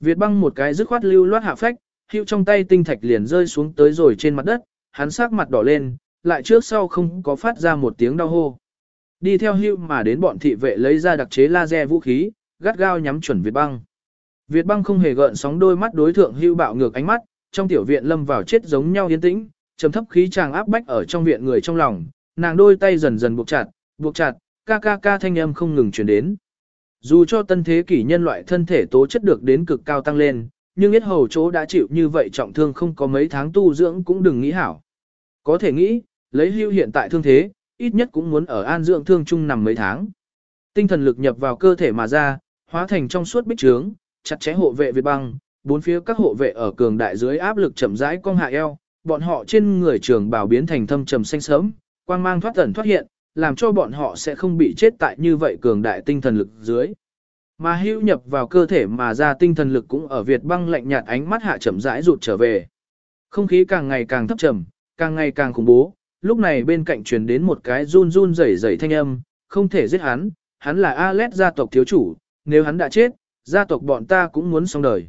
Việt băng một cái dứt khoát lưu loát hạ phách, hữu trong tay tinh thạch liền rơi xuống tới rồi trên mặt đất, hắn sắc mặt đỏ lên, lại trước sau không có phát ra một tiếng đau hô. Đi theo hữu mà đến bọn thị vệ lấy ra đặc chế laser vũ khí, gắt gao nhắm chuẩn Việt băng. Việt băng không hề gợn sóng đôi mắt đối thượng hưu bạo ngược ánh mắt, trong tiểu viện lâm vào chết giống nhau yên tĩnh, trầm thấp khí tràng áp bách ở trong viện người trong lòng, nàng đôi tay dần dần buộc chặt, buộc chặt, ca ca ca thanh âm không ngừng truyền đến. Dù cho tân thế kỷ nhân loại thân thể tố chất được đến cực cao tăng lên, nhưng ít hầu chỗ đã chịu như vậy trọng thương không có mấy tháng tu dưỡng cũng đừng nghĩ hảo. Có thể nghĩ, lấy lưu hiện tại thương thế, ít nhất cũng muốn ở an dưỡng thương chung nằm mấy tháng. Tinh thần lực nhập vào cơ thể mà ra, hóa thành trong suốt bích trướng, chặt chẽ hộ vệ Việt băng, bốn phía các hộ vệ ở cường đại dưới áp lực chậm rãi cong hạ eo, bọn họ trên người trường bảo biến thành thâm trầm xanh sớm, quang mang thoát ẩn thoát hiện, làm cho bọn họ sẽ không bị chết tại như vậy cường đại tinh thần lực dưới. Mà hữu nhập vào cơ thể mà ra tinh thần lực cũng ở Việt băng lạnh nhạt ánh mắt hạ chậm rãi rụt trở về. Không khí càng ngày càng thấp trầm, càng ngày càng khủng bố, lúc này bên cạnh truyền đến một cái run run rẩy rẩy thanh âm, không thể giết hắn, hắn là Alet gia tộc thiếu chủ, nếu hắn đã chết, gia tộc bọn ta cũng muốn xong đời.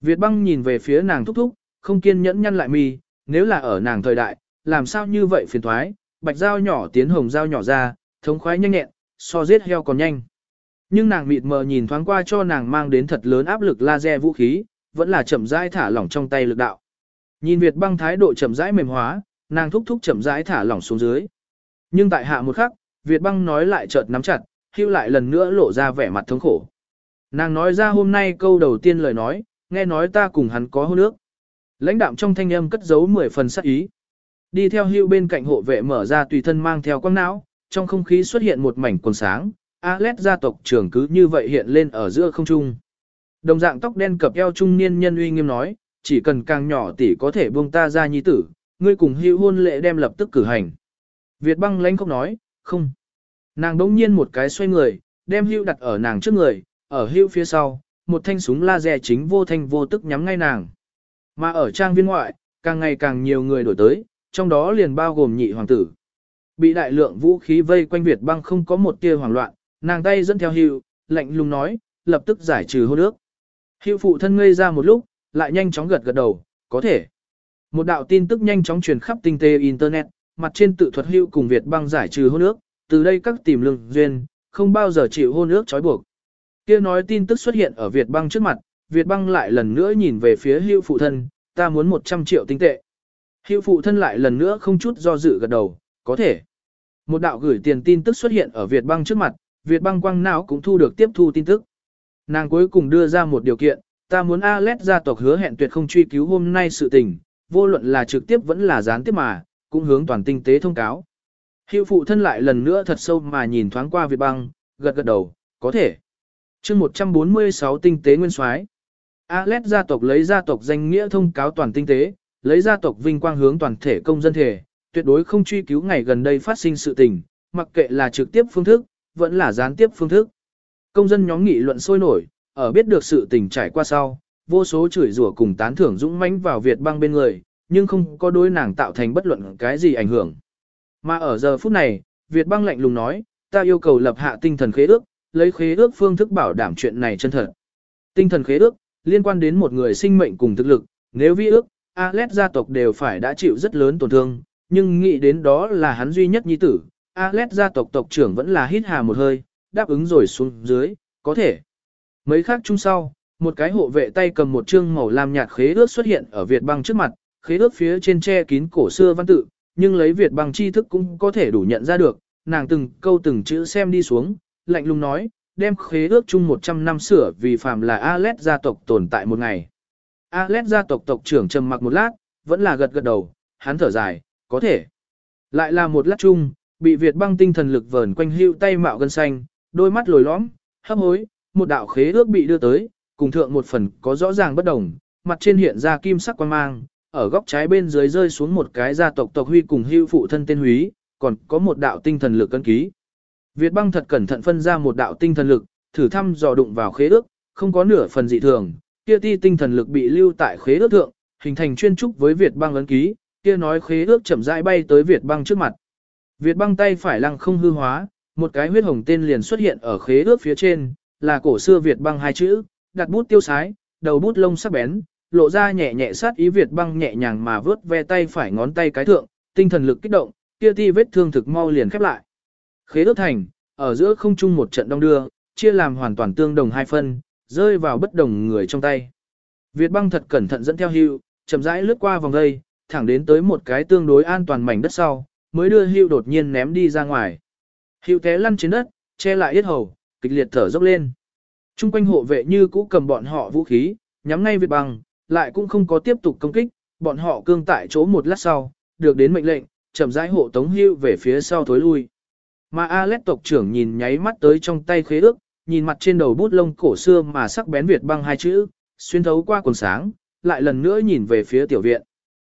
Việt băng nhìn về phía nàng thúc thúc, không kiên nhẫn nhăn lại mi, nếu là ở nàng thời đại, làm sao như vậy phiền thoái, bạch dao nhỏ tiến hồng dao nhỏ ra, thống khoái nhanh nhẹn, so giết heo còn nhanh. Nhưng nàng mịt mờ nhìn thoáng qua cho nàng mang đến thật lớn áp lực laser vũ khí, vẫn là chậm rãi thả lỏng trong tay lực đạo. Nhìn Việt băng thái độ chậm rãi mềm hóa, nàng thúc thúc chậm rãi thả lỏng xuống dưới. Nhưng tại hạ một khắc, Việt băng nói lại chợt nắm chặt, hưu lại lần nữa lộ ra vẻ mặt thống khổ. Nàng nói ra hôm nay câu đầu tiên lời nói, nghe nói ta cùng hắn có hôn ước. Lãnh đạm trong thanh âm cất giấu 10 phần sắc ý. Đi theo hưu bên cạnh hộ vệ mở ra tùy thân mang theo quang não, trong không khí xuất hiện một mảnh quần sáng, Alet gia tộc trưởng cứ như vậy hiện lên ở giữa không trung. Đồng dạng tóc đen cập eo trung niên nhân uy nghiêm nói, chỉ cần càng nhỏ tỷ có thể buông ta ra nhi tử, ngươi cùng hưu hôn lễ đem lập tức cử hành. Việt băng lãnh không nói, không. Nàng đống nhiên một cái xoay người, đem hưu đặt ở nàng trước người, ở hưu phía sau, một thanh súng laser chính vô thanh vô tức nhắm ngay nàng. Mà ở trang viên ngoại, càng ngày càng nhiều người đổi tới, trong đó liền bao gồm nhị hoàng tử. Bị đại lượng vũ khí vây quanh Việt băng không có một tia hoảng loạn, nàng tay dẫn theo hưu, lạnh lùng nói, lập tức giải trừ hôn ước. Hưu phụ thân ngây ra một lúc, lại nhanh chóng gật gật đầu, có thể. Một đạo tin tức nhanh chóng truyền khắp tinh tế Internet, mặt trên tự thuật hưu cùng Việt băng giải trừ hôn ước, từ đây các tìm lương duyên, không bao giờ chịu hôn ước trói buộc. Kia nói tin tức xuất hiện ở Việt băng trước mặt, Việt băng lại lần nữa nhìn về phía hưu phụ thân, ta muốn 100 triệu tinh tệ. Hiệu phụ thân lại lần nữa không chút do dự gật đầu, có thể. Một đạo gửi tiền tin tức xuất hiện ở Việt băng trước mặt, Việt băng quang não cũng thu được tiếp thu tin tức. Nàng cuối cùng đưa ra một điều kiện, ta muốn Alet gia tộc hứa hẹn tuyệt không truy cứu hôm nay sự tình, vô luận là trực tiếp vẫn là gián tiếp mà, cũng hướng toàn tinh tế thông cáo. Hiệu phụ thân lại lần nữa thật sâu mà nhìn thoáng qua Việt băng, gật gật đầu, có thể. chương 146 tinh tế nguyên soái Alet gia tộc lấy gia tộc danh nghĩa thông cáo toàn tinh tế, lấy gia tộc vinh quang hướng toàn thể công dân thể, tuyệt đối không truy cứu ngày gần đây phát sinh sự tình, mặc kệ là trực tiếp phương thức, vẫn là gián tiếp phương thức. Công dân nhóm nghị luận sôi nổi, ở biết được sự tình trải qua sau, vô số chửi rủa cùng tán thưởng dũng mãnh vào Việt băng bên người, nhưng không có đối nàng tạo thành bất luận cái gì ảnh hưởng. Mà ở giờ phút này, Việt băng lạnh lùng nói, ta yêu cầu lập hạ tinh thần khế ước, lấy khế ước phương thức bảo đảm chuyện này chân thật. Tinh thần khế ước, liên quan đến một người sinh mệnh cùng thực lực, nếu vi ước, Alet gia tộc đều phải đã chịu rất lớn tổn thương, nhưng nghĩ đến đó là hắn duy nhất nhi tử, Alet gia tộc tộc trưởng vẫn là hít hà một hơi, đáp ứng rồi xuống dưới, có thể. Mấy khác chung sau, một cái hộ vệ tay cầm một chương màu lam nhạt khế ước xuất hiện ở Việt băng trước mặt, khế ước phía trên che kín cổ xưa văn tự, nhưng lấy Việt băng tri thức cũng có thể đủ nhận ra được, nàng từng câu từng chữ xem đi xuống, lạnh lùng nói, đem khế ước chung 100 năm sửa vì phàm là Alet gia tộc tồn tại một ngày. Alet gia tộc tộc trưởng trầm mặc một lát, vẫn là gật gật đầu, hắn thở dài, có thể. Lại là một lát chung, bị Việt băng tinh thần lực vờn quanh hưu tay mạo gân xanh, đôi mắt lồi lõm, hấp hối, một đạo khế ước bị đưa tới, cùng thượng một phần có rõ ràng bất đồng, mặt trên hiện ra kim sắc quan mang, ở góc trái bên dưới rơi xuống một cái gia tộc tộc huy cùng hưu phụ thân tên húy, còn có một đạo tinh thần lực cân ký. Việt băng thật cẩn thận phân ra một đạo tinh thần lực, thử thăm dò đụng vào khế ước, không có nửa phần dị thường, kia ti tinh thần lực bị lưu tại khế ước thượng, hình thành chuyên trúc với Việt băng ấn ký, kia nói khế ước chậm rãi bay tới Việt băng trước mặt. Việt băng tay phải lăng không hư hóa, một cái huyết hồng tên liền xuất hiện ở khế ước phía trên, là cổ xưa Việt băng hai chữ, đặt bút tiêu sái, đầu bút lông sắc bén, lộ ra nhẹ nhẹ sát ý Việt băng nhẹ nhàng mà vớt ve tay phải ngón tay cái thượng, tinh thần lực kích động, kia ti vết thương thực mau liền khép lại. Khế ước thành, ở giữa không trung một trận đông đưa, chia làm hoàn toàn tương đồng hai phân, rơi vào bất đồng người trong tay. Việt băng thật cẩn thận dẫn theo hưu, chậm rãi lướt qua vòng đây, thẳng đến tới một cái tương đối an toàn mảnh đất sau, mới đưa hưu đột nhiên ném đi ra ngoài. Hưu té lăn trên đất, che lại yết hầu, kịch liệt thở dốc lên. Trung quanh hộ vệ như cũ cầm bọn họ vũ khí, nhắm ngay Việt băng, lại cũng không có tiếp tục công kích, bọn họ cương tại chỗ một lát sau, được đến mệnh lệnh, chậm rãi hộ tống hưu về phía sau thối lui. Mà Alet tộc trưởng nhìn nháy mắt tới trong tay khế ước, nhìn mặt trên đầu bút lông cổ xưa mà sắc bén Việt băng hai chữ, xuyên thấu qua quần sáng, lại lần nữa nhìn về phía tiểu viện.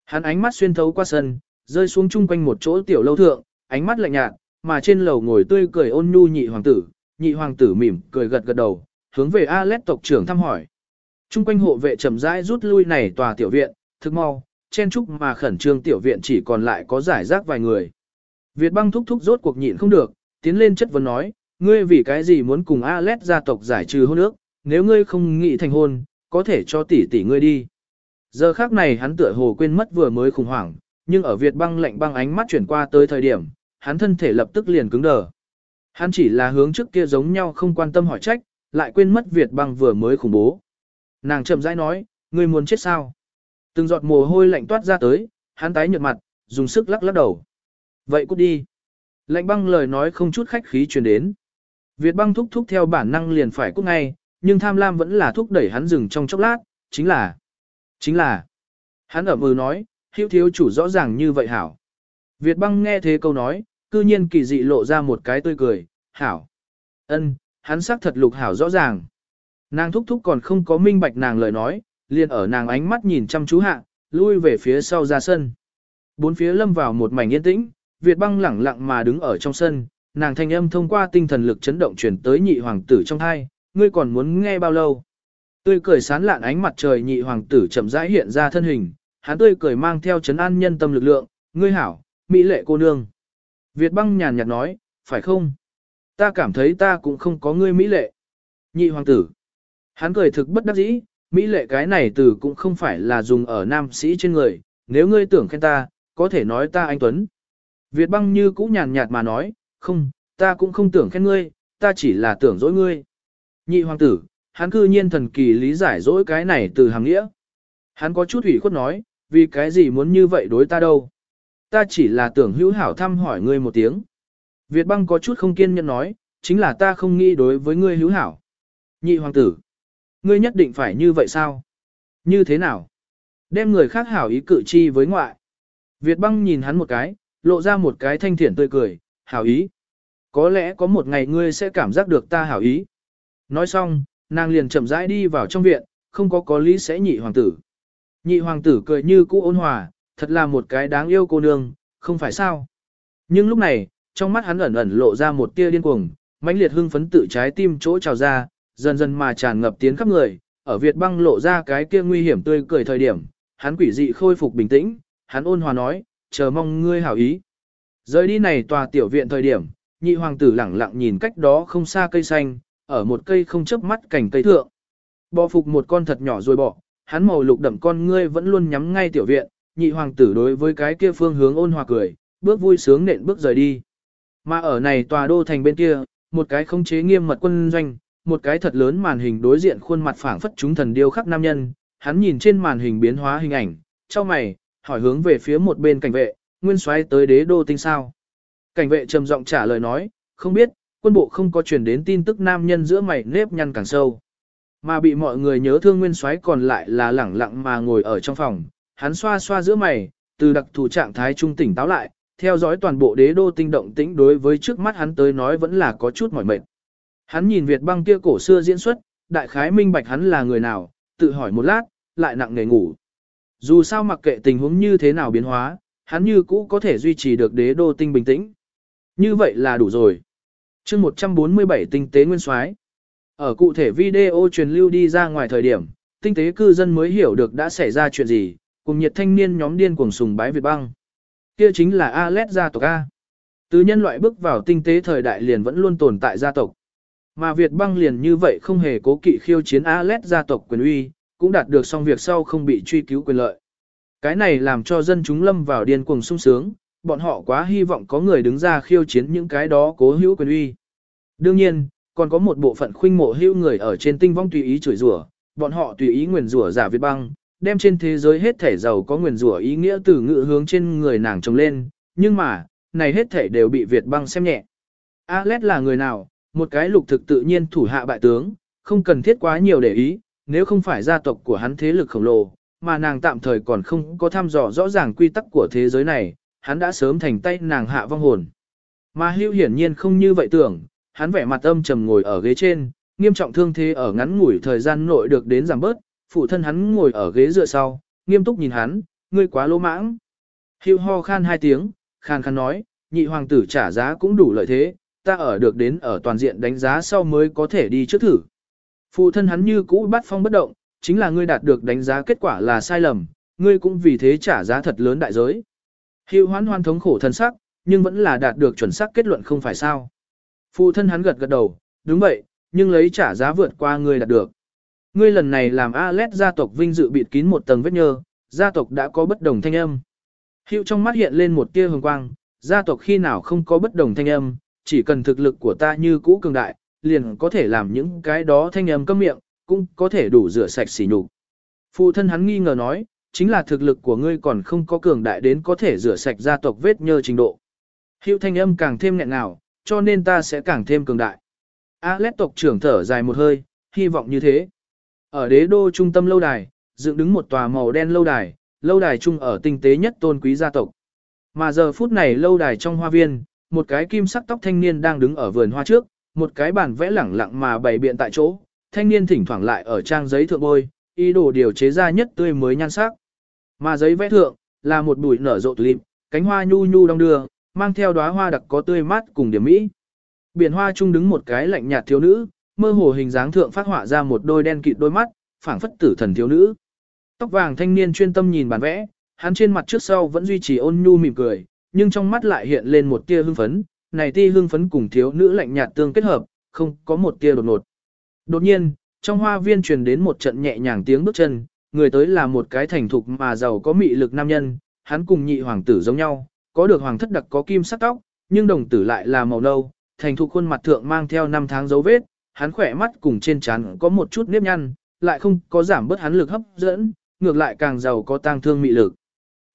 Hắn ánh mắt xuyên thấu qua sân, rơi xuống chung quanh một chỗ tiểu lâu thượng, ánh mắt lạnh nhạt, mà trên lầu ngồi tươi cười ôn nhu nhị hoàng tử, nhị hoàng tử mỉm cười gật gật đầu, hướng về Alet tộc trưởng thăm hỏi. Trung quanh hộ vệ chậm rãi rút lui này tòa tiểu viện, thức mau, chen chúc mà khẩn trương tiểu viện chỉ còn lại có giải rác vài người. Việt băng thúc thúc rốt cuộc nhịn không được, tiến lên chất vấn nói, ngươi vì cái gì muốn cùng Alet gia tộc giải trừ hôn ước, nếu ngươi không nghĩ thành hôn, có thể cho tỷ tỷ ngươi đi. Giờ khác này hắn tựa hồ quên mất vừa mới khủng hoảng, nhưng ở Việt băng lạnh băng ánh mắt chuyển qua tới thời điểm, hắn thân thể lập tức liền cứng đờ. Hắn chỉ là hướng trước kia giống nhau không quan tâm hỏi trách, lại quên mất Việt băng vừa mới khủng bố. Nàng chậm rãi nói, ngươi muốn chết sao? Từng giọt mồ hôi lạnh toát ra tới, hắn tái nhợt mặt, dùng sức lắc lắc đầu. Vậy cút đi. Lạnh băng lời nói không chút khách khí truyền đến. Việt băng thúc thúc theo bản năng liền phải cút ngay, nhưng tham lam vẫn là thúc đẩy hắn dừng trong chốc lát, chính là, chính là. Hắn ẩm ừ nói, hữu thiếu chủ rõ ràng như vậy hảo. Việt băng nghe thế câu nói, cư nhiên kỳ dị lộ ra một cái tươi cười, hảo. ân hắn xác thật lục hảo rõ ràng. Nàng thúc thúc còn không có minh bạch nàng lời nói, liền ở nàng ánh mắt nhìn chăm chú hạ, lui về phía sau ra sân. Bốn phía lâm vào một mảnh yên tĩnh, Việt băng lẳng lặng mà đứng ở trong sân, nàng thanh âm thông qua tinh thần lực chấn động truyền tới nhị hoàng tử trong hai, ngươi còn muốn nghe bao lâu? Tươi cười sán lạn ánh mặt trời nhị hoàng tử chậm rãi hiện ra thân hình, hắn tươi cười mang theo chấn an nhân tâm lực lượng, ngươi hảo, mỹ lệ cô nương. Việt băng nhàn nhạt nói, phải không? Ta cảm thấy ta cũng không có ngươi mỹ lệ. Nhị hoàng tử. Hắn cười thực bất đắc dĩ, mỹ lệ cái này từ cũng không phải là dùng ở nam sĩ trên người, nếu ngươi tưởng khen ta, có thể nói ta anh Tuấn. Việt băng như cũ nhàn nhạt mà nói, không, ta cũng không tưởng khen ngươi, ta chỉ là tưởng dỗi ngươi. Nhị hoàng tử, hắn cư nhiên thần kỳ lý giải dỗi cái này từ hàng nghĩa. Hắn có chút ủy khuất nói, vì cái gì muốn như vậy đối ta đâu. Ta chỉ là tưởng hữu hảo thăm hỏi ngươi một tiếng. Việt băng có chút không kiên nhẫn nói, chính là ta không nghĩ đối với ngươi hữu hảo. Nhị hoàng tử, ngươi nhất định phải như vậy sao? Như thế nào? Đem người khác hảo ý cự chi với ngoại. Việt băng nhìn hắn một cái, lộ ra một cái thanh thiện tươi cười, hảo ý. Có lẽ có một ngày ngươi sẽ cảm giác được ta hảo ý. Nói xong, nàng liền chậm rãi đi vào trong viện, không có có lý sẽ nhị hoàng tử. Nhị hoàng tử cười như cũ ôn hòa, thật là một cái đáng yêu cô nương, không phải sao. Nhưng lúc này, trong mắt hắn ẩn ẩn lộ ra một tia điên cuồng, mãnh liệt hưng phấn tự trái tim chỗ trào ra, dần dần mà tràn ngập tiến khắp người, ở Việt băng lộ ra cái kia nguy hiểm tươi cười thời điểm, hắn quỷ dị khôi phục bình tĩnh, hắn ôn hòa nói, chờ mong ngươi hảo ý. Rời đi này tòa tiểu viện thời điểm, nhị hoàng tử lẳng lặng nhìn cách đó không xa cây xanh, ở một cây không chớp mắt cảnh cây thượng. Bò phục một con thật nhỏ rồi bỏ, hắn màu lục đậm con ngươi vẫn luôn nhắm ngay tiểu viện, nhị hoàng tử đối với cái kia phương hướng ôn hòa cười, bước vui sướng nện bước rời đi. Mà ở này tòa đô thành bên kia, một cái không chế nghiêm mật quân doanh, một cái thật lớn màn hình đối diện khuôn mặt phảng phất chúng thần điêu khắc nam nhân, hắn nhìn trên màn hình biến hóa hình ảnh, cho mày, hỏi hướng về phía một bên cảnh vệ, nguyên soái tới đế đô tinh sao. Cảnh vệ trầm giọng trả lời nói, không biết, quân bộ không có truyền đến tin tức nam nhân giữa mày nếp nhăn càng sâu. Mà bị mọi người nhớ thương nguyên soái còn lại là lẳng lặng mà ngồi ở trong phòng, hắn xoa xoa giữa mày, từ đặc thù trạng thái trung tỉnh táo lại, theo dõi toàn bộ đế đô tinh động tĩnh đối với trước mắt hắn tới nói vẫn là có chút mỏi mệt. Hắn nhìn Việt băng kia cổ xưa diễn xuất, đại khái minh bạch hắn là người nào, tự hỏi một lát, lại nặng nề ngủ. Dù sao mặc kệ tình huống như thế nào biến hóa, hắn như cũ có thể duy trì được đế đô tinh bình tĩnh. Như vậy là đủ rồi. chương 147 tinh tế nguyên soái Ở cụ thể video truyền lưu đi ra ngoài thời điểm, tinh tế cư dân mới hiểu được đã xảy ra chuyện gì, cùng nhiệt thanh niên nhóm điên cuồng sùng bái Việt băng. Kia chính là Alet gia tộc A. Từ nhân loại bước vào tinh tế thời đại liền vẫn luôn tồn tại gia tộc. Mà Việt băng liền như vậy không hề cố kỵ khiêu chiến Alet gia tộc quyền uy, cũng đạt được xong việc sau không bị truy cứu quyền lợi. Cái này làm cho dân chúng lâm vào điên cuồng sung sướng, bọn họ quá hy vọng có người đứng ra khiêu chiến những cái đó cố hữu quyền uy. Đương nhiên, còn có một bộ phận khuynh mộ hữu người ở trên tinh vong tùy ý chửi rủa, bọn họ tùy ý nguyền rủa giả Việt băng, đem trên thế giới hết thể giàu có nguyền rủa ý nghĩa từ ngữ hướng trên người nàng trồng lên, nhưng mà, này hết thể đều bị Việt băng xem nhẹ. Alet là người nào, một cái lục thực tự nhiên thủ hạ bại tướng, không cần thiết quá nhiều để ý, nếu không phải gia tộc của hắn thế lực khổng lồ, mà nàng tạm thời còn không có thăm dò rõ ràng quy tắc của thế giới này, hắn đã sớm thành tay nàng hạ vong hồn. Mà hưu hiển nhiên không như vậy tưởng, hắn vẻ mặt âm trầm ngồi ở ghế trên, nghiêm trọng thương thế ở ngắn ngủi thời gian nội được đến giảm bớt, phụ thân hắn ngồi ở ghế dựa sau, nghiêm túc nhìn hắn, ngươi quá lỗ mãng. Hưu ho khan hai tiếng, khan khan nói, nhị hoàng tử trả giá cũng đủ lợi thế, ta ở được đến ở toàn diện đánh giá sau mới có thể đi trước thử. Phụ thân hắn như cũ bắt phong bất động, chính là ngươi đạt được đánh giá kết quả là sai lầm, ngươi cũng vì thế trả giá thật lớn đại giới. Hiệu hoan hoan thống khổ thân sắc, nhưng vẫn là đạt được chuẩn xác kết luận không phải sao. Phụ thân hắn gật gật đầu, đúng vậy, nhưng lấy trả giá vượt qua ngươi đạt được. Ngươi lần này làm Alet gia tộc vinh dự bịt kín một tầng vết nhơ, gia tộc đã có bất đồng thanh âm. Hiệu trong mắt hiện lên một tia hồng quang, gia tộc khi nào không có bất đồng thanh âm, chỉ cần thực lực của ta như cũ cường đại, liền có thể làm những cái đó thanh âm cấm miệng, cũng có thể đủ rửa sạch sỉ nhục. Phụ thân hắn nghi ngờ nói, chính là thực lực của ngươi còn không có cường đại đến có thể rửa sạch gia tộc vết nhơ trình độ. Hiệu thanh âm càng thêm nghẹn ngào, cho nên ta sẽ càng thêm cường đại. Alet tộc trưởng thở dài một hơi, hy vọng như thế. Ở đế đô trung tâm lâu đài, dựng đứng một tòa màu đen lâu đài, lâu đài trung ở tinh tế nhất tôn quý gia tộc. Mà giờ phút này lâu đài trong hoa viên, một cái kim sắc tóc thanh niên đang đứng ở vườn hoa trước, một cái bàn vẽ lẳng lặng mà bày biện tại chỗ, thanh niên thỉnh thoảng lại ở trang giấy thượng bôi, ý đồ điều chế ra nhất tươi mới nhan sắc. Mà giấy vẽ thượng, là một bụi nở rộ tulip, cánh hoa nhu nhu đong đưa, mang theo đóa hoa đặc có tươi mát cùng điểm mỹ. Biển hoa trung đứng một cái lạnh nhạt thiếu nữ, mơ hồ hình dáng thượng phát họa ra một đôi đen kịt đôi mắt, phảng phất tử thần thiếu nữ. Tóc vàng thanh niên chuyên tâm nhìn bản vẽ, hắn trên mặt trước sau vẫn duy trì ôn nhu mỉm cười, nhưng trong mắt lại hiện lên một tia hưng phấn, này tia hưng phấn cùng thiếu nữ lạnh nhạt tương kết hợp, không có một tia đột ngột. Đột nhiên, trong hoa viên truyền đến một trận nhẹ nhàng tiếng bước chân, người tới là một cái thành thục mà giàu có mị lực nam nhân, hắn cùng nhị hoàng tử giống nhau, có được hoàng thất đặc có kim sắc tóc, nhưng đồng tử lại là màu nâu, thành thục khuôn mặt thượng mang theo năm tháng dấu vết, hắn khỏe mắt cùng trên trán có một chút nếp nhăn, lại không có giảm bớt hắn lực hấp dẫn, ngược lại càng giàu có tang thương mị lực.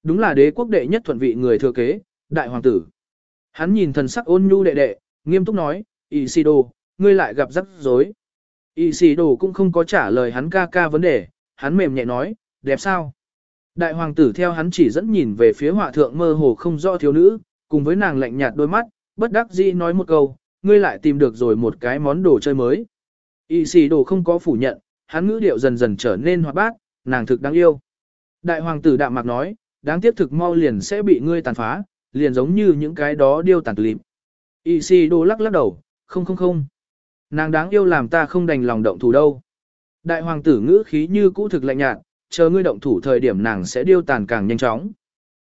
Đúng là đế quốc đệ nhất thuận vị người thừa kế, đại hoàng tử. Hắn nhìn thần sắc ôn nhu đệ đệ, nghiêm túc nói, Isido, ngươi lại gặp rắc rối. Isido cũng không có trả lời hắn ca ca vấn đề, hắn mềm nhẹ nói, đẹp sao? Đại hoàng tử theo hắn chỉ dẫn nhìn về phía họa thượng mơ hồ không rõ thiếu nữ, cùng với nàng lạnh nhạt đôi mắt, bất đắc dĩ nói một câu, ngươi lại tìm được rồi một cái món đồ chơi mới. Isido không có phủ nhận, hắn ngữ điệu dần dần trở nên hoạt bát, nàng thực đáng yêu. Đại hoàng tử đạm mạc nói, đáng tiếc thực mau liền sẽ bị ngươi tàn phá, liền giống như những cái đó điêu tàn lịp. Isido lắc lắc đầu, không không không. Nàng đáng yêu làm ta không đành lòng động thủ đâu. Đại hoàng tử ngữ khí như cũ thực lạnh nhạt, chờ ngươi động thủ thời điểm nàng sẽ điêu tàn càng nhanh chóng.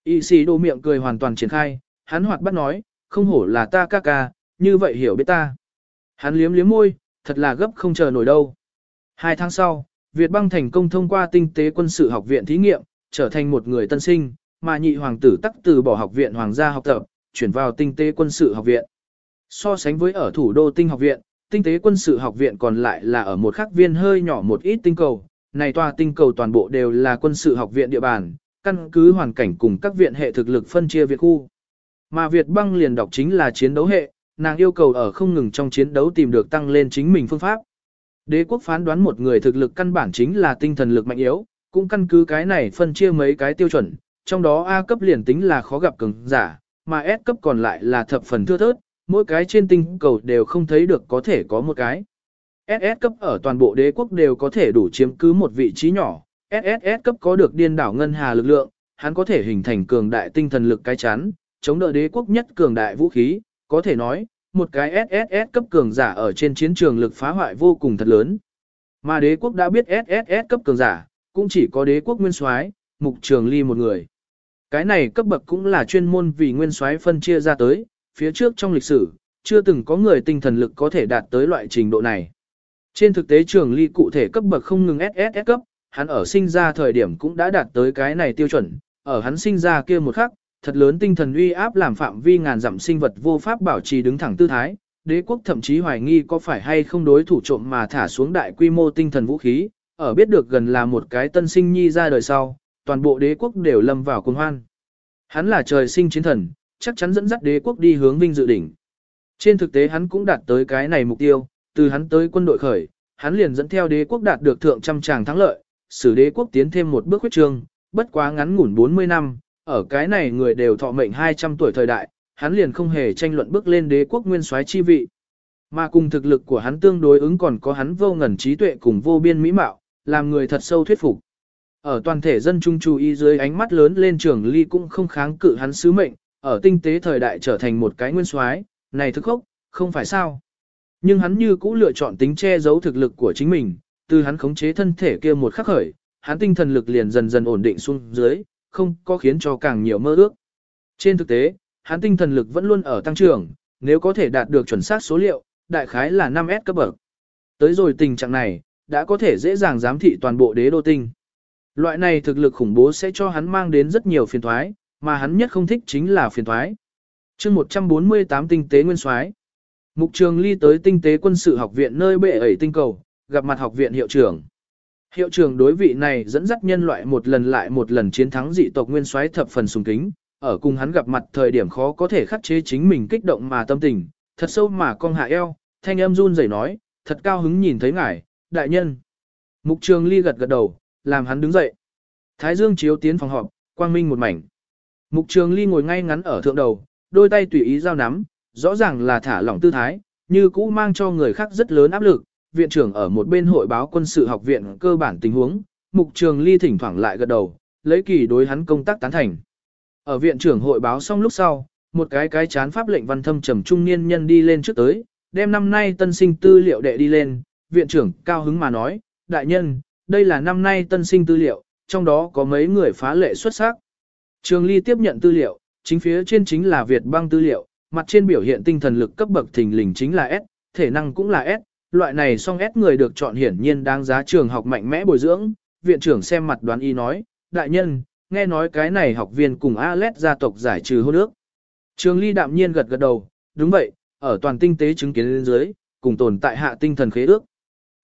Y sĩ đồ miệng cười hoàn toàn triển khai, hắn hoạt bắt nói, không hổ là ta ca ca, như vậy hiểu biết ta. Hắn liếm liếm môi, thật là gấp không chờ nổi đâu. Hai tháng sau, Việt băng thành công thông qua tinh tế quân sự học viện thí nghiệm, trở thành một người tân sinh, mà nhị hoàng tử tắc từ bỏ học viện hoàng gia học tập, chuyển vào tinh tế quân sự học viện. So sánh với ở thủ đô tinh học viện, tinh tế quân sự học viện còn lại là ở một khắc viên hơi nhỏ một ít tinh cầu. Này tòa tinh cầu toàn bộ đều là quân sự học viện địa bàn, căn cứ hoàn cảnh cùng các viện hệ thực lực phân chia việt khu. Mà Việt băng liền đọc chính là chiến đấu hệ, nàng yêu cầu ở không ngừng trong chiến đấu tìm được tăng lên chính mình phương pháp. Đế quốc phán đoán một người thực lực căn bản chính là tinh thần lực mạnh yếu, cũng căn cứ cái này phân chia mấy cái tiêu chuẩn, trong đó A cấp liền tính là khó gặp cường giả, mà S cấp còn lại là thập phần thưa thớt, mỗi cái trên tinh cầu đều không thấy được có thể có một cái. SS cấp ở toàn bộ đế quốc đều có thể đủ chiếm cứ một vị trí nhỏ, SSS cấp có được điên đảo ngân hà lực lượng, hắn có thể hình thành cường đại tinh thần lực cái chắn, chống đỡ đế quốc nhất cường đại vũ khí, có thể nói, một cái SSS cấp cường giả ở trên chiến trường lực phá hoại vô cùng thật lớn. Mà đế quốc đã biết SSS cấp cường giả, cũng chỉ có đế quốc nguyên soái, mục trường ly một người. Cái này cấp bậc cũng là chuyên môn vì nguyên soái phân chia ra tới, phía trước trong lịch sử, chưa từng có người tinh thần lực có thể đạt tới loại trình độ này. Trên thực tế trường ly cụ thể cấp bậc không ngừng SSS cấp, hắn ở sinh ra thời điểm cũng đã đạt tới cái này tiêu chuẩn, ở hắn sinh ra kia một khắc, thật lớn tinh thần uy áp làm phạm vi ngàn dặm sinh vật vô pháp bảo trì đứng thẳng tư thái, đế quốc thậm chí hoài nghi có phải hay không đối thủ trộm mà thả xuống đại quy mô tinh thần vũ khí, ở biết được gần là một cái tân sinh nhi ra đời sau, toàn bộ đế quốc đều lâm vào cuồng hoan. Hắn là trời sinh chiến thần, chắc chắn dẫn dắt đế quốc đi hướng vinh dự đỉnh. Trên thực tế hắn cũng đạt tới cái này mục tiêu, từ hắn tới quân đội khởi, hắn liền dẫn theo đế quốc đạt được thượng trăm tràng thắng lợi, xử đế quốc tiến thêm một bước huyết trương, bất quá ngắn ngủn 40 năm, ở cái này người đều thọ mệnh 200 tuổi thời đại, hắn liền không hề tranh luận bước lên đế quốc nguyên soái chi vị. Mà cùng thực lực của hắn tương đối ứng còn có hắn vô ngần trí tuệ cùng vô biên mỹ mạo, làm người thật sâu thuyết phục. Ở toàn thể dân trung chú ý dưới ánh mắt lớn lên trưởng ly cũng không kháng cự hắn sứ mệnh, ở tinh tế thời đại trở thành một cái nguyên soái, này thức khốc, không phải sao. Nhưng hắn như cũ lựa chọn tính che giấu thực lực của chính mình, từ hắn khống chế thân thể kia một khắc khởi, hắn tinh thần lực liền dần dần ổn định xuống dưới, không có khiến cho càng nhiều mơ ước. Trên thực tế, hắn tinh thần lực vẫn luôn ở tăng trưởng, nếu có thể đạt được chuẩn xác số liệu, đại khái là 5S cấp bậc. Tới rồi tình trạng này, đã có thể dễ dàng giám thị toàn bộ đế đô tinh. Loại này thực lực khủng bố sẽ cho hắn mang đến rất nhiều phiền thoái, mà hắn nhất không thích chính là phiền thoái. chương 148 tinh tế nguyên soái Mục trường ly tới tinh tế quân sự học viện nơi bệ ẩy tinh cầu, gặp mặt học viện hiệu trưởng. Hiệu trưởng đối vị này dẫn dắt nhân loại một lần lại một lần chiến thắng dị tộc nguyên soái thập phần sùng kính, ở cùng hắn gặp mặt thời điểm khó có thể khắc chế chính mình kích động mà tâm tình, thật sâu mà cong hạ eo, thanh âm run rẩy nói, thật cao hứng nhìn thấy ngài, đại nhân. Mục trường ly gật gật đầu, làm hắn đứng dậy. Thái dương chiếu tiến phòng họp, quang minh một mảnh. Mục trường ly ngồi ngay ngắn ở thượng đầu, đôi tay tùy ý giao nắm, rõ ràng là thả lỏng tư thái, như cũ mang cho người khác rất lớn áp lực. Viện trưởng ở một bên hội báo quân sự học viện cơ bản tình huống, mục trường ly thỉnh thoảng lại gật đầu, lấy kỳ đối hắn công tác tán thành. Ở viện trưởng hội báo xong lúc sau, một cái cái chán pháp lệnh văn thâm trầm trung niên nhân đi lên trước tới, đem năm nay tân sinh tư liệu đệ đi lên, viện trưởng cao hứng mà nói, đại nhân, đây là năm nay tân sinh tư liệu, trong đó có mấy người phá lệ xuất sắc. Trường Ly tiếp nhận tư liệu, chính phía trên chính là Việt băng tư liệu, mặt trên biểu hiện tinh thần lực cấp bậc thình lình chính là S, thể năng cũng là S, loại này song S người được chọn hiển nhiên đáng giá trường học mạnh mẽ bồi dưỡng, viện trưởng xem mặt đoán y nói, đại nhân, nghe nói cái này học viên cùng Alet gia tộc giải trừ hôn ước. Trường Ly đạm nhiên gật gật đầu, đúng vậy, ở toàn tinh tế chứng kiến lên dưới, cùng tồn tại hạ tinh thần khế ước.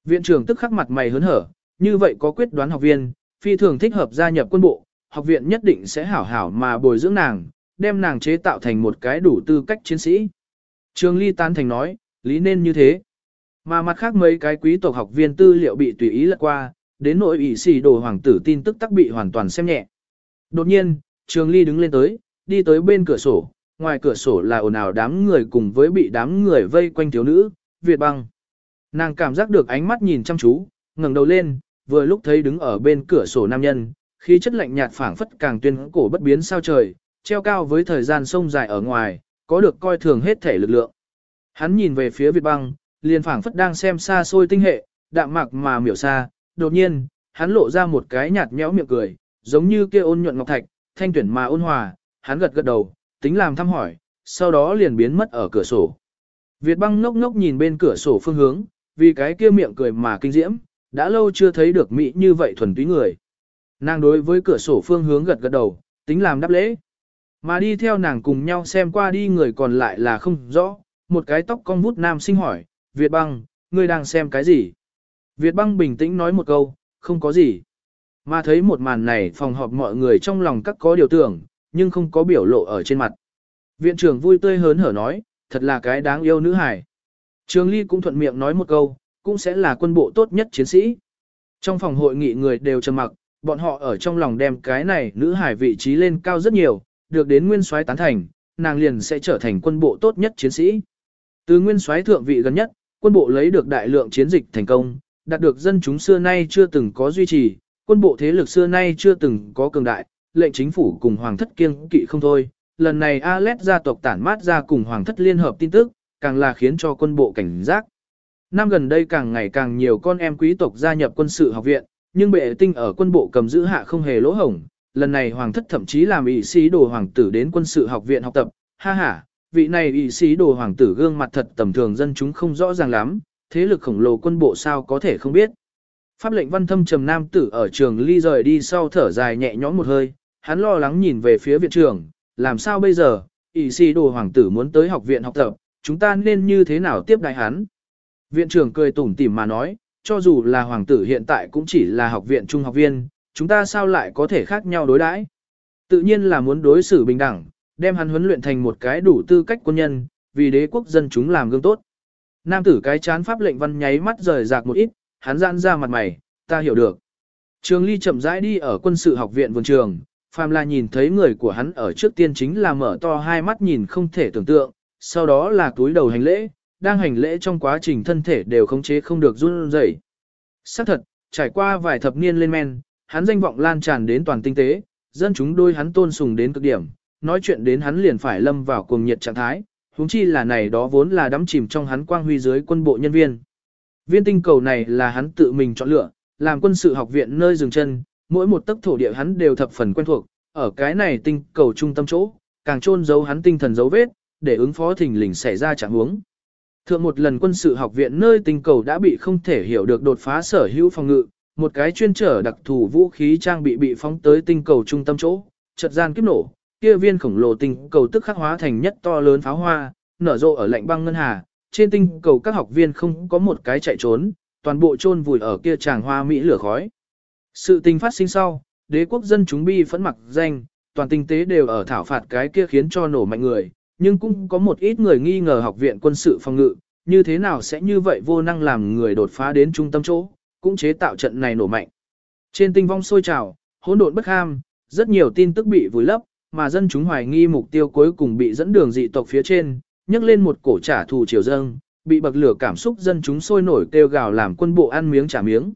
Viện trưởng tức khắc mặt mày hớn hở, như vậy có quyết đoán học viên, phi thường thích hợp gia nhập quân bộ, học viện nhất định sẽ hảo hảo mà bồi dưỡng nàng, đem nàng chế tạo thành một cái đủ tư cách chiến sĩ. Trường Ly tán thành nói, lý nên như thế. Mà mặt khác mấy cái quý tộc học viên tư liệu bị tùy ý lật qua, đến nội ủy sĩ đồ hoàng tử tin tức tắc bị hoàn toàn xem nhẹ. Đột nhiên, Trường Ly đứng lên tới, đi tới bên cửa sổ, ngoài cửa sổ là ồn ào đám người cùng với bị đám người vây quanh thiếu nữ, Việt băng. Nàng cảm giác được ánh mắt nhìn chăm chú, ngẩng đầu lên, vừa lúc thấy đứng ở bên cửa sổ nam nhân, khí chất lạnh nhạt phảng phất càng tuyên cổ bất biến sao trời, treo cao với thời gian sông dài ở ngoài, có được coi thường hết thể lực lượng. Hắn nhìn về phía Việt băng, liền phảng phất đang xem xa xôi tinh hệ, đạm mạc mà miểu xa, đột nhiên, hắn lộ ra một cái nhạt nhẽo miệng cười, giống như kia ôn nhuận ngọc thạch, thanh tuyển mà ôn hòa, hắn gật gật đầu, tính làm thăm hỏi, sau đó liền biến mất ở cửa sổ. Việt băng ngốc ngốc nhìn bên cửa sổ phương hướng, vì cái kia miệng cười mà kinh diễm, đã lâu chưa thấy được mỹ như vậy thuần túy người. Nàng đối với cửa sổ phương hướng gật gật đầu, tính làm đáp lễ. Mà đi theo nàng cùng nhau xem qua đi người còn lại là không rõ, một cái tóc cong vút nam sinh hỏi, Việt băng, ngươi đang xem cái gì? Việt băng bình tĩnh nói một câu, không có gì. Mà thấy một màn này phòng họp mọi người trong lòng các có điều tưởng, nhưng không có biểu lộ ở trên mặt. Viện trưởng vui tươi hớn hở nói, thật là cái đáng yêu nữ hải. Trường Ly cũng thuận miệng nói một câu, cũng sẽ là quân bộ tốt nhất chiến sĩ. Trong phòng hội nghị người đều trầm mặc, bọn họ ở trong lòng đem cái này nữ hải vị trí lên cao rất nhiều, được đến nguyên soái tán thành, nàng liền sẽ trở thành quân bộ tốt nhất chiến sĩ. Từ nguyên soái thượng vị gần nhất, quân bộ lấy được đại lượng chiến dịch thành công, đạt được dân chúng xưa nay chưa từng có duy trì, quân bộ thế lực xưa nay chưa từng có cường đại, lệnh chính phủ cùng hoàng thất kiêng kỵ không thôi. Lần này Alet gia tộc tản mát ra cùng hoàng thất liên hợp tin tức, càng là khiến cho quân bộ cảnh giác. Năm gần đây càng ngày càng nhiều con em quý tộc gia nhập quân sự học viện, nhưng bệ tinh ở quân bộ cầm giữ hạ không hề lỗ hổng. Lần này hoàng thất thậm chí làm ỷ sĩ đồ hoàng tử đến quân sự học viện học tập, ha ha, vị này ỷ sĩ đồ hoàng tử gương mặt thật tầm thường dân chúng không rõ ràng lắm, thế lực khổng lồ quân bộ sao có thể không biết. Pháp lệnh văn thâm trầm nam tử ở trường ly rời đi sau thở dài nhẹ nhõm một hơi, hắn lo lắng nhìn về phía viện trưởng, làm sao bây giờ, ỷ sĩ đồ hoàng tử muốn tới học viện học tập, chúng ta nên như thế nào tiếp đại hắn. Viện trưởng cười tủm tỉm mà nói, cho dù là hoàng tử hiện tại cũng chỉ là học viện trung học viên, chúng ta sao lại có thể khác nhau đối đãi? Tự nhiên là muốn đối xử bình đẳng, đem hắn huấn luyện thành một cái đủ tư cách quân nhân, vì đế quốc dân chúng làm gương tốt. Nam tử cái chán pháp lệnh văn nháy mắt rời rạc một ít, hắn giãn ra mặt mày, ta hiểu được. Trường Ly chậm rãi đi ở quân sự học viện vườn trường, phàm là nhìn thấy người của hắn ở trước tiên chính là mở to hai mắt nhìn không thể tưởng tượng, sau đó là túi đầu hành lễ, đang hành lễ trong quá trình thân thể đều khống chế không được run rẩy. Xác thật, trải qua vài thập niên lên men, hắn danh vọng lan tràn đến toàn tinh tế, dân chúng đôi hắn tôn sùng đến cực điểm, nói chuyện đến hắn liền phải lâm vào cuồng nhiệt trạng thái, huống chi là này đó vốn là đắm chìm trong hắn quang huy dưới quân bộ nhân viên. Viên tinh cầu này là hắn tự mình chọn lựa, làm quân sự học viện nơi dừng chân, mỗi một tấc thổ địa hắn đều thập phần quen thuộc, ở cái này tinh cầu trung tâm chỗ, càng chôn giấu hắn tinh thần dấu vết, để ứng phó thình lình xảy ra trạng huống. Thượng một lần quân sự học viện nơi tinh cầu đã bị không thể hiểu được đột phá sở hữu phòng ngự, một cái chuyên trở đặc thù vũ khí trang bị bị phóng tới tinh cầu trung tâm chỗ, chợt gian kiếp nổ, kia viên khổng lồ tinh cầu tức khắc hóa thành nhất to lớn pháo hoa, nở rộ ở lạnh băng ngân hà, trên tinh cầu các học viên không có một cái chạy trốn, toàn bộ chôn vùi ở kia tràng hoa mỹ lửa khói. Sự tình phát sinh sau, đế quốc dân chúng bi phẫn mặc danh, toàn tinh tế đều ở thảo phạt cái kia khiến cho nổ mạnh người, nhưng cũng có một ít người nghi ngờ học viện quân sự phòng ngự, như thế nào sẽ như vậy vô năng làm người đột phá đến trung tâm chỗ, cũng chế tạo trận này nổ mạnh. Trên tinh vong sôi trào, hỗn độn bất ham, rất nhiều tin tức bị vùi lấp, mà dân chúng hoài nghi mục tiêu cuối cùng bị dẫn đường dị tộc phía trên, nhấc lên một cổ trả thù triều dâng, bị bậc lửa cảm xúc dân chúng sôi nổi kêu gào làm quân bộ ăn miếng trả miếng.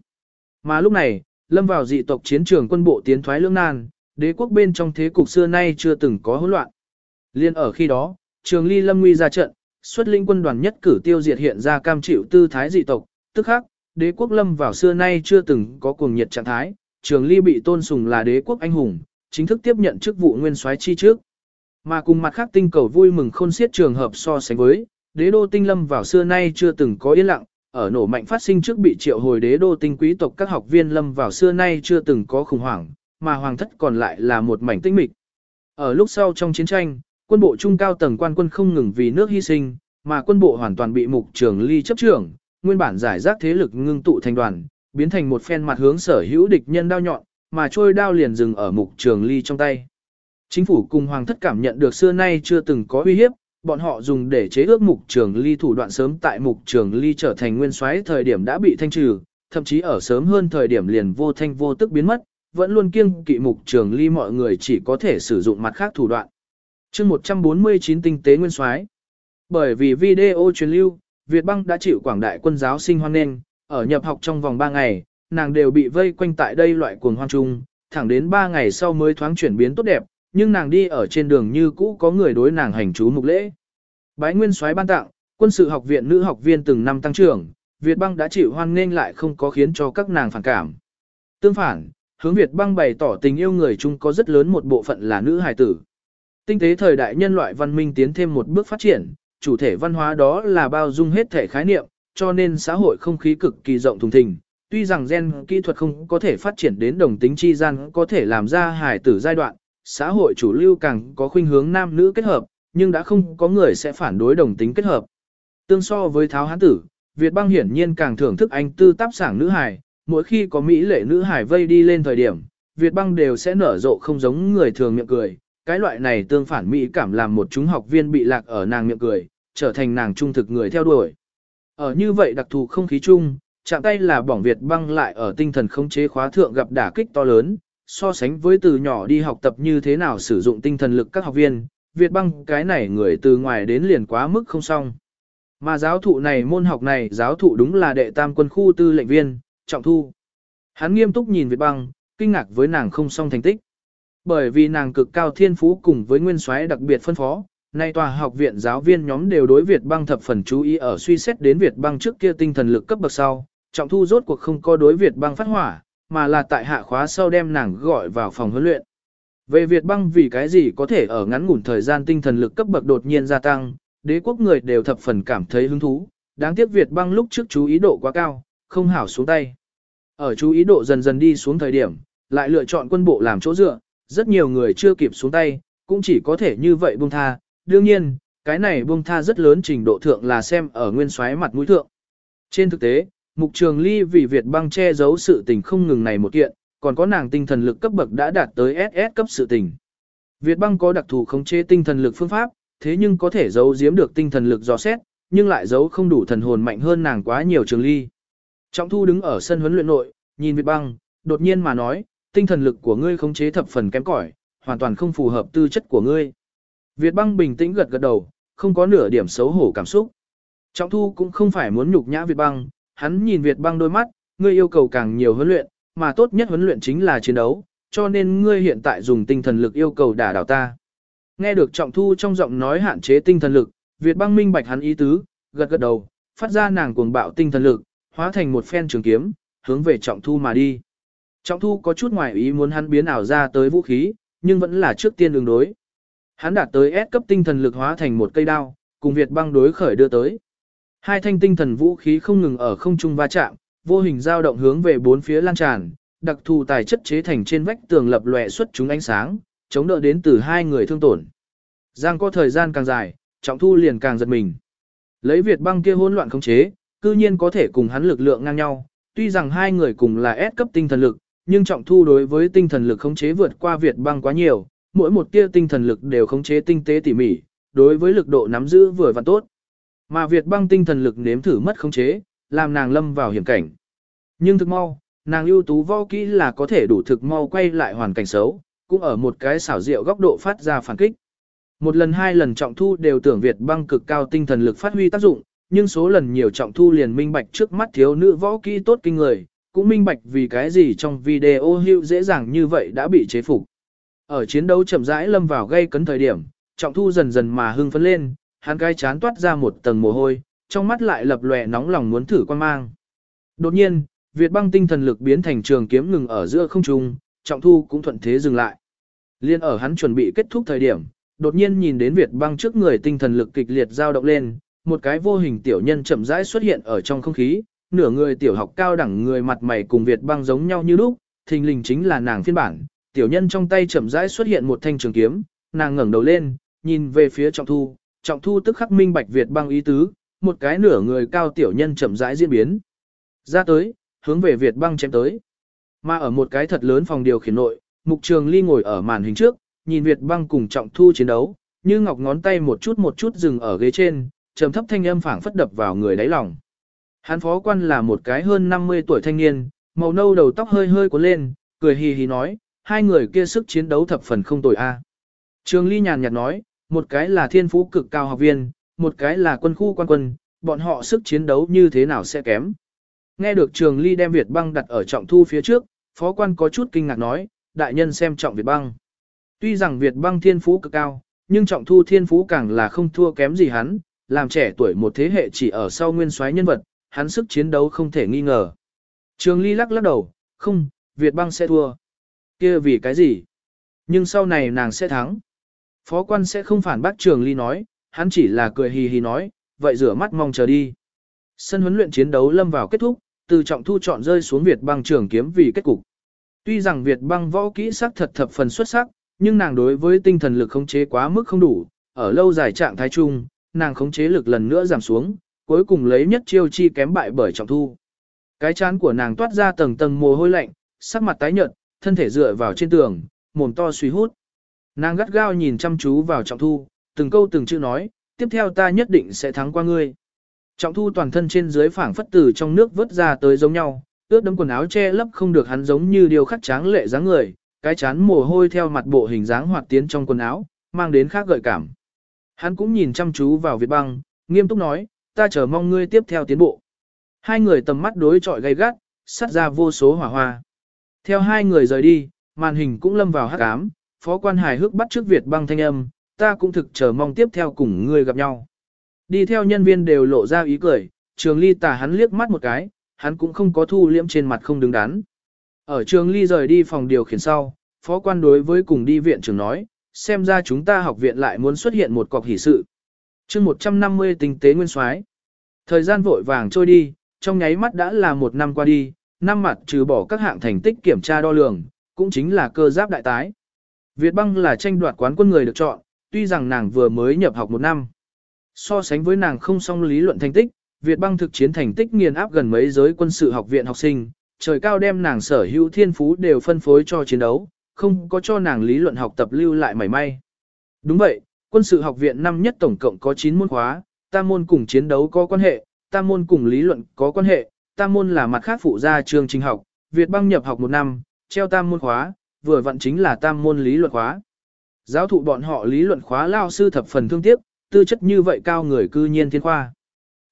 Mà lúc này, lâm vào dị tộc chiến trường quân bộ tiến thoái lưỡng nan, đế quốc bên trong thế cục xưa nay chưa từng có hỗn loạn. Liên ở khi đó, trường ly lâm nguy ra trận, xuất linh quân đoàn nhất cử tiêu diệt hiện ra cam chịu tư thái dị tộc, tức khắc, đế quốc lâm vào xưa nay chưa từng có cuồng nhiệt trạng thái, trường ly bị tôn sùng là đế quốc anh hùng, chính thức tiếp nhận chức vụ nguyên soái chi trước. Mà cùng mặt khác tinh cầu vui mừng khôn xiết trường hợp so sánh với, đế đô tinh lâm vào xưa nay chưa từng có yên lặng, ở nổ mạnh phát sinh trước bị triệu hồi đế đô tinh quý tộc các học viên lâm vào xưa nay chưa từng có khủng hoảng, mà hoàng thất còn lại là một mảnh tinh mịch. Ở lúc sau trong chiến tranh, quân bộ trung cao tầng quan quân không ngừng vì nước hy sinh, mà quân bộ hoàn toàn bị mục trường ly chấp trưởng, nguyên bản giải rác thế lực ngưng tụ thành đoàn, biến thành một phen mặt hướng sở hữu địch nhân đao nhọn, mà trôi đao liền dừng ở mục trường ly trong tay. Chính phủ cùng hoàng thất cảm nhận được xưa nay chưa từng có uy hiếp, bọn họ dùng để chế ước mục trường ly thủ đoạn sớm tại mục trường ly trở thành nguyên soái thời điểm đã bị thanh trừ, thậm chí ở sớm hơn thời điểm liền vô thanh vô tức biến mất, vẫn luôn kiêng kỵ mục trường ly mọi người chỉ có thể sử dụng mặt khác thủ đoạn chương 149 tinh tế nguyên soái Bởi vì video truyền lưu, Việt băng đã chịu quảng đại quân giáo sinh hoan nghênh, ở nhập học trong vòng 3 ngày, nàng đều bị vây quanh tại đây loại cuồng hoan trung, thẳng đến 3 ngày sau mới thoáng chuyển biến tốt đẹp, nhưng nàng đi ở trên đường như cũ có người đối nàng hành chú mục lễ. Bái nguyên soái ban tặng, quân sự học viện nữ học viên từng năm tăng trưởng, Việt băng đã chịu hoan nghênh lại không có khiến cho các nàng phản cảm. Tương phản, hướng Việt băng bày tỏ tình yêu người chung có rất lớn một bộ phận là nữ hài tử. Tinh tế thời đại nhân loại văn minh tiến thêm một bước phát triển, chủ thể văn hóa đó là bao dung hết thể khái niệm, cho nên xã hội không khí cực kỳ rộng thùng thình. Tuy rằng gen kỹ thuật không có thể phát triển đến đồng tính chi gian có thể làm ra hài tử giai đoạn, xã hội chủ lưu càng có khuynh hướng nam nữ kết hợp, nhưng đã không có người sẽ phản đối đồng tính kết hợp. Tương so với tháo hán tử, Việt băng hiển nhiên càng thưởng thức anh tư táp sảng nữ hài, mỗi khi có mỹ lệ nữ hài vây đi lên thời điểm, Việt băng đều sẽ nở rộ không giống người thường miệng cười. Cái loại này tương phản mỹ cảm làm một chúng học viên bị lạc ở nàng miệng cười, trở thành nàng trung thực người theo đuổi. Ở như vậy đặc thù không khí chung, chạm tay là bỏng Việt băng lại ở tinh thần không chế khóa thượng gặp đả kích to lớn, so sánh với từ nhỏ đi học tập như thế nào sử dụng tinh thần lực các học viên, Việt băng cái này người từ ngoài đến liền quá mức không xong. Mà giáo thụ này môn học này giáo thụ đúng là đệ tam quân khu tư lệnh viên, trọng thu. Hắn nghiêm túc nhìn Việt băng, kinh ngạc với nàng không song thành tích. Bởi vì nàng cực cao thiên phú cùng với nguyên soái đặc biệt phân phó, nay tòa học viện giáo viên nhóm đều đối Việt băng thập phần chú ý ở suy xét đến Việt băng trước kia tinh thần lực cấp bậc sau, trọng thu rốt cuộc không có đối Việt băng phát hỏa, mà là tại hạ khóa sau đem nàng gọi vào phòng huấn luyện. Về Việt băng vì cái gì có thể ở ngắn ngủn thời gian tinh thần lực cấp bậc đột nhiên gia tăng, đế quốc người đều thập phần cảm thấy hứng thú, đáng tiếc Việt băng lúc trước chú ý độ quá cao, không hảo xuống tay. Ở chú ý độ dần dần đi xuống thời điểm, lại lựa chọn quân bộ làm chỗ dựa, rất nhiều người chưa kịp xuống tay, cũng chỉ có thể như vậy buông tha. Đương nhiên, cái này buông tha rất lớn trình độ thượng là xem ở nguyên soái mặt mũi thượng. Trên thực tế, Mục Trường Ly vì Việt băng che giấu sự tình không ngừng này một kiện, còn có nàng tinh thần lực cấp bậc đã đạt tới SS cấp sự tình. Việt băng có đặc thù khống chế tinh thần lực phương pháp, thế nhưng có thể giấu giếm được tinh thần lực dò xét, nhưng lại giấu không đủ thần hồn mạnh hơn nàng quá nhiều Trường Ly. Trọng Thu đứng ở sân huấn luyện nội, nhìn Việt băng, đột nhiên mà nói, tinh thần lực của ngươi khống chế thập phần kém cỏi, hoàn toàn không phù hợp tư chất của ngươi. Việt băng bình tĩnh gật gật đầu, không có nửa điểm xấu hổ cảm xúc. Trọng thu cũng không phải muốn nhục nhã Việt băng, hắn nhìn Việt băng đôi mắt, ngươi yêu cầu càng nhiều huấn luyện, mà tốt nhất huấn luyện chính là chiến đấu, cho nên ngươi hiện tại dùng tinh thần lực yêu cầu đả đảo ta. Nghe được trọng thu trong giọng nói hạn chế tinh thần lực, Việt băng minh bạch hắn ý tứ, gật gật đầu, phát ra nàng cuồng bạo tinh thần lực, hóa thành một phen trường kiếm, hướng về trọng thu mà đi. Trọng thu có chút ngoài ý muốn hắn biến ảo ra tới vũ khí, nhưng vẫn là trước tiên đường đối. Hắn đạt tới S cấp tinh thần lực hóa thành một cây đao, cùng Việt băng đối khởi đưa tới. Hai thanh tinh thần vũ khí không ngừng ở không trung va chạm, vô hình dao động hướng về bốn phía lan tràn, đặc thù tài chất chế thành trên vách tường lập lòe xuất chúng ánh sáng, chống đỡ đến từ hai người thương tổn. Giang có thời gian càng dài, trọng thu liền càng giật mình. Lấy Việt băng kia hỗn loạn khống chế, cư nhiên có thể cùng hắn lực lượng ngang nhau, tuy rằng hai người cùng là S cấp tinh thần lực, nhưng trọng thu đối với tinh thần lực khống chế vượt qua Việt băng quá nhiều, mỗi một tia tinh thần lực đều khống chế tinh tế tỉ mỉ, đối với lực độ nắm giữ vừa và tốt. Mà Việt băng tinh thần lực nếm thử mất khống chế, làm nàng lâm vào hiểm cảnh. Nhưng thực mau, nàng ưu tú võ kỹ là có thể đủ thực mau quay lại hoàn cảnh xấu, cũng ở một cái xảo diệu góc độ phát ra phản kích. Một lần hai lần trọng thu đều tưởng Việt băng cực cao tinh thần lực phát huy tác dụng, nhưng số lần nhiều trọng thu liền minh bạch trước mắt thiếu nữ võ kỹ tốt kinh người, cũng minh bạch vì cái gì trong video hữu dễ dàng như vậy đã bị chế phục. Ở chiến đấu chậm rãi lâm vào gây cấn thời điểm, trọng thu dần dần mà hưng phấn lên, hắn cái chán toát ra một tầng mồ hôi, trong mắt lại lập lòe nóng lòng muốn thử quan mang. Đột nhiên, Việt băng tinh thần lực biến thành trường kiếm ngừng ở giữa không trung, trọng thu cũng thuận thế dừng lại. Liên ở hắn chuẩn bị kết thúc thời điểm, đột nhiên nhìn đến Việt băng trước người tinh thần lực kịch liệt dao động lên, một cái vô hình tiểu nhân chậm rãi xuất hiện ở trong không khí, nửa người tiểu học cao đẳng người mặt mày cùng Việt băng giống nhau như lúc, thình lình chính là nàng phiên bản, tiểu nhân trong tay chậm rãi xuất hiện một thanh trường kiếm, nàng ngẩng đầu lên, nhìn về phía trọng thu, trọng thu tức khắc minh bạch Việt băng ý tứ, một cái nửa người cao tiểu nhân chậm rãi diễn biến. Ra tới, hướng về Việt băng chém tới. Mà ở một cái thật lớn phòng điều khiển nội, mục trường ly ngồi ở màn hình trước, nhìn Việt băng cùng trọng thu chiến đấu, như ngọc ngón tay một chút một chút dừng ở ghế trên, trầm thấp thanh âm phảng phất đập vào người đáy lòng. Hắn phó quan là một cái hơn 50 tuổi thanh niên, màu nâu đầu tóc hơi hơi cuốn lên, cười hì hì nói, hai người kia sức chiến đấu thập phần không tồi a. Trường Ly nhàn nhạt nói, một cái là thiên phú cực cao học viên, một cái là quân khu quan quân, bọn họ sức chiến đấu như thế nào sẽ kém. Nghe được Trường Ly đem Việt băng đặt ở trọng thu phía trước, phó quan có chút kinh ngạc nói, đại nhân xem trọng Việt băng. Tuy rằng Việt băng thiên phú cực cao, nhưng trọng thu thiên phú càng là không thua kém gì hắn, làm trẻ tuổi một thế hệ chỉ ở sau nguyên soái nhân vật, hắn sức chiến đấu không thể nghi ngờ. Trường Ly lắc lắc đầu, không, Việt băng sẽ thua. kia vì cái gì? Nhưng sau này nàng sẽ thắng. Phó quan sẽ không phản bác Trường Ly nói, hắn chỉ là cười hì hì nói, vậy rửa mắt mong chờ đi. Sân huấn luyện chiến đấu lâm vào kết thúc, từ trọng thu chọn rơi xuống Việt băng trường kiếm vì kết cục. Tuy rằng Việt băng võ kỹ sắc thật thập phần xuất sắc, nhưng nàng đối với tinh thần lực khống chế quá mức không đủ, ở lâu dài trạng thái chung, nàng khống chế lực lần nữa giảm xuống, cuối cùng lấy nhất chiêu chi kém bại bởi trọng thu. Cái chán của nàng toát ra tầng tầng mồ hôi lạnh, sắc mặt tái nhợt, thân thể dựa vào trên tường, mồm to suy hút. Nàng gắt gao nhìn chăm chú vào trọng thu, từng câu từng chữ nói, tiếp theo ta nhất định sẽ thắng qua ngươi. Trọng thu toàn thân trên dưới phảng phất từ trong nước vớt ra tới giống nhau, ướt đấm quần áo che lấp không được hắn giống như điều khắc tráng lệ dáng người, cái chán mồ hôi theo mặt bộ hình dáng hoạt tiến trong quần áo, mang đến khác gợi cảm. Hắn cũng nhìn chăm chú vào Việt băng, nghiêm túc nói, ta chờ mong ngươi tiếp theo tiến bộ. Hai người tầm mắt đối chọi gay gắt, sát ra vô số hỏa hoa. Theo hai người rời đi, màn hình cũng lâm vào hắc ám, phó quan hài hước bắt trước Việt băng thanh âm, ta cũng thực chờ mong tiếp theo cùng ngươi gặp nhau. Đi theo nhân viên đều lộ ra ý cười, trường ly tà hắn liếc mắt một cái, hắn cũng không có thu liễm trên mặt không đứng đắn. Ở trường ly rời đi phòng điều khiển sau, phó quan đối với cùng đi viện trường nói, xem ra chúng ta học viện lại muốn xuất hiện một cọc hỷ sự chương 150 tinh tế nguyên soái Thời gian vội vàng trôi đi, trong nháy mắt đã là một năm qua đi, năm mặt trừ bỏ các hạng thành tích kiểm tra đo lường, cũng chính là cơ giáp đại tái. Việt băng là tranh đoạt quán quân người được chọn, tuy rằng nàng vừa mới nhập học một năm. So sánh với nàng không song lý luận thành tích, Việt băng thực chiến thành tích nghiền áp gần mấy giới quân sự học viện học sinh, trời cao đem nàng sở hữu thiên phú đều phân phối cho chiến đấu, không có cho nàng lý luận học tập lưu lại mảy may. Đúng vậy, quân sự học viện năm nhất tổng cộng có 9 môn khóa, tam môn cùng chiến đấu có quan hệ, tam môn cùng lý luận có quan hệ, tam môn là mặt khác phụ gia trường trình học, Việt băng nhập học một năm, treo tam môn khóa, vừa vặn chính là tam môn lý luận khóa. Giáo thụ bọn họ lý luận khóa lao sư thập phần thương tiếc, tư chất như vậy cao người cư nhiên thiên khoa.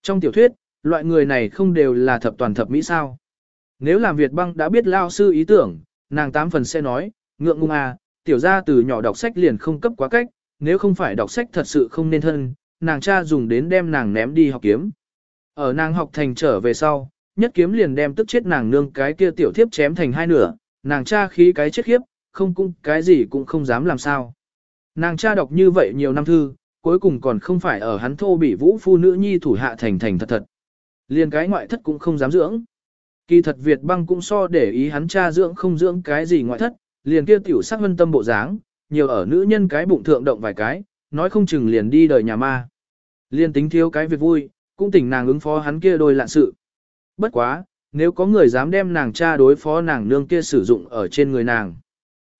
Trong tiểu thuyết, loại người này không đều là thập toàn thập mỹ sao. Nếu làm Việt băng đã biết lao sư ý tưởng, nàng tám phần sẽ nói, ngượng ngung à, tiểu gia từ nhỏ đọc sách liền không cấp quá cách, nếu không phải đọc sách thật sự không nên thân, nàng cha dùng đến đem nàng ném đi học kiếm. Ở nàng học thành trở về sau, nhất kiếm liền đem tức chết nàng nương cái kia tiểu thiếp chém thành hai nửa, nàng cha khí cái chết khiếp, không cũng cái gì cũng không dám làm sao. Nàng cha đọc như vậy nhiều năm thư, cuối cùng còn không phải ở hắn thô bị vũ phu nữ nhi thủ hạ thành thành thật thật. Liền cái ngoại thất cũng không dám dưỡng. Kỳ thật Việt băng cũng so để ý hắn cha dưỡng không dưỡng cái gì ngoại thất, liền kia tiểu sắc vân tâm bộ dáng, nhiều ở nữ nhân cái bụng thượng động vài cái, nói không chừng liền đi đời nhà ma. Liên tính thiếu cái việc vui, cũng tỉnh nàng ứng phó hắn kia đôi lạn sự. Bất quá, nếu có người dám đem nàng cha đối phó nàng nương kia sử dụng ở trên người nàng.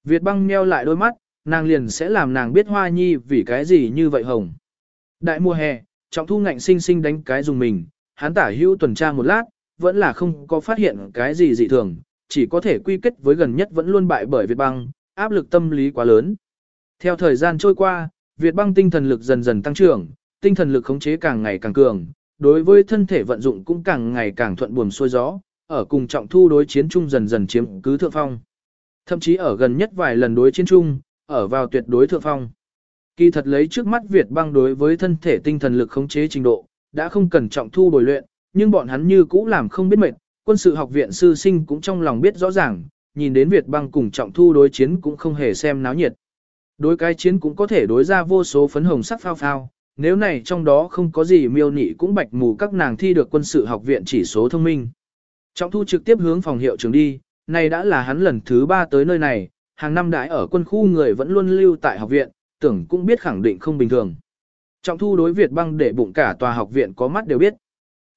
Việt băng meo lại đôi mắt, nàng liền sẽ làm nàng biết hoa nhi vì cái gì như vậy hồng. Đại mùa hè, trọng thu ngạnh sinh sinh đánh cái dùng mình, hắn tả hữu tuần tra một lát, vẫn là không có phát hiện cái gì dị thường, chỉ có thể quy kết với gần nhất vẫn luôn bại bởi Việt băng, áp lực tâm lý quá lớn. Theo thời gian trôi qua, Việt băng tinh thần lực dần dần tăng trưởng, tinh thần lực khống chế càng ngày càng cường, đối với thân thể vận dụng cũng càng ngày càng thuận buồm xuôi gió, ở cùng trọng thu đối chiến chung dần dần chiếm cứ thượng phong. Thậm chí ở gần nhất vài lần đối chiến chung, ở vào tuyệt đối thượng phong. Kỳ thật lấy trước mắt Việt băng đối với thân thể tinh thần lực khống chế trình độ, đã không cần trọng thu bồi luyện, nhưng bọn hắn như cũ làm không biết mệt, quân sự học viện sư sinh cũng trong lòng biết rõ ràng, nhìn đến Việt băng cùng trọng thu đối chiến cũng không hề xem náo nhiệt. Đối cái chiến cũng có thể đối ra vô số phấn hồng sắc phao phao, nếu này trong đó không có gì miêu nị cũng bạch mù các nàng thi được quân sự học viện chỉ số thông minh. Trọng thu trực tiếp hướng phòng hiệu trưởng đi, này đã là hắn lần thứ ba tới nơi này, hàng năm đãi ở quân khu người vẫn luôn lưu tại học viện, tưởng cũng biết khẳng định không bình thường. Trọng thu đối Việt băng để bụng cả tòa học viện có mắt đều biết.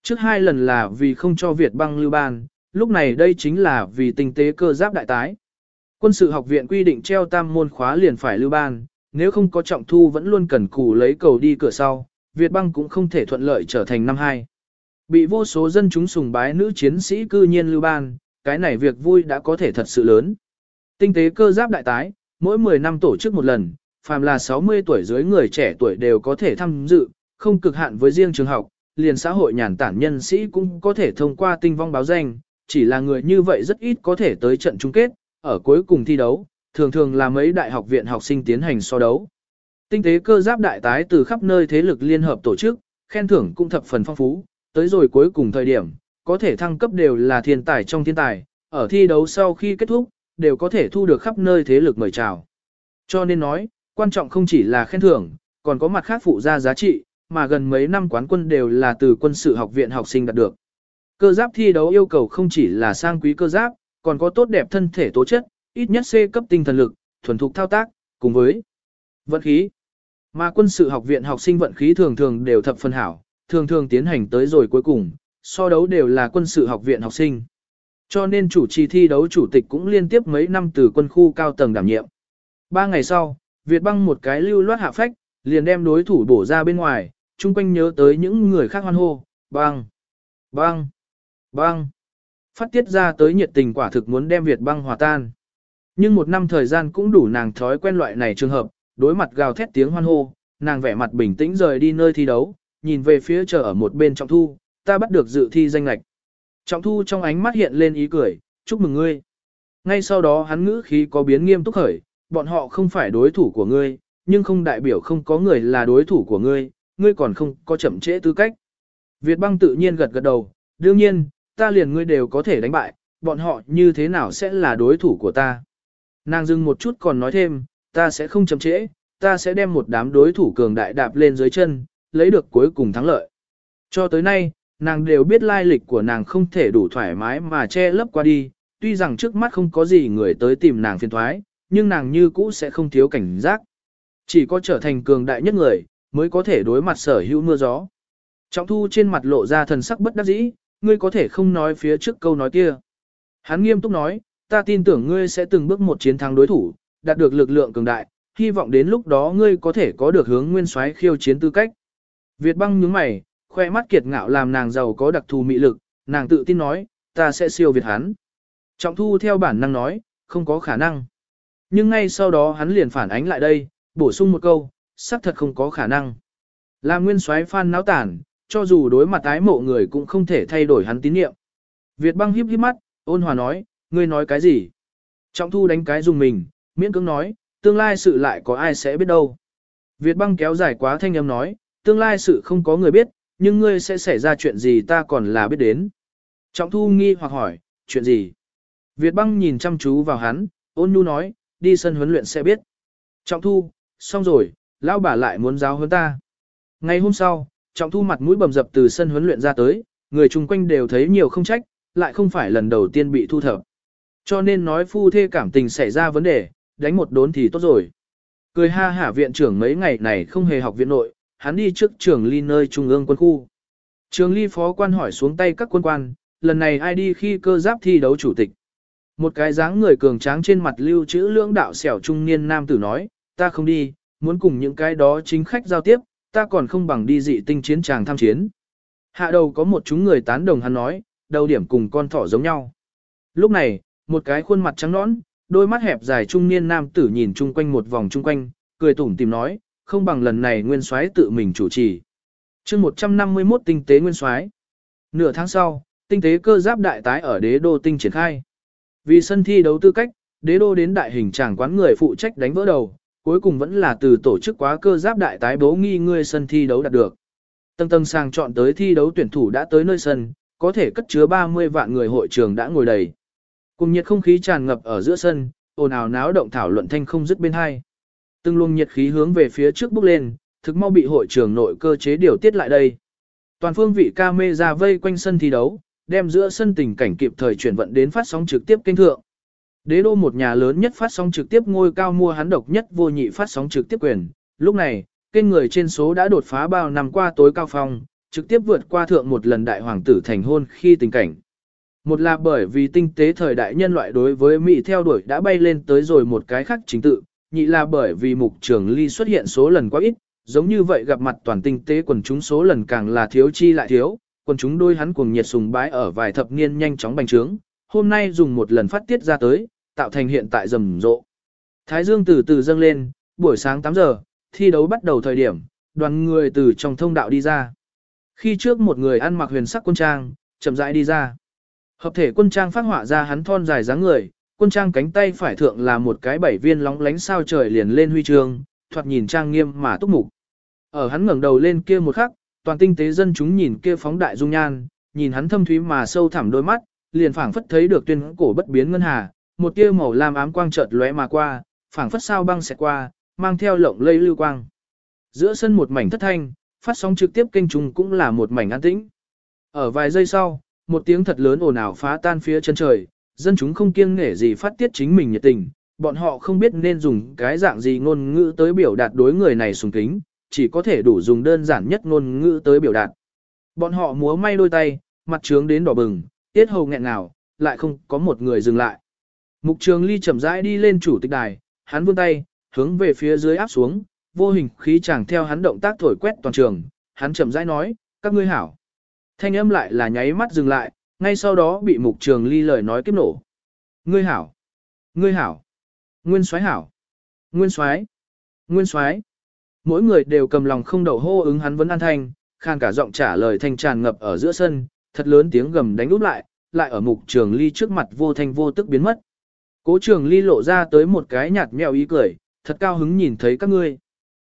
Trước hai lần là vì không cho Việt băng lưu ban, lúc này đây chính là vì tinh tế cơ giáp đại tái. Quân sự học viện quy định treo tam môn khóa liền phải lưu ban, nếu không có trọng thu vẫn luôn cần cù lấy cầu đi cửa sau, Việt băng cũng không thể thuận lợi trở thành năm hai. Bị vô số dân chúng sùng bái nữ chiến sĩ cư nhiên lưu ban, cái này việc vui đã có thể thật sự lớn. Tinh tế cơ giáp đại tái, mỗi 10 năm tổ chức một lần, phàm là 60 tuổi dưới người trẻ tuổi đều có thể tham dự, không cực hạn với riêng trường học, liền xã hội nhàn tản nhân sĩ cũng có thể thông qua tinh vong báo danh, chỉ là người như vậy rất ít có thể tới trận chung kết, ở cuối cùng thi đấu, thường thường là mấy đại học viện học sinh tiến hành so đấu. Tinh tế cơ giáp đại tái từ khắp nơi thế lực liên hợp tổ chức, khen thưởng cũng thập phần phong phú, tới rồi cuối cùng thời điểm, có thể thăng cấp đều là thiên tài trong thiên tài, ở thi đấu sau khi kết thúc, đều có thể thu được khắp nơi thế lực mời chào. Cho nên nói, quan trọng không chỉ là khen thưởng, còn có mặt khác phụ ra giá trị, mà gần mấy năm quán quân đều là từ quân sự học viện học sinh đạt được. Cơ giáp thi đấu yêu cầu không chỉ là sang quý cơ giáp, còn có tốt đẹp thân thể tố chất, ít nhất C cấp tinh thần lực, thuần thục thao tác, cùng với vận khí. Mà quân sự học viện học sinh vận khí thường thường đều thập phân hảo, thường thường tiến hành tới rồi cuối cùng, so đấu đều là quân sự học viện học sinh. Cho nên chủ trì thi đấu chủ tịch cũng liên tiếp mấy năm từ quân khu cao tầng đảm nhiệm. Ba ngày sau, Việt băng một cái lưu loát hạ phách, liền đem đối thủ bổ ra bên ngoài, chung quanh nhớ tới những người khác hoan hô, băng, băng, băng. Phát tiết ra tới nhiệt tình quả thực muốn đem Việt băng hòa tan. Nhưng một năm thời gian cũng đủ nàng thói quen loại này trường hợp, đối mặt gào thét tiếng hoan hô, nàng vẻ mặt bình tĩnh rời đi nơi thi đấu, nhìn về phía chờ ở một bên trọng thu, ta bắt được dự thi danh lạch. Trọng thu trong ánh mắt hiện lên ý cười, chúc mừng ngươi. Ngay sau đó hắn ngữ khí có biến nghiêm túc khởi, bọn họ không phải đối thủ của ngươi, nhưng không đại biểu không có người là đối thủ của ngươi, ngươi còn không có chậm trễ tư cách. Việt băng tự nhiên gật gật đầu, đương nhiên, ta liền ngươi đều có thể đánh bại, bọn họ như thế nào sẽ là đối thủ của ta. Nàng dừng một chút còn nói thêm, ta sẽ không chậm trễ, ta sẽ đem một đám đối thủ cường đại đạp lên dưới chân, lấy được cuối cùng thắng lợi. Cho tới nay, nàng đều biết lai lịch của nàng không thể đủ thoải mái mà che lấp qua đi, tuy rằng trước mắt không có gì người tới tìm nàng phiền thoái, nhưng nàng như cũ sẽ không thiếu cảnh giác. Chỉ có trở thành cường đại nhất người, mới có thể đối mặt sở hữu mưa gió. Trọng thu trên mặt lộ ra thần sắc bất đắc dĩ, ngươi có thể không nói phía trước câu nói kia. Hắn nghiêm túc nói, ta tin tưởng ngươi sẽ từng bước một chiến thắng đối thủ, đạt được lực lượng cường đại, hy vọng đến lúc đó ngươi có thể có được hướng nguyên soái khiêu chiến tư cách. Việt băng nhướng mày, khoe mắt kiệt ngạo làm nàng giàu có đặc thù mị lực, nàng tự tin nói, ta sẽ siêu việt hắn. Trọng thu theo bản năng nói, không có khả năng. Nhưng ngay sau đó hắn liền phản ánh lại đây, bổ sung một câu, xác thật không có khả năng. Làm nguyên soái phan náo tản, cho dù đối mặt ái mộ người cũng không thể thay đổi hắn tín nhiệm. Việt băng híp híp mắt, ôn hòa nói, ngươi nói cái gì? Trọng thu đánh cái dùng mình, miễn cưỡng nói, tương lai sự lại có ai sẽ biết đâu. Việt băng kéo dài quá thanh âm nói, tương lai sự không có người biết, nhưng ngươi sẽ xảy ra chuyện gì ta còn là biết đến. Trọng thu nghi hoặc hỏi, chuyện gì? Việt băng nhìn chăm chú vào hắn, ôn nhu nói, đi sân huấn luyện sẽ biết. Trọng thu, xong rồi, lão bà lại muốn giáo hơn ta. Ngày hôm sau, trọng thu mặt mũi bầm dập từ sân huấn luyện ra tới, người chung quanh đều thấy nhiều không trách, lại không phải lần đầu tiên bị thu thập. Cho nên nói phu thê cảm tình xảy ra vấn đề, đánh một đốn thì tốt rồi. Cười ha hả viện trưởng mấy ngày này không hề học viện nội, hắn đi trước trường ly nơi trung ương quân khu. Trường ly phó quan hỏi xuống tay các quân quan, lần này ai đi khi cơ giáp thi đấu chủ tịch. Một cái dáng người cường tráng trên mặt lưu chữ lưỡng đạo xẻo trung niên nam tử nói, ta không đi, muốn cùng những cái đó chính khách giao tiếp, ta còn không bằng đi dị tinh chiến tràng tham chiến. Hạ đầu có một chúng người tán đồng hắn nói, đầu điểm cùng con thỏ giống nhau. Lúc này, một cái khuôn mặt trắng nõn, đôi mắt hẹp dài trung niên nam tử nhìn chung quanh một vòng chung quanh, cười tủm tìm nói, không bằng lần này nguyên soái tự mình chủ trì. chương 151 tinh tế nguyên soái Nửa tháng sau, tinh tế cơ giáp đại tái ở đế đô tinh triển khai. Vì sân thi đấu tư cách, đế đô đến đại hình tràng quán người phụ trách đánh vỡ đầu, cuối cùng vẫn là từ tổ chức quá cơ giáp đại tái bố nghi ngươi sân thi đấu đạt được. Tầng tầng sàng chọn tới thi đấu tuyển thủ đã tới nơi sân, có thể cất chứa 30 vạn người hội trường đã ngồi đầy. Cùng nhiệt không khí tràn ngập ở giữa sân, ồn ào náo động thảo luận thanh không dứt bên hai. Từng luồng nhiệt khí hướng về phía trước bước lên, thực mau bị hội trường nội cơ chế điều tiết lại đây. Toàn phương vị ca mê ra vây quanh sân thi đấu, đem giữa sân tình cảnh kịp thời chuyển vận đến phát sóng trực tiếp kênh thượng. Đế đô một nhà lớn nhất phát sóng trực tiếp ngôi cao mua hắn độc nhất vô nhị phát sóng trực tiếp quyền. Lúc này, kênh người trên số đã đột phá bao năm qua tối cao phong, trực tiếp vượt qua thượng một lần đại hoàng tử thành hôn khi tình cảnh. Một là bởi vì tinh tế thời đại nhân loại đối với Mỹ theo đuổi đã bay lên tới rồi một cái khác chính tự, nhị là bởi vì mục trường ly xuất hiện số lần quá ít, giống như vậy gặp mặt toàn tinh tế quần chúng số lần càng là thiếu chi lại thiếu, quần chúng đôi hắn cuồng nhiệt sùng bái ở vài thập niên nhanh chóng bành trướng, hôm nay dùng một lần phát tiết ra tới, tạo thành hiện tại rầm rộ. Thái dương từ từ dâng lên, buổi sáng 8 giờ, thi đấu bắt đầu thời điểm, đoàn người từ trong thông đạo đi ra. Khi trước một người ăn mặc huyền sắc quân trang, chậm rãi đi ra. Hợp thể quân trang phát họa ra hắn thon dài dáng người, quân trang cánh tay phải thượng là một cái bảy viên lóng lánh sao trời liền lên huy chương, thoạt nhìn trang nghiêm mà túc mục. Ở hắn ngẩng đầu lên kia một khắc, toàn tinh tế dân chúng nhìn kia phóng đại dung nhan, nhìn hắn thâm thúy mà sâu thẳm đôi mắt, liền phảng phất thấy được tuyên cổ bất biến ngân hà, một tia màu lam ám quang chợt lóe mà qua, phảng phất sao băng xẹt qua, mang theo lộng lây lưu quang. Giữa sân một mảnh thất thanh, phát sóng trực tiếp kênh trùng cũng là một mảnh an tĩnh. Ở vài giây sau, một tiếng thật lớn ồn ào phá tan phía chân trời, dân chúng không kiêng nể gì phát tiết chính mình nhiệt tình, bọn họ không biết nên dùng cái dạng gì ngôn ngữ tới biểu đạt đối người này sùng kính, chỉ có thể đủ dùng đơn giản nhất ngôn ngữ tới biểu đạt. Bọn họ múa may đôi tay, mặt trướng đến đỏ bừng, tiết hầu nghẹn nào, lại không có một người dừng lại. Mục trường ly chậm rãi đi lên chủ tịch đài, hắn vươn tay, hướng về phía dưới áp xuống, vô hình khí chẳng theo hắn động tác thổi quét toàn trường, hắn chậm rãi nói, các ngươi hảo. Thanh âm lại là nháy mắt dừng lại, ngay sau đó bị mục trường ly lời nói kiếp nổ. Ngươi hảo. Ngươi hảo. Nguyên soái hảo. Nguyên soái. Nguyên soái. Mỗi người đều cầm lòng không đầu hô ứng hắn vấn an thanh, khan cả giọng trả lời thanh tràn ngập ở giữa sân, thật lớn tiếng gầm đánh úp lại, lại ở mục trường ly trước mặt vô thanh vô tức biến mất. Cố trường ly lộ ra tới một cái nhạt mèo ý cười, thật cao hứng nhìn thấy các ngươi.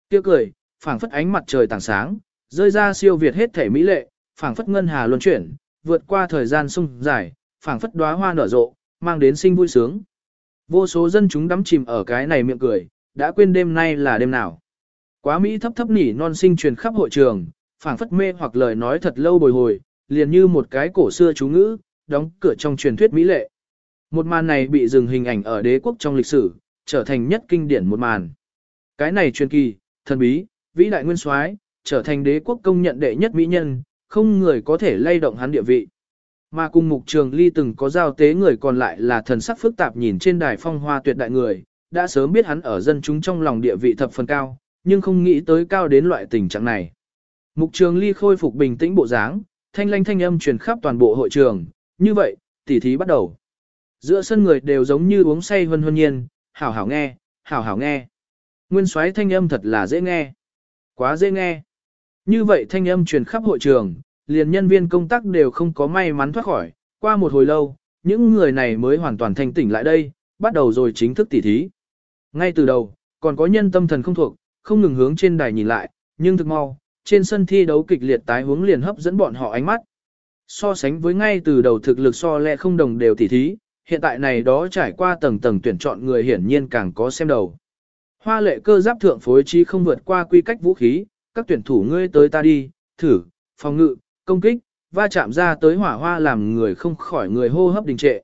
Tiêu cười, phảng phất ánh mặt trời tảng sáng, rơi ra siêu việt hết thể mỹ lệ, phảng phất ngân hà luân chuyển, vượt qua thời gian sung dài, phảng phất đóa hoa nở rộ, mang đến sinh vui sướng. Vô số dân chúng đắm chìm ở cái này miệng cười, đã quên đêm nay là đêm nào. Quá Mỹ thấp thấp nỉ non sinh truyền khắp hội trường, phảng phất mê hoặc lời nói thật lâu bồi hồi, liền như một cái cổ xưa chú ngữ, đóng cửa trong truyền thuyết mỹ lệ. Một màn này bị dừng hình ảnh ở đế quốc trong lịch sử, trở thành nhất kinh điển một màn. Cái này truyền kỳ, thần bí, vĩ đại nguyên soái, trở thành đế quốc công nhận đệ nhất mỹ nhân, không người có thể lay động hắn địa vị. Mà cùng mục trường ly từng có giao tế người còn lại là thần sắc phức tạp nhìn trên đài phong hoa tuyệt đại người, đã sớm biết hắn ở dân chúng trong lòng địa vị thập phần cao, nhưng không nghĩ tới cao đến loại tình trạng này. Mục trường ly khôi phục bình tĩnh bộ dáng, thanh lanh thanh âm truyền khắp toàn bộ hội trường, như vậy, tỉ thí bắt đầu. Giữa sân người đều giống như uống say hân hân nhiên, hảo hảo nghe, hảo hảo nghe. Nguyên soái thanh âm thật là dễ nghe. Quá dễ nghe. Như vậy thanh âm truyền khắp hội trường, liền nhân viên công tác đều không có may mắn thoát khỏi. Qua một hồi lâu, những người này mới hoàn toàn thanh tỉnh lại đây, bắt đầu rồi chính thức tỉ thí. Ngay từ đầu, còn có nhân tâm thần không thuộc, không ngừng hướng trên đài nhìn lại, nhưng thực mau, trên sân thi đấu kịch liệt tái hướng liền hấp dẫn bọn họ ánh mắt. So sánh với ngay từ đầu thực lực so lẹ không đồng đều tỉ thí, hiện tại này đó trải qua tầng tầng tuyển chọn người hiển nhiên càng có xem đầu. Hoa lệ cơ giáp thượng phối trí không vượt qua quy cách vũ khí, các tuyển thủ ngươi tới ta đi, thử, phòng ngự, công kích, va chạm ra tới hỏa hoa làm người không khỏi người hô hấp đình trệ.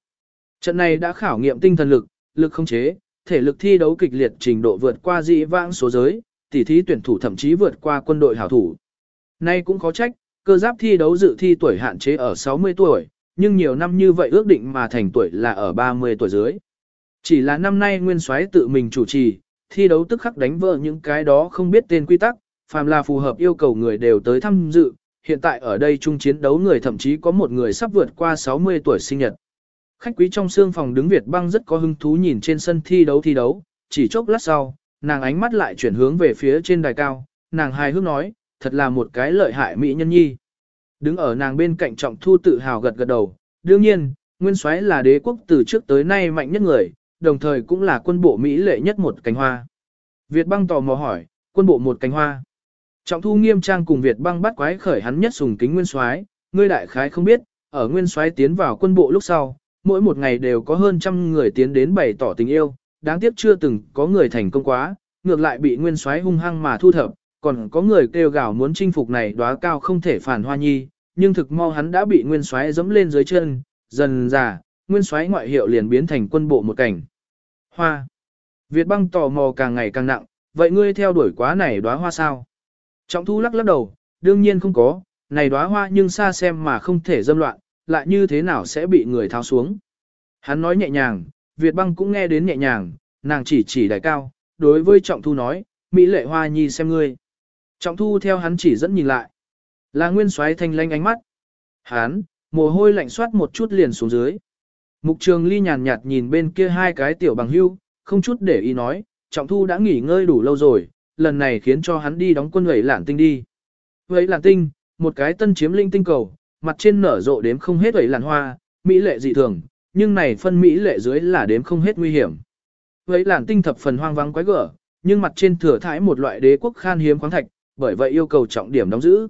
Trận này đã khảo nghiệm tinh thần lực, lực không chế, thể lực thi đấu kịch liệt trình độ vượt qua dị vãng số giới, tỉ thí tuyển thủ thậm chí vượt qua quân đội hảo thủ. Nay cũng khó trách, cơ giáp thi đấu dự thi tuổi hạn chế ở 60 tuổi, nhưng nhiều năm như vậy ước định mà thành tuổi là ở 30 tuổi dưới. Chỉ là năm nay nguyên soái tự mình chủ trì, thi đấu tức khắc đánh vỡ những cái đó không biết tên quy tắc, phàm là phù hợp yêu cầu người đều tới tham dự, hiện tại ở đây chung chiến đấu người thậm chí có một người sắp vượt qua 60 tuổi sinh nhật. Khách quý trong xương phòng đứng Việt băng rất có hứng thú nhìn trên sân thi đấu thi đấu, chỉ chốc lát sau, nàng ánh mắt lại chuyển hướng về phía trên đài cao, nàng hài hước nói, thật là một cái lợi hại mỹ nhân nhi. Đứng ở nàng bên cạnh trọng thu tự hào gật gật đầu, đương nhiên, nguyên soái là đế quốc từ trước tới nay mạnh nhất người, đồng thời cũng là quân bộ Mỹ lệ nhất một cánh hoa. Việt băng tò mò hỏi, quân bộ một cánh hoa. Trọng thu nghiêm trang cùng Việt băng bắt quái khởi hắn nhất sùng kính nguyên soái, ngươi đại khái không biết, ở nguyên soái tiến vào quân bộ lúc sau, mỗi một ngày đều có hơn trăm người tiến đến bày tỏ tình yêu, đáng tiếc chưa từng có người thành công quá, ngược lại bị nguyên soái hung hăng mà thu thập, còn có người kêu gào muốn chinh phục này đóa cao không thể phản hoa nhi, nhưng thực mau hắn đã bị nguyên soái dẫm lên dưới chân, dần già, nguyên soái ngoại hiệu liền biến thành quân bộ một cảnh. Hoa. Việt băng tò mò càng ngày càng nặng, vậy ngươi theo đuổi quá này đóa hoa sao? Trọng thu lắc lắc đầu, đương nhiên không có, này đóa hoa nhưng xa xem mà không thể dâm loạn, lại như thế nào sẽ bị người tháo xuống. Hắn nói nhẹ nhàng, Việt băng cũng nghe đến nhẹ nhàng, nàng chỉ chỉ đại cao, đối với trọng thu nói, Mỹ lệ hoa nhi xem ngươi. Trọng thu theo hắn chỉ dẫn nhìn lại. Là nguyên soái thanh lanh ánh mắt. Hắn, mồ hôi lạnh soát một chút liền xuống dưới. Mục trường ly nhàn nhạt nhìn bên kia hai cái tiểu bằng hưu, không chút để ý nói, trọng thu đã nghỉ ngơi đủ lâu rồi, lần này khiến cho hắn đi đóng quân vẩy lản tinh đi. Vẩy lản tinh, một cái tân chiếm linh tinh cầu, mặt trên nở rộ đếm không hết vẩy lản hoa, mỹ lệ dị thường, nhưng này phân mỹ lệ dưới là đếm không hết nguy hiểm. Vẩy làn tinh thập phần hoang vắng quái gở, nhưng mặt trên thừa thải một loại đế quốc khan hiếm khoáng thạch, bởi vậy yêu cầu trọng điểm đóng giữ.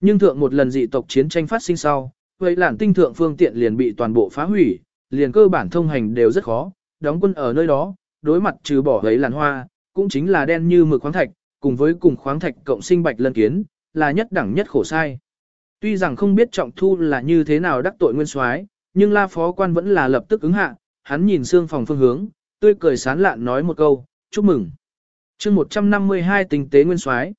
Nhưng thượng một lần dị tộc chiến tranh phát sinh sau, vậy làn tinh thượng phương tiện liền bị toàn bộ phá hủy, liền cơ bản thông hành đều rất khó, đóng quân ở nơi đó, đối mặt trừ bỏ ấy làn hoa, cũng chính là đen như mực khoáng thạch, cùng với cùng khoáng thạch cộng sinh bạch lân kiến, là nhất đẳng nhất khổ sai. Tuy rằng không biết trọng thu là như thế nào đắc tội nguyên soái, nhưng la phó quan vẫn là lập tức ứng hạ, hắn nhìn xương phòng phương hướng, tươi cười sán lạn nói một câu, chúc mừng. chương 152 tình tế nguyên soái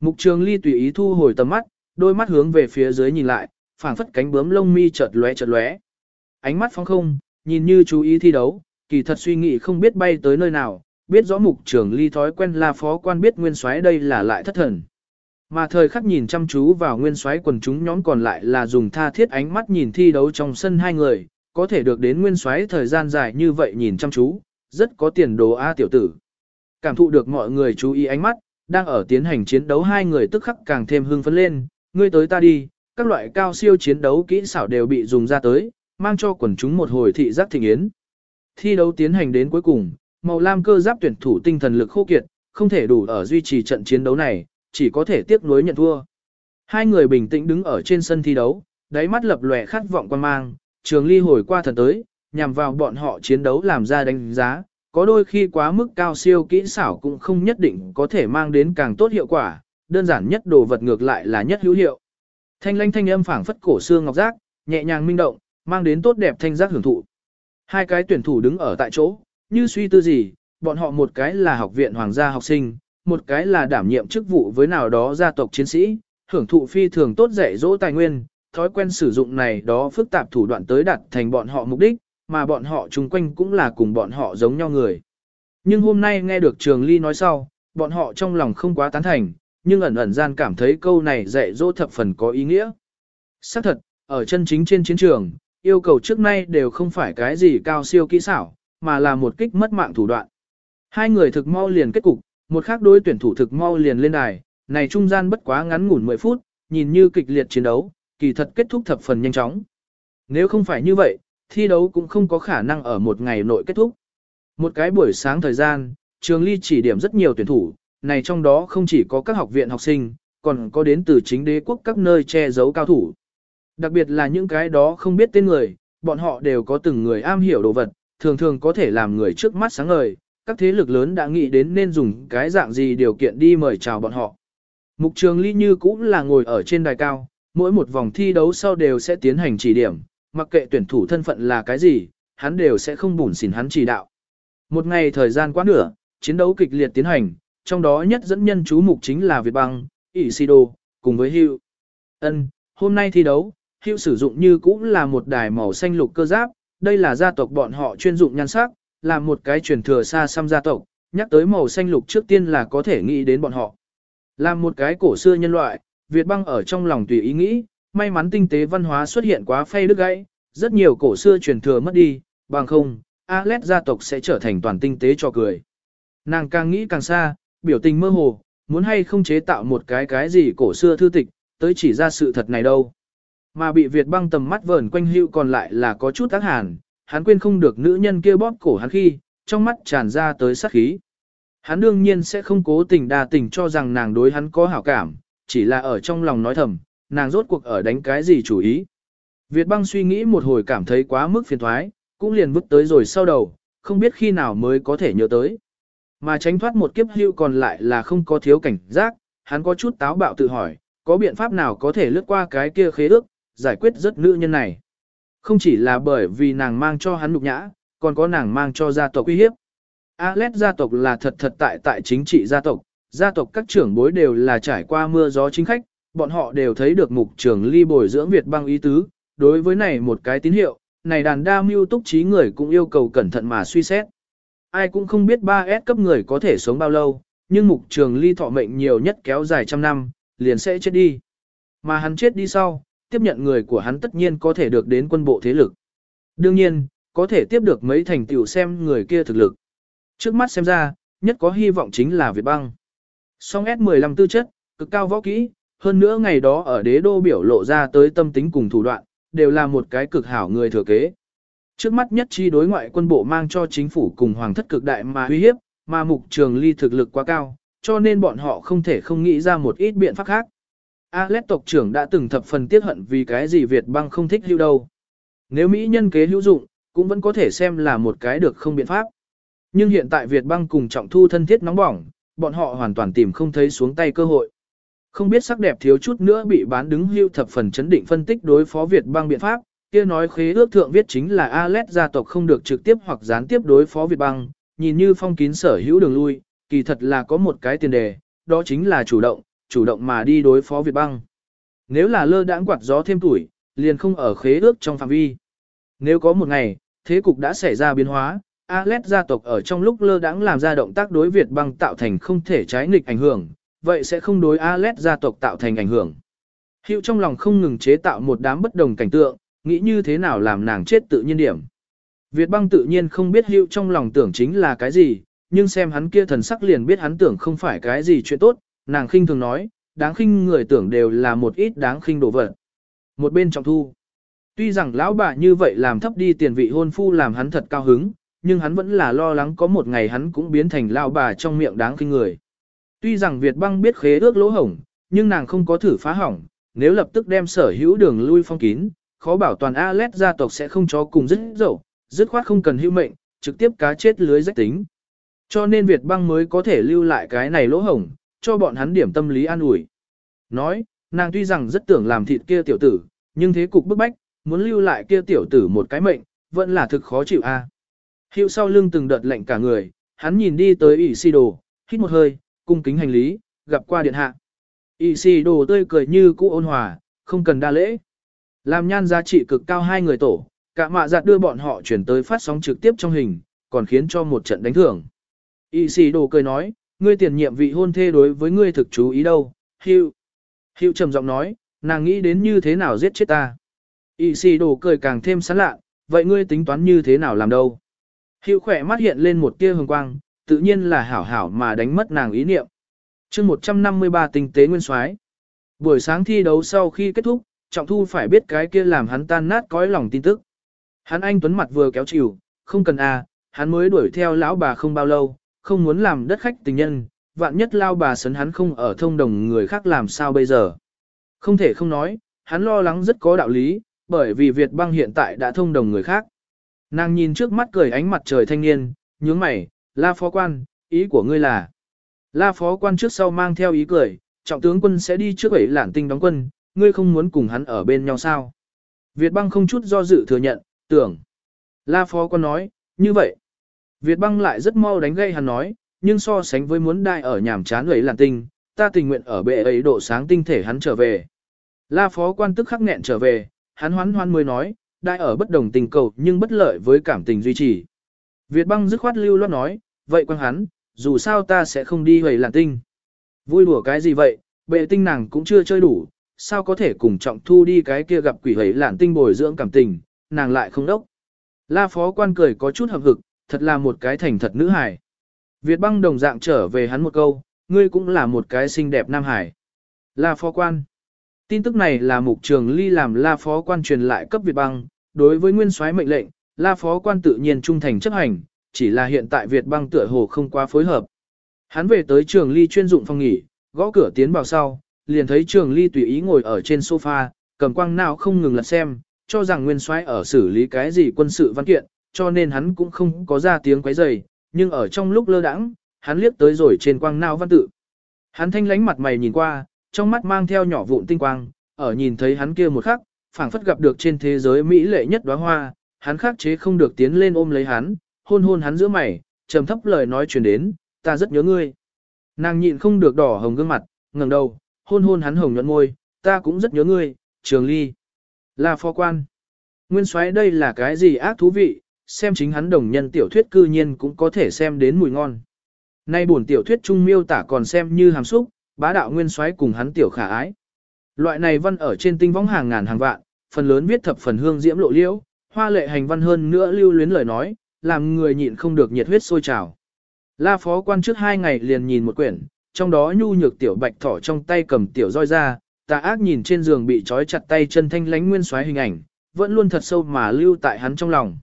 Mục trường ly tùy ý thu hồi tầm mắt, đôi mắt hướng về phía dưới nhìn lại, phảng phất cánh bướm lông mi chợt lóe chợt lóe. Ánh mắt phóng không, nhìn như chú ý thi đấu, kỳ thật suy nghĩ không biết bay tới nơi nào, biết rõ mục trường ly thói quen là phó quan biết nguyên soái đây là lại thất thần. Mà thời khắc nhìn chăm chú vào nguyên soái quần chúng nhóm còn lại là dùng tha thiết ánh mắt nhìn thi đấu trong sân hai người, có thể được đến nguyên soái thời gian dài như vậy nhìn chăm chú, rất có tiền đồ A tiểu tử. Cảm thụ được mọi người chú ý ánh mắt, đang ở tiến hành chiến đấu hai người tức khắc càng thêm hưng phấn lên, ngươi tới ta đi, các loại cao siêu chiến đấu kỹ xảo đều bị dùng ra tới, mang cho quần chúng một hồi thị giác thịnh yến. Thi đấu tiến hành đến cuối cùng, màu lam cơ giáp tuyển thủ tinh thần lực khô kiệt, không thể đủ ở duy trì trận chiến đấu này, chỉ có thể tiếc nuối nhận thua. Hai người bình tĩnh đứng ở trên sân thi đấu, đáy mắt lập lòe khát vọng quan mang, trường ly hồi qua thần tới, nhằm vào bọn họ chiến đấu làm ra đánh giá, có đôi khi quá mức cao siêu kỹ xảo cũng không nhất định có thể mang đến càng tốt hiệu quả, đơn giản nhất đồ vật ngược lại là nhất hữu hiệu. Thanh lanh thanh âm phảng phất cổ xương ngọc giác, nhẹ nhàng minh động, mang đến tốt đẹp thanh giác hưởng thụ. Hai cái tuyển thủ đứng ở tại chỗ, như suy tư gì, bọn họ một cái là học viện hoàng gia học sinh, một cái là đảm nhiệm chức vụ với nào đó gia tộc chiến sĩ, hưởng thụ phi thường tốt dạy dỗ tài nguyên, thói quen sử dụng này đó phức tạp thủ đoạn tới đạt thành bọn họ mục đích, mà bọn họ chung quanh cũng là cùng bọn họ giống nhau người. Nhưng hôm nay nghe được Trường Ly nói sau, bọn họ trong lòng không quá tán thành, nhưng ẩn ẩn gian cảm thấy câu này dạy dỗ thập phần có ý nghĩa. Xác thật, ở chân chính trên chiến trường, yêu cầu trước nay đều không phải cái gì cao siêu kỹ xảo, mà là một kích mất mạng thủ đoạn. Hai người thực mau liền kết cục, một khác đối tuyển thủ thực mau liền lên đài, này trung gian bất quá ngắn ngủn 10 phút, nhìn như kịch liệt chiến đấu, kỳ thật kết thúc thập phần nhanh chóng. Nếu không phải như vậy, thi đấu cũng không có khả năng ở một ngày nội kết thúc. Một cái buổi sáng thời gian, trường ly chỉ điểm rất nhiều tuyển thủ, này trong đó không chỉ có các học viện học sinh, còn có đến từ chính đế quốc các nơi che giấu cao thủ. Đặc biệt là những cái đó không biết tên người, bọn họ đều có từng người am hiểu đồ vật, thường thường có thể làm người trước mắt sáng ngời, các thế lực lớn đã nghĩ đến nên dùng cái dạng gì điều kiện đi mời chào bọn họ. Mục trường ly như cũng là ngồi ở trên đài cao, mỗi một vòng thi đấu sau đều sẽ tiến hành chỉ điểm, mặc kệ tuyển thủ thân phận là cái gì, hắn đều sẽ không bùn xỉn hắn chỉ đạo. Một ngày thời gian quá nửa, chiến đấu kịch liệt tiến hành, trong đó nhất dẫn nhân chú mục chính là Việt băng, Isido, cùng với Hugh. Ân, hôm nay thi đấu, Hugh sử dụng như cũng là một đài màu xanh lục cơ giáp, đây là gia tộc bọn họ chuyên dụng nhan sắc, là một cái truyền thừa xa xăm gia tộc, nhắc tới màu xanh lục trước tiên là có thể nghĩ đến bọn họ. Là một cái cổ xưa nhân loại, Việt băng ở trong lòng tùy ý nghĩ, may mắn tinh tế văn hóa xuất hiện quá phay đứt gãy, rất nhiều cổ xưa truyền thừa mất đi, bằng không, Alet gia tộc sẽ trở thành toàn tinh tế cho cười. Nàng càng nghĩ càng xa, biểu tình mơ hồ, muốn hay không chế tạo một cái cái gì cổ xưa thư tịch, tới chỉ ra sự thật này đâu. Mà bị Việt băng tầm mắt vờn quanh hữu còn lại là có chút ác hàn, hắn quên không được nữ nhân kia bóp cổ hắn khi, trong mắt tràn ra tới sát khí. Hắn đương nhiên sẽ không cố tình đa tình cho rằng nàng đối hắn có hảo cảm, chỉ là ở trong lòng nói thầm, nàng rốt cuộc ở đánh cái gì chủ ý. Việt băng suy nghĩ một hồi cảm thấy quá mức phiền thoái, cũng liền vứt tới rồi sau đầu, không biết khi nào mới có thể nhớ tới. Mà tránh thoát một kiếp hưu còn lại là không có thiếu cảnh giác, hắn có chút táo bạo tự hỏi, có biện pháp nào có thể lướt qua cái kia khế ước, giải quyết rất nữ nhân này. Không chỉ là bởi vì nàng mang cho hắn nhục nhã, còn có nàng mang cho gia tộc uy hiếp. Alet gia tộc là thật thật tại tại chính trị gia tộc, gia tộc các trưởng bối đều là trải qua mưa gió chính khách, bọn họ đều thấy được mục trưởng ly bồi dưỡng Việt băng ý tứ, đối với này một cái tín hiệu, này đàn đa mưu túc trí người cũng yêu cầu cẩn thận mà suy xét. Ai cũng không biết 3S cấp người có thể sống bao lâu, nhưng mục trường ly thọ mệnh nhiều nhất kéo dài trăm năm, liền sẽ chết đi. Mà hắn chết đi sau, tiếp nhận người của hắn tất nhiên có thể được đến quân bộ thế lực. Đương nhiên, có thể tiếp được mấy thành tiểu xem người kia thực lực. Trước mắt xem ra, nhất có hy vọng chính là Việt băng. Song S15 tư chất, cực cao võ kỹ, hơn nữa ngày đó ở đế đô biểu lộ ra tới tâm tính cùng thủ đoạn, đều là một cái cực hảo người thừa kế. Trước mắt nhất chi đối ngoại quân bộ mang cho chính phủ cùng hoàng thất cực đại mà uy hiếp, mà mục trường ly thực lực quá cao, cho nên bọn họ không thể không nghĩ ra một ít biện pháp khác. Alet tộc trưởng đã từng thập phần tiết hận vì cái gì Việt băng không thích hữu đâu. Nếu Mỹ nhân kế hữu dụng, cũng vẫn có thể xem là một cái được không biện pháp. Nhưng hiện tại Việt băng cùng trọng thu thân thiết nóng bỏng, bọn họ hoàn toàn tìm không thấy xuống tay cơ hội. Không biết sắc đẹp thiếu chút nữa bị bán đứng hưu thập phần chấn định phân tích đối phó Việt băng biện pháp, kia nói khế ước thượng viết chính là Alet gia tộc không được trực tiếp hoặc gián tiếp đối phó Việt băng, nhìn như phong kín sở hữu đường lui, kỳ thật là có một cái tiền đề, đó chính là chủ động, chủ động mà đi đối phó Việt băng. Nếu là lơ đãng quạt gió thêm tuổi, liền không ở khế ước trong phạm vi. Nếu có một ngày, thế cục đã xảy ra biến hóa, Alet gia tộc ở trong lúc lơ đãng làm ra động tác đối Việt băng tạo thành không thể trái nghịch ảnh hưởng, vậy sẽ không đối Alet gia tộc tạo thành ảnh hưởng. Hiệu trong lòng không ngừng chế tạo một đám bất đồng cảnh tượng, nghĩ như thế nào làm nàng chết tự nhiên điểm. Việt băng tự nhiên không biết Hiệu trong lòng tưởng chính là cái gì, nhưng xem hắn kia thần sắc liền biết hắn tưởng không phải cái gì chuyện tốt, nàng khinh thường nói, đáng khinh người tưởng đều là một ít đáng khinh đồ vật. Một bên trọng thu. Tuy rằng lão bà như vậy làm thấp đi tiền vị hôn phu làm hắn thật cao hứng, nhưng hắn vẫn là lo lắng có một ngày hắn cũng biến thành lão bà trong miệng đáng khinh người. Tuy rằng Việt băng biết khế ước lỗ hổng, nhưng nàng không có thử phá hỏng, nếu lập tức đem sở hữu đường lui phong kín, khó bảo toàn Alet gia tộc sẽ không cho cùng dứt dậu, dứt khoát không cần hữu mệnh, trực tiếp cá chết lưới rách tính. Cho nên Việt băng mới có thể lưu lại cái này lỗ hổng, cho bọn hắn điểm tâm lý an ủi. Nói, Nàng tuy rằng rất tưởng làm thịt kia tiểu tử, nhưng thế cục bức bách, muốn lưu lại kia tiểu tử một cái mệnh, vẫn là thực khó chịu a. À. Hiệu sau lưng từng đợt lạnh cả người, hắn nhìn đi tới ỷ si đồ, hít một hơi, cung kính hành lý, gặp qua điện hạ. ỷ si đồ tươi cười như cũ ôn hòa, không cần đa lễ. Làm nhan giá trị cực cao hai người tổ, cả mạ giặt đưa bọn họ chuyển tới phát sóng trực tiếp trong hình, còn khiến cho một trận đánh thưởng. ỷ si đồ cười nói, ngươi tiền nhiệm vị hôn thê đối với ngươi thực chú ý đâu, Hiệu. Hiệu trầm giọng nói, nàng nghĩ đến như thế nào giết chết ta. Y xì đồ cười càng thêm sán lạ, vậy ngươi tính toán như thế nào làm đâu? Hiệu khỏe mắt hiện lên một tia hồng quang, tự nhiên là hảo hảo mà đánh mất nàng ý niệm. chương 153 tinh tế nguyên soái Buổi sáng thi đấu sau khi kết thúc, Trọng Thu phải biết cái kia làm hắn tan nát cõi lòng tin tức. Hắn anh tuấn mặt vừa kéo chịu, không cần à, hắn mới đuổi theo lão bà không bao lâu, không muốn làm đất khách tình nhân, vạn nhất lao bà sấn hắn không ở thông đồng người khác làm sao bây giờ. Không thể không nói, hắn lo lắng rất có đạo lý, bởi vì Việt băng hiện tại đã thông đồng người khác. Nàng nhìn trước mắt cười ánh mặt trời thanh niên, nhướng mày, la phó quan, ý của ngươi là. La phó quan trước sau mang theo ý cười, trọng tướng quân sẽ đi trước ấy lản tinh đóng quân, ngươi không muốn cùng hắn ở bên nhau sao. Việt băng không chút do dự thừa nhận, tưởng. La phó quan nói, như vậy. Việt băng lại rất mau đánh gây hắn nói, nhưng so sánh với muốn đại ở nhàm chán ấy làn tinh, ta tình nguyện ở bệ ấy độ sáng tinh thể hắn trở về. La phó quan tức khắc nghẹn trở về, hắn hoán hoan mới nói, đại ở bất đồng tình cầu nhưng bất lợi với cảm tình duy trì. Việt băng dứt khoát lưu loát nói, vậy quan hắn, dù sao ta sẽ không đi hầy làn tinh. Vui đùa cái gì vậy, bệ tinh nàng cũng chưa chơi đủ, sao có thể cùng trọng thu đi cái kia gặp quỷ hầy làn tinh bồi dưỡng cảm tình, nàng lại không đốc. La phó quan cười có chút hợp hực, thật là một cái thành thật nữ hải. Việt băng đồng dạng trở về hắn một câu, ngươi cũng là một cái xinh đẹp nam hải. La phó quan. Tin tức này là mục trường ly làm la phó quan truyền lại cấp Việt băng, đối với nguyên soái mệnh lệnh, la phó quan tự nhiên trung thành chấp hành, chỉ là hiện tại Việt băng tựa hồ không quá phối hợp. Hắn về tới trường ly chuyên dụng phòng nghỉ, gõ cửa tiến vào sau, liền thấy trường ly tùy ý ngồi ở trên sofa, cầm quang nào không ngừng lật xem, cho rằng nguyên soái ở xử lý cái gì quân sự văn kiện, cho nên hắn cũng không có ra tiếng quấy rầy, nhưng ở trong lúc lơ đãng, hắn liếc tới rồi trên quang nao văn tự. Hắn thanh lánh mặt mày nhìn qua, trong mắt mang theo nhỏ vụn tinh quang, ở nhìn thấy hắn kia một khắc, phảng phất gặp được trên thế giới mỹ lệ nhất đóa hoa, hắn khắc chế không được tiến lên ôm lấy hắn, hôn hôn hắn giữa mày, trầm thấp lời nói truyền đến, ta rất nhớ ngươi. Nàng nhịn không được đỏ hồng gương mặt, ngẩng đầu, hôn hôn hắn hồng nhuận môi, ta cũng rất nhớ ngươi, trường ly. Là phó quan. Nguyên soái đây là cái gì ác thú vị, xem chính hắn đồng nhân tiểu thuyết cư nhiên cũng có thể xem đến mùi ngon. Nay buồn tiểu thuyết trung miêu tả còn xem như hàm xúc, bá đạo nguyên soái cùng hắn tiểu khả ái. Loại này văn ở trên tinh võng hàng ngàn hàng vạn, phần lớn viết thập phần hương diễm lộ liễu, hoa lệ hành văn hơn nữa lưu luyến lời nói, làm người nhịn không được nhiệt huyết sôi trào. La phó quan trước hai ngày liền nhìn một quyển, trong đó nhu nhược tiểu bạch thỏ trong tay cầm tiểu roi ra, tà ác nhìn trên giường bị trói chặt tay chân thanh lánh nguyên xoáy hình ảnh, vẫn luôn thật sâu mà lưu tại hắn trong lòng.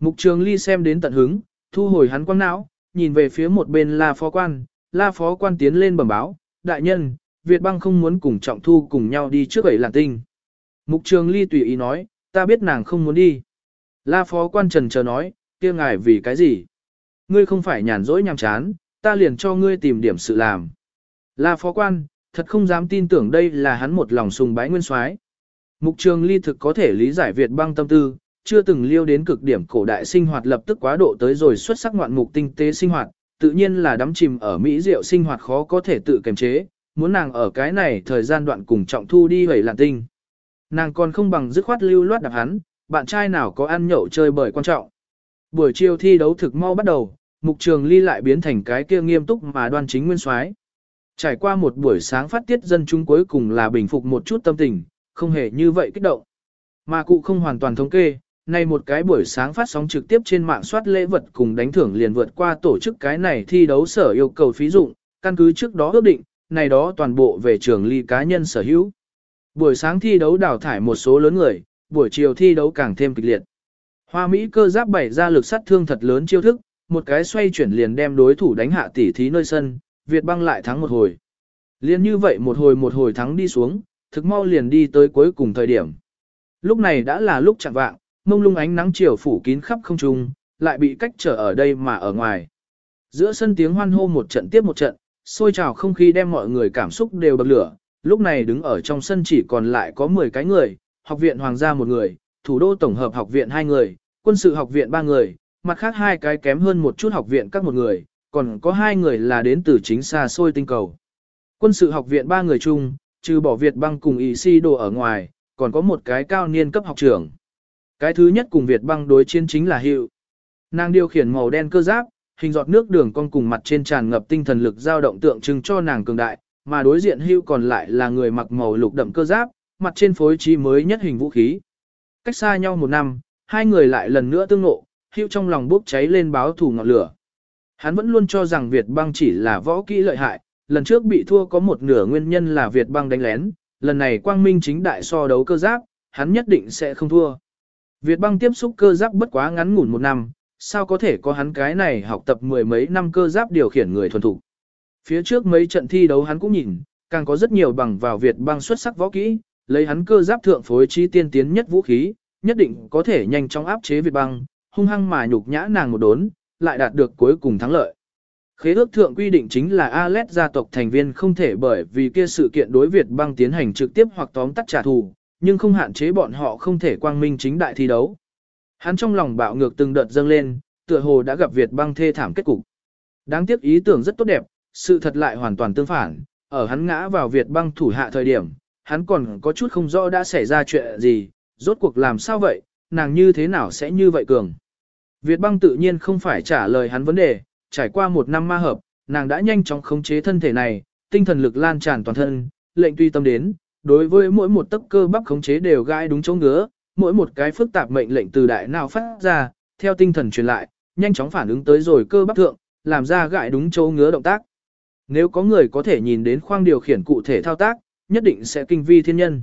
Mục trường ly xem đến tận hứng, thu hồi hắn quăng não, nhìn về phía một bên la phó quan, la phó quan tiến lên bẩm báo, đại nhân, Việt băng không muốn cùng trọng thu cùng nhau đi trước ấy làn tinh. Mục trường ly tùy ý nói, ta biết nàng không muốn đi. La phó quan trần chờ nói, kia ngài vì cái gì? Ngươi không phải nhàn rỗi nhàm chán, ta liền cho ngươi tìm điểm sự làm. La phó quan, thật không dám tin tưởng đây là hắn một lòng sùng bái nguyên soái. Mục trường ly thực có thể lý giải Việt băng tâm tư, chưa từng liêu đến cực điểm cổ đại sinh hoạt lập tức quá độ tới rồi xuất sắc ngoạn mục tinh tế sinh hoạt, tự nhiên là đắm chìm ở Mỹ rượu sinh hoạt khó có thể tự kiềm chế, muốn nàng ở cái này thời gian đoạn cùng trọng thu đi hầy lạn tinh. Nàng còn không bằng dứt khoát lưu loát đạp hắn, bạn trai nào có ăn nhậu chơi bời quan trọng. Buổi chiều thi đấu thực mau bắt đầu, mục trường ly lại biến thành cái kia nghiêm túc mà đoan chính nguyên soái. Trải qua một buổi sáng phát tiết dân chúng cuối cùng là bình phục một chút tâm tình, không hề như vậy kích động. Mà cụ không hoàn toàn thống kê, nay một cái buổi sáng phát sóng trực tiếp trên mạng soát lễ vật cùng đánh thưởng liền vượt qua tổ chức cái này thi đấu sở yêu cầu phí dụng, căn cứ trước đó ước định, này đó toàn bộ về trường ly cá nhân sở hữu. Buổi sáng thi đấu đào thải một số lớn người, buổi chiều thi đấu càng thêm kịch liệt. Hoa Mỹ cơ giáp bảy ra lực sát thương thật lớn chiêu thức, một cái xoay chuyển liền đem đối thủ đánh hạ tỉ thí nơi sân, Việt băng lại thắng một hồi. Liên như vậy một hồi một hồi thắng đi xuống, thực mau liền đi tới cuối cùng thời điểm. Lúc này đã là lúc chặn vạng, mông lung ánh nắng chiều phủ kín khắp không trung, lại bị cách trở ở đây mà ở ngoài. Giữa sân tiếng hoan hô một trận tiếp một trận, xôi trào không khí đem mọi người cảm xúc đều bập lửa, lúc này đứng ở trong sân chỉ còn lại có 10 cái người, học viện hoàng gia một người, thủ đô tổng hợp học viện hai người, quân sự học viện ba người, mặt khác hai cái kém hơn một chút học viện các một người, còn có hai người là đến từ chính xa xôi tinh cầu. Quân sự học viện ba người chung, trừ bỏ Việt băng cùng ý si đồ ở ngoài, còn có một cái cao niên cấp học trưởng. Cái thứ nhất cùng Việt băng đối chiến chính là hiệu. Nàng điều khiển màu đen cơ giáp, hình giọt nước đường con cùng mặt trên tràn ngập tinh thần lực dao động tượng trưng cho nàng cường đại, mà đối diện hưu còn lại là người mặc màu lục đậm cơ giáp, mặt trên phối trí mới nhất hình vũ khí. Cách xa nhau một năm, hai người lại lần nữa tương ngộ, hưu trong lòng bốc cháy lên báo thù ngọn lửa. Hắn vẫn luôn cho rằng Việt băng chỉ là võ kỹ lợi hại, lần trước bị thua có một nửa nguyên nhân là Việt băng đánh lén, lần này quang minh chính đại so đấu cơ giáp, hắn nhất định sẽ không thua. Việt băng tiếp xúc cơ giáp bất quá ngắn ngủn một năm, sao có thể có hắn cái này học tập mười mấy năm cơ giáp điều khiển người thuần thục. Phía trước mấy trận thi đấu hắn cũng nhìn, càng có rất nhiều bằng vào Việt băng xuất sắc võ kỹ, lấy hắn cơ giáp thượng phối chi tiên tiến nhất vũ khí, nhất định có thể nhanh chóng áp chế Việt băng, hung hăng mà nhục nhã nàng một đốn, lại đạt được cuối cùng thắng lợi. Khế ước thượng quy định chính là Alet gia tộc thành viên không thể bởi vì kia sự kiện đối Việt băng tiến hành trực tiếp hoặc tóm tắt trả thù, nhưng không hạn chế bọn họ không thể quang minh chính đại thi đấu. Hắn trong lòng bạo ngược từng đợt dâng lên, tựa hồ đã gặp Việt băng thê thảm kết cục. Đáng tiếc ý tưởng rất tốt đẹp, sự thật lại hoàn toàn tương phản, ở hắn ngã vào Việt băng thủ hạ thời điểm, hắn còn có chút không rõ đã xảy ra chuyện gì, rốt cuộc làm sao vậy, nàng như thế nào sẽ như vậy cường. Việt băng tự nhiên không phải trả lời hắn vấn đề, trải qua một năm ma hợp, nàng đã nhanh chóng khống chế thân thể này, tinh thần lực lan tràn toàn thân, lệnh tuy tâm đến, đối với mỗi một tấc cơ bắp khống chế đều gai đúng chỗ ngứa, mỗi một cái phức tạp mệnh lệnh từ đại nào phát ra, theo tinh thần truyền lại, nhanh chóng phản ứng tới rồi cơ bắp thượng, làm ra gãi đúng chỗ ngứa động tác. Nếu có người có thể nhìn đến khoang điều khiển cụ thể thao tác, nhất định sẽ kinh vi thiên nhân.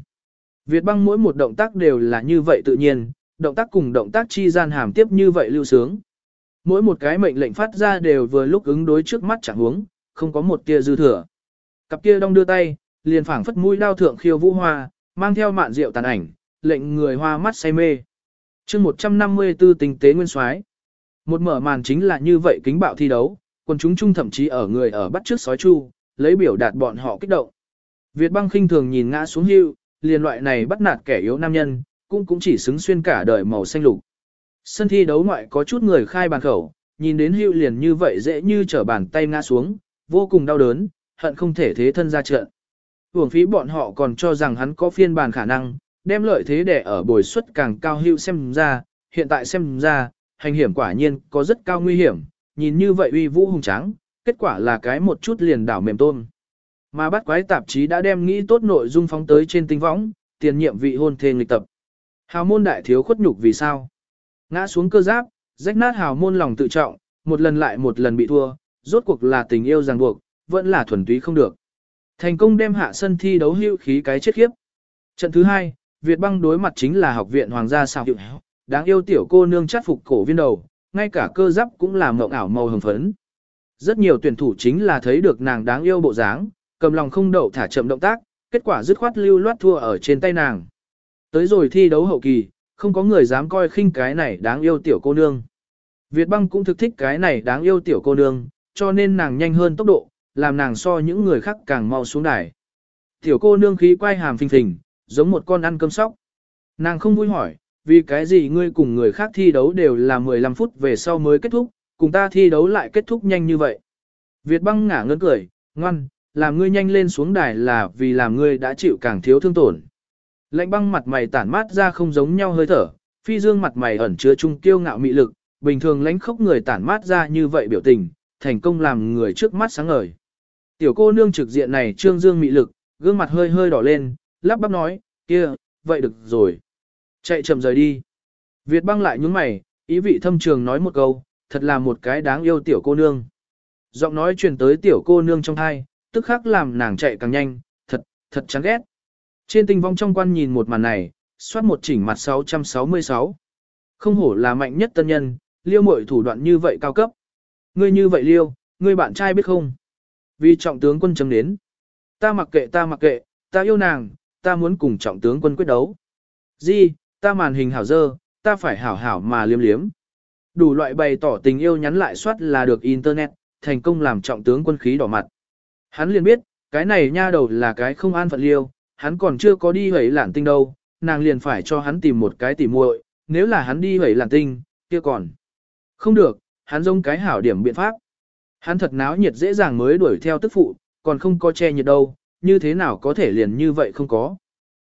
Việt băng mỗi một động tác đều là như vậy tự nhiên, động tác cùng động tác chi gian hàm tiếp như vậy lưu sướng. Mỗi một cái mệnh lệnh phát ra đều vừa lúc ứng đối trước mắt chẳng huống, không có một tia dư thừa. Cặp kia đong đưa tay, liền phảng phất mũi đao thượng khiêu vũ hoa, mang theo mạn rượu tàn ảnh, lệnh người hoa mắt say mê. chương 154 tinh tế nguyên soái Một mở màn chính là như vậy kính bạo thi đấu, quần chúng chung thậm chí ở người ở bắt trước sói chu, lấy biểu đạt bọn họ kích động. Việt băng khinh thường nhìn ngã xuống hưu, liền loại này bắt nạt kẻ yếu nam nhân, cũng cũng chỉ xứng xuyên cả đời màu xanh lục. Sân thi đấu ngoại có chút người khai bàn khẩu, nhìn đến hưu liền như vậy dễ như trở bàn tay ngã xuống, vô cùng đau đớn, hận không thể thế thân ra trận. Hưởng phí bọn họ còn cho rằng hắn có phiên bản khả năng, đem lợi thế để ở bồi suất càng cao hưu xem ra, hiện tại xem ra, hành hiểm quả nhiên có rất cao nguy hiểm, nhìn như vậy uy vũ hùng tráng, kết quả là cái một chút liền đảo mềm tôm. Mà bắt quái tạp chí đã đem nghĩ tốt nội dung phóng tới trên tinh võng, tiền nhiệm vị hôn thê nghịch tập. Hào môn đại thiếu khuất nhục vì sao? Ngã xuống cơ giáp, rách nát hào môn lòng tự trọng, một lần lại một lần bị thua, rốt cuộc là tình yêu ràng buộc, vẫn là thuần túy không được. Thành công đem hạ sân thi đấu hữu khí cái chết khiếp. Trận thứ hai, Việt băng đối mặt chính là học viện hoàng gia sao hiệu đáng yêu tiểu cô nương chắt phục cổ viên đầu, ngay cả cơ giáp cũng làm mộng ảo màu hồng phấn. Rất nhiều tuyển thủ chính là thấy được nàng đáng yêu bộ dáng, cầm lòng không đậu thả chậm động tác, kết quả dứt khoát lưu loát thua ở trên tay nàng. Tới rồi thi đấu hậu kỳ, không có người dám coi khinh cái này đáng yêu tiểu cô nương. Việt băng cũng thực thích cái này đáng yêu tiểu cô nương, cho nên nàng nhanh hơn tốc độ, làm nàng so những người khác càng mau xuống đài. Tiểu cô nương khí quay hàm phình phình, giống một con ăn cơm sóc. Nàng không vui hỏi, vì cái gì ngươi cùng người khác thi đấu đều là 15 phút về sau mới kết thúc, cùng ta thi đấu lại kết thúc nhanh như vậy. Việt băng ngả ngớn cười, ngoan, làm ngươi nhanh lên xuống đài là vì làm ngươi đã chịu càng thiếu thương tổn. Lạnh băng mặt mày tản mát ra không giống nhau hơi thở, phi dương mặt mày ẩn chứa chung kiêu ngạo mị lực, bình thường lãnh khốc người tản mát ra như vậy biểu tình, thành công làm người trước mắt sáng ngời. Tiểu cô nương trực diện này trương dương mị lực, gương mặt hơi hơi đỏ lên, lắp bắp nói, kia, vậy được rồi. Chạy chậm rời đi. Việt băng lại nhúng mày, ý vị thâm trường nói một câu, thật là một cái đáng yêu tiểu cô nương. Giọng nói truyền tới tiểu cô nương trong thai, tức khắc làm nàng chạy càng nhanh, thật, thật chán ghét. Trên tình vong trong quan nhìn một màn này, soát một chỉnh mặt 666. Không hổ là mạnh nhất tân nhân, liêu mội thủ đoạn như vậy cao cấp. Ngươi như vậy liêu, ngươi bạn trai biết không? Vì trọng tướng quân chấm đến. Ta mặc kệ ta mặc kệ, ta yêu nàng, ta muốn cùng trọng tướng quân quyết đấu. Di, ta màn hình hảo dơ, ta phải hảo hảo mà liếm liếm. Đủ loại bày tỏ tình yêu nhắn lại soát là được internet, thành công làm trọng tướng quân khí đỏ mặt. Hắn liền biết, cái này nha đầu là cái không an phận liêu, hắn còn chưa có đi hẩy lản tinh đâu, nàng liền phải cho hắn tìm một cái tỉ muội, nếu là hắn đi hẩy lản tinh, kia còn. Không được, hắn giống cái hảo điểm biện pháp. Hắn thật náo nhiệt dễ dàng mới đuổi theo tức phụ, còn không có che nhiệt đâu, như thế nào có thể liền như vậy không có.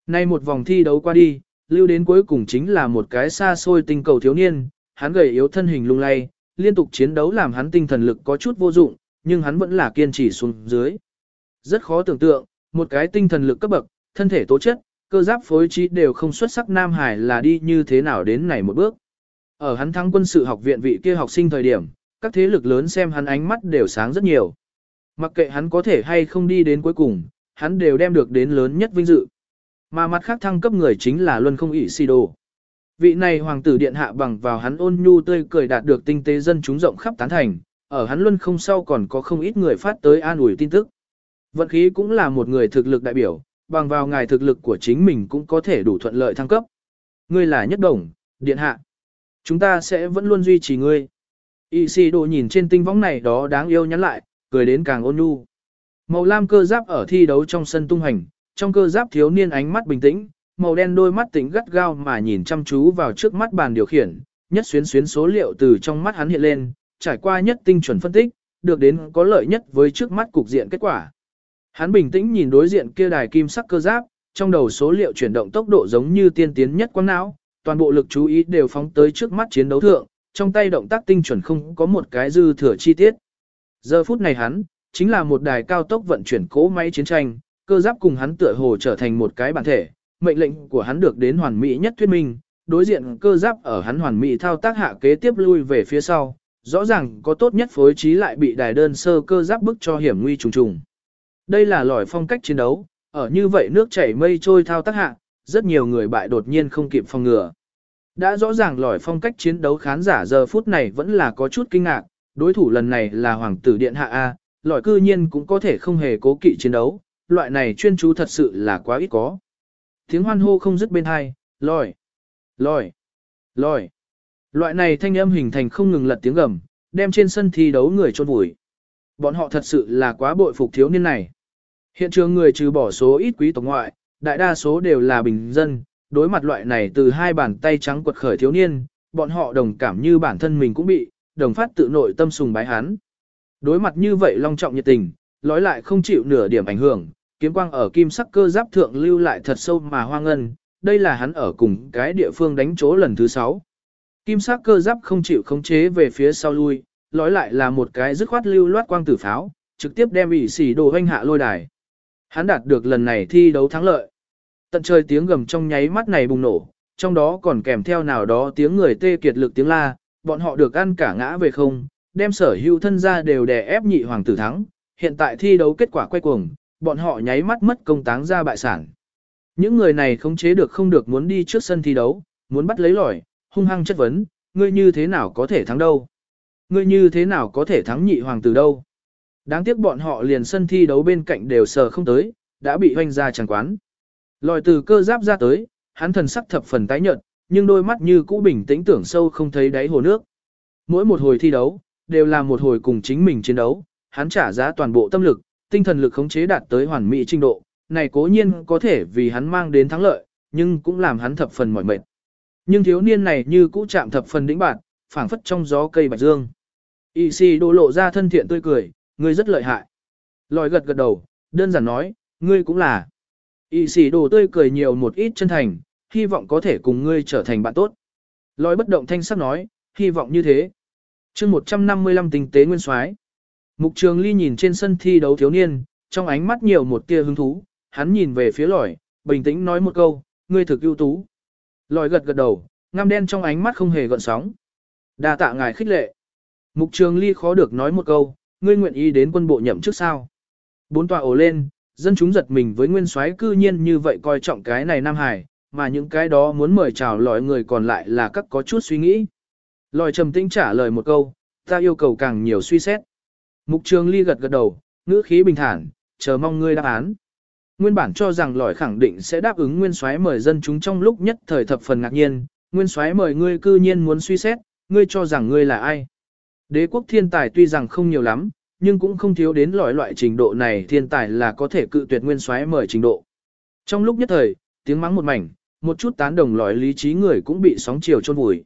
Nay một vòng thi đấu qua đi, lưu đến cuối cùng chính là một cái xa xôi tinh cầu thiếu niên, hắn gầy yếu thân hình lung lay, liên tục chiến đấu làm hắn tinh thần lực có chút vô dụng, nhưng hắn vẫn là kiên trì xuống dưới. Rất khó tưởng tượng, một cái tinh thần lực cấp bậc, thân thể tố chất, cơ giáp phối trí đều không xuất sắc Nam Hải là đi như thế nào đến này một bước. Ở hắn thắng quân sự học viện vị kia học sinh thời điểm, các thế lực lớn xem hắn ánh mắt đều sáng rất nhiều. Mặc kệ hắn có thể hay không đi đến cuối cùng, hắn đều đem được đến lớn nhất vinh dự. Mà mặt khác thăng cấp người chính là Luân không ỷ si đồ. Vị này hoàng tử điện hạ bằng vào hắn ôn nhu tươi cười đạt được tinh tế dân chúng rộng khắp tán thành, ở hắn luân không sau còn có không ít người phát tới an ủi tin tức. Vận khí cũng là một người thực lực đại biểu, bằng vào ngài thực lực của chính mình cũng có thể đủ thuận lợi thăng cấp. Ngươi là nhất đồng, điện hạ. Chúng ta sẽ vẫn luôn duy trì ngươi. Y si đồ nhìn trên tinh võng này đó đáng yêu nhắn lại, cười đến càng ôn nhu. Màu lam cơ giáp ở thi đấu trong sân tung hành, trong cơ giáp thiếu niên ánh mắt bình tĩnh, màu đen đôi mắt tính gắt gao mà nhìn chăm chú vào trước mắt bàn điều khiển, nhất xuyến xuyến số liệu từ trong mắt hắn hiện lên, trải qua nhất tinh chuẩn phân tích, được đến có lợi nhất với trước mắt cục diện kết quả. Hắn bình tĩnh nhìn đối diện kia đài kim sắc cơ giáp, trong đầu số liệu chuyển động tốc độ giống như tiên tiến nhất quang não, toàn bộ lực chú ý đều phóng tới trước mắt chiến đấu thượng, trong tay động tác tinh chuẩn không có một cái dư thừa chi tiết. Giờ phút này hắn, chính là một đài cao tốc vận chuyển cỗ máy chiến tranh, cơ giáp cùng hắn tựa hồ trở thành một cái bản thể, mệnh lệnh của hắn được đến hoàn mỹ nhất thuyết minh, đối diện cơ giáp ở hắn hoàn mỹ thao tác hạ kế tiếp lui về phía sau, rõ ràng có tốt nhất phối trí lại bị đài đơn sơ cơ giáp bức cho hiểm nguy trùng trùng. Đây là lòi phong cách chiến đấu, ở như vậy nước chảy mây trôi thao tác hạ, rất nhiều người bại đột nhiên không kịp phòng ngừa. Đã rõ ràng lỏi phong cách chiến đấu khán giả giờ phút này vẫn là có chút kinh ngạc, đối thủ lần này là Hoàng tử Điện Hạ A, lỏi cư nhiên cũng có thể không hề cố kỵ chiến đấu, loại này chuyên chú thật sự là quá ít có. Tiếng hoan hô không dứt bên hai, lỏi, lỏi, lỏi. Loại này thanh âm hình thành không ngừng lật tiếng gầm, đem trên sân thi đấu người trôn vùi. Bọn họ thật sự là quá bội phục thiếu niên này. Hiện trường người trừ bỏ số ít quý tộc ngoại, đại đa số đều là bình dân, đối mặt loại này từ hai bàn tay trắng quật khởi thiếu niên, bọn họ đồng cảm như bản thân mình cũng bị, đồng phát tự nội tâm sùng bái hắn. Đối mặt như vậy long trọng nhiệt tình, lói lại không chịu nửa điểm ảnh hưởng, kiếm quang ở kim sắc cơ giáp thượng lưu lại thật sâu mà hoang ngân, đây là hắn ở cùng cái địa phương đánh chỗ lần thứ sáu. Kim sắc cơ giáp không chịu khống chế về phía sau lui, lói lại là một cái dứt khoát lưu loát quang tử pháo, trực tiếp đem ỉ xỉ đồ hoanh hạ lôi đài. Hắn đạt được lần này thi đấu thắng lợi. Tận trời tiếng gầm trong nháy mắt này bùng nổ, trong đó còn kèm theo nào đó tiếng người tê kiệt lực tiếng la, bọn họ được ăn cả ngã về không, đem sở hữu thân ra đều đè ép nhị hoàng tử thắng. Hiện tại thi đấu kết quả quay cuồng, bọn họ nháy mắt mất công táng ra bại sản. Những người này không chế được không được muốn đi trước sân thi đấu, muốn bắt lấy lỏi, hung hăng chất vấn, ngươi như thế nào có thể thắng đâu? Ngươi như thế nào có thể thắng nhị hoàng tử đâu? Đáng tiếc bọn họ liền sân thi đấu bên cạnh đều sờ không tới, đã bị hoanh ra chẳng quán. Lòi từ cơ giáp ra tới, hắn thần sắc thập phần tái nhợt, nhưng đôi mắt như cũ bình tĩnh tưởng sâu không thấy đáy hồ nước. Mỗi một hồi thi đấu, đều là một hồi cùng chính mình chiến đấu, hắn trả giá toàn bộ tâm lực, tinh thần lực khống chế đạt tới hoàn mỹ trình độ, này cố nhiên có thể vì hắn mang đến thắng lợi, nhưng cũng làm hắn thập phần mỏi mệt. Nhưng thiếu niên này như cũ chạm thập phần đỉnh bạn, phảng phất trong gió cây bạch dương. Y si đô lộ ra thân thiện tươi cười, ngươi rất lợi hại. Lòi gật gật đầu, đơn giản nói, ngươi cũng là. Y sĩ đồ tươi cười nhiều một ít chân thành, hy vọng có thể cùng ngươi trở thành bạn tốt. Lói bất động thanh sắc nói, hy vọng như thế. chương 155 tinh tế nguyên soái Mục trường ly nhìn trên sân thi đấu thiếu niên, trong ánh mắt nhiều một tia hứng thú, hắn nhìn về phía lòi, bình tĩnh nói một câu, ngươi thực ưu tú. Lòi gật gật đầu, ngăm đen trong ánh mắt không hề gợn sóng. đa tạ ngài khích lệ. Mục trường ly khó được nói một câu, ngươi nguyện ý đến quân bộ nhậm trước sao. Bốn tòa ổ lên, dân chúng giật mình với nguyên soái cư nhiên như vậy coi trọng cái này Nam Hải, mà những cái đó muốn mời chào lòi người còn lại là các có chút suy nghĩ. Lòi trầm tĩnh trả lời một câu, ta yêu cầu càng nhiều suy xét. Mục trường ly gật gật đầu, ngữ khí bình thản, chờ mong ngươi đáp án. Nguyên bản cho rằng lòi khẳng định sẽ đáp ứng nguyên soái mời dân chúng trong lúc nhất thời thập phần ngạc nhiên, nguyên soái mời ngươi cư nhiên muốn suy xét, ngươi cho rằng ngươi là ai. Đế quốc thiên tài tuy rằng không nhiều lắm, nhưng cũng không thiếu đến loại loại trình độ này thiên tài là có thể cự tuyệt nguyên soái mời trình độ. Trong lúc nhất thời, tiếng mắng một mảnh, một chút tán đồng lõi lý trí người cũng bị sóng chiều chôn vùi.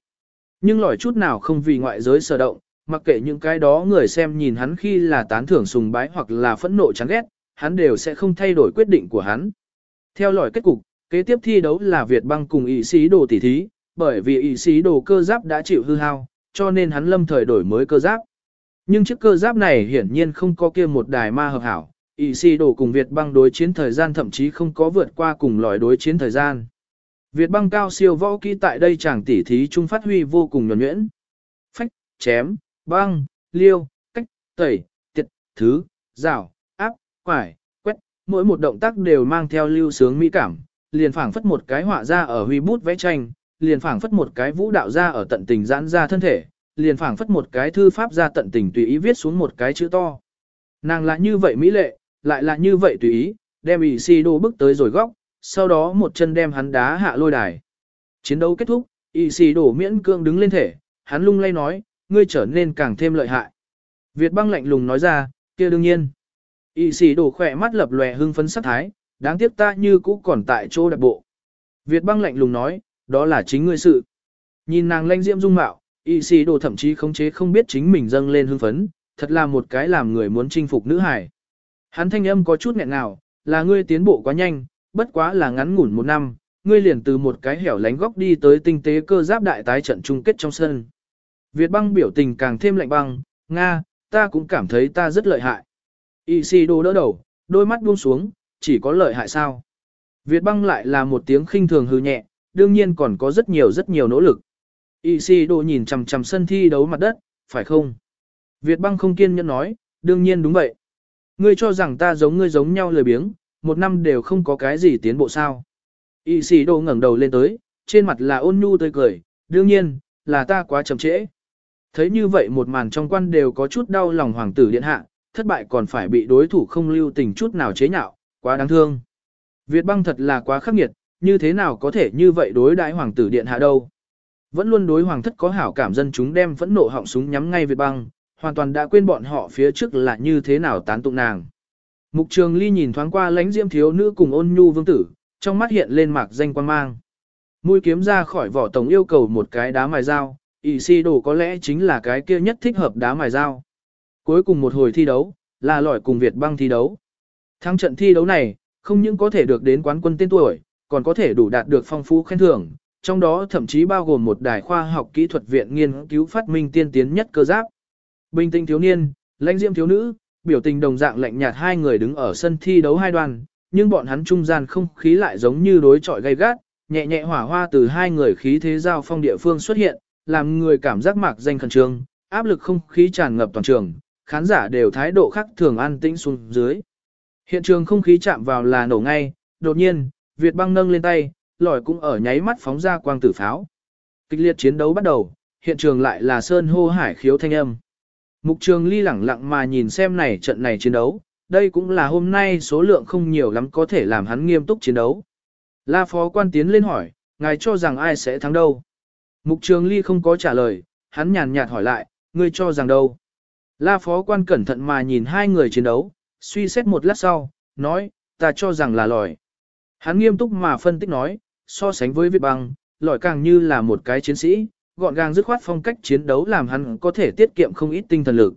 Nhưng lõi chút nào không vì ngoại giới sở động, mặc kệ những cái đó người xem nhìn hắn khi là tán thưởng sùng bái hoặc là phẫn nộ chán ghét, hắn đều sẽ không thay đổi quyết định của hắn. Theo lõi kết cục, kế tiếp thi đấu là Việt băng cùng ý sĩ đồ tỷ thí, bởi vì ý sĩ đồ cơ giáp đã chịu hư hao, cho nên hắn lâm thời đổi mới cơ giáp. Nhưng chiếc cơ giáp này hiển nhiên không có kia một đài ma hợp hảo, ỷ si đổ cùng Việt băng đối chiến thời gian thậm chí không có vượt qua cùng lòi đối chiến thời gian. Việt băng cao siêu võ kỹ tại đây chẳng tỉ thí trung phát huy vô cùng nhuẩn nhuyễn. Phách, chém, băng, liêu, cách, tẩy, tiệt, thứ, rào, áp, quải, quét, mỗi một động tác đều mang theo lưu sướng mỹ cảm, liền phảng phất một cái họa ra ở huy bút vẽ tranh, liền phảng phất một cái vũ đạo ra ở tận tình giãn ra thân thể, liền phảng phất một cái thư pháp ra tận tình tùy ý viết xuống một cái chữ to. Nàng là như vậy mỹ lệ, lại là như vậy tùy ý, đem ỷ si đô bước tới rồi góc, sau đó một chân đem hắn đá hạ lôi đài. Chiến đấu kết thúc, ỷ si đổ miễn cương đứng lên thể, hắn lung lay nói, ngươi trở nên càng thêm lợi hại. Việt băng lạnh lùng nói ra, kia đương nhiên. ỷ si đổ khỏe mắt lập lòe hưng phấn sắc thái, đáng tiếc ta như cũ còn tại chỗ đặc bộ. Việt băng lạnh lùng nói, đó là chính ngươi sự. Nhìn nàng lanh diễm dung mạo, y sĩ đồ thậm chí khống chế không biết chính mình dâng lên hưng phấn, thật là một cái làm người muốn chinh phục nữ hải. Hắn thanh âm có chút nghẹn ngào, là ngươi tiến bộ quá nhanh, bất quá là ngắn ngủn một năm, ngươi liền từ một cái hẻo lánh góc đi tới tinh tế cơ giáp đại tái trận chung kết trong sân. Việt băng biểu tình càng thêm lạnh băng, Nga, ta cũng cảm thấy ta rất lợi hại. Y sĩ đồ đỡ đầu, đôi mắt buông xuống, chỉ có lợi hại sao. Việt băng lại là một tiếng khinh thường hư nhẹ, đương nhiên còn có rất nhiều rất nhiều nỗ lực. Y si đồ nhìn chằm chằm sân thi đấu mặt đất, phải không? Việt băng không kiên nhẫn nói, đương nhiên đúng vậy. Ngươi cho rằng ta giống ngươi giống nhau lười biếng, một năm đều không có cái gì tiến bộ sao. Y si đồ ngẩng đầu lên tới, trên mặt là ôn nhu tươi cười, đương nhiên, là ta quá chậm trễ. Thấy như vậy một màn trong quan đều có chút đau lòng hoàng tử điện hạ, thất bại còn phải bị đối thủ không lưu tình chút nào chế nhạo, quá đáng thương. Việt băng thật là quá khắc nghiệt, như thế nào có thể như vậy đối đãi hoàng tử điện hạ đâu. Vẫn luôn đối hoàng thất có hảo cảm dân chúng đem phẫn nộ họng súng nhắm ngay Việt băng, hoàn toàn đã quên bọn họ phía trước là như thế nào tán tụng nàng. Mục trường ly nhìn thoáng qua lãnh diễm thiếu nữ cùng ôn nhu vương tử, trong mắt hiện lên mạc danh quan mang. Mũi kiếm ra khỏi vỏ tổng yêu cầu một cái đá mài dao, ỷ si đồ có lẽ chính là cái kia nhất thích hợp đá mài dao. Cuối cùng một hồi thi đấu, là lỏi cùng Việt băng thi đấu. Thắng trận thi đấu này, không những có thể được đến quán quân tên tuổi, còn có thể đủ đạt được phong phú khen thưởng, trong đó thậm chí bao gồm một đài khoa học kỹ thuật viện nghiên cứu phát minh tiên tiến nhất cơ giáp. Bình tĩnh thiếu niên, lãnh diễm thiếu nữ, biểu tình đồng dạng lạnh nhạt hai người đứng ở sân thi đấu hai đoàn, nhưng bọn hắn trung gian không khí lại giống như đối chọi gay gắt, nhẹ nhẹ hỏa hoa từ hai người khí thế giao phong địa phương xuất hiện, làm người cảm giác mạc danh khẩn trương, áp lực không khí tràn ngập toàn trường, khán giả đều thái độ khác thường an tĩnh xuống dưới. Hiện trường không khí chạm vào là nổ ngay, đột nhiên, Việt băng nâng lên tay, lòi cũng ở nháy mắt phóng ra quang tử pháo. Kịch liệt chiến đấu bắt đầu, hiện trường lại là sơn hô hải khiếu thanh âm. Mục trường ly lẳng lặng mà nhìn xem này trận này chiến đấu, đây cũng là hôm nay số lượng không nhiều lắm có thể làm hắn nghiêm túc chiến đấu. La phó quan tiến lên hỏi, ngài cho rằng ai sẽ thắng đâu? Mục trường ly không có trả lời, hắn nhàn nhạt hỏi lại, ngươi cho rằng đâu? La phó quan cẩn thận mà nhìn hai người chiến đấu, suy xét một lát sau, nói, ta cho rằng là lòi. Hắn nghiêm túc mà phân tích nói, so sánh với Việt băng, lòi càng như là một cái chiến sĩ, gọn gàng dứt khoát phong cách chiến đấu làm hắn có thể tiết kiệm không ít tinh thần lực.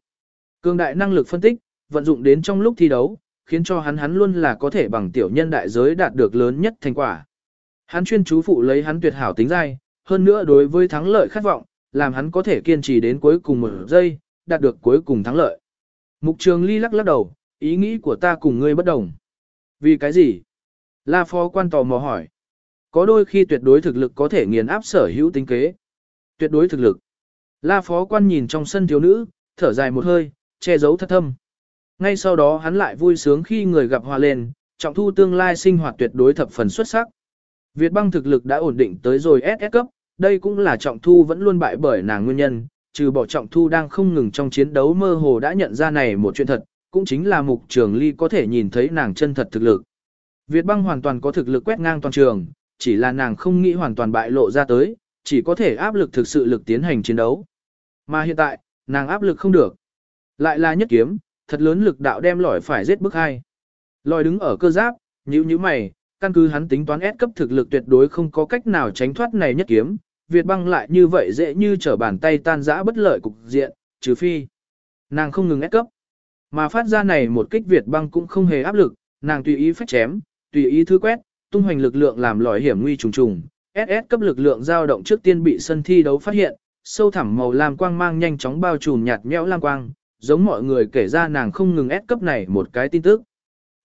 Cường đại năng lực phân tích, vận dụng đến trong lúc thi đấu, khiến cho hắn hắn luôn là có thể bằng tiểu nhân đại giới đạt được lớn nhất thành quả. Hắn chuyên chú phụ lấy hắn tuyệt hảo tính dai, hơn nữa đối với thắng lợi khát vọng, làm hắn có thể kiên trì đến cuối cùng một giây, đạt được cuối cùng thắng lợi. Mục trường ly lắc lắc đầu, ý nghĩ của ta cùng ngươi bất đồng. Vì cái gì? La phó quan tò mò hỏi. Có đôi khi tuyệt đối thực lực có thể nghiền áp sở hữu tính kế. Tuyệt đối thực lực. La phó quan nhìn trong sân thiếu nữ, thở dài một hơi, che giấu thất thâm. Ngay sau đó hắn lại vui sướng khi người gặp hòa lên, trọng thu tương lai sinh hoạt tuyệt đối thập phần xuất sắc. Việt băng thực lực đã ổn định tới rồi SS cấp, đây cũng là trọng thu vẫn luôn bại bởi nàng nguyên nhân, trừ bỏ trọng thu đang không ngừng trong chiến đấu mơ hồ đã nhận ra này một chuyện thật, cũng chính là mục trường ly có thể nhìn thấy nàng chân thật thực lực. Việt băng hoàn toàn có thực lực quét ngang toàn trường, chỉ là nàng không nghĩ hoàn toàn bại lộ ra tới, chỉ có thể áp lực thực sự lực tiến hành chiến đấu. Mà hiện tại, nàng áp lực không được. Lại là nhất kiếm, thật lớn lực đạo đem lỏi phải giết bức hai. Lòi đứng ở cơ giáp, nhíu nhíu mày, căn cứ hắn tính toán S cấp thực lực tuyệt đối không có cách nào tránh thoát này nhất kiếm, Việt băng lại như vậy dễ như trở bàn tay tan rã bất lợi cục diện, trừ phi. Nàng không ngừng S cấp. Mà phát ra này một kích Việt băng cũng không hề áp lực, nàng tùy ý phách chém, tùy ý thứ quét, tung hoành lực lượng làm lòi hiểm nguy trùng trùng. SS cấp lực lượng dao động trước tiên bị sân thi đấu phát hiện, sâu thẳm màu lam quang mang nhanh chóng bao trùm nhạt nhẽo lam quang, giống mọi người kể ra nàng không ngừng S cấp này một cái tin tức.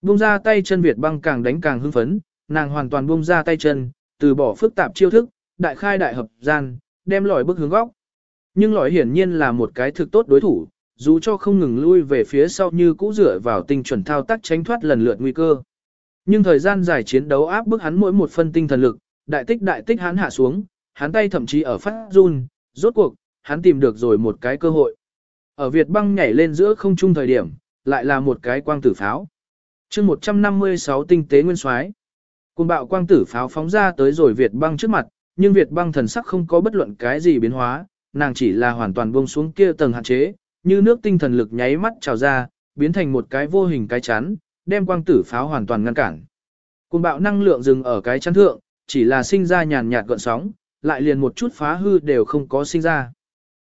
Bung ra tay chân Việt băng càng đánh càng hưng phấn, nàng hoàn toàn bung ra tay chân, từ bỏ phức tạp chiêu thức, đại khai đại hợp gian, đem lòi bước hướng góc. Nhưng lòi hiển nhiên là một cái thực tốt đối thủ, dù cho không ngừng lui về phía sau như cũ dựa vào tinh chuẩn thao tác tránh thoát lần lượt nguy cơ. Nhưng thời gian dài chiến đấu áp bức hắn mỗi một phân tinh thần lực, đại tích đại tích hắn hạ xuống, hắn tay thậm chí ở phát run, rốt cuộc, hắn tìm được rồi một cái cơ hội. Ở Việt băng nhảy lên giữa không trung thời điểm, lại là một cái quang tử pháo. chương 156 tinh tế nguyên soái Cùng bạo quang tử pháo phóng ra tới rồi Việt băng trước mặt, nhưng Việt băng thần sắc không có bất luận cái gì biến hóa, nàng chỉ là hoàn toàn buông xuống kia tầng hạn chế, như nước tinh thần lực nháy mắt trào ra, biến thành một cái vô hình cái chắn, đem quang tử pháo hoàn toàn ngăn cản. Cùng bạo năng lượng dừng ở cái chắn thượng, chỉ là sinh ra nhàn nhạt gợn sóng, lại liền một chút phá hư đều không có sinh ra.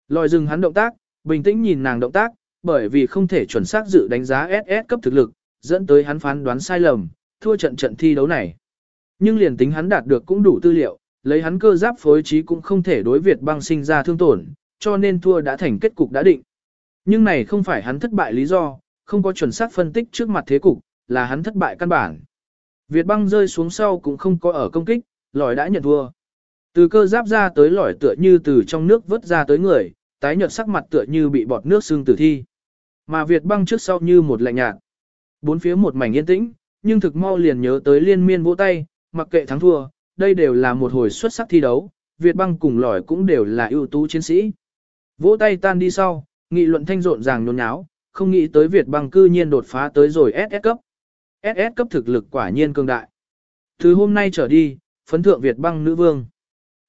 Lòi dừng hắn động tác, bình tĩnh nhìn nàng động tác, bởi vì không thể chuẩn xác dự đánh giá SS cấp thực lực, dẫn tới hắn phán đoán sai lầm, thua trận trận thi đấu này. Nhưng liền tính hắn đạt được cũng đủ tư liệu, lấy hắn cơ giáp phối trí cũng không thể đối Việt băng sinh ra thương tổn, cho nên thua đã thành kết cục đã định. Nhưng này không phải hắn thất bại lý do, không có chuẩn xác phân tích trước mặt thế cục, là hắn thất bại căn bản. Việt băng rơi xuống sau cũng không có ở công kích, lòi đã nhận thua. Từ cơ giáp ra tới lõi tựa như từ trong nước vớt ra tới người, tái nhợt sắc mặt tựa như bị bọt nước xương tử thi. Mà Việt băng trước sau như một lạnh nhạt. Bốn phía một mảnh yên tĩnh, nhưng thực mau liền nhớ tới liên miên vỗ tay, mặc kệ thắng thua, đây đều là một hồi xuất sắc thi đấu, Việt băng cùng lõi cũng đều là ưu tú chiến sĩ. Vỗ tay tan đi sau, nghị luận thanh rộn ràng nhốn nháo, không nghĩ tới Việt băng cư nhiên đột phá tới rồi SS cấp. SS cấp thực lực quả nhiên cường đại. Từ hôm nay trở đi, phấn thượng Việt băng nữ vương.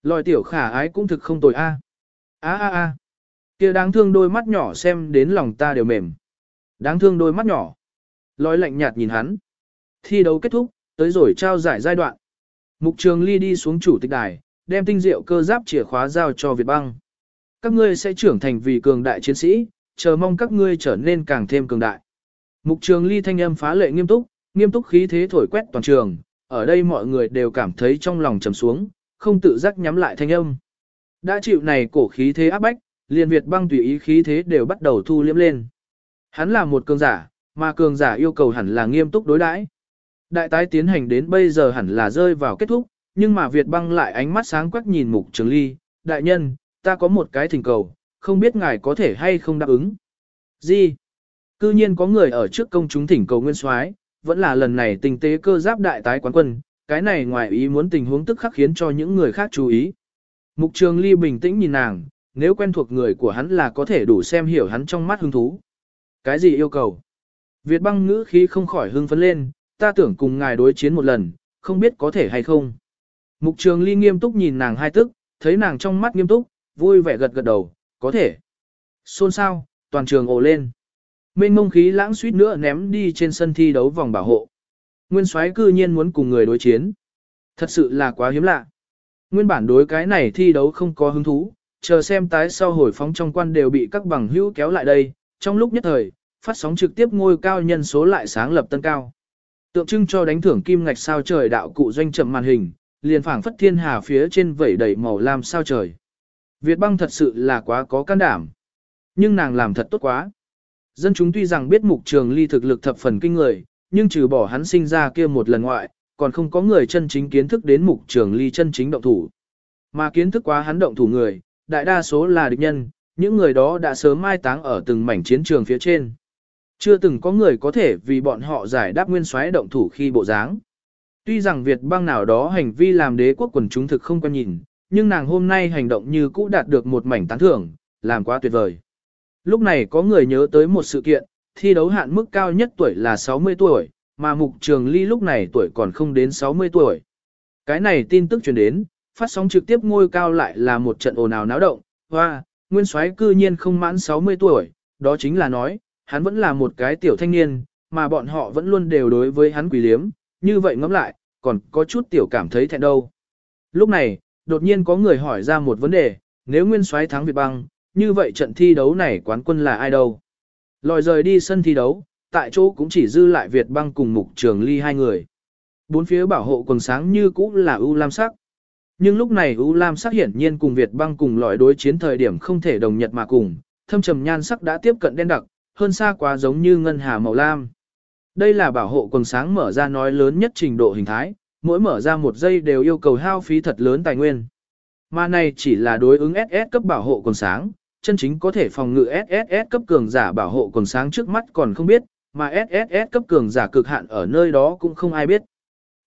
Lòi tiểu khả ái cũng thực không tồi a. A a a. Kia đáng thương đôi mắt nhỏ xem đến lòng ta đều mềm. Đáng thương đôi mắt nhỏ. Lòi lạnh nhạt nhìn hắn. Thi đấu kết thúc, tới rồi trao giải giai đoạn. Mục trường ly đi xuống chủ tịch đài, đem tinh diệu cơ giáp chìa khóa giao cho Việt băng. Các ngươi sẽ trưởng thành vì cường đại chiến sĩ, chờ mong các ngươi trở nên càng thêm cường đại. Mục trường ly thanh âm phá lệ nghiêm túc, nghiêm túc khí thế thổi quét toàn trường, ở đây mọi người đều cảm thấy trong lòng trầm xuống, không tự giác nhắm lại thanh âm. Đã chịu này cổ khí thế áp bách, liền Việt băng tùy ý khí thế đều bắt đầu thu liễm lên. Hắn là một cường giả, mà cường giả yêu cầu hẳn là nghiêm túc đối đãi. Đại tái tiến hành đến bây giờ hẳn là rơi vào kết thúc, nhưng mà Việt băng lại ánh mắt sáng quắc nhìn mục trường ly, đại nhân, ta có một cái thỉnh cầu, không biết ngài có thể hay không đáp ứng. Gì? Cư nhiên có người ở trước công chúng thỉnh cầu nguyên soái, vẫn là lần này tình tế cơ giáp đại tái quán quân, cái này ngoài ý muốn tình huống tức khắc khiến cho những người khác chú ý. Mục trường ly bình tĩnh nhìn nàng, nếu quen thuộc người của hắn là có thể đủ xem hiểu hắn trong mắt hứng thú. Cái gì yêu cầu? Việt băng ngữ khí không khỏi hưng phấn lên, ta tưởng cùng ngài đối chiến một lần, không biết có thể hay không. Mục trường ly nghiêm túc nhìn nàng hai tức, thấy nàng trong mắt nghiêm túc, vui vẻ gật gật đầu, có thể. Xôn xao toàn trường ồ lên. Mênh mông khí lãng suýt nữa ném đi trên sân thi đấu vòng bảo hộ. Nguyên soái cư nhiên muốn cùng người đối chiến. Thật sự là quá hiếm lạ. Nguyên bản đối cái này thi đấu không có hứng thú, chờ xem tái sau hồi phóng trong quan đều bị các bằng hữu kéo lại đây, trong lúc nhất thời, phát sóng trực tiếp ngôi cao nhân số lại sáng lập tân cao. Tượng trưng cho đánh thưởng kim ngạch sao trời đạo cụ doanh chậm màn hình, liền phảng phất thiên hà phía trên vẩy đầy màu lam sao trời. Việt băng thật sự là quá có can đảm. Nhưng nàng làm thật tốt quá. Dân chúng tuy rằng biết mục trường ly thực lực thập phần kinh người, nhưng trừ bỏ hắn sinh ra kia một lần ngoại, còn không có người chân chính kiến thức đến mục trường ly chân chính động thủ. Mà kiến thức quá hắn động thủ người, đại đa số là địch nhân, những người đó đã sớm mai táng ở từng mảnh chiến trường phía trên. Chưa từng có người có thể vì bọn họ giải đáp nguyên soái động thủ khi bộ dáng. Tuy rằng Việt bang nào đó hành vi làm đế quốc quần chúng thực không quan nhìn, nhưng nàng hôm nay hành động như cũ đạt được một mảnh tán thưởng, làm quá tuyệt vời. Lúc này có người nhớ tới một sự kiện, thi đấu hạn mức cao nhất tuổi là 60 tuổi, mà mục trường ly lúc này tuổi còn không đến 60 tuổi. Cái này tin tức truyền đến, phát sóng trực tiếp ngôi cao lại là một trận ồn ào náo động, hoa, nguyên soái cư nhiên không mãn 60 tuổi, đó chính là nói, hắn vẫn là một cái tiểu thanh niên, mà bọn họ vẫn luôn đều đối với hắn quỷ liếm, như vậy ngẫm lại, còn có chút tiểu cảm thấy thẹn đâu. Lúc này, đột nhiên có người hỏi ra một vấn đề, nếu nguyên soái thắng Việt băng, như vậy trận thi đấu này quán quân là ai đâu? Lòi rời đi sân thi đấu, tại chỗ cũng chỉ dư lại Việt băng cùng mục trường ly hai người. Bốn phía bảo hộ quần sáng như cũ là U Lam sắc. Nhưng lúc này U Lam sắc hiển nhiên cùng Việt băng cùng lòi đối chiến thời điểm không thể đồng nhật mà cùng, thâm trầm nhan sắc đã tiếp cận đen đặc, hơn xa quá giống như ngân hà màu lam. Đây là bảo hộ quần sáng mở ra nói lớn nhất trình độ hình thái, mỗi mở ra một giây đều yêu cầu hao phí thật lớn tài nguyên. Mà này chỉ là đối ứng SS cấp bảo hộ quần sáng, chân chính có thể phòng ngự SSS cấp cường giả bảo hộ còn sáng trước mắt còn không biết, mà SSS cấp cường giả cực hạn ở nơi đó cũng không ai biết.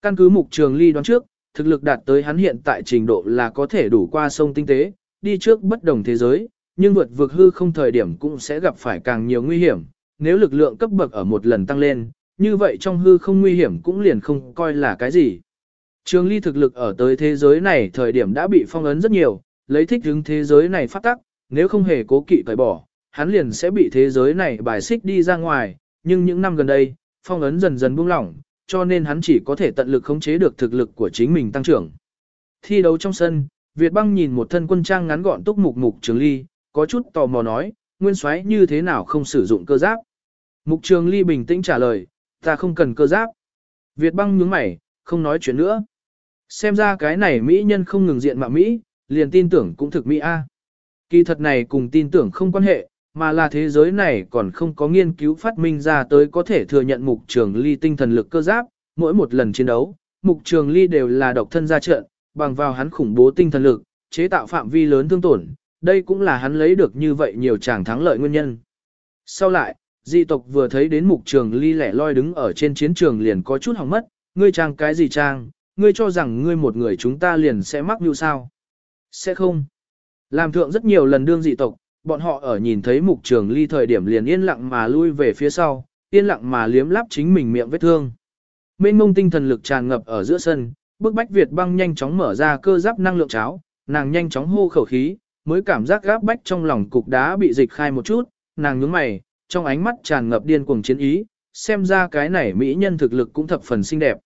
Căn cứ mục trường ly đoán trước, thực lực đạt tới hắn hiện tại trình độ là có thể đủ qua sông tinh tế, đi trước bất đồng thế giới, nhưng vượt vượt hư không thời điểm cũng sẽ gặp phải càng nhiều nguy hiểm, nếu lực lượng cấp bậc ở một lần tăng lên, như vậy trong hư không nguy hiểm cũng liền không coi là cái gì. Trường ly thực lực ở tới thế giới này thời điểm đã bị phong ấn rất nhiều, lấy thích hướng thế giới này phát tắc, nếu không hề cố kỵ cởi bỏ, hắn liền sẽ bị thế giới này bài xích đi ra ngoài, nhưng những năm gần đây, phong ấn dần dần buông lỏng, cho nên hắn chỉ có thể tận lực khống chế được thực lực của chính mình tăng trưởng. Thi đấu trong sân, Việt băng nhìn một thân quân trang ngắn gọn túc mục mục trường ly, có chút tò mò nói, nguyên soái như thế nào không sử dụng cơ giáp. Mục trường ly bình tĩnh trả lời, ta không cần cơ giáp. Việt băng nhướng mày, không nói chuyện nữa. Xem ra cái này Mỹ nhân không ngừng diện mạo Mỹ, liền tin tưởng cũng thực Mỹ A. Kỳ thật này cùng tin tưởng không quan hệ, mà là thế giới này còn không có nghiên cứu phát minh ra tới có thể thừa nhận mục trường ly tinh thần lực cơ giáp, mỗi một lần chiến đấu, mục trường ly đều là độc thân ra trận, bằng vào hắn khủng bố tinh thần lực, chế tạo phạm vi lớn thương tổn, đây cũng là hắn lấy được như vậy nhiều chàng thắng lợi nguyên nhân. Sau lại, dị tộc vừa thấy đến mục trường ly lẻ loi đứng ở trên chiến trường liền có chút hỏng mất, ngươi trang cái gì trang, ngươi cho rằng ngươi một người chúng ta liền sẽ mắc như sao. Sẽ không. Làm thượng rất nhiều lần đương dị tộc, bọn họ ở nhìn thấy mục trường ly thời điểm liền yên lặng mà lui về phía sau, yên lặng mà liếm lắp chính mình miệng vết thương. Mênh mông tinh thần lực tràn ngập ở giữa sân, bức bách Việt băng nhanh chóng mở ra cơ giáp năng lượng cháo, nàng nhanh chóng hô khẩu khí, mới cảm giác gáp bách trong lòng cục đá bị dịch khai một chút, nàng nhướng mày, trong ánh mắt tràn ngập điên cuồng chiến ý, xem ra cái này mỹ nhân thực lực cũng thập phần xinh đẹp.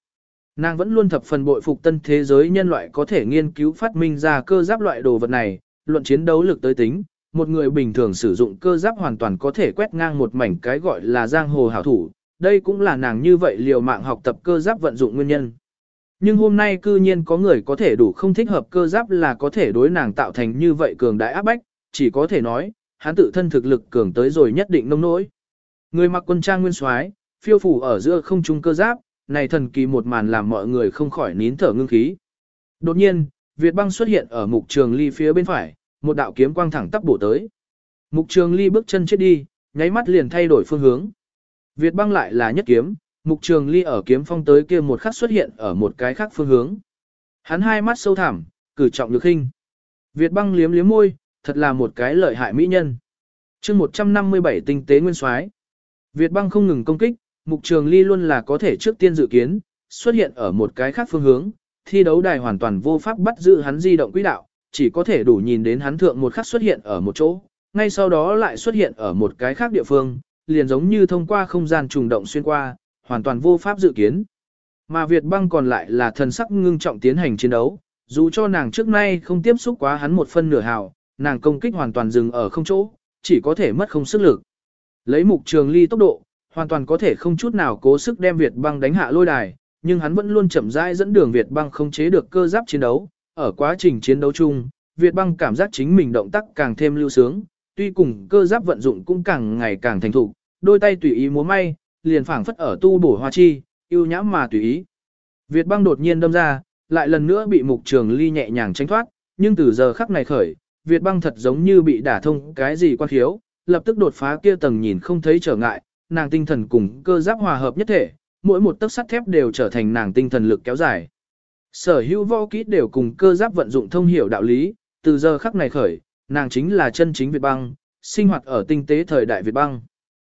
Nàng vẫn luôn thập phần bội phục tân thế giới nhân loại có thể nghiên cứu phát minh ra cơ giáp loại đồ vật này, luận chiến đấu lực tới tính, một người bình thường sử dụng cơ giáp hoàn toàn có thể quét ngang một mảnh cái gọi là giang hồ hảo thủ, đây cũng là nàng như vậy liều mạng học tập cơ giáp vận dụng nguyên nhân. Nhưng hôm nay cư nhiên có người có thể đủ không thích hợp cơ giáp là có thể đối nàng tạo thành như vậy cường đại áp bách, chỉ có thể nói, hắn tự thân thực lực cường tới rồi nhất định nông nỗi. Người mặc quân trang nguyên soái, phiêu phủ ở giữa không trung cơ giáp, này thần kỳ một màn làm mọi người không khỏi nín thở ngưng khí. Đột nhiên, Việt băng xuất hiện ở mục trường ly phía bên phải, một đạo kiếm quang thẳng tắp bổ tới. Mục trường ly bước chân chết đi, nháy mắt liền thay đổi phương hướng. Việt băng lại là nhất kiếm, mục trường ly ở kiếm phong tới kia một khắc xuất hiện ở một cái khác phương hướng. Hắn hai mắt sâu thẳm, cử trọng lực hình. Việt băng liếm liếm môi, thật là một cái lợi hại mỹ nhân. chương 157 tinh tế nguyên soái Việt băng không ngừng công kích, mục trường ly luôn là có thể trước tiên dự kiến, xuất hiện ở một cái khác phương hướng, thi đấu đài hoàn toàn vô pháp bắt giữ hắn di động quỹ đạo, chỉ có thể đủ nhìn đến hắn thượng một khắc xuất hiện ở một chỗ, ngay sau đó lại xuất hiện ở một cái khác địa phương, liền giống như thông qua không gian trùng động xuyên qua, hoàn toàn vô pháp dự kiến. Mà Việt băng còn lại là thần sắc ngưng trọng tiến hành chiến đấu, dù cho nàng trước nay không tiếp xúc quá hắn một phân nửa hào, nàng công kích hoàn toàn dừng ở không chỗ, chỉ có thể mất không sức lực. Lấy mục trường ly tốc độ, hoàn toàn có thể không chút nào cố sức đem Việt băng đánh hạ lôi đài, nhưng hắn vẫn luôn chậm rãi dẫn đường Việt băng không chế được cơ giáp chiến đấu. Ở quá trình chiến đấu chung, Việt băng cảm giác chính mình động tác càng thêm lưu sướng, tuy cùng cơ giáp vận dụng cũng càng ngày càng thành thục, đôi tay tùy ý múa may, liền phảng phất ở tu bổ hoa chi, yêu nhãm mà tùy ý. Việt băng đột nhiên đâm ra, lại lần nữa bị mục trường ly nhẹ nhàng tránh thoát, nhưng từ giờ khắc này khởi, Việt băng thật giống như bị đả thông cái gì quan khiếu, lập tức đột phá kia tầng nhìn không thấy trở ngại, nàng tinh thần cùng cơ giáp hòa hợp nhất thể, mỗi một tấc sắt thép đều trở thành nàng tinh thần lực kéo dài. Sở hữu võ kỹ đều cùng cơ giáp vận dụng thông hiểu đạo lý, từ giờ khắc này khởi, nàng chính là chân chính Việt băng, sinh hoạt ở tinh tế thời đại Việt băng.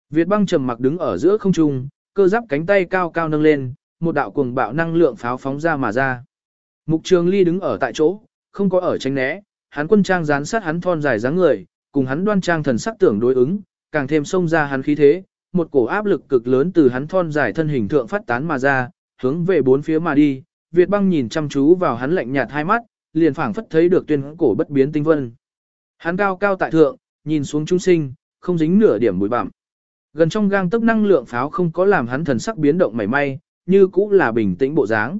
Việt băng trầm mặc đứng ở giữa không trung, cơ giáp cánh tay cao cao nâng lên, một đạo cuồng bạo năng lượng pháo phóng ra mà ra. Mục Trường Ly đứng ở tại chỗ, không có ở tránh né, hắn quân trang gián sát hắn thon dài dáng người, cùng hắn đoan trang thần sắc tưởng đối ứng, càng thêm xông ra hắn khí thế, một cổ áp lực cực lớn từ hắn thon dài thân hình thượng phát tán mà ra, hướng về bốn phía mà đi, Việt băng nhìn chăm chú vào hắn lạnh nhạt hai mắt, liền phảng phất thấy được tuyên cổ bất biến tinh vân. Hắn cao cao tại thượng, nhìn xuống chúng sinh, không dính nửa điểm bụi bặm. Gần trong gang tấc năng lượng pháo không có làm hắn thần sắc biến động mảy may, như cũ là bình tĩnh bộ dáng.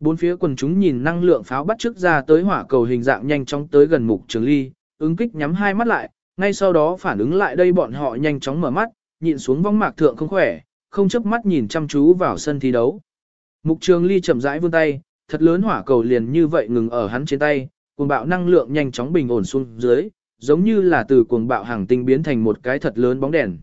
Bốn phía quần chúng nhìn năng lượng pháo bắt trước ra tới hỏa cầu hình dạng nhanh chóng tới gần mục trường ly, ứng kích nhắm hai mắt lại, ngay sau đó phản ứng lại đây bọn họ nhanh chóng mở mắt, nhìn xuống vong mạc thượng không khỏe, không chớp mắt nhìn chăm chú vào sân thi đấu. Mục trường ly chậm rãi vươn tay, thật lớn hỏa cầu liền như vậy ngừng ở hắn trên tay, cuồng bạo năng lượng nhanh chóng bình ổn xuống dưới, giống như là từ cuồng bạo hàng tinh biến thành một cái thật lớn bóng đèn.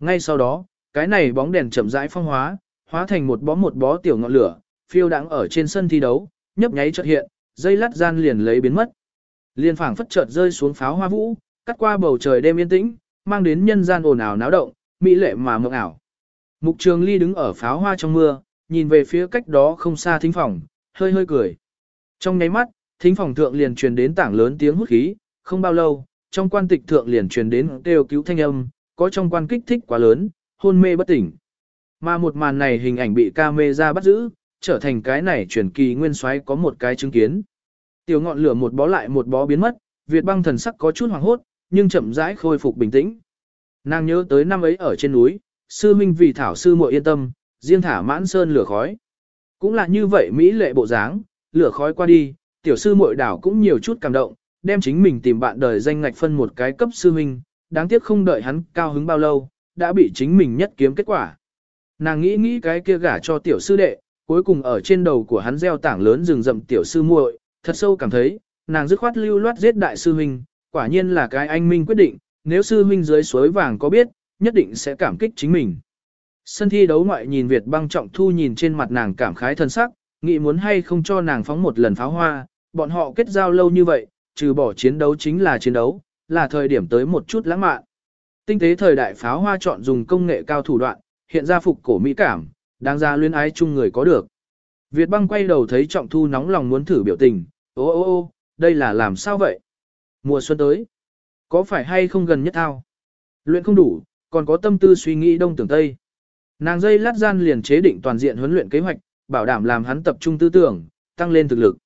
Ngay sau đó, cái này bóng đèn chậm rãi phong hóa, hóa thành một bó một bó tiểu ngọn lửa, phiêu đãng ở trên sân thi đấu, nhấp nháy chợt hiện, dây lát gian liền lấy biến mất. Liên phảng phất chợt rơi xuống pháo hoa vũ, cắt qua bầu trời đêm yên tĩnh, mang đến nhân gian ồn ào náo động, mỹ lệ mà mộng ảo. Mục Trường Ly đứng ở pháo hoa trong mưa, nhìn về phía cách đó không xa thính phòng, hơi hơi cười. Trong nháy mắt, thính phòng thượng liền truyền đến tảng lớn tiếng hút khí, không bao lâu, trong quan tịch thượng liền truyền đến kêu cứu thanh âm, có trong quan kích thích quá lớn, hôn mê bất tỉnh. Mà một màn này hình ảnh bị camera bắt giữ, trở thành cái này truyền kỳ nguyên soái có một cái chứng kiến. Tiểu ngọn lửa một bó lại một bó biến mất, Việt băng thần sắc có chút hoảng hốt, nhưng chậm rãi khôi phục bình tĩnh. Nàng nhớ tới năm ấy ở trên núi, sư minh vì thảo sư muội yên tâm, riêng thả mãn sơn lửa khói. Cũng là như vậy Mỹ lệ bộ dáng, lửa khói qua đi, tiểu sư muội đảo cũng nhiều chút cảm động, đem chính mình tìm bạn đời danh ngạch phân một cái cấp sư minh, đáng tiếc không đợi hắn cao hứng bao lâu, đã bị chính mình nhất kiếm kết quả. Nàng nghĩ nghĩ cái kia gả cho tiểu sư đệ, cuối cùng ở trên đầu của hắn gieo tảng lớn rừng rậm tiểu sư muội, thật sâu cảm thấy, nàng dứt khoát lưu loát giết đại sư huynh, quả nhiên là cái anh minh quyết định, nếu sư huynh dưới suối vàng có biết, nhất định sẽ cảm kích chính mình. Sân thi đấu ngoại nhìn Việt băng trọng thu nhìn trên mặt nàng cảm khái thân sắc, nghĩ muốn hay không cho nàng phóng một lần pháo hoa, bọn họ kết giao lâu như vậy, trừ bỏ chiến đấu chính là chiến đấu, là thời điểm tới một chút lãng mạn. Tinh tế thời đại pháo hoa chọn dùng công nghệ cao thủ đoạn, hiện ra phục cổ mỹ cảm, đáng ra luyến ái chung người có được. Việt băng quay đầu thấy trọng thu nóng lòng muốn thử biểu tình, ô ô ô, đây là làm sao vậy? Mùa xuân tới, có phải hay không gần nhất thao? Luyện không đủ, còn có tâm tư suy nghĩ đông tưởng tây. Nàng dây lát gian liền chế định toàn diện huấn luyện kế hoạch, bảo đảm làm hắn tập trung tư tưởng, tăng lên thực lực.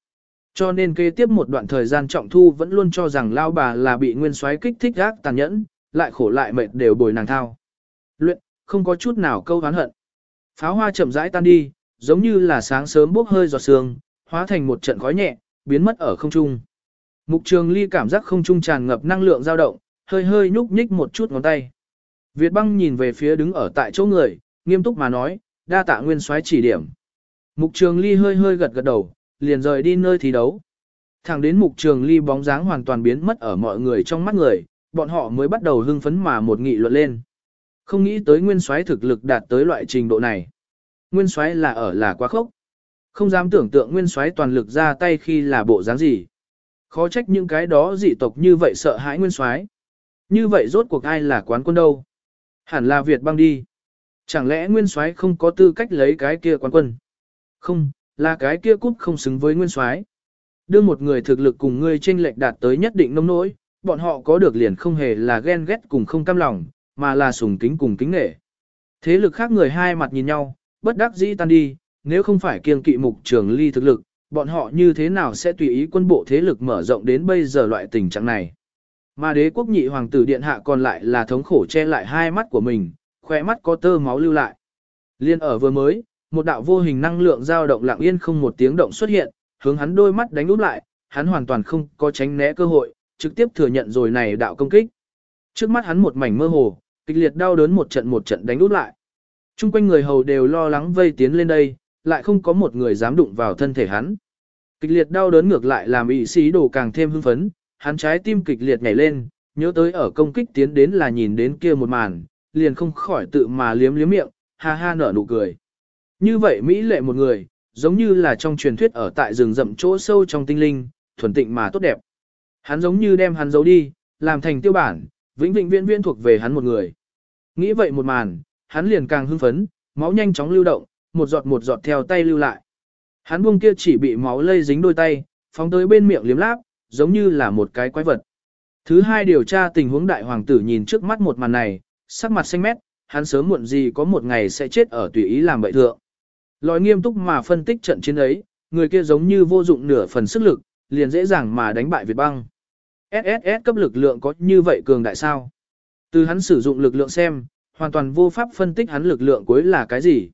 Cho nên kế tiếp một đoạn thời gian trọng thu vẫn luôn cho rằng lao bà là bị nguyên soái kích thích gác tàn nhẫn, lại khổ lại mệt đều bồi nàng thao. Luyện, không có chút nào câu hán hận. Pháo hoa chậm rãi tan đi, giống như là sáng sớm bốc hơi giọt sương, hóa thành một trận khói nhẹ, biến mất ở không trung. Mục trường ly cảm giác không trung tràn ngập năng lượng dao động, hơi hơi nhúc nhích một chút ngón tay. Việt băng nhìn về phía đứng ở tại chỗ người, nghiêm túc mà nói, đa tạ nguyên soái chỉ điểm. Mục trường ly hơi hơi gật gật đầu, liền rời đi nơi thi đấu. Thẳng đến mục trường ly bóng dáng hoàn toàn biến mất ở mọi người trong mắt người, bọn họ mới bắt đầu hưng phấn mà một nghị luận lên. Không nghĩ tới nguyên soái thực lực đạt tới loại trình độ này. Nguyên soái là ở là quá khốc. Không dám tưởng tượng nguyên soái toàn lực ra tay khi là bộ dáng gì. Khó trách những cái đó dị tộc như vậy sợ hãi nguyên soái. Như vậy rốt cuộc ai là quán quân đâu? Hẳn là Việt băng đi. Chẳng lẽ nguyên soái không có tư cách lấy cái kia quán quân? Không, là cái kia cút không xứng với nguyên soái. Đưa một người thực lực cùng ngươi chênh lệch đạt tới nhất định nông nỗi, bọn họ có được liền không hề là ghen ghét cùng không cam lòng, mà là sùng kính cùng kính nể. Thế lực khác người hai mặt nhìn nhau, bất đắc dĩ tan đi, nếu không phải kiêng kỵ mục trường ly thực lực, bọn họ như thế nào sẽ tùy ý quân bộ thế lực mở rộng đến bây giờ loại tình trạng này. Mà đế quốc nhị hoàng tử điện hạ còn lại là thống khổ che lại hai mắt của mình, khỏe mắt có tơ máu lưu lại. Liên ở vừa mới, một đạo vô hình năng lượng dao động lặng yên không một tiếng động xuất hiện, hướng hắn đôi mắt đánh úp lại, hắn hoàn toàn không có tránh né cơ hội, trực tiếp thừa nhận rồi này đạo công kích. Trước mắt hắn một mảnh mơ hồ, kịch liệt đau đớn một trận một trận đánh úp lại. Trung quanh người hầu đều lo lắng vây tiến lên đây, lại không có một người dám đụng vào thân thể hắn. Kịch liệt đau đớn ngược lại làm ý sĩ đồ càng thêm hưng phấn, hắn trái tim kịch liệt nhảy lên, nhớ tới ở công kích tiến đến là nhìn đến kia một màn, liền không khỏi tự mà liếm liếm miệng, ha ha nở nụ cười. Như vậy Mỹ lệ một người, giống như là trong truyền thuyết ở tại rừng rậm chỗ sâu trong tinh linh, thuần tịnh mà tốt đẹp. Hắn giống như đem hắn giấu đi, làm thành tiêu bản, vĩnh vĩnh viễn viễn thuộc về hắn một người. Nghĩ vậy một màn, hắn liền càng hưng phấn, máu nhanh chóng lưu động, một giọt một giọt theo tay lưu lại. Hắn buông kia chỉ bị máu lây dính đôi tay, phóng tới bên miệng liếm láp, giống như là một cái quái vật. Thứ hai điều tra tình huống đại hoàng tử nhìn trước mắt một màn này, sắc mặt xanh mét, hắn sớm muộn gì có một ngày sẽ chết ở tùy ý làm bậy thượng. Lòi nghiêm túc mà phân tích trận chiến ấy, người kia giống như vô dụng nửa phần sức lực, liền dễ dàng mà đánh bại Việt băng. SSS cấp lực lượng có như vậy cường đại sao? Từ hắn sử dụng lực lượng xem, hoàn toàn vô pháp phân tích hắn lực lượng cuối là cái gì.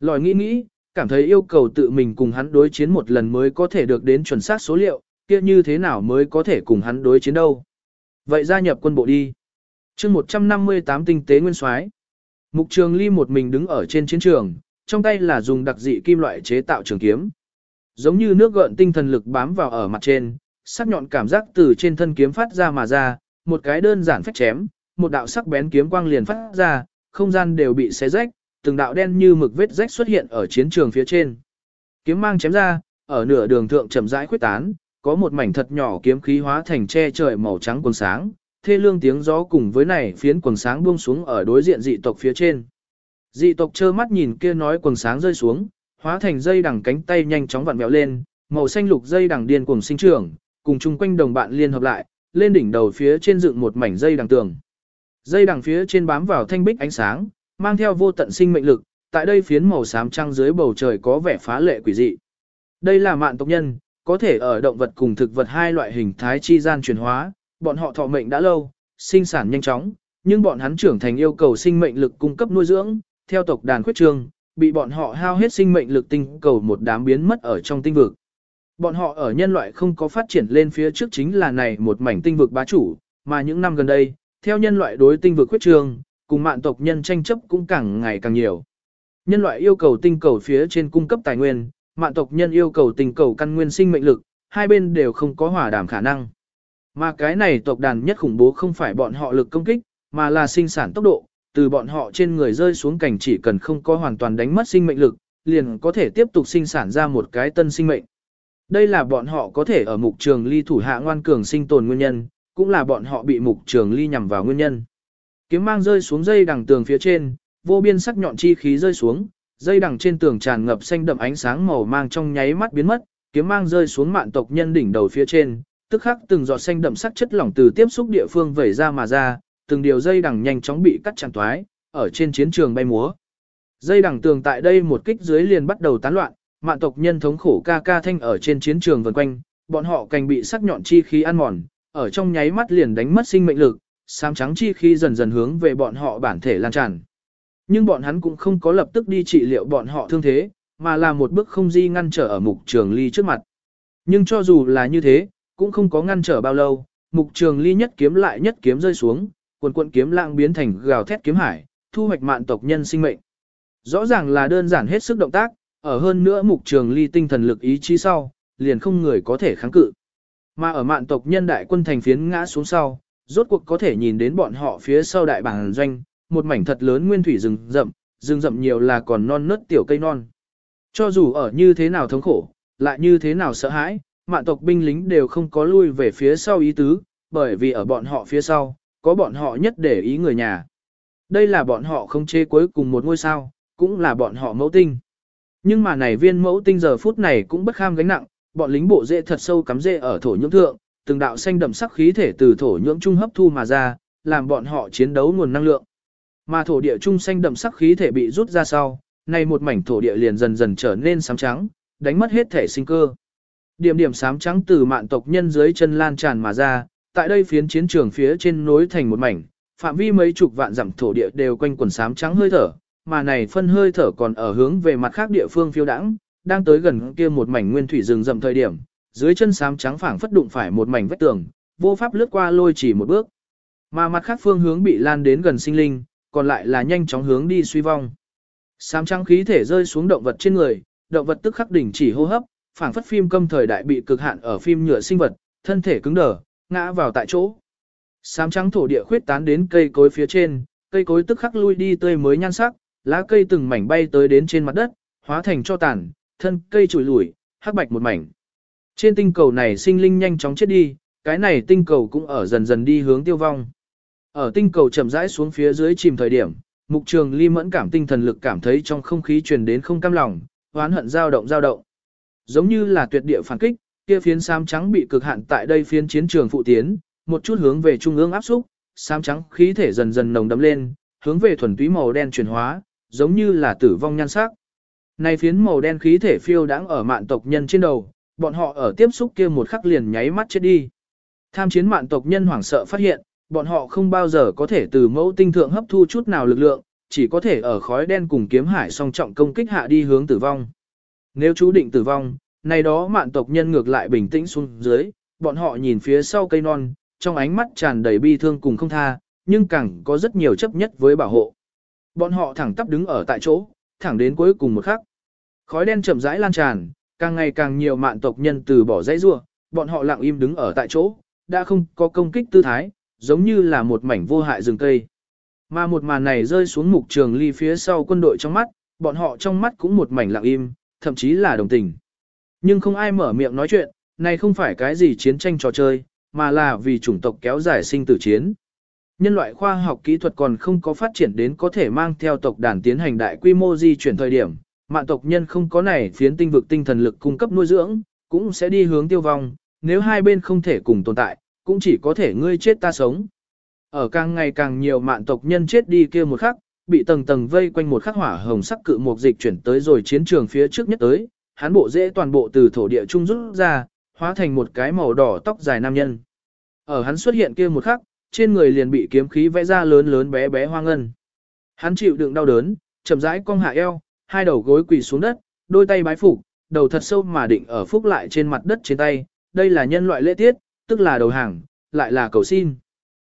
Lòi nghĩ nghĩ, cảm thấy yêu cầu tự mình cùng hắn đối chiến một lần mới có thể được đến chuẩn xác số liệu, kia như thế nào mới có thể cùng hắn đối chiến đâu. Vậy gia nhập quân bộ đi chương 158 tinh tế nguyên soái Mục trường ly một mình đứng ở trên chiến trường, trong tay là dùng đặc dị kim loại chế tạo trường kiếm. Giống như nước gợn tinh thần lực bám vào ở mặt trên, sắc nhọn cảm giác từ trên thân kiếm phát ra mà ra, một cái đơn giản phách chém, một đạo sắc bén kiếm quang liền phát ra, không gian đều bị xé rách, từng đạo đen như mực vết rách xuất hiện ở chiến trường phía trên. Kiếm mang chém ra, ở nửa đường thượng chậm rãi khuyết tán, có một mảnh thật nhỏ kiếm khí hóa thành che trời màu trắng quần sáng, thê lương tiếng gió cùng với này phiến quần sáng buông xuống ở đối diện dị tộc phía trên. Dị tộc trơ mắt nhìn kia nói quần sáng rơi xuống, hóa thành dây đằng cánh tay nhanh chóng vặn vẹo lên, màu xanh lục dây đằng điên cuồng sinh trưởng, cùng chung quanh đồng bạn liên hợp lại, lên đỉnh đầu phía trên dựng một mảnh dây đằng tường. Dây đằng phía trên bám vào thanh bích ánh sáng, mang theo vô tận sinh mệnh lực, tại đây phiến màu xám trăng dưới bầu trời có vẻ phá lệ quỷ dị. Đây là mạn tộc nhân, có thể ở động vật cùng thực vật hai loại hình thái chi gian chuyển hóa, bọn họ thọ mệnh đã lâu, sinh sản nhanh chóng, nhưng bọn hắn trưởng thành yêu cầu sinh mệnh lực cung cấp nuôi dưỡng, theo tộc đàn khuyết trường, bị bọn họ hao hết sinh mệnh lực tinh cầu một đám biến mất ở trong tinh vực. Bọn họ ở nhân loại không có phát triển lên phía trước chính là này một mảnh tinh vực bá chủ, mà những năm gần đây, theo nhân loại đối tinh vực khuyết trường, cùng mạng tộc nhân tranh chấp cũng càng ngày càng nhiều. Nhân loại yêu cầu tinh cầu phía trên cung cấp tài nguyên, mạng tộc nhân yêu cầu tinh cầu căn nguyên sinh mệnh lực, hai bên đều không có hòa đàm khả năng. Mà cái này tộc đàn nhất khủng bố không phải bọn họ lực công kích, mà là sinh sản tốc độ, từ bọn họ trên người rơi xuống cảnh chỉ cần không có hoàn toàn đánh mất sinh mệnh lực, liền có thể tiếp tục sinh sản ra một cái tân sinh mệnh. Đây là bọn họ có thể ở mục trường ly thủ hạ ngoan cường sinh tồn nguyên nhân, cũng là bọn họ bị mục trường ly nhằm vào nguyên nhân. Kiếm mang rơi xuống dây đằng tường phía trên, vô biên sắc nhọn chi khí rơi xuống, dây đằng trên tường tràn ngập xanh đậm ánh sáng màu mang trong nháy mắt biến mất, kiếm mang rơi xuống mạn tộc nhân đỉnh đầu phía trên, tức khắc từng giọt xanh đậm sắc chất lỏng từ tiếp xúc địa phương vẩy ra mà ra, từng điều dây đằng nhanh chóng bị cắt chặn toái, ở trên chiến trường bay múa. Dây đằng tường tại đây một kích dưới liền bắt đầu tán loạn, mạn tộc nhân thống khổ ca ca thanh ở trên chiến trường vần quanh, bọn họ cành bị sắc nhọn chi khí ăn mòn, ở trong nháy mắt liền đánh mất sinh mệnh lực, xám trắng chi khí dần dần hướng về bọn họ bản thể lan tràn. Nhưng bọn hắn cũng không có lập tức đi trị liệu bọn họ thương thế, mà là một bước không di ngăn trở ở mục trường ly trước mặt. Nhưng cho dù là như thế, cũng không có ngăn trở bao lâu, mục trường ly nhất kiếm lại nhất kiếm rơi xuống, quần quận kiếm lạng biến thành gào thét kiếm hải, thu hoạch mạn tộc nhân sinh mệnh. Rõ ràng là đơn giản hết sức động tác, ở hơn nữa mục trường ly tinh thần lực ý chí sau, liền không người có thể kháng cự. Mà ở mạn tộc nhân đại quân thành phiến ngã xuống sau, rốt cuộc có thể nhìn đến bọn họ phía sau đại bảng doanh, một mảnh thật lớn nguyên thủy rừng rậm, rừng rậm nhiều là còn non nớt tiểu cây non. Cho dù ở như thế nào thống khổ, lại như thế nào sợ hãi, mạn tộc binh lính đều không có lui về phía sau ý tứ, bởi vì ở bọn họ phía sau, có bọn họ nhất để ý người nhà. Đây là bọn họ không chế cuối cùng một ngôi sao, cũng là bọn họ mẫu tinh. Nhưng mà này viên mẫu tinh giờ phút này cũng bất kham gánh nặng, bọn lính bộ dễ thật sâu cắm dễ ở thổ nhưỡng thượng, từng đạo xanh đậm sắc khí thể từ thổ nhưỡng trung hấp thu mà ra, làm bọn họ chiến đấu nguồn năng lượng. Mà thổ địa trung xanh đậm sắc khí thể bị rút ra sau, nay một mảnh thổ địa liền dần dần trở nên xám trắng, đánh mất hết thể sinh cơ. Điểm điểm sám trắng từ mạn tộc nhân dưới chân lan tràn mà ra, tại đây phiến chiến trường phía trên nối thành một mảnh, phạm vi mấy chục vạn dặm thổ địa đều quanh quần sám trắng hơi thở, mà này phân hơi thở còn ở hướng về mặt khác địa phương phiêu đãng, đang tới gần kia một mảnh nguyên thủy rừng rậm thời điểm, dưới chân sám trắng phảng phất đụng phải một mảnh vách tường, vô pháp lướt qua lôi chỉ một bước. Mà mặt khác phương hướng bị lan đến gần sinh linh, còn lại là nhanh chóng hướng đi suy vong. Sám trắng khí thể rơi xuống động vật trên người, động vật tức khắc đỉnh chỉ hô hấp, phảng phất phim câm thời đại bị cực hạn ở phim nhựa sinh vật, thân thể cứng đờ, ngã vào tại chỗ. Sám trắng thổ địa khuyết tán đến cây cối phía trên, cây cối tức khắc lui đi tươi mới nhan sắc, lá cây từng mảnh bay tới đến trên mặt đất, hóa thành cho tàn, thân cây trùi lủi, hắc bạch một mảnh. Trên tinh cầu này sinh linh nhanh chóng chết đi, cái này tinh cầu cũng ở dần dần đi hướng tiêu vong. Ở tinh cầu chậm rãi xuống phía dưới chìm thời điểm, mục trường ly mẫn cảm tinh thần lực cảm thấy trong không khí truyền đến không cam lòng, hoán hận dao động dao động. Giống như là tuyệt địa phản kích, kia phiến xám trắng bị cực hạn tại đây phiến chiến trường phụ tiến, một chút hướng về trung ương áp xúc, xám trắng khí thể dần dần nồng đậm lên, hướng về thuần túy màu đen chuyển hóa, giống như là tử vong nhan sắc. Này phiến màu đen khí thể phiêu đãng ở mạn tộc nhân trên đầu, bọn họ ở tiếp xúc kia một khắc liền nháy mắt chết đi. Tham chiến mạn tộc nhân hoảng sợ phát hiện, bọn họ không bao giờ có thể từ mẫu tinh thượng hấp thu chút nào lực lượng, chỉ có thể ở khói đen cùng kiếm hải song trọng công kích hạ đi hướng tử vong. Nếu chú định tử vong, này đó mạn tộc nhân ngược lại bình tĩnh xuống dưới, bọn họ nhìn phía sau cây non, trong ánh mắt tràn đầy bi thương cùng không tha, nhưng càng có rất nhiều chấp nhất với bảo hộ. Bọn họ thẳng tắp đứng ở tại chỗ, thẳng đến cuối cùng một khắc. Khói đen chậm rãi lan tràn, càng ngày càng nhiều mạn tộc nhân từ bỏ dãy rua, bọn họ lặng im đứng ở tại chỗ, đã không có công kích tư thái, giống như là một mảnh vô hại rừng cây. Mà một màn này rơi xuống mục trường ly phía sau quân đội trong mắt, bọn họ trong mắt cũng một mảnh lặng im, thậm chí là đồng tình. Nhưng không ai mở miệng nói chuyện, này không phải cái gì chiến tranh trò chơi, mà là vì chủng tộc kéo dài sinh tử chiến. Nhân loại khoa học kỹ thuật còn không có phát triển đến có thể mang theo tộc đàn tiến hành đại quy mô di chuyển thời điểm, mạng tộc nhân không có này phiến tinh vực tinh thần lực cung cấp nuôi dưỡng, cũng sẽ đi hướng tiêu vong, nếu hai bên không thể cùng tồn tại, cũng chỉ có thể ngươi chết ta sống. Ở càng ngày càng nhiều mạng tộc nhân chết đi kia một khắc, bị tầng tầng vây quanh một khắc hỏa hồng sắc cự một dịch chuyển tới rồi chiến trường phía trước nhất tới, hắn bộ dễ toàn bộ từ thổ địa trung rút ra, hóa thành một cái màu đỏ tóc dài nam nhân. Ở hắn xuất hiện kia một khắc, trên người liền bị kiếm khí vẽ ra lớn lớn bé bé hoang ngân. Hắn chịu đựng đau đớn, chậm rãi cong hạ eo, hai đầu gối quỳ xuống đất, đôi tay bái phục, đầu thật sâu mà định ở phúc lại trên mặt đất trên tay, đây là nhân loại lễ tiết, tức là đầu hàng, lại là cầu xin.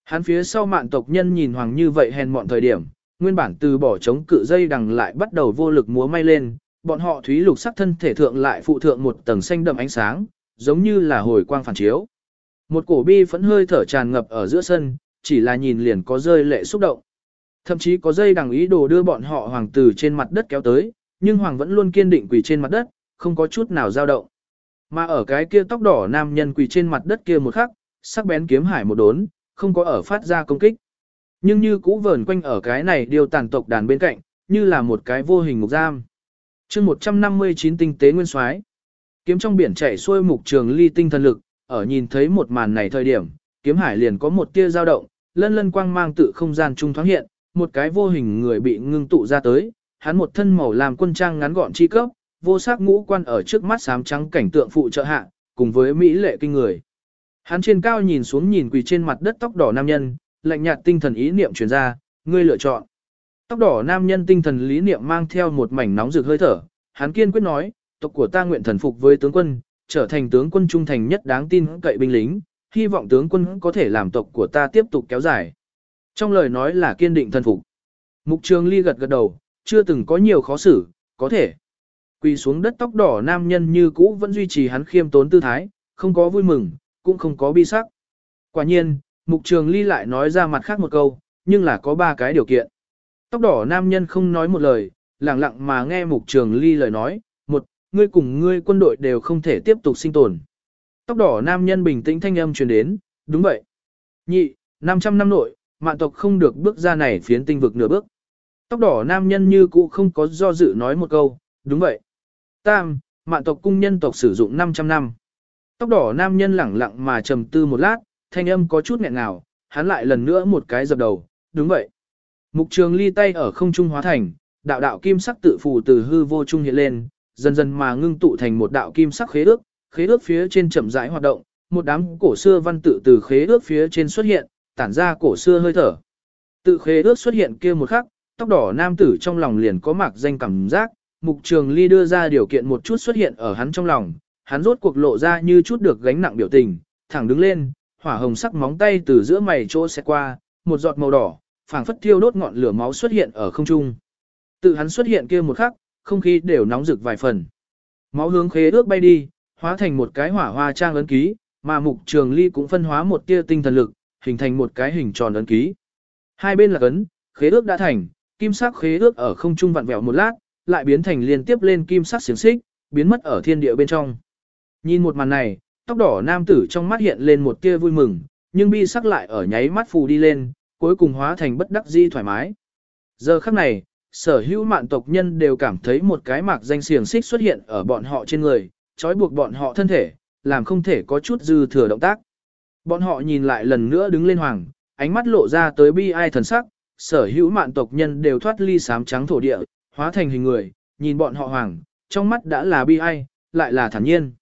Hắn phía sau mạn tộc nhân nhìn hoàng như vậy hèn mọn thời điểm, nguyên bản từ bỏ chống cự dây đằng lại bắt đầu vô lực múa may lên, bọn họ thúy lục sắc thân thể thượng lại phụ thượng một tầng xanh đậm ánh sáng, giống như là hồi quang phản chiếu. Một cổ bi phẫn hơi thở tràn ngập ở giữa sân, chỉ là nhìn liền có rơi lệ xúc động. Thậm chí có dây đằng ý đồ đưa bọn họ hoàng tử trên mặt đất kéo tới, nhưng hoàng vẫn luôn kiên định quỳ trên mặt đất, không có chút nào dao động. Mà ở cái kia tóc đỏ nam nhân quỳ trên mặt đất kia một khắc, sắc bén kiếm hải một đốn, không có ở phát ra công kích. Nhưng như cũ vờn quanh ở cái này điều tàn tộc đàn bên cạnh, như là một cái vô hình ngục giam. chương 159 tinh tế nguyên soái Kiếm trong biển chạy xuôi mục trường ly tinh thần lực, ở nhìn thấy một màn này thời điểm, kiếm hải liền có một tia dao động, lân lân quang mang tự không gian trung thoáng hiện, một cái vô hình người bị ngưng tụ ra tới, hắn một thân màu làm quân trang ngắn gọn chi cấp, vô sắc ngũ quan ở trước mắt xám trắng cảnh tượng phụ trợ hạ, cùng với mỹ lệ kinh người. Hắn trên cao nhìn xuống nhìn quỳ trên mặt đất tóc đỏ nam nhân, lạnh nhạt tinh thần ý niệm truyền ra, ngươi lựa chọn. Tóc đỏ nam nhân tinh thần lý niệm mang theo một mảnh nóng rực hơi thở, hắn kiên quyết nói, tộc của ta nguyện thần phục với tướng quân, trở thành tướng quân trung thành nhất đáng tin cậy binh lính, hy vọng tướng quân có thể làm tộc của ta tiếp tục kéo dài. Trong lời nói là kiên định thần phục. Mục trường ly gật gật đầu, chưa từng có nhiều khó xử, có thể. Quỳ xuống đất tóc đỏ nam nhân như cũ vẫn duy trì hắn khiêm tốn tư thái, không có vui mừng, cũng không có bi sắc. Quả nhiên, mục trường ly lại nói ra mặt khác một câu, nhưng là có ba cái điều kiện. Tóc đỏ nam nhân không nói một lời, lặng lặng mà nghe mục trường ly lời nói, một, ngươi cùng ngươi quân đội đều không thể tiếp tục sinh tồn. Tóc đỏ nam nhân bình tĩnh thanh âm truyền đến, đúng vậy. Nhị, 500 năm nội, mạn tộc không được bước ra này phiến tinh vực nửa bước. Tóc đỏ nam nhân như cũ không có do dự nói một câu, đúng vậy. Tam, mạn tộc cung nhân tộc sử dụng 500 năm. Tóc đỏ nam nhân lẳng lặng mà trầm tư một lát, thanh âm có chút nghẹn ngào, hắn lại lần nữa một cái dập đầu, đúng vậy. Mục trường ly tay ở không trung hóa thành, đạo đạo kim sắc tự phù từ hư vô trung hiện lên, dần dần mà ngưng tụ thành một đạo kim sắc khế ước, khế ước phía trên chậm rãi hoạt động, một đám cổ xưa văn tự từ khế ước phía trên xuất hiện, tản ra cổ xưa hơi thở. Tự khế ước xuất hiện kia một khắc, tóc đỏ nam tử trong lòng liền có mạc danh cảm giác, mục trường ly đưa ra điều kiện một chút xuất hiện ở hắn trong lòng, hắn rốt cuộc lộ ra như chút được gánh nặng biểu tình, thẳng đứng lên, hỏa hồng sắc móng tay từ giữa mày chỗ xẹt qua, một giọt màu đỏ, phảng phất thiêu đốt ngọn lửa máu xuất hiện ở không trung. Tự hắn xuất hiện kia một khắc, không khí đều nóng rực vài phần. Máu hướng khế ước bay đi, hóa thành một cái hỏa hoa trang ấn ký, mà mục trường ly cũng phân hóa một tia tinh thần lực, hình thành một cái hình tròn ấn ký. Hai bên là ấn, khế ước đã thành, kim sắc khế ước ở không trung vặn vẹo một lát, lại biến thành liên tiếp lên kim sắc xiềng xích, biến mất ở thiên địa bên trong. Nhìn một màn này, tóc đỏ nam tử trong mắt hiện lên một tia vui mừng, nhưng bi sắc lại ở nháy mắt phù đi lên, cuối cùng hóa thành bất đắc di thoải mái. Giờ khắc này, sở hữu mạn tộc nhân đều cảm thấy một cái mạc danh xiềng xích xuất hiện ở bọn họ trên người, trói buộc bọn họ thân thể, làm không thể có chút dư thừa động tác. Bọn họ nhìn lại lần nữa đứng lên hoàng, ánh mắt lộ ra tới bi ai thần sắc, sở hữu mạn tộc nhân đều thoát ly sám trắng thổ địa, hóa thành hình người, nhìn bọn họ hoàng, trong mắt đã là bi ai, lại là thản nhiên.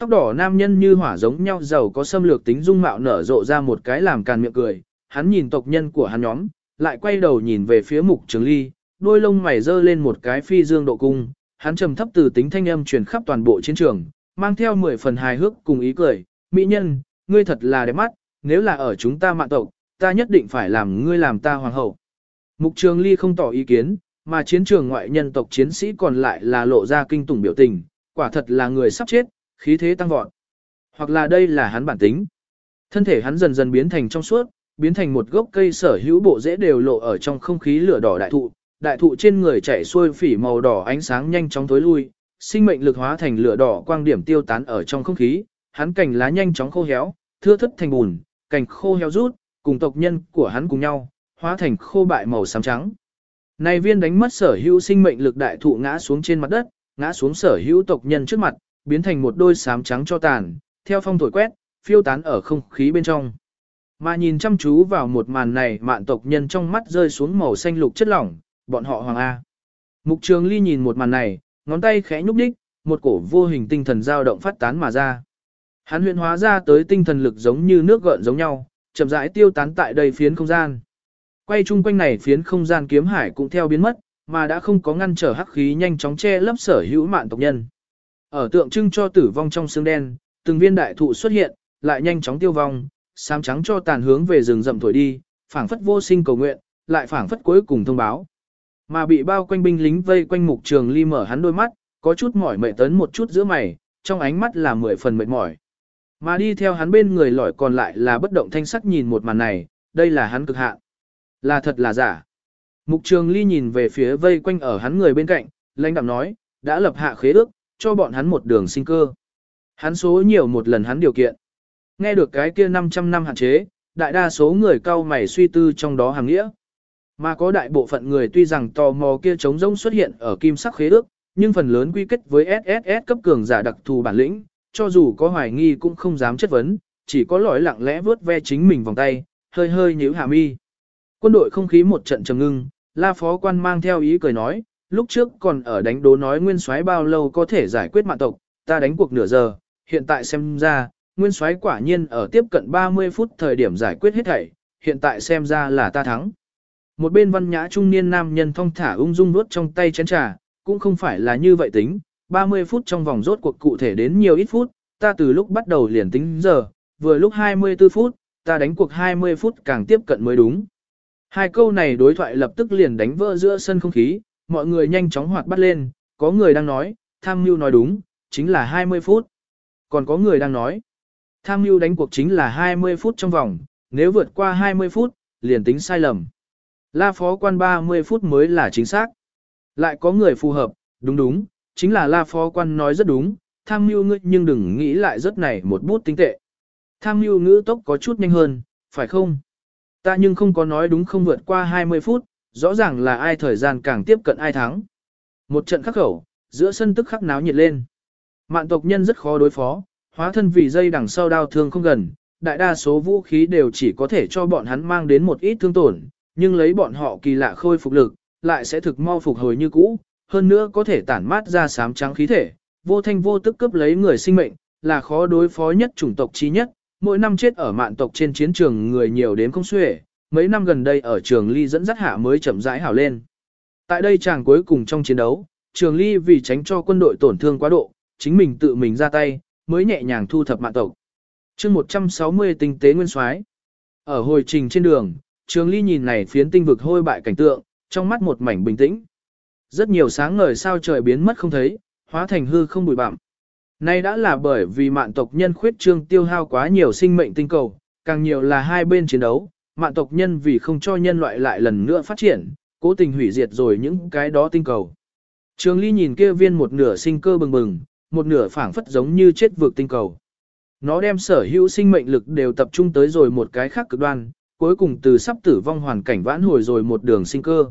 Tóc đỏ nam nhân như hỏa giống nhau giàu có xâm lược tính dung mạo nở rộ ra một cái làm càn miệng cười, hắn nhìn tộc nhân của hắn nhóm, lại quay đầu nhìn về phía mục trường ly, đôi lông mày dơ lên một cái phi dương độ cung, hắn trầm thấp từ tính thanh âm truyền khắp toàn bộ chiến trường, mang theo 10 phần hài hước cùng ý cười, mỹ nhân, ngươi thật là đẹp mắt, nếu là ở chúng ta mạng tộc, ta nhất định phải làm ngươi làm ta hoàng hậu. Mục trường ly không tỏ ý kiến, mà chiến trường ngoại nhân tộc chiến sĩ còn lại là lộ ra kinh tủng biểu tình, quả thật là người sắp chết, khí thế tăng vọt. Hoặc là đây là hắn bản tính. Thân thể hắn dần dần biến thành trong suốt, biến thành một gốc cây sở hữu bộ rễ đều lộ ở trong không khí lửa đỏ đại thụ, đại thụ trên người chảy xuôi phỉ màu đỏ ánh sáng nhanh chóng tối lui, sinh mệnh lực hóa thành lửa đỏ quang điểm tiêu tán ở trong không khí, hắn cành lá nhanh chóng khô héo, thưa thất thành bùn, cành khô héo rút, cùng tộc nhân của hắn cùng nhau, hóa thành khô bại màu xám trắng. Này viên đánh mất sở hữu sinh mệnh lực đại thụ ngã xuống trên mặt đất, ngã xuống sở hữu tộc nhân trước mặt, biến thành một đôi sám trắng cho tàn, theo phong thổi quét, phiêu tán ở không khí bên trong. Mà nhìn chăm chú vào một màn này mạn tộc nhân trong mắt rơi xuống màu xanh lục chất lỏng, bọn họ hoàng A. Mục trường ly nhìn một màn này, ngón tay khẽ nhúc đích, một cổ vô hình tinh thần dao động phát tán mà ra. Hắn huyện hóa ra tới tinh thần lực giống như nước gợn giống nhau, chậm rãi tiêu tán tại đây phiến không gian. Quay chung quanh này phiến không gian kiếm hải cũng theo biến mất, mà đã không có ngăn trở hắc khí nhanh chóng che lấp sở hữu mạn tộc nhân. Ở tượng trưng cho tử vong trong xương đen, từng viên đại thụ xuất hiện, lại nhanh chóng tiêu vong, xám trắng cho tàn hướng về rừng rậm thổi đi, phảng phất vô sinh cầu nguyện, lại phảng phất cuối cùng thông báo. Mà bị bao quanh binh lính vây quanh mục trường ly mở hắn đôi mắt, có chút mỏi mệt tấn một chút giữa mày, trong ánh mắt là mười phần mệt mỏi. Mà đi theo hắn bên người lỏi còn lại là bất động thanh sắc nhìn một màn này, đây là hắn cực hạn. Là thật là giả. Mục trường ly nhìn về phía vây quanh ở hắn người bên cạnh, lãnh đạm nói, đã lập hạ khế ước, cho bọn hắn một đường sinh cơ. Hắn số nhiều một lần hắn điều kiện. Nghe được cái kia 500 năm hạn chế, đại đa số người cao mày suy tư trong đó hàng nghĩa. Mà có đại bộ phận người tuy rằng tò mò kia trống rỗng xuất hiện ở kim sắc khế ước, nhưng phần lớn quy kết với SSS cấp cường giả đặc thù bản lĩnh, cho dù có hoài nghi cũng không dám chất vấn, chỉ có lõi lặng lẽ vớt ve chính mình vòng tay, hơi hơi nhíu hạ mi. Quân đội không khí một trận trầm ngưng, La Phó quan mang theo ý cười nói, lúc trước còn ở đánh đố nói nguyên soái bao lâu có thể giải quyết mạng tộc, ta đánh cuộc nửa giờ, hiện tại xem ra, nguyên soái quả nhiên ở tiếp cận 30 phút thời điểm giải quyết hết thảy, hiện tại xem ra là ta thắng. Một bên văn nhã trung niên nam nhân thong thả ung dung nuốt trong tay chén trà, cũng không phải là như vậy tính, 30 phút trong vòng rốt cuộc cụ thể đến nhiều ít phút, ta từ lúc bắt đầu liền tính giờ, vừa lúc 24 phút, ta đánh cuộc 20 phút càng tiếp cận mới đúng. Hai câu này đối thoại lập tức liền đánh vỡ giữa sân không khí, mọi người nhanh chóng hoạt bắt lên, có người đang nói, tham mưu nói đúng, chính là 20 phút. Còn có người đang nói, tham mưu đánh cuộc chính là 20 phút trong vòng, nếu vượt qua 20 phút, liền tính sai lầm. La phó quan 30 phút mới là chính xác. Lại có người phù hợp, đúng đúng, chính là la phó quan nói rất đúng, tham mưu ngươi nhưng đừng nghĩ lại rất này một bút tinh tệ. Tham mưu ngữ tốc có chút nhanh hơn, phải không? Ta nhưng không có nói đúng không vượt qua 20 phút, rõ ràng là ai thời gian càng tiếp cận ai thắng. Một trận khắc khẩu, giữa sân tức khắc náo nhiệt lên. Mạn tộc nhân rất khó đối phó, hóa thân vì dây đằng sau đao thương không gần, đại đa số vũ khí đều chỉ có thể cho bọn hắn mang đến một ít thương tổn, nhưng lấy bọn họ kỳ lạ khôi phục lực, lại sẽ thực mau phục hồi như cũ, hơn nữa có thể tản mát ra sám trắng khí thể, vô thanh vô tức cướp lấy người sinh mệnh, là khó đối phó nhất chủng tộc chi nhất, mỗi năm chết ở mạn tộc trên chiến trường người nhiều đến không xuể, mấy năm gần đây ở trường ly dẫn dắt hạ mới chậm rãi hảo lên. Tại đây chàng cuối cùng trong chiến đấu, trường ly vì tránh cho quân đội tổn thương quá độ, chính mình tự mình ra tay, mới nhẹ nhàng thu thập mạn tộc. chương 160 tinh tế nguyên soái Ở hồi trình trên đường, trường ly nhìn này phiến tinh vực hôi bại cảnh tượng, trong mắt một mảnh bình tĩnh. Rất nhiều sáng ngời sao trời biến mất không thấy, hóa thành hư không bụi bặm. Nay đã là bởi vì mạn tộc nhân khuyết trương tiêu hao quá nhiều sinh mệnh tinh cầu, càng nhiều là hai bên chiến đấu, mạn tộc nhân vì không cho nhân loại lại lần nữa phát triển, cố tình hủy diệt rồi những cái đó tinh cầu. Trường Ly nhìn kia viên một nửa sinh cơ bừng bừng, một nửa phảng phất giống như chết vượt tinh cầu. Nó đem sở hữu sinh mệnh lực đều tập trung tới rồi một cái khác cực đoan, cuối cùng từ sắp tử vong hoàn cảnh vãn hồi rồi một đường sinh cơ.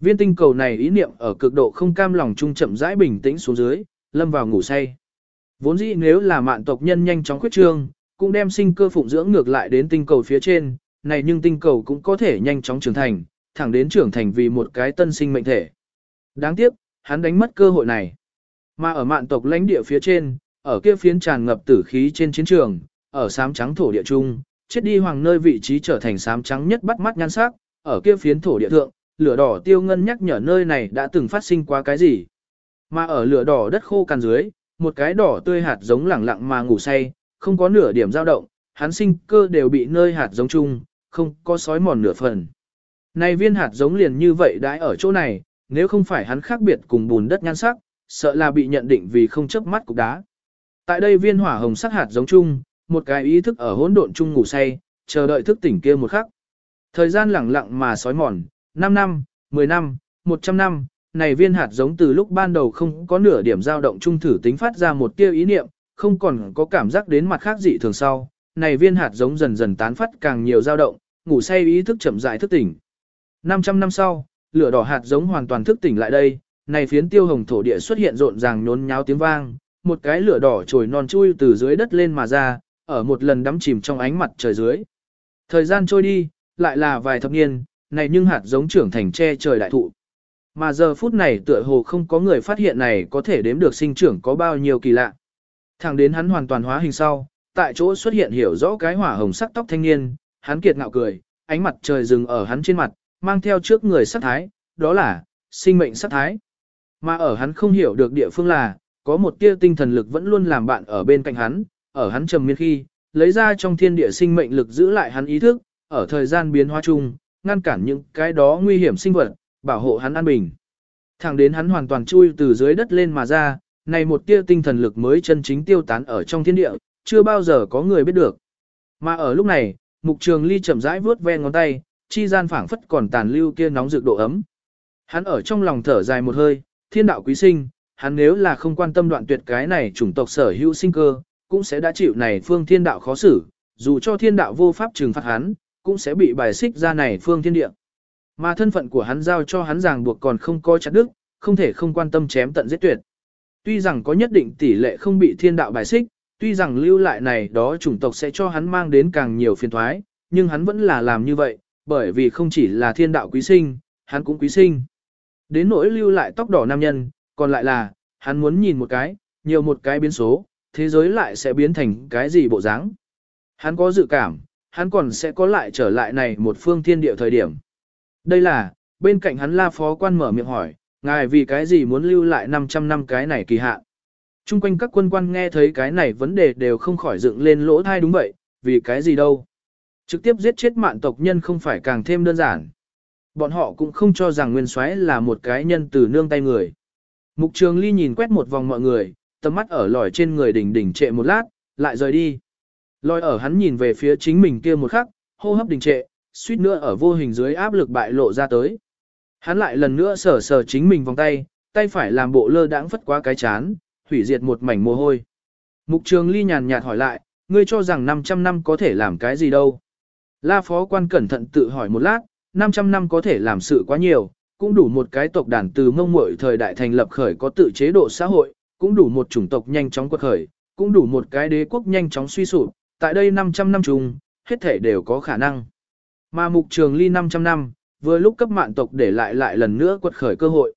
Viên tinh cầu này ý niệm ở cực độ không cam lòng trung chậm rãi bình tĩnh xuống dưới, lâm vào ngủ say. Vốn dĩ nếu là mạn tộc nhân nhanh chóng khuyết trương, cũng đem sinh cơ phụng dưỡng ngược lại đến tinh cầu phía trên, này nhưng tinh cầu cũng có thể nhanh chóng trưởng thành, thẳng đến trưởng thành vì một cái tân sinh mệnh thể. Đáng tiếc, hắn đánh mất cơ hội này. Mà ở mạn tộc lãnh địa phía trên, ở kia phiến tràn ngập tử khí trên chiến trường, ở sám trắng thổ địa trung, chết đi hoàng nơi vị trí trở thành sám trắng nhất bắt mắt nhan sắc, ở kia phiến thổ địa thượng, lửa đỏ tiêu ngân nhắc nhở nơi này đã từng phát sinh qua cái gì. Mà ở lửa đỏ đất khô cằn dưới, một cái đỏ tươi hạt giống lẳng lặng mà ngủ say, không có nửa điểm dao động, hắn sinh cơ đều bị nơi hạt giống chung, không có sói mòn nửa phần. Này viên hạt giống liền như vậy đãi ở chỗ này, nếu không phải hắn khác biệt cùng bùn đất nhan sắc, sợ là bị nhận định vì không chớp mắt cục đá. Tại đây viên hỏa hồng sắc hạt giống chung, một cái ý thức ở hỗn độn chung ngủ say, chờ đợi thức tỉnh kia một khắc. Thời gian lẳng lặng mà sói mòn, 5 năm, 10 năm, 100 năm, này viên hạt giống từ lúc ban đầu không có nửa điểm dao động trung thử tính phát ra một tia ý niệm, không còn có cảm giác đến mặt khác dị thường sau, này viên hạt giống dần dần tán phát càng nhiều dao động, ngủ say ý thức chậm rãi thức tỉnh. 500 năm sau, lửa đỏ hạt giống hoàn toàn thức tỉnh lại đây, này phiến tiêu hồng thổ địa xuất hiện rộn ràng nhốn nháo tiếng vang, một cái lửa đỏ trồi non chui từ dưới đất lên mà ra, ở một lần đắm chìm trong ánh mặt trời dưới. Thời gian trôi đi, lại là vài thập niên, này nhưng hạt giống trưởng thành che trời đại thụ. Mà giờ phút này tựa hồ không có người phát hiện này có thể đếm được sinh trưởng có bao nhiêu kỳ lạ. Thẳng đến hắn hoàn toàn hóa hình sau, tại chỗ xuất hiện hiểu rõ cái hỏa hồng sắc tóc thanh niên, hắn kiệt ngạo cười, ánh mặt trời dừng ở hắn trên mặt, mang theo trước người sắc thái, đó là sinh mệnh sắc thái. Mà ở hắn không hiểu được địa phương là, có một tia tinh thần lực vẫn luôn làm bạn ở bên cạnh hắn, ở hắn trầm miên khi, lấy ra trong thiên địa sinh mệnh lực giữ lại hắn ý thức, ở thời gian biến hóa chung, ngăn cản những cái đó nguy hiểm sinh vật, bảo hộ hắn an bình. Thẳng đến hắn hoàn toàn chui từ dưới đất lên mà ra, này một tia tinh thần lực mới chân chính tiêu tán ở trong thiên địa, chưa bao giờ có người biết được. Mà ở lúc này, mục trường ly chậm rãi vướt ve ngón tay, chi gian phảng phất còn tàn lưu kia nóng rực độ ấm. Hắn ở trong lòng thở dài một hơi, thiên đạo quý sinh, hắn nếu là không quan tâm đoạn tuyệt cái này chủng tộc sở hữu sinh cơ, cũng sẽ đã chịu này phương thiên đạo khó xử, dù cho thiên đạo vô pháp trừng phạt hắn, cũng sẽ bị bài xích ra này phương thiên địa. Mà thân phận của hắn giao cho hắn ràng buộc còn không coi chặt đức, không thể không quan tâm chém tận giết tuyệt. Tuy rằng có nhất định tỷ lệ không bị thiên đạo bài xích, tuy rằng lưu lại này đó chủng tộc sẽ cho hắn mang đến càng nhiều phiền thoái, nhưng hắn vẫn là làm như vậy, bởi vì không chỉ là thiên đạo quý sinh, hắn cũng quý sinh. Đến nỗi lưu lại tóc đỏ nam nhân, còn lại là, hắn muốn nhìn một cái, nhiều một cái biến số, thế giới lại sẽ biến thành cái gì bộ dáng. Hắn có dự cảm, hắn còn sẽ có lại trở lại này một phương thiên địa thời điểm. Đây là, bên cạnh hắn la phó quan mở miệng hỏi, ngài vì cái gì muốn lưu lại 500 năm cái này kỳ hạn. Trung quanh các quân quan nghe thấy cái này vấn đề đều không khỏi dựng lên lỗ thai đúng vậy, vì cái gì đâu. Trực tiếp giết chết mạng tộc nhân không phải càng thêm đơn giản. Bọn họ cũng không cho rằng Nguyên Soái là một cái nhân từ nương tay người. Mục Trường Ly nhìn quét một vòng mọi người, tầm mắt ở lòi trên người đỉnh đỉnh trệ một lát, lại rời đi. Lòi ở hắn nhìn về phía chính mình kia một khắc, hô hấp đình trệ, suýt nữa ở vô hình dưới áp lực bại lộ ra tới. Hắn lại lần nữa sờ sờ chính mình vòng tay, tay phải làm bộ lơ đãng phất quá cái chán, hủy diệt một mảnh mồ hôi. Mục Trường Ly nhàn nhạt hỏi lại, ngươi cho rằng 500 năm có thể làm cái gì đâu? La phó quan cẩn thận tự hỏi một lát, 500 năm có thể làm sự quá nhiều, cũng đủ một cái tộc đàn từ mông muội thời đại thành lập khởi có tự chế độ xã hội, cũng đủ một chủng tộc nhanh chóng quật khởi, cũng đủ một cái đế quốc nhanh chóng suy sụp, tại đây 500 năm chung, hết thể đều có khả năng. Mà mục trường ly 500 năm, vừa lúc cấp mạng tộc để lại lại lần nữa quật khởi cơ hội.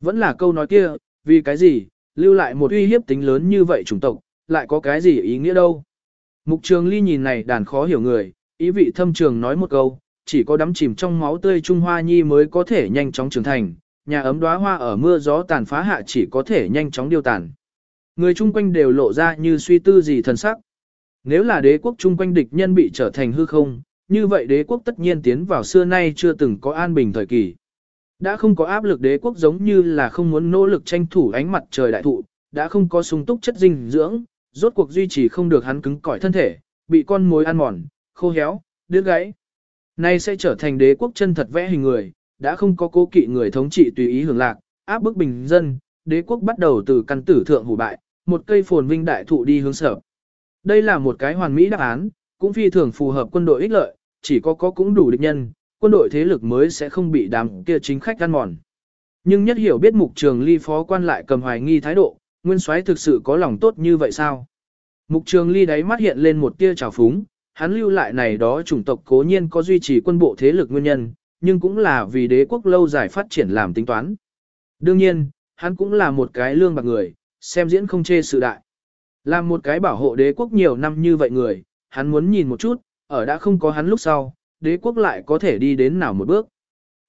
Vẫn là câu nói kia, vì cái gì, lưu lại một uy hiếp tính lớn như vậy chủng tộc, lại có cái gì ý nghĩa đâu. Mục trường ly nhìn này đàn khó hiểu người, ý vị thâm trường nói một câu, chỉ có đắm chìm trong máu tươi Trung Hoa Nhi mới có thể nhanh chóng trưởng thành, nhà ấm đóa hoa ở mưa gió tàn phá hạ chỉ có thể nhanh chóng điều tàn. Người chung quanh đều lộ ra như suy tư gì thần sắc. Nếu là đế quốc chung quanh địch nhân bị trở thành hư không, như vậy đế quốc tất nhiên tiến vào xưa nay chưa từng có an bình thời kỳ. Đã không có áp lực đế quốc giống như là không muốn nỗ lực tranh thủ ánh mặt trời đại thụ, đã không có sung túc chất dinh dưỡng, rốt cuộc duy trì không được hắn cứng cỏi thân thể, bị con mối ăn mòn, khô héo, đứt gãy. Nay sẽ trở thành đế quốc chân thật vẽ hình người, đã không có cố kỵ người thống trị tùy ý hưởng lạc, áp bức bình dân, đế quốc bắt đầu từ căn tử thượng hủ bại, một cây phồn vinh đại thụ đi hướng sở. Đây là một cái hoàn mỹ đáp án, cũng phi thường phù hợp quân đội ích lợi, chỉ có có cũng đủ địch nhân, quân đội thế lực mới sẽ không bị đám kia chính khách ăn mòn. Nhưng nhất hiểu biết mục trường ly phó quan lại cầm hoài nghi thái độ, nguyên soái thực sự có lòng tốt như vậy sao? Mục trường ly đáy mắt hiện lên một tia trào phúng, hắn lưu lại này đó chủng tộc cố nhiên có duy trì quân bộ thế lực nguyên nhân, nhưng cũng là vì đế quốc lâu dài phát triển làm tính toán. Đương nhiên, hắn cũng là một cái lương bạc người, xem diễn không chê sự đại. Làm một cái bảo hộ đế quốc nhiều năm như vậy người, hắn muốn nhìn một chút, ở đã không có hắn lúc sau, đế quốc lại có thể đi đến nào một bước.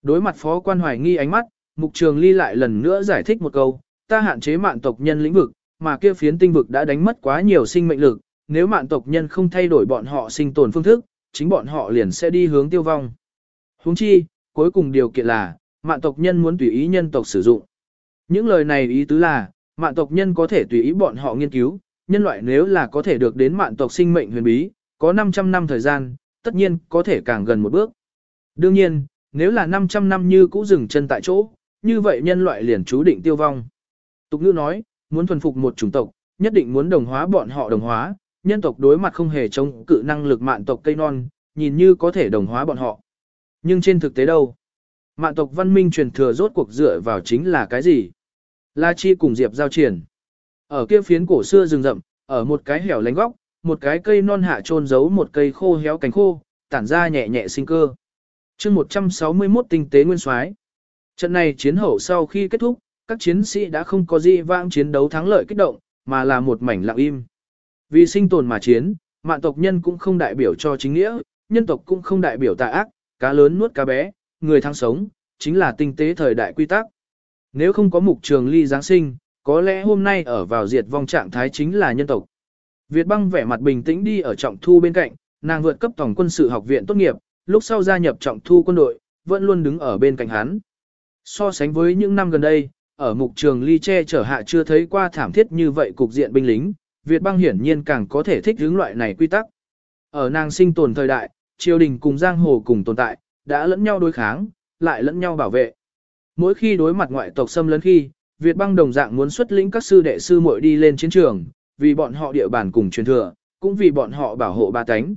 Đối mặt phó quan hoài nghi ánh mắt, mục trường ly lại lần nữa giải thích một câu, ta hạn chế mạng tộc nhân lĩnh vực, mà kia phiến tinh vực đã đánh mất quá nhiều sinh mệnh lực, nếu mạng tộc nhân không thay đổi bọn họ sinh tồn phương thức, chính bọn họ liền sẽ đi hướng tiêu vong. Huống chi, cuối cùng điều kiện là, mạng tộc nhân muốn tùy ý nhân tộc sử dụng. Những lời này ý tứ là, mạng tộc nhân có thể tùy ý bọn họ nghiên cứu, nhân loại nếu là có thể được đến mạng tộc sinh mệnh huyền bí, có 500 năm thời gian, tất nhiên có thể càng gần một bước. Đương nhiên, nếu là 500 năm như cũ dừng chân tại chỗ, như vậy nhân loại liền chú định tiêu vong. Tục ngữ nói, muốn thuần phục một chủng tộc, nhất định muốn đồng hóa bọn họ đồng hóa, nhân tộc đối mặt không hề chống cự năng lực mạn tộc cây non, nhìn như có thể đồng hóa bọn họ. Nhưng trên thực tế đâu? mạn tộc văn minh truyền thừa rốt cuộc dựa vào chính là cái gì? La Chi cùng Diệp giao triển. Ở kia phiến cổ xưa rừng rậm, ở một cái hẻo lánh góc, một cái cây non hạ trôn giấu một cây khô héo cánh khô, tản ra nhẹ nhẹ sinh cơ. chương 161 tinh tế nguyên soái Trận này chiến hậu sau khi kết thúc, các chiến sĩ đã không có gì vãng chiến đấu thắng lợi kích động, mà là một mảnh lặng im. Vì sinh tồn mà chiến, mạng tộc nhân cũng không đại biểu cho chính nghĩa, nhân tộc cũng không đại biểu tà ác, cá lớn nuốt cá bé, người thắng sống, chính là tinh tế thời đại quy tắc. Nếu không có mục trường ly Giáng sinh, có lẽ hôm nay ở vào diệt vong trạng thái chính là nhân tộc. Việt băng vẻ mặt bình tĩnh đi ở trọng thu bên cạnh, nàng vượt cấp tổng quân sự học viện tốt nghiệp, lúc sau gia nhập trọng thu quân đội, vẫn luôn đứng ở bên cạnh hắn. So sánh với những năm gần đây, ở mục trường ly che chở hạ chưa thấy qua thảm thiết như vậy cục diện binh lính, Việt băng hiển nhiên càng có thể thích hướng loại này quy tắc. Ở nàng sinh tồn thời đại, triều đình cùng giang hồ cùng tồn tại, đã lẫn nhau đối kháng, lại lẫn nhau bảo vệ. Mỗi khi đối mặt ngoại tộc xâm lấn khi, Việt băng đồng dạng muốn xuất lĩnh các sư đệ sư muội đi lên chiến trường, vì bọn họ địa bàn cùng truyền thừa, cũng vì bọn họ bảo hộ ba tánh.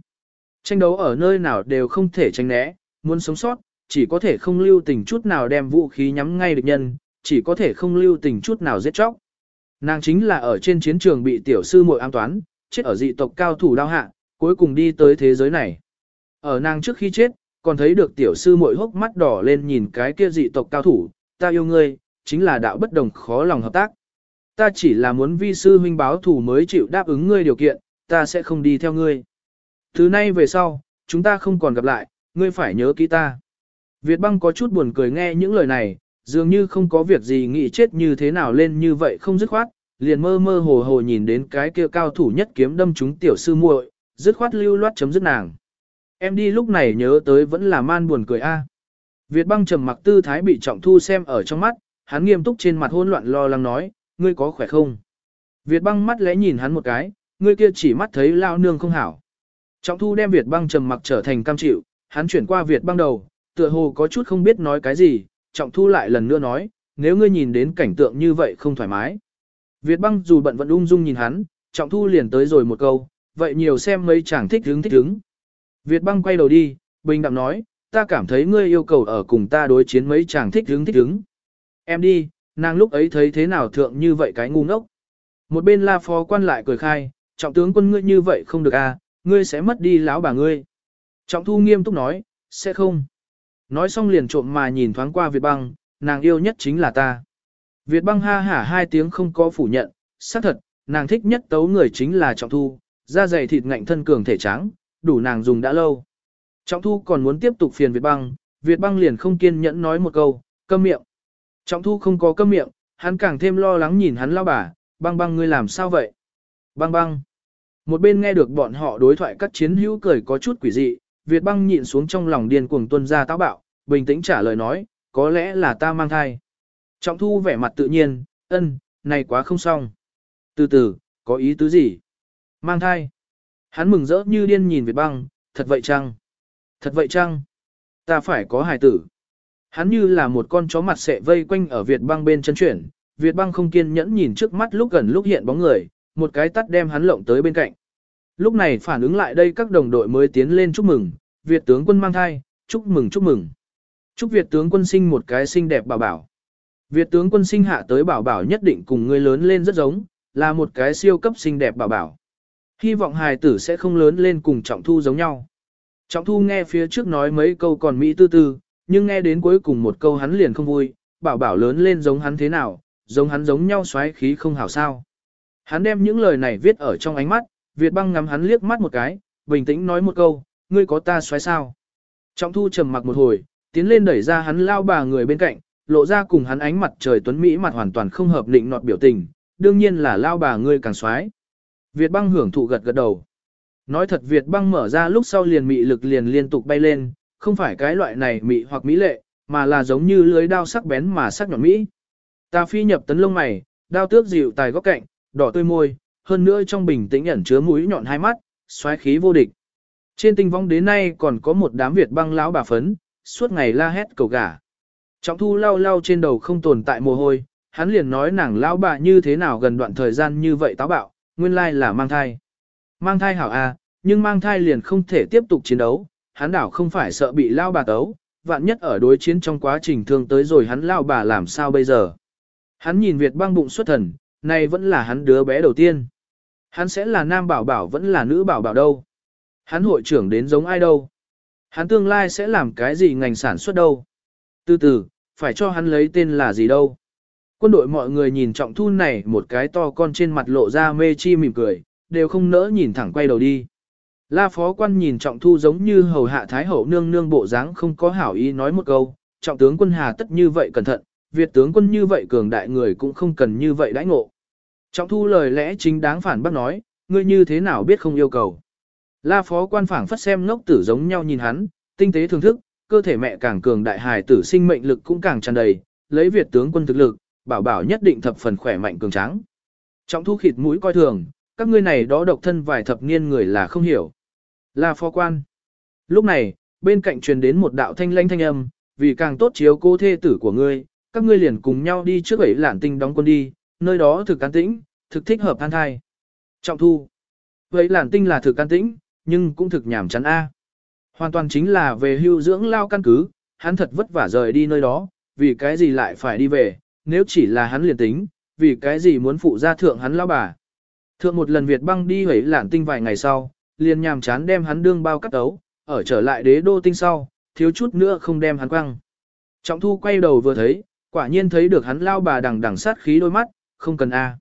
Tranh đấu ở nơi nào đều không thể tránh né, muốn sống sót, chỉ có thể không lưu tình chút nào đem vũ khí nhắm ngay địch nhân, chỉ có thể không lưu tình chút nào giết chóc. Nàng chính là ở trên chiến trường bị tiểu sư muội an toán, chết ở dị tộc cao thủ đao hạ, cuối cùng đi tới thế giới này. Ở nàng trước khi chết, còn thấy được tiểu sư muội hốc mắt đỏ lên nhìn cái kia dị tộc cao thủ, ta yêu ngươi, chính là đạo bất đồng khó lòng hợp tác. Ta chỉ là muốn vi sư huynh báo thủ mới chịu đáp ứng ngươi điều kiện, ta sẽ không đi theo ngươi. Thứ nay về sau, chúng ta không còn gặp lại, ngươi phải nhớ kỹ ta. Việt băng có chút buồn cười nghe những lời này, dường như không có việc gì nghĩ chết như thế nào lên như vậy không dứt khoát, liền mơ mơ hồ hồ nhìn đến cái kia cao thủ nhất kiếm đâm chúng tiểu sư muội, dứt khoát lưu loát chấm dứt nàng. Em đi lúc này nhớ tới vẫn là man buồn cười a. Việt băng trầm mặc tư thái bị trọng thu xem ở trong mắt, hắn nghiêm túc trên mặt hỗn loạn lo lắng nói, ngươi có khỏe không? Việt băng mắt lẽ nhìn hắn một cái, ngươi kia chỉ mắt thấy lao nương không hảo. Trọng thu đem Việt băng trầm mặc trở thành cam chịu, hắn chuyển qua Việt băng đầu, tựa hồ có chút không biết nói cái gì, trọng thu lại lần nữa nói, nếu ngươi nhìn đến cảnh tượng như vậy không thoải mái. Việt băng dù bận vẫn ung dung nhìn hắn, trọng thu liền tới rồi một câu, vậy nhiều xem mấy chàng thích hứng thích hứng. Việt băng quay đầu đi, bình đạm nói, ta cảm thấy ngươi yêu cầu ở cùng ta đối chiến mấy chàng thích hứng thích hứng. Em đi, nàng lúc ấy thấy thế nào thượng như vậy cái ngu ngốc. Một bên la phó quan lại cười khai, trọng tướng quân ngươi như vậy không được à, ngươi sẽ mất đi lão bà ngươi. Trọng thu nghiêm túc nói, sẽ không. Nói xong liền trộm mà nhìn thoáng qua Việt băng, nàng yêu nhất chính là ta. Việt băng ha hả hai tiếng không có phủ nhận, xác thật, nàng thích nhất tấu người chính là trọng thu, da dày thịt ngạnh thân cường thể trắng, đủ nàng dùng đã lâu. Trọng thu còn muốn tiếp tục phiền Việt băng, Việt băng liền không kiên nhẫn nói một câu, câm miệng. Trọng thu không có cơm miệng, hắn càng thêm lo lắng nhìn hắn lao bà, băng băng ngươi làm sao vậy? Băng băng. Một bên nghe được bọn họ đối thoại các chiến hữu cười có chút quỷ dị, Việt băng nhịn xuống trong lòng điên cuồng tuân ra táo bạo, bình tĩnh trả lời nói, có lẽ là ta mang thai. Trọng thu vẻ mặt tự nhiên, ân, này quá không xong. Từ từ, có ý tứ gì? Mang thai. Hắn mừng rỡ như điên nhìn Việt băng, thật vậy chăng? Thật vậy chăng? Ta phải có hài tử. Hắn như là một con chó mặt sệ vây quanh ở Việt băng bên chân chuyển, Việt băng không kiên nhẫn nhìn trước mắt lúc gần lúc hiện bóng người, một cái tắt đem hắn lộng tới bên cạnh. Lúc này phản ứng lại đây các đồng đội mới tiến lên chúc mừng, Việt tướng quân mang thai, chúc mừng chúc mừng. Chúc Việt tướng quân sinh một cái xinh đẹp bảo bảo. Việt tướng quân sinh hạ tới bảo bảo nhất định cùng người lớn lên rất giống, là một cái siêu cấp xinh đẹp bảo bảo. Hy vọng hài tử sẽ không lớn lên cùng trọng thu giống nhau. Trọng thu nghe phía trước nói mấy câu còn Mỹ tư tư, nhưng nghe đến cuối cùng một câu hắn liền không vui, bảo bảo lớn lên giống hắn thế nào, giống hắn giống nhau xoáy khí không hảo sao. Hắn đem những lời này viết ở trong ánh mắt, Việt băng ngắm hắn liếc mắt một cái, bình tĩnh nói một câu, ngươi có ta xoáy sao. Trọng thu trầm mặc một hồi, tiến lên đẩy ra hắn lao bà người bên cạnh, lộ ra cùng hắn ánh mặt trời tuấn Mỹ mặt hoàn toàn không hợp định nọt biểu tình, đương nhiên là lao bà ngươi càng xoáy. Việt băng hưởng thụ gật gật đầu. Nói thật Việt băng mở ra lúc sau liền mị lực liền liên tục bay lên, không phải cái loại này mị hoặc mỹ lệ, mà là giống như lưới đao sắc bén mà sắc nhọn mỹ. Ta phi nhập tấn lông mày, đao tước dịu tài góc cạnh, đỏ tươi môi, hơn nữa trong bình tĩnh ẩn chứa mũi nhọn hai mắt, xoáy khí vô địch. Trên tinh vong đến nay còn có một đám Việt băng lão bà phấn, suốt ngày la hét cầu gả. Trọng thu lau lau trên đầu không tồn tại mồ hôi, hắn liền nói nàng lão bà như thế nào gần đoạn thời gian như vậy táo bạo, nguyên lai là mang thai. Mang thai hảo à, nhưng mang thai liền không thể tiếp tục chiến đấu, hắn đảo không phải sợ bị lao bà tấu, vạn nhất ở đối chiến trong quá trình thương tới rồi hắn lao bà làm sao bây giờ. Hắn nhìn Việt băng bụng xuất thần, này vẫn là hắn đứa bé đầu tiên. Hắn sẽ là nam bảo bảo vẫn là nữ bảo bảo đâu. Hắn hội trưởng đến giống ai đâu. Hắn tương lai sẽ làm cái gì ngành sản xuất đâu. Từ từ, phải cho hắn lấy tên là gì đâu. Quân đội mọi người nhìn trọng thu này một cái to con trên mặt lộ ra mê chi mỉm cười, đều không nỡ nhìn thẳng quay đầu đi. La phó quan nhìn trọng thu giống như hầu hạ thái hậu nương nương bộ dáng không có hảo ý nói một câu, trọng tướng quân hà tất như vậy cẩn thận, Việt tướng quân như vậy cường đại người cũng không cần như vậy đãi ngộ. Trọng thu lời lẽ chính đáng phản bác nói, ngươi như thế nào biết không yêu cầu. La phó quan phảng phất xem ngốc tử giống nhau nhìn hắn, tinh tế thưởng thức, cơ thể mẹ càng cường đại hài tử sinh mệnh lực cũng càng tràn đầy, lấy Việt tướng quân thực lực, bảo bảo nhất định thập phần khỏe mạnh cường tráng. Trọng thu khịt mũi coi thường, các ngươi này đó độc thân vài thập niên người là không hiểu là phó quan. Lúc này, bên cạnh truyền đến một đạo thanh lanh thanh âm, vì càng tốt chiếu cô thê tử của ngươi, các ngươi liền cùng nhau đi trước ấy lạn tinh đóng quân đi, nơi đó thực an tĩnh, thực thích hợp an thai. Trọng thu. Vậy lạn tinh là thực an tĩnh, nhưng cũng thực nhảm chán a. Hoàn toàn chính là về hưu dưỡng lao căn cứ, hắn thật vất vả rời đi nơi đó, vì cái gì lại phải đi về, nếu chỉ là hắn liền tính, vì cái gì muốn phụ gia thượng hắn lao bà. Thượng một lần Việt băng đi hủy lạn tinh vài ngày sau, liền nhàm chán đem hắn đương bao cắt tấu, ở trở lại đế đô tinh sau, thiếu chút nữa không đem hắn quăng. Trọng thu quay đầu vừa thấy, quả nhiên thấy được hắn lao bà đằng đằng sát khí đôi mắt, không cần a.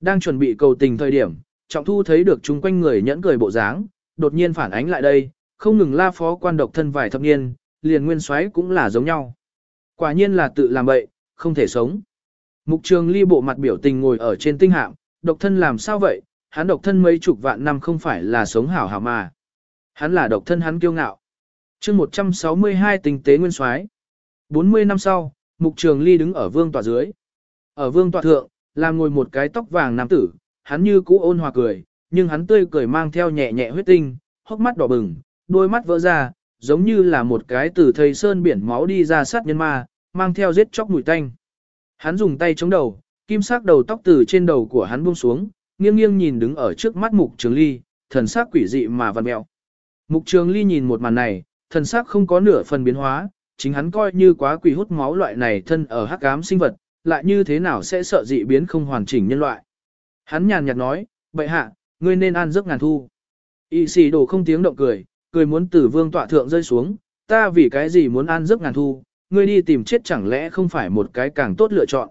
Đang chuẩn bị cầu tình thời điểm, trọng thu thấy được chung quanh người nhẫn cười bộ dáng, đột nhiên phản ánh lại đây, không ngừng la phó quan độc thân vài thập niên, liền nguyên soái cũng là giống nhau. Quả nhiên là tự làm bậy, không thể sống. Mục trường ly bộ mặt biểu tình ngồi ở trên tinh hạm, độc thân làm sao vậy, hắn độc thân mấy chục vạn năm không phải là sống hảo hảo mà. Hắn là độc thân hắn kiêu ngạo. chương 162 tình tế nguyên soái 40 năm sau, mục trường ly đứng ở vương tòa dưới. Ở vương tòa thượng, là ngồi một cái tóc vàng nam tử, hắn như cũ ôn hòa cười, nhưng hắn tươi cười mang theo nhẹ nhẹ huyết tinh, hốc mắt đỏ bừng, đôi mắt vỡ ra, giống như là một cái từ thầy sơn biển máu đi ra sát nhân ma, mang theo giết chóc mùi tanh. Hắn dùng tay chống đầu, kim sắc đầu tóc từ trên đầu của hắn buông xuống, nghiêng nghiêng nhìn đứng ở trước mắt mục trường ly, thần sắc quỷ dị mà văn mẹo. Mục trường ly nhìn một màn này, thần sắc không có nửa phần biến hóa, chính hắn coi như quá quỷ hút máu loại này thân ở hắc ám sinh vật, lại như thế nào sẽ sợ dị biến không hoàn chỉnh nhân loại. Hắn nhàn nhạt nói, vậy hạ, ngươi nên an giấc ngàn thu. Y xì đổ không tiếng động cười, cười muốn từ vương tọa thượng rơi xuống, ta vì cái gì muốn an giấc ngàn thu, ngươi đi tìm chết chẳng lẽ không phải một cái càng tốt lựa chọn.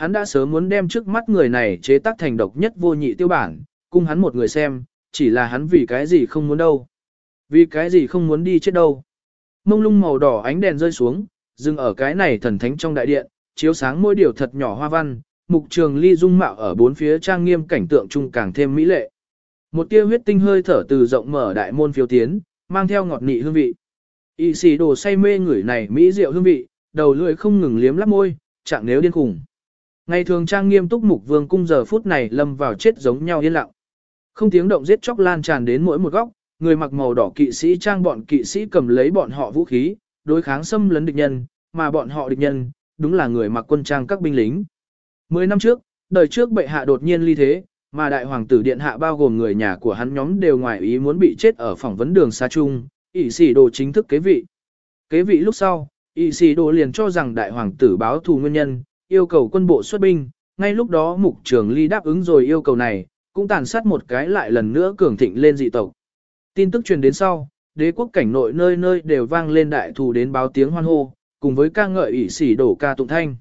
Hắn đã sớm muốn đem trước mắt người này chế tác thành độc nhất vô nhị tiêu bản, cung hắn một người xem, chỉ là hắn vì cái gì không muốn đâu. Vì cái gì không muốn đi chết đâu. Mông lung màu đỏ ánh đèn rơi xuống, dừng ở cái này thần thánh trong đại điện, chiếu sáng mỗi điều thật nhỏ hoa văn, mục trường ly dung mạo ở bốn phía trang nghiêm cảnh tượng chung càng thêm mỹ lệ. Một tia huyết tinh hơi thở từ rộng mở đại môn phiếu tiến, mang theo ngọt nị hương vị. Y xì đồ say mê người này mỹ diệu hương vị, đầu lưỡi không ngừng liếm lắp môi, chẳng nếu điên khủng. Ngày thường trang nghiêm túc mục vương cung giờ phút này lâm vào chết giống nhau yên lặng. Không tiếng động giết chóc lan tràn đến mỗi một góc, người mặc màu đỏ kỵ sĩ trang bọn kỵ sĩ cầm lấy bọn họ vũ khí, đối kháng xâm lấn địch nhân, mà bọn họ địch nhân, đúng là người mặc quân trang các binh lính. Mười năm trước, đời trước bệ hạ đột nhiên ly thế, mà đại hoàng tử điện hạ bao gồm người nhà của hắn nhóm đều ngoài ý muốn bị chết ở phỏng vấn đường xa chung, ỷ sĩ đồ chính thức kế vị. Kế vị lúc sau, ỷ sĩ đồ liền cho rằng đại hoàng tử báo thù nguyên nhân, yêu cầu quân bộ xuất binh, ngay lúc đó mục trường ly đáp ứng rồi yêu cầu này, cũng tàn sát một cái lại lần nữa cường thịnh lên dị tộc. Tin tức truyền đến sau, đế quốc cảnh nội nơi nơi đều vang lên đại thù đến báo tiếng hoan hô, cùng với ca ngợi ỷ sĩ đổ ca tụng thanh.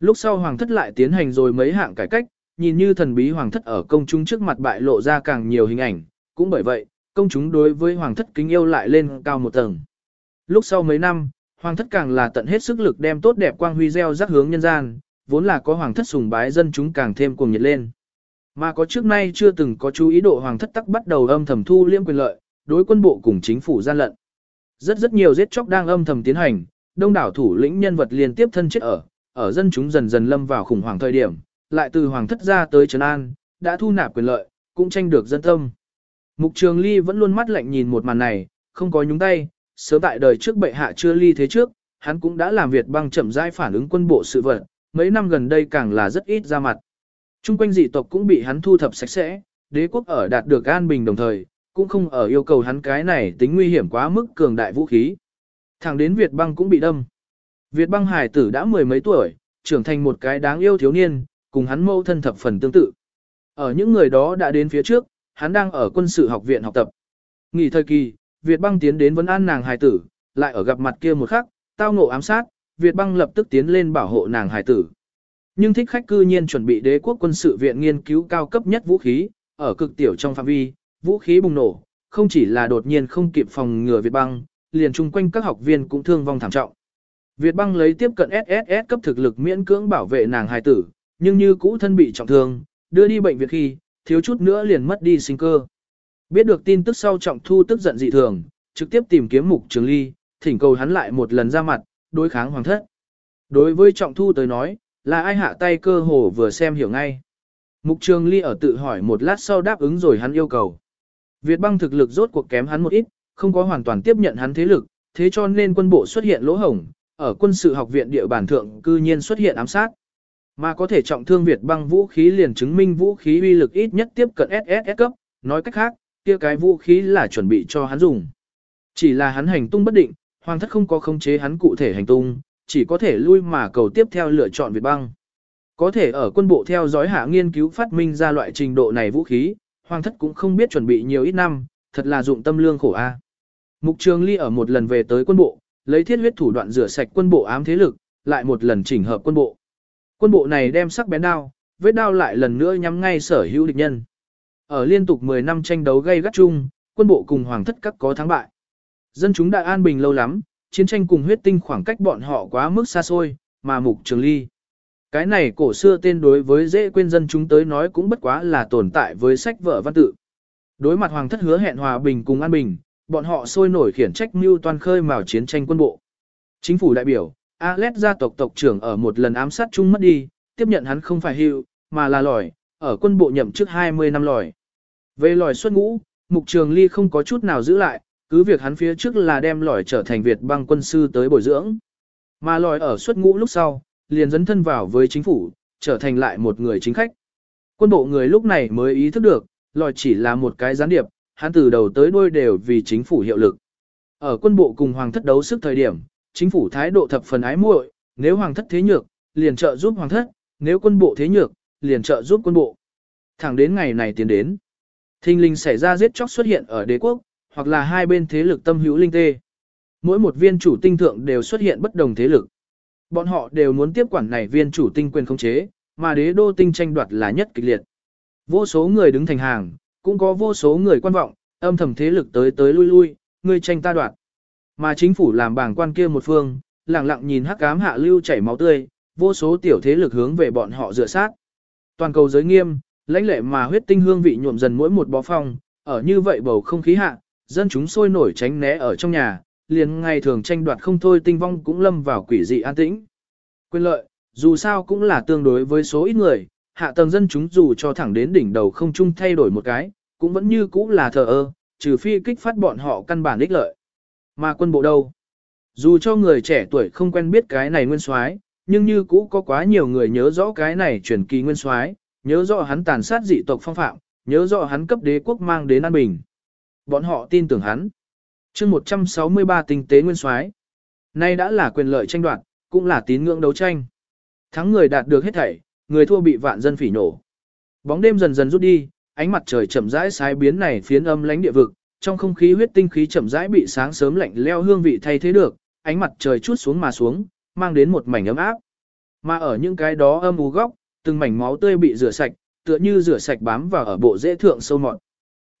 Lúc sau hoàng thất lại tiến hành rồi mấy hạng cải cách, nhìn như thần bí hoàng thất ở công chúng trước mặt bại lộ ra càng nhiều hình ảnh, cũng bởi vậy, công chúng đối với hoàng thất kính yêu lại lên cao một tầng. Lúc sau mấy năm, hoàng thất càng là tận hết sức lực đem tốt đẹp quang huy gieo rắc hướng nhân gian, vốn là có hoàng thất sùng bái dân chúng càng thêm cuồng nhiệt lên. Mà có trước nay chưa từng có chú ý độ hoàng thất tắc bắt đầu âm thầm thu liêm quyền lợi, đối quân bộ cùng chính phủ gian lận. Rất rất nhiều giết chóc đang âm thầm tiến hành, đông đảo thủ lĩnh nhân vật liên tiếp thân chết ở, ở dân chúng dần dần lâm vào khủng hoảng thời điểm, lại từ hoàng thất ra tới Trấn An, đã thu nạp quyền lợi, cũng tranh được dân tâm. Mục Trường Ly vẫn luôn mắt lạnh nhìn một màn này, không có nhúng tay, sớm tại đời trước bệ hạ chưa ly thế trước, hắn cũng đã làm Việt băng chậm rãi phản ứng quân bộ sự vật, mấy năm gần đây càng là rất ít ra mặt. Trung quanh dị tộc cũng bị hắn thu thập sạch sẽ, đế quốc ở đạt được an bình đồng thời, cũng không ở yêu cầu hắn cái này tính nguy hiểm quá mức cường đại vũ khí. Thẳng đến Việt băng cũng bị đâm. Việt băng hải tử đã mười mấy tuổi, trưởng thành một cái đáng yêu thiếu niên, cùng hắn mâu thân thập phần tương tự. Ở những người đó đã đến phía trước, hắn đang ở quân sự học viện học tập. Nghỉ thời kỳ, Việt băng tiến đến vấn an nàng hài tử, lại ở gặp mặt kia một khắc, tao ngộ ám sát, Việt băng lập tức tiến lên bảo hộ nàng hài tử. Nhưng thích khách cư nhiên chuẩn bị đế quốc quân sự viện nghiên cứu cao cấp nhất vũ khí, ở cực tiểu trong phạm vi, vũ khí bùng nổ, không chỉ là đột nhiên không kịp phòng ngừa Việt băng, liền chung quanh các học viên cũng thương vong thảm trọng. Việt băng lấy tiếp cận SSS cấp thực lực miễn cưỡng bảo vệ nàng hài tử, nhưng như cũ thân bị trọng thương, đưa đi bệnh viện khi, thiếu chút nữa liền mất đi sinh cơ. Biết được tin tức sau trọng thu tức giận dị thường, trực tiếp tìm kiếm mục trường ly, thỉnh cầu hắn lại một lần ra mặt, đối kháng hoàng thất. Đối với trọng thu tới nói, là ai hạ tay cơ hồ vừa xem hiểu ngay. Mục trường ly ở tự hỏi một lát sau đáp ứng rồi hắn yêu cầu. Việt băng thực lực rốt cuộc kém hắn một ít, không có hoàn toàn tiếp nhận hắn thế lực, thế cho nên quân bộ xuất hiện lỗ hổng, ở quân sự học viện địa bàn thượng cư nhiên xuất hiện ám sát. Mà có thể trọng thương Việt băng vũ khí liền chứng minh vũ khí uy lực ít nhất tiếp cận SSS cấp, nói cách khác, kia cái vũ khí là chuẩn bị cho hắn dùng. Chỉ là hắn hành tung bất định, hoàng thất không có khống chế hắn cụ thể hành tung, chỉ có thể lui mà cầu tiếp theo lựa chọn Việt băng. Có thể ở quân bộ theo dõi hạ nghiên cứu phát minh ra loại trình độ này vũ khí, hoàng thất cũng không biết chuẩn bị nhiều ít năm, thật là dụng tâm lương khổ a. Mục Trường Ly ở một lần về tới quân bộ, lấy thiết huyết thủ đoạn rửa sạch quân bộ ám thế lực, lại một lần chỉnh hợp quân bộ. Quân bộ này đem sắc bén đao, vết đao lại lần nữa nhắm ngay sở hữu địch nhân. Ở liên tục 10 năm tranh đấu gay gắt chung, quân bộ cùng hoàng thất các có thắng bại. Dân chúng đã an bình lâu lắm, chiến tranh cùng huyết tinh khoảng cách bọn họ quá mức xa xôi, mà mục trường ly. Cái này cổ xưa tên đối với dễ quên dân chúng tới nói cũng bất quá là tồn tại với sách vở văn tự. Đối mặt hoàng thất hứa hẹn hòa bình cùng an bình, bọn họ sôi nổi khiển trách mưu toàn khơi mào chiến tranh quân bộ. Chính phủ đại biểu, Alex gia tộc tộc trưởng ở một lần ám sát chung mất đi, tiếp nhận hắn không phải hưu, mà là lòi, ở quân bộ nhậm chức 20 năm lòi. Về lòi xuất ngũ, Mục Trường Ly không có chút nào giữ lại, cứ việc hắn phía trước là đem lòi trở thành Việt băng quân sư tới bồi dưỡng. Mà lòi ở xuất ngũ lúc sau, liền dấn thân vào với chính phủ, trở thành lại một người chính khách. Quân bộ người lúc này mới ý thức được, lòi chỉ là một cái gián điệp, hắn từ đầu tới đuôi đều vì chính phủ hiệu lực. Ở quân bộ cùng hoàng thất đấu sức thời điểm, chính phủ thái độ thập phần ái muội, nếu hoàng thất thế nhược, liền trợ giúp hoàng thất, nếu quân bộ thế nhược, liền trợ giúp quân bộ. Thẳng đến ngày này tiến đến. Thinh linh xảy ra giết chóc xuất hiện ở đế quốc, hoặc là hai bên thế lực tâm hữu linh tê. Mỗi một viên chủ tinh thượng đều xuất hiện bất đồng thế lực. Bọn họ đều muốn tiếp quản này viên chủ tinh quyền khống chế, mà đế đô tinh tranh đoạt là nhất kịch liệt. Vô số người đứng thành hàng, cũng có vô số người quan vọng, âm thầm thế lực tới tới lui lui, người tranh ta đoạt. Mà chính phủ làm bảng quan kia một phương, lặng lặng nhìn hắc ám hạ lưu chảy máu tươi, vô số tiểu thế lực hướng về bọn họ dựa sát. Toàn cầu giới nghiêm, lãnh lệ mà huyết tinh hương vị nhuộm dần mỗi một bó phong, ở như vậy bầu không khí hạ, dân chúng sôi nổi tránh né ở trong nhà, liền ngày thường tranh đoạt không thôi tinh vong cũng lâm vào quỷ dị an tĩnh. Quyền lợi, dù sao cũng là tương đối với số ít người, hạ tầng dân chúng dù cho thẳng đến đỉnh đầu không chung thay đổi một cái, cũng vẫn như cũ là thờ ơ, trừ phi kích phát bọn họ căn bản ích lợi. Mà quân bộ đâu? Dù cho người trẻ tuổi không quen biết cái này nguyên soái, nhưng như cũ có quá nhiều người nhớ rõ cái này truyền kỳ nguyên soái, nhớ rõ hắn tàn sát dị tộc phong phạm, nhớ rõ hắn cấp đế quốc mang đến an bình. Bọn họ tin tưởng hắn. chương 163 tinh tế nguyên soái Nay đã là quyền lợi tranh đoạt, cũng là tín ngưỡng đấu tranh. Thắng người đạt được hết thảy, người thua bị vạn dân phỉ nổ. Bóng đêm dần dần rút đi, ánh mặt trời chậm rãi sai biến này phiến âm lãnh địa vực, trong không khí huyết tinh khí chậm rãi bị sáng sớm lạnh leo hương vị thay thế được, ánh mặt trời chút xuống mà xuống, mang đến một mảnh ấm áp. Mà ở những cái đó âm u góc, từng mảnh máu tươi bị rửa sạch, tựa như rửa sạch bám vào ở bộ dễ thượng sâu mọt.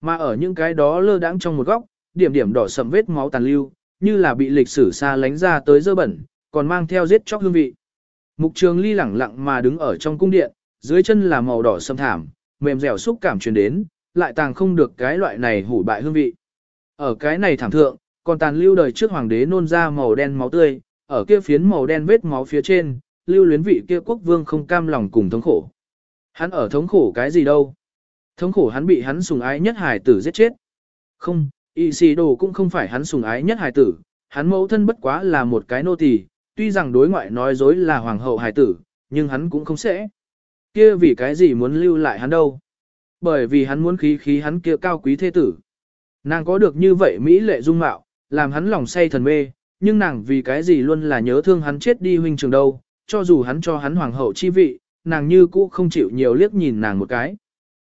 Mà ở những cái đó lơ đãng trong một góc, điểm điểm đỏ sầm vết máu tàn lưu, như là bị lịch sử xa lánh ra tới dơ bẩn, còn mang theo giết chóc hương vị. Mục trường ly lẳng lặng mà đứng ở trong cung điện, dưới chân là màu đỏ sâm thảm, mềm dẻo xúc cảm truyền đến, lại tàng không được cái loại này hủ bại hương vị. Ở cái này thảm thượng, còn tàn lưu đời trước hoàng đế nôn ra màu đen máu tươi, ở kia phiến màu đen vết máu phía trên, lưu luyến vị kia quốc vương không cam lòng cùng thống khổ. Hắn ở thống khổ cái gì đâu? Thống khổ hắn bị hắn sùng ái nhất hài tử giết chết. Không, y xì đồ cũng không phải hắn sùng ái nhất hài tử, hắn mẫu thân bất quá là một cái nô tỳ, tuy rằng đối ngoại nói dối là hoàng hậu hài tử, nhưng hắn cũng không sẽ. Kia vì cái gì muốn lưu lại hắn đâu? Bởi vì hắn muốn khí khí hắn kia cao quý thế tử. Nàng có được như vậy mỹ lệ dung mạo, làm hắn lòng say thần mê, nhưng nàng vì cái gì luôn là nhớ thương hắn chết đi huynh trường đâu, cho dù hắn cho hắn hoàng hậu chi vị, nàng như cũ không chịu nhiều liếc nhìn nàng một cái.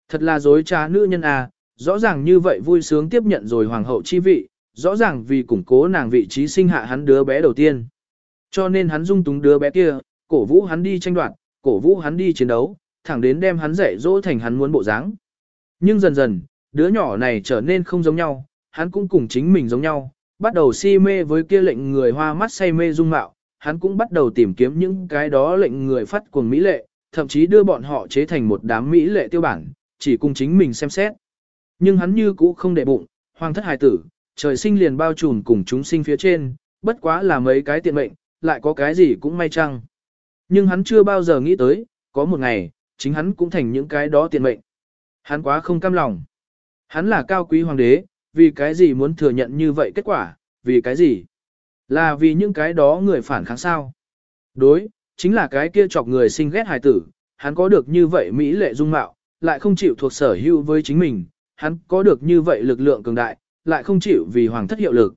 Thật là dối trá nữ nhân à, rõ ràng như vậy vui sướng tiếp nhận rồi hoàng hậu chi vị, rõ ràng vì củng cố nàng vị trí sinh hạ hắn đứa bé đầu tiên. Cho nên hắn dung túng đứa bé kia, cổ vũ hắn đi tranh đoạt, cổ vũ hắn đi chiến đấu, thẳng đến đem hắn dạy dỗ thành hắn muốn bộ dáng. Nhưng dần dần, đứa nhỏ này trở nên không giống nhau, hắn cũng cùng chính mình giống nhau, bắt đầu si mê với kia lệnh người hoa mắt say mê dung mạo, hắn cũng bắt đầu tìm kiếm những cái đó lệnh người phát cuồng mỹ lệ, thậm chí đưa bọn họ chế thành một đám mỹ lệ tiêu bản, chỉ cùng chính mình xem xét. Nhưng hắn như cũ không để bụng, hoàng thất hài tử, trời sinh liền bao trùm cùng chúng sinh phía trên, bất quá là mấy cái tiện mệnh, lại có cái gì cũng may chăng. Nhưng hắn chưa bao giờ nghĩ tới, có một ngày, chính hắn cũng thành những cái đó tiện mệnh. Hắn quá không cam lòng. Hắn là cao quý hoàng đế, vì cái gì muốn thừa nhận như vậy kết quả, vì cái gì? Là vì những cái đó người phản kháng sao? Đối, chính là cái kia chọc người sinh ghét hài tử, hắn có được như vậy mỹ lệ dung mạo, lại không chịu thuộc sở hữu với chính mình, hắn có được như vậy lực lượng cường đại, lại không chịu vì hoàng thất hiệu lực.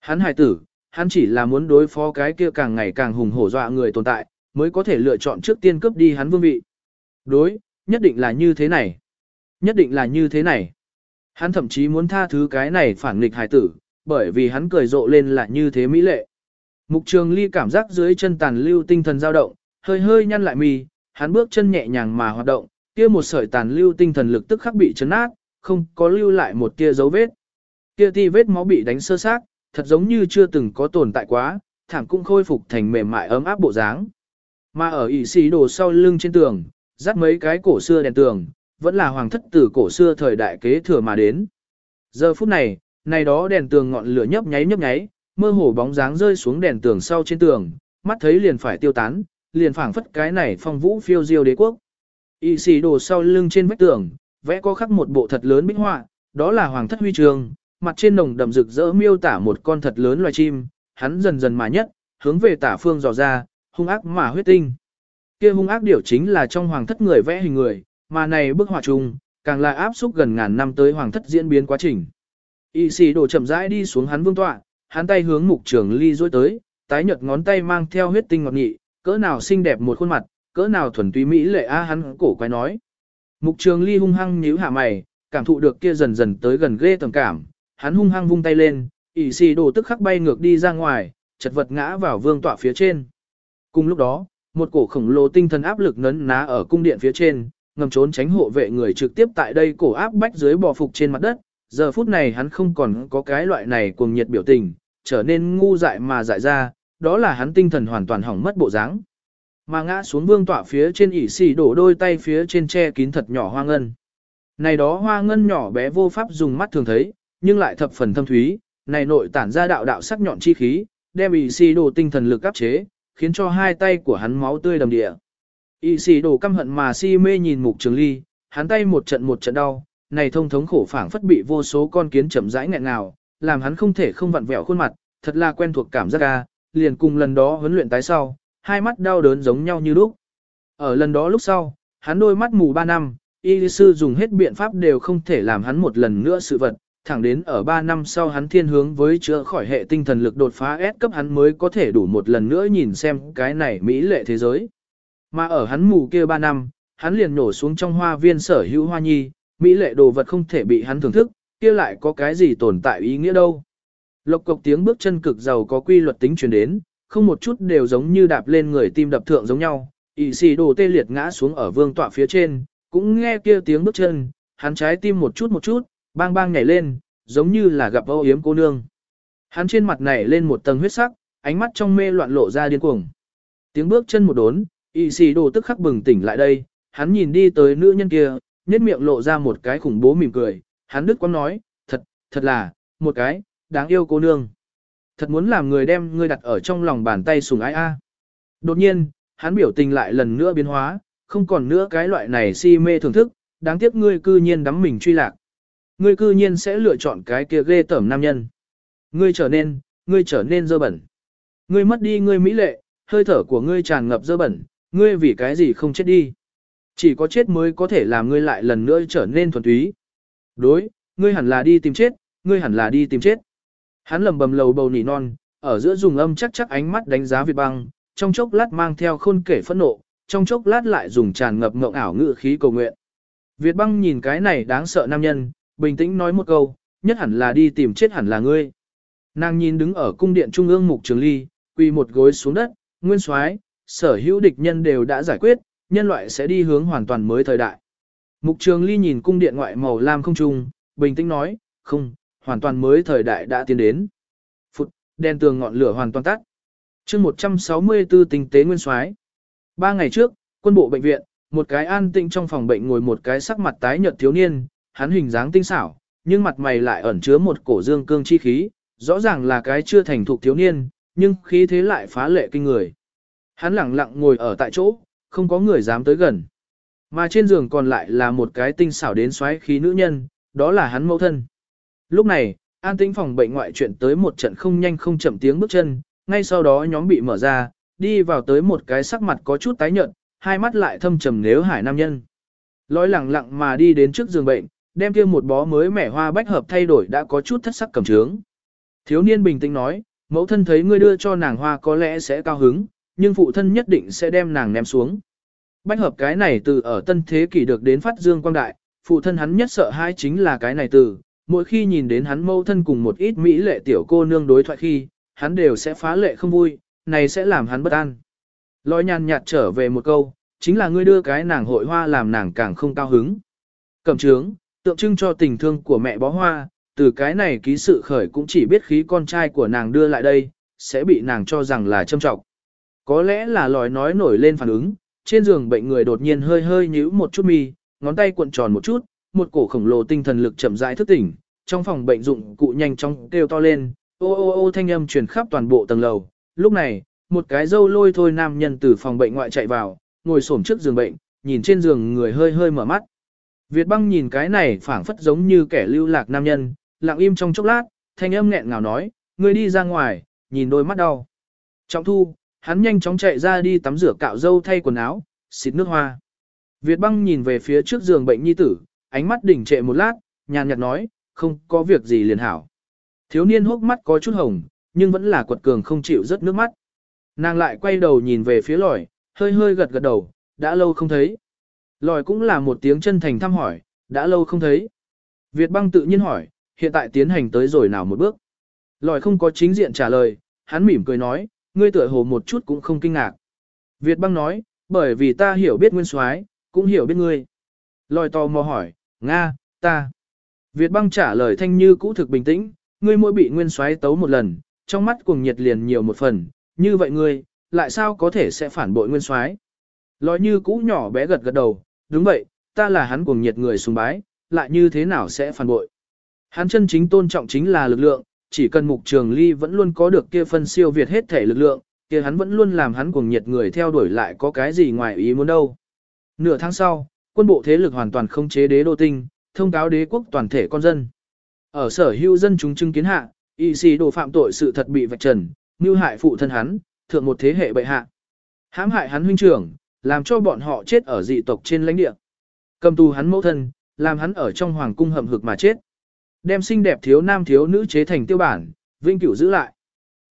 Hắn hài tử, hắn chỉ là muốn đối phó cái kia càng ngày càng hùng hổ dọa người tồn tại, mới có thể lựa chọn trước tiên cướp đi hắn vương vị. Đối, nhất định là như thế này. Nhất định là như thế này. Hắn thậm chí muốn tha thứ cái này phản nghịch hài tử, bởi vì hắn cười rộ lên là như thế mỹ lệ. Mục trường ly cảm giác dưới chân tàn lưu tinh thần dao động, hơi hơi nhăn lại mì, hắn bước chân nhẹ nhàng mà hoạt động, kia một sợi tàn lưu tinh thần lực tức khắc bị chấn nát, không có lưu lại một tia dấu vết. Kia ti vết máu bị đánh sơ xác, thật giống như chưa từng có tồn tại quá, thảm cũng khôi phục thành mềm mại ấm áp bộ dáng. Mà ở ỷ xì đồ sau lưng trên tường, dắt mấy cái cổ xưa đèn tường, vẫn là hoàng thất tử cổ xưa thời đại kế thừa mà đến. Giờ phút này, này đó đèn tường ngọn lửa nhấp nháy nhấp nháy, mơ hồ bóng dáng rơi xuống đèn tường sau trên tường, mắt thấy liền phải tiêu tán, liền phảng phất cái này phong vũ phiêu diêu đế quốc. Y xì đồ sau lưng trên vách tường, vẽ có khắc một bộ thật lớn bích họa, đó là hoàng thất huy trường, mặt trên nồng đậm rực rỡ miêu tả một con thật lớn loài chim, hắn dần dần mà nhất, hướng về tả phương dò ra, hung ác mà huyết tinh. Kia hung ác điều chính là trong hoàng thất người vẽ hình người, mà này bức họa chung, càng là áp xúc gần ngàn năm tới hoàng thất diễn biến quá trình. Y sĩ đổ chậm rãi đi xuống hắn vương tọa, hắn tay hướng mục trường ly dối tới, tái nhợt ngón tay mang theo huyết tinh ngọt nghị, cỡ nào xinh đẹp một khuôn mặt, cỡ nào thuần túy mỹ lệ a hắn cổ quay nói. Mục trường ly hung hăng nhíu hạ mày, cảm thụ được kia dần dần tới gần ghê tầm cảm, hắn hung hăng vung tay lên, ỷ xì đồ tức khắc bay ngược đi ra ngoài, chật vật ngã vào vương tọa phía trên. Cùng lúc đó, một cổ khổng lồ tinh thần áp lực nấn ná ở cung điện phía trên, ngầm trốn tránh hộ vệ người trực tiếp tại đây cổ áp bách dưới bò phục trên mặt đất, giờ phút này hắn không còn có cái loại này cuồng nhiệt biểu tình, trở nên ngu dại mà dại ra, đó là hắn tinh thần hoàn toàn hỏng mất bộ dáng. Mà ngã xuống vương tọa phía trên ỉ xì đổ đôi tay phía trên che kín thật nhỏ hoa ngân. Này đó hoa ngân nhỏ bé vô pháp dùng mắt thường thấy, nhưng lại thập phần thâm thúy, này nội tản ra đạo đạo sắc nhọn chi khí, đem ỉ xì đổ tinh thần lực áp chế, khiến cho hai tay của hắn máu tươi đầm địa. y xì đổ căm hận mà si mê nhìn mục trường ly, hắn tay một trận một trận đau, này thông thống khổ phảng phất bị vô số con kiến chậm rãi nghẹn ngào, làm hắn không thể không vặn vẹo khuôn mặt, thật là quen thuộc cảm giác ga, liền cùng lần đó huấn luyện tái sau, hai mắt đau đớn giống nhau như lúc. Ở lần đó lúc sau, hắn đôi mắt mù 3 năm, y sư dùng hết biện pháp đều không thể làm hắn một lần nữa sự vật, thẳng đến ở 3 năm sau hắn thiên hướng với chữa khỏi hệ tinh thần lực đột phá S cấp hắn mới có thể đủ một lần nữa nhìn xem cái này mỹ lệ thế giới. Mà ở hắn mù kia 3 năm, hắn liền nổ xuống trong hoa viên sở hữu hoa nhi, mỹ lệ đồ vật không thể bị hắn thưởng thức, kia lại có cái gì tồn tại ý nghĩa đâu. Lộc cộc tiếng bước chân cực giàu có quy luật tính truyền đến, không một chút đều giống như đạp lên người tim đập thượng giống nhau. y xì đồ tê liệt ngã xuống ở vương tọa phía trên, cũng nghe kia tiếng bước chân, hắn trái tim một chút một chút, bang bang nhảy lên, giống như là gặp âu yếm cô nương. Hắn trên mặt nảy lên một tầng huyết sắc, ánh mắt trong mê loạn lộ ra điên cuồng. Tiếng bước chân một đốn, y xì đồ tức khắc bừng tỉnh lại đây, hắn nhìn đi tới nữ nhân kia, nét miệng lộ ra một cái khủng bố mỉm cười, hắn đứt quãng nói, thật, thật là, một cái, đáng yêu cô nương. Thật muốn làm người đem ngươi đặt ở trong lòng bàn tay sùng ái a. Đột nhiên, hắn biểu tình lại lần nữa biến hóa, không còn nữa cái loại này si mê thưởng thức, đáng tiếc ngươi cư nhiên đắm mình truy lạc. Ngươi cư nhiên sẽ lựa chọn cái kia ghê tởm nam nhân. Ngươi trở nên, ngươi trở nên dơ bẩn. Ngươi mất đi ngươi mỹ lệ, hơi thở của ngươi tràn ngập dơ bẩn, ngươi vì cái gì không chết đi. Chỉ có chết mới có thể làm ngươi lại lần nữa trở nên thuần túy. Đối, ngươi hẳn là đi tìm chết, ngươi hẳn là đi tìm chết. Hắn lầm bầm lầu bầu nỉ non, ở giữa dùng âm chắc chắc ánh mắt đánh giá Việt băng, trong chốc lát mang theo khôn kể phẫn nộ, trong chốc lát lại dùng tràn ngập ngộng ảo ngự khí cầu nguyện. Việt băng nhìn cái này đáng sợ nam nhân, bình tĩnh nói một câu, nhất hẳn là đi tìm chết hẳn là ngươi. Nàng nhìn đứng ở cung điện trung ương mục trường ly, quỳ một gối xuống đất, nguyên soái, sở hữu địch nhân đều đã giải quyết, nhân loại sẽ đi hướng hoàn toàn mới thời đại. Mục trường ly nhìn cung điện ngoại màu lam không trung, bình tĩnh nói, không, hoàn toàn mới thời đại đã tiến đến. Phụt, đèn tường ngọn lửa hoàn toàn tắt. chương 164 tinh tế nguyên soái Ba ngày trước, quân bộ bệnh viện, một cái an tĩnh trong phòng bệnh ngồi một cái sắc mặt tái nhợt thiếu niên, hắn hình dáng tinh xảo, nhưng mặt mày lại ẩn chứa một cổ dương cương chi khí, rõ ràng là cái chưa thành thục thiếu niên, nhưng khí thế lại phá lệ kinh người. Hắn lặng lặng ngồi ở tại chỗ, không có người dám tới gần. Mà trên giường còn lại là một cái tinh xảo đến xoáy khí nữ nhân, đó là hắn mẫu thân. Lúc này, an tĩnh phòng bệnh ngoại chuyện tới một trận không nhanh không chậm tiếng bước chân, ngay sau đó nhóm bị mở ra, đi vào tới một cái sắc mặt có chút tái nhợt, hai mắt lại thâm trầm nếu hải nam nhân. Lói lặng lặng mà đi đến trước giường bệnh, đem kia một bó mới mẻ hoa bách hợp thay đổi đã có chút thất sắc cầm trướng. Thiếu niên bình tĩnh nói, mẫu thân thấy ngươi đưa cho nàng hoa có lẽ sẽ cao hứng, nhưng phụ thân nhất định sẽ đem nàng ném xuống. Bách hợp cái này từ ở tân thế kỷ được đến phát dương quang đại, phụ thân hắn nhất sợ hai chính là cái này từ, mỗi khi nhìn đến hắn mâu thân cùng một ít mỹ lệ tiểu cô nương đối thoại khi, hắn đều sẽ phá lệ không vui, này sẽ làm hắn bất an. Lói nhàn nhạt trở về một câu, chính là ngươi đưa cái nàng hội hoa làm nàng càng không cao hứng. Cầm trướng, tượng trưng cho tình thương của mẹ bó hoa, từ cái này ký sự khởi cũng chỉ biết khí con trai của nàng đưa lại đây, sẽ bị nàng cho rằng là châm trọng. Có lẽ là lòi nói nổi lên phản ứng, trên giường bệnh người đột nhiên hơi hơi nhíu một chút mi, ngón tay cuộn tròn một chút, một cổ khổng lồ tinh thần lực chậm rãi thức tỉnh, trong phòng bệnh dụng cụ nhanh chóng kêu to lên, ô ô ô thanh âm truyền khắp toàn bộ tầng lầu. Lúc này, một cái dâu lôi thôi nam nhân từ phòng bệnh ngoại chạy vào, ngồi xổm trước giường bệnh, nhìn trên giường người hơi hơi mở mắt. Việt băng nhìn cái này phảng phất giống như kẻ lưu lạc nam nhân, lặng im trong chốc lát, thanh âm nghẹn ngào nói, người đi ra ngoài, nhìn đôi mắt đau. Trọng thu, hắn nhanh chóng chạy ra đi tắm rửa cạo râu thay quần áo, xịt nước hoa. Việt băng nhìn về phía trước giường bệnh nhi tử, ánh mắt đỉnh trệ một lát, nhàn nhạt nói, không có việc gì liền hảo. Thiếu niên hốc mắt có chút hồng, nhưng vẫn là quật cường không chịu rớt nước mắt. Nàng lại quay đầu nhìn về phía lòi, hơi hơi gật gật đầu, đã lâu không thấy. Lòi cũng là một tiếng chân thành thăm hỏi, đã lâu không thấy. Việt băng tự nhiên hỏi, hiện tại tiến hành tới rồi nào một bước. Lòi không có chính diện trả lời, hắn mỉm cười nói, ngươi tựa hồ một chút cũng không kinh ngạc. Việt băng nói, bởi vì ta hiểu biết nguyên soái, cũng hiểu biết ngươi. Lòi tò mò hỏi, Nga, ta. Việt băng trả lời thanh như cũ thực bình tĩnh, ngươi mỗi bị nguyên soái tấu một lần, trong mắt cuồng nhiệt liền nhiều một phần, như vậy ngươi, lại sao có thể sẽ phản bội nguyên soái? Lòi như cũ nhỏ bé gật gật đầu, đúng vậy, ta là hắn cuồng nhiệt người sùng bái, lại như thế nào sẽ phản bội? Hắn chân chính tôn trọng chính là lực lượng, chỉ cần mục trường ly vẫn luôn có được kia phân siêu việt hết thể lực lượng, kia hắn vẫn luôn làm hắn cuồng nhiệt người theo đuổi lại có cái gì ngoài ý muốn đâu. Nửa tháng sau, quân bộ thế lực hoàn toàn không chế đế đô tinh, thông cáo đế quốc toàn thể con dân. Ở sở hữu dân chúng chứng kiến hạ, y sĩ đồ phạm tội sự thật bị vạch trần, như hại phụ thân hắn, thượng một thế hệ bệ hạ. hãm hại hắn huynh trưởng, làm cho bọn họ chết ở dị tộc trên lãnh địa. Cầm tù hắn mẫu thân, làm hắn ở trong hoàng cung hầm hực mà chết. Đem xinh đẹp thiếu nam thiếu nữ chế thành tiêu bản, vinh cửu giữ lại.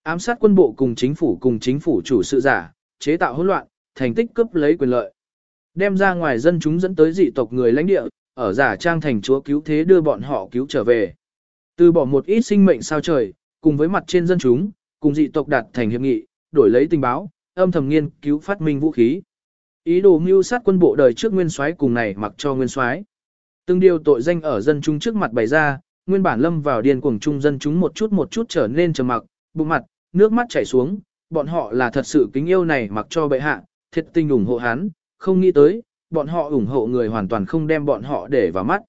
Ám sát quân bộ cùng chính phủ cùng chính phủ chủ sự giả, chế tạo hỗn loạn, thành tích cướp lấy quyền lợi. Đem ra ngoài dân chúng dẫn tới dị tộc người lãnh địa, ở giả trang thành chúa cứu thế đưa bọn họ cứu trở về. Từ bỏ một ít sinh mệnh sao trời, cùng với mặt trên dân chúng, cùng dị tộc đạt thành hiệp nghị, đổi lấy tình báo, âm thầm nghiên cứu phát minh vũ khí. Ý đồ mưu sát quân bộ đời trước nguyên soái cùng này mặc cho nguyên soái. Từng điều tội danh ở dân chúng trước mặt bày ra, nguyên bản lâm vào điên cuồng trung dân chúng một chút một chút trở nên trầm mặc, bụng mặt, nước mắt chảy xuống, bọn họ là thật sự kính yêu này mặc cho bệ hạ, thiệt tình ủng hộ hắn, không nghĩ tới, bọn họ ủng hộ người hoàn toàn không đem bọn họ để vào mắt.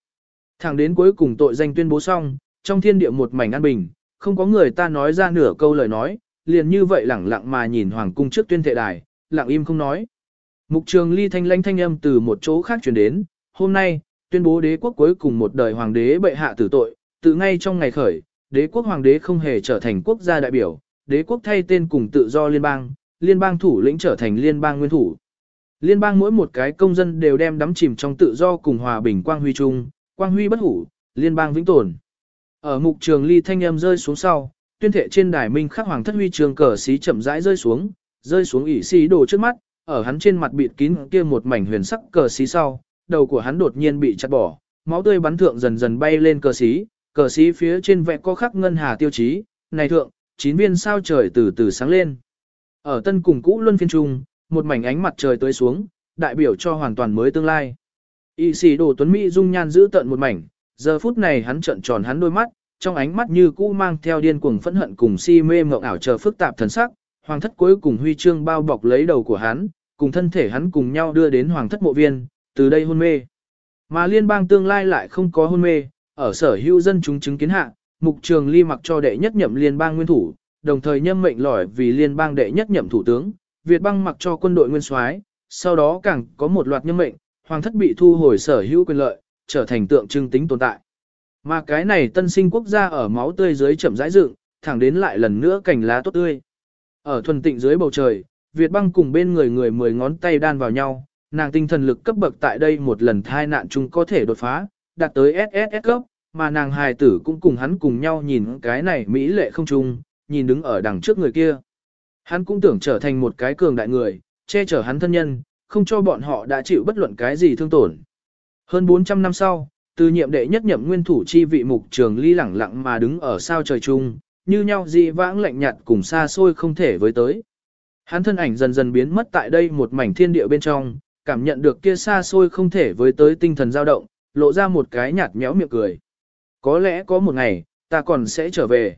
Thẳng đến cuối cùng tội danh tuyên bố xong, trong thiên địa một mảnh an bình, không có người ta nói ra nửa câu lời nói, liền như vậy lẳng lặng mà nhìn hoàng cung trước tuyên thệ đài, lặng im không nói. Mục trường ly thanh lãnh thanh âm từ một chỗ khác truyền đến, hôm nay, tuyên bố đế quốc cuối cùng một đời hoàng đế bệ hạ tử tội, từ ngay trong ngày khởi, đế quốc hoàng đế không hề trở thành quốc gia đại biểu, đế quốc thay tên cùng tự do liên bang, liên bang thủ lĩnh trở thành liên bang nguyên thủ. Liên bang mỗi một cái công dân đều đem đắm chìm trong tự do cùng hòa bình quang huy chung, quang huy bất hủ, liên bang vĩnh tồn. Ở mục trường ly thanh âm rơi xuống sau, tuyên thệ trên đài minh khắc hoàng thất huy trường cờ xí chậm rãi rơi xuống, rơi xuống ỉ xí đồ trước mắt, ở hắn trên mặt bịt kín kia một mảnh huyền sắc cờ xí sau, đầu của hắn đột nhiên bị chặt bỏ, máu tươi bắn thượng dần dần bay lên cờ xí, cờ sĩ phía trên vẽ có khắc ngân hà tiêu chí, này thượng, chín viên sao trời từ từ sáng lên. Ở tân cùng cũ luân phiên trung, một mảnh ánh mặt trời tới xuống, đại biểu cho hoàn toàn mới tương lai. Y sĩ đồ tuấn Mỹ dung nhan giữ tận một mảnh, giờ phút này hắn trợn tròn hắn đôi mắt, trong ánh mắt như cũ mang theo điên cuồng phẫn hận cùng si mê mộng ảo chờ phức tạp thần sắc, hoàng thất cuối cùng huy chương bao bọc lấy đầu của hắn, cùng thân thể hắn cùng nhau đưa đến hoàng thất mộ viên, từ đây hôn mê. Mà liên bang tương lai lại không có hôn mê, ở sở hữu dân chúng chứng kiến hạ, mục trường ly mặc cho đệ nhất nhậm liên bang nguyên thủ, đồng thời nhâm mệnh lỏi vì liên bang đệ nhất nhậm thủ tướng, Việt băng mặc cho quân đội nguyên soái, sau đó càng có một loạt nhâm mệnh, hoàng thất bị thu hồi sở hữu quyền lợi, trở thành tượng trưng tính tồn tại. Mà cái này tân sinh quốc gia ở máu tươi dưới chậm rãi dựng, thẳng đến lại lần nữa cành lá tốt tươi. Ở thuần tịnh dưới bầu trời, Việt băng cùng bên người người mười ngón tay đan vào nhau, nàng tinh thần lực cấp bậc tại đây một lần thai nạn chung có thể đột phá, đạt tới SSS cấp, mà nàng hài tử cũng cùng hắn cùng nhau nhìn cái này mỹ lệ không trung, nhìn đứng ở đằng trước người kia. Hắn cũng tưởng trở thành một cái cường đại người, che chở hắn thân nhân, không cho bọn họ đã chịu bất luận cái gì thương tổn. Hơn 400 năm sau, từ nhiệm đệ nhất nhậm nguyên thủ chi vị mục trường ly lẳng lặng mà đứng ở sao trời chung, như nhau dị vãng lạnh nhạt cùng xa xôi không thể với tới. Hắn thân ảnh dần dần biến mất tại đây một mảnh thiên địa bên trong, cảm nhận được kia xa xôi không thể với tới tinh thần dao động, lộ ra một cái nhạt méo miệng cười. Có lẽ có một ngày, ta còn sẽ trở về.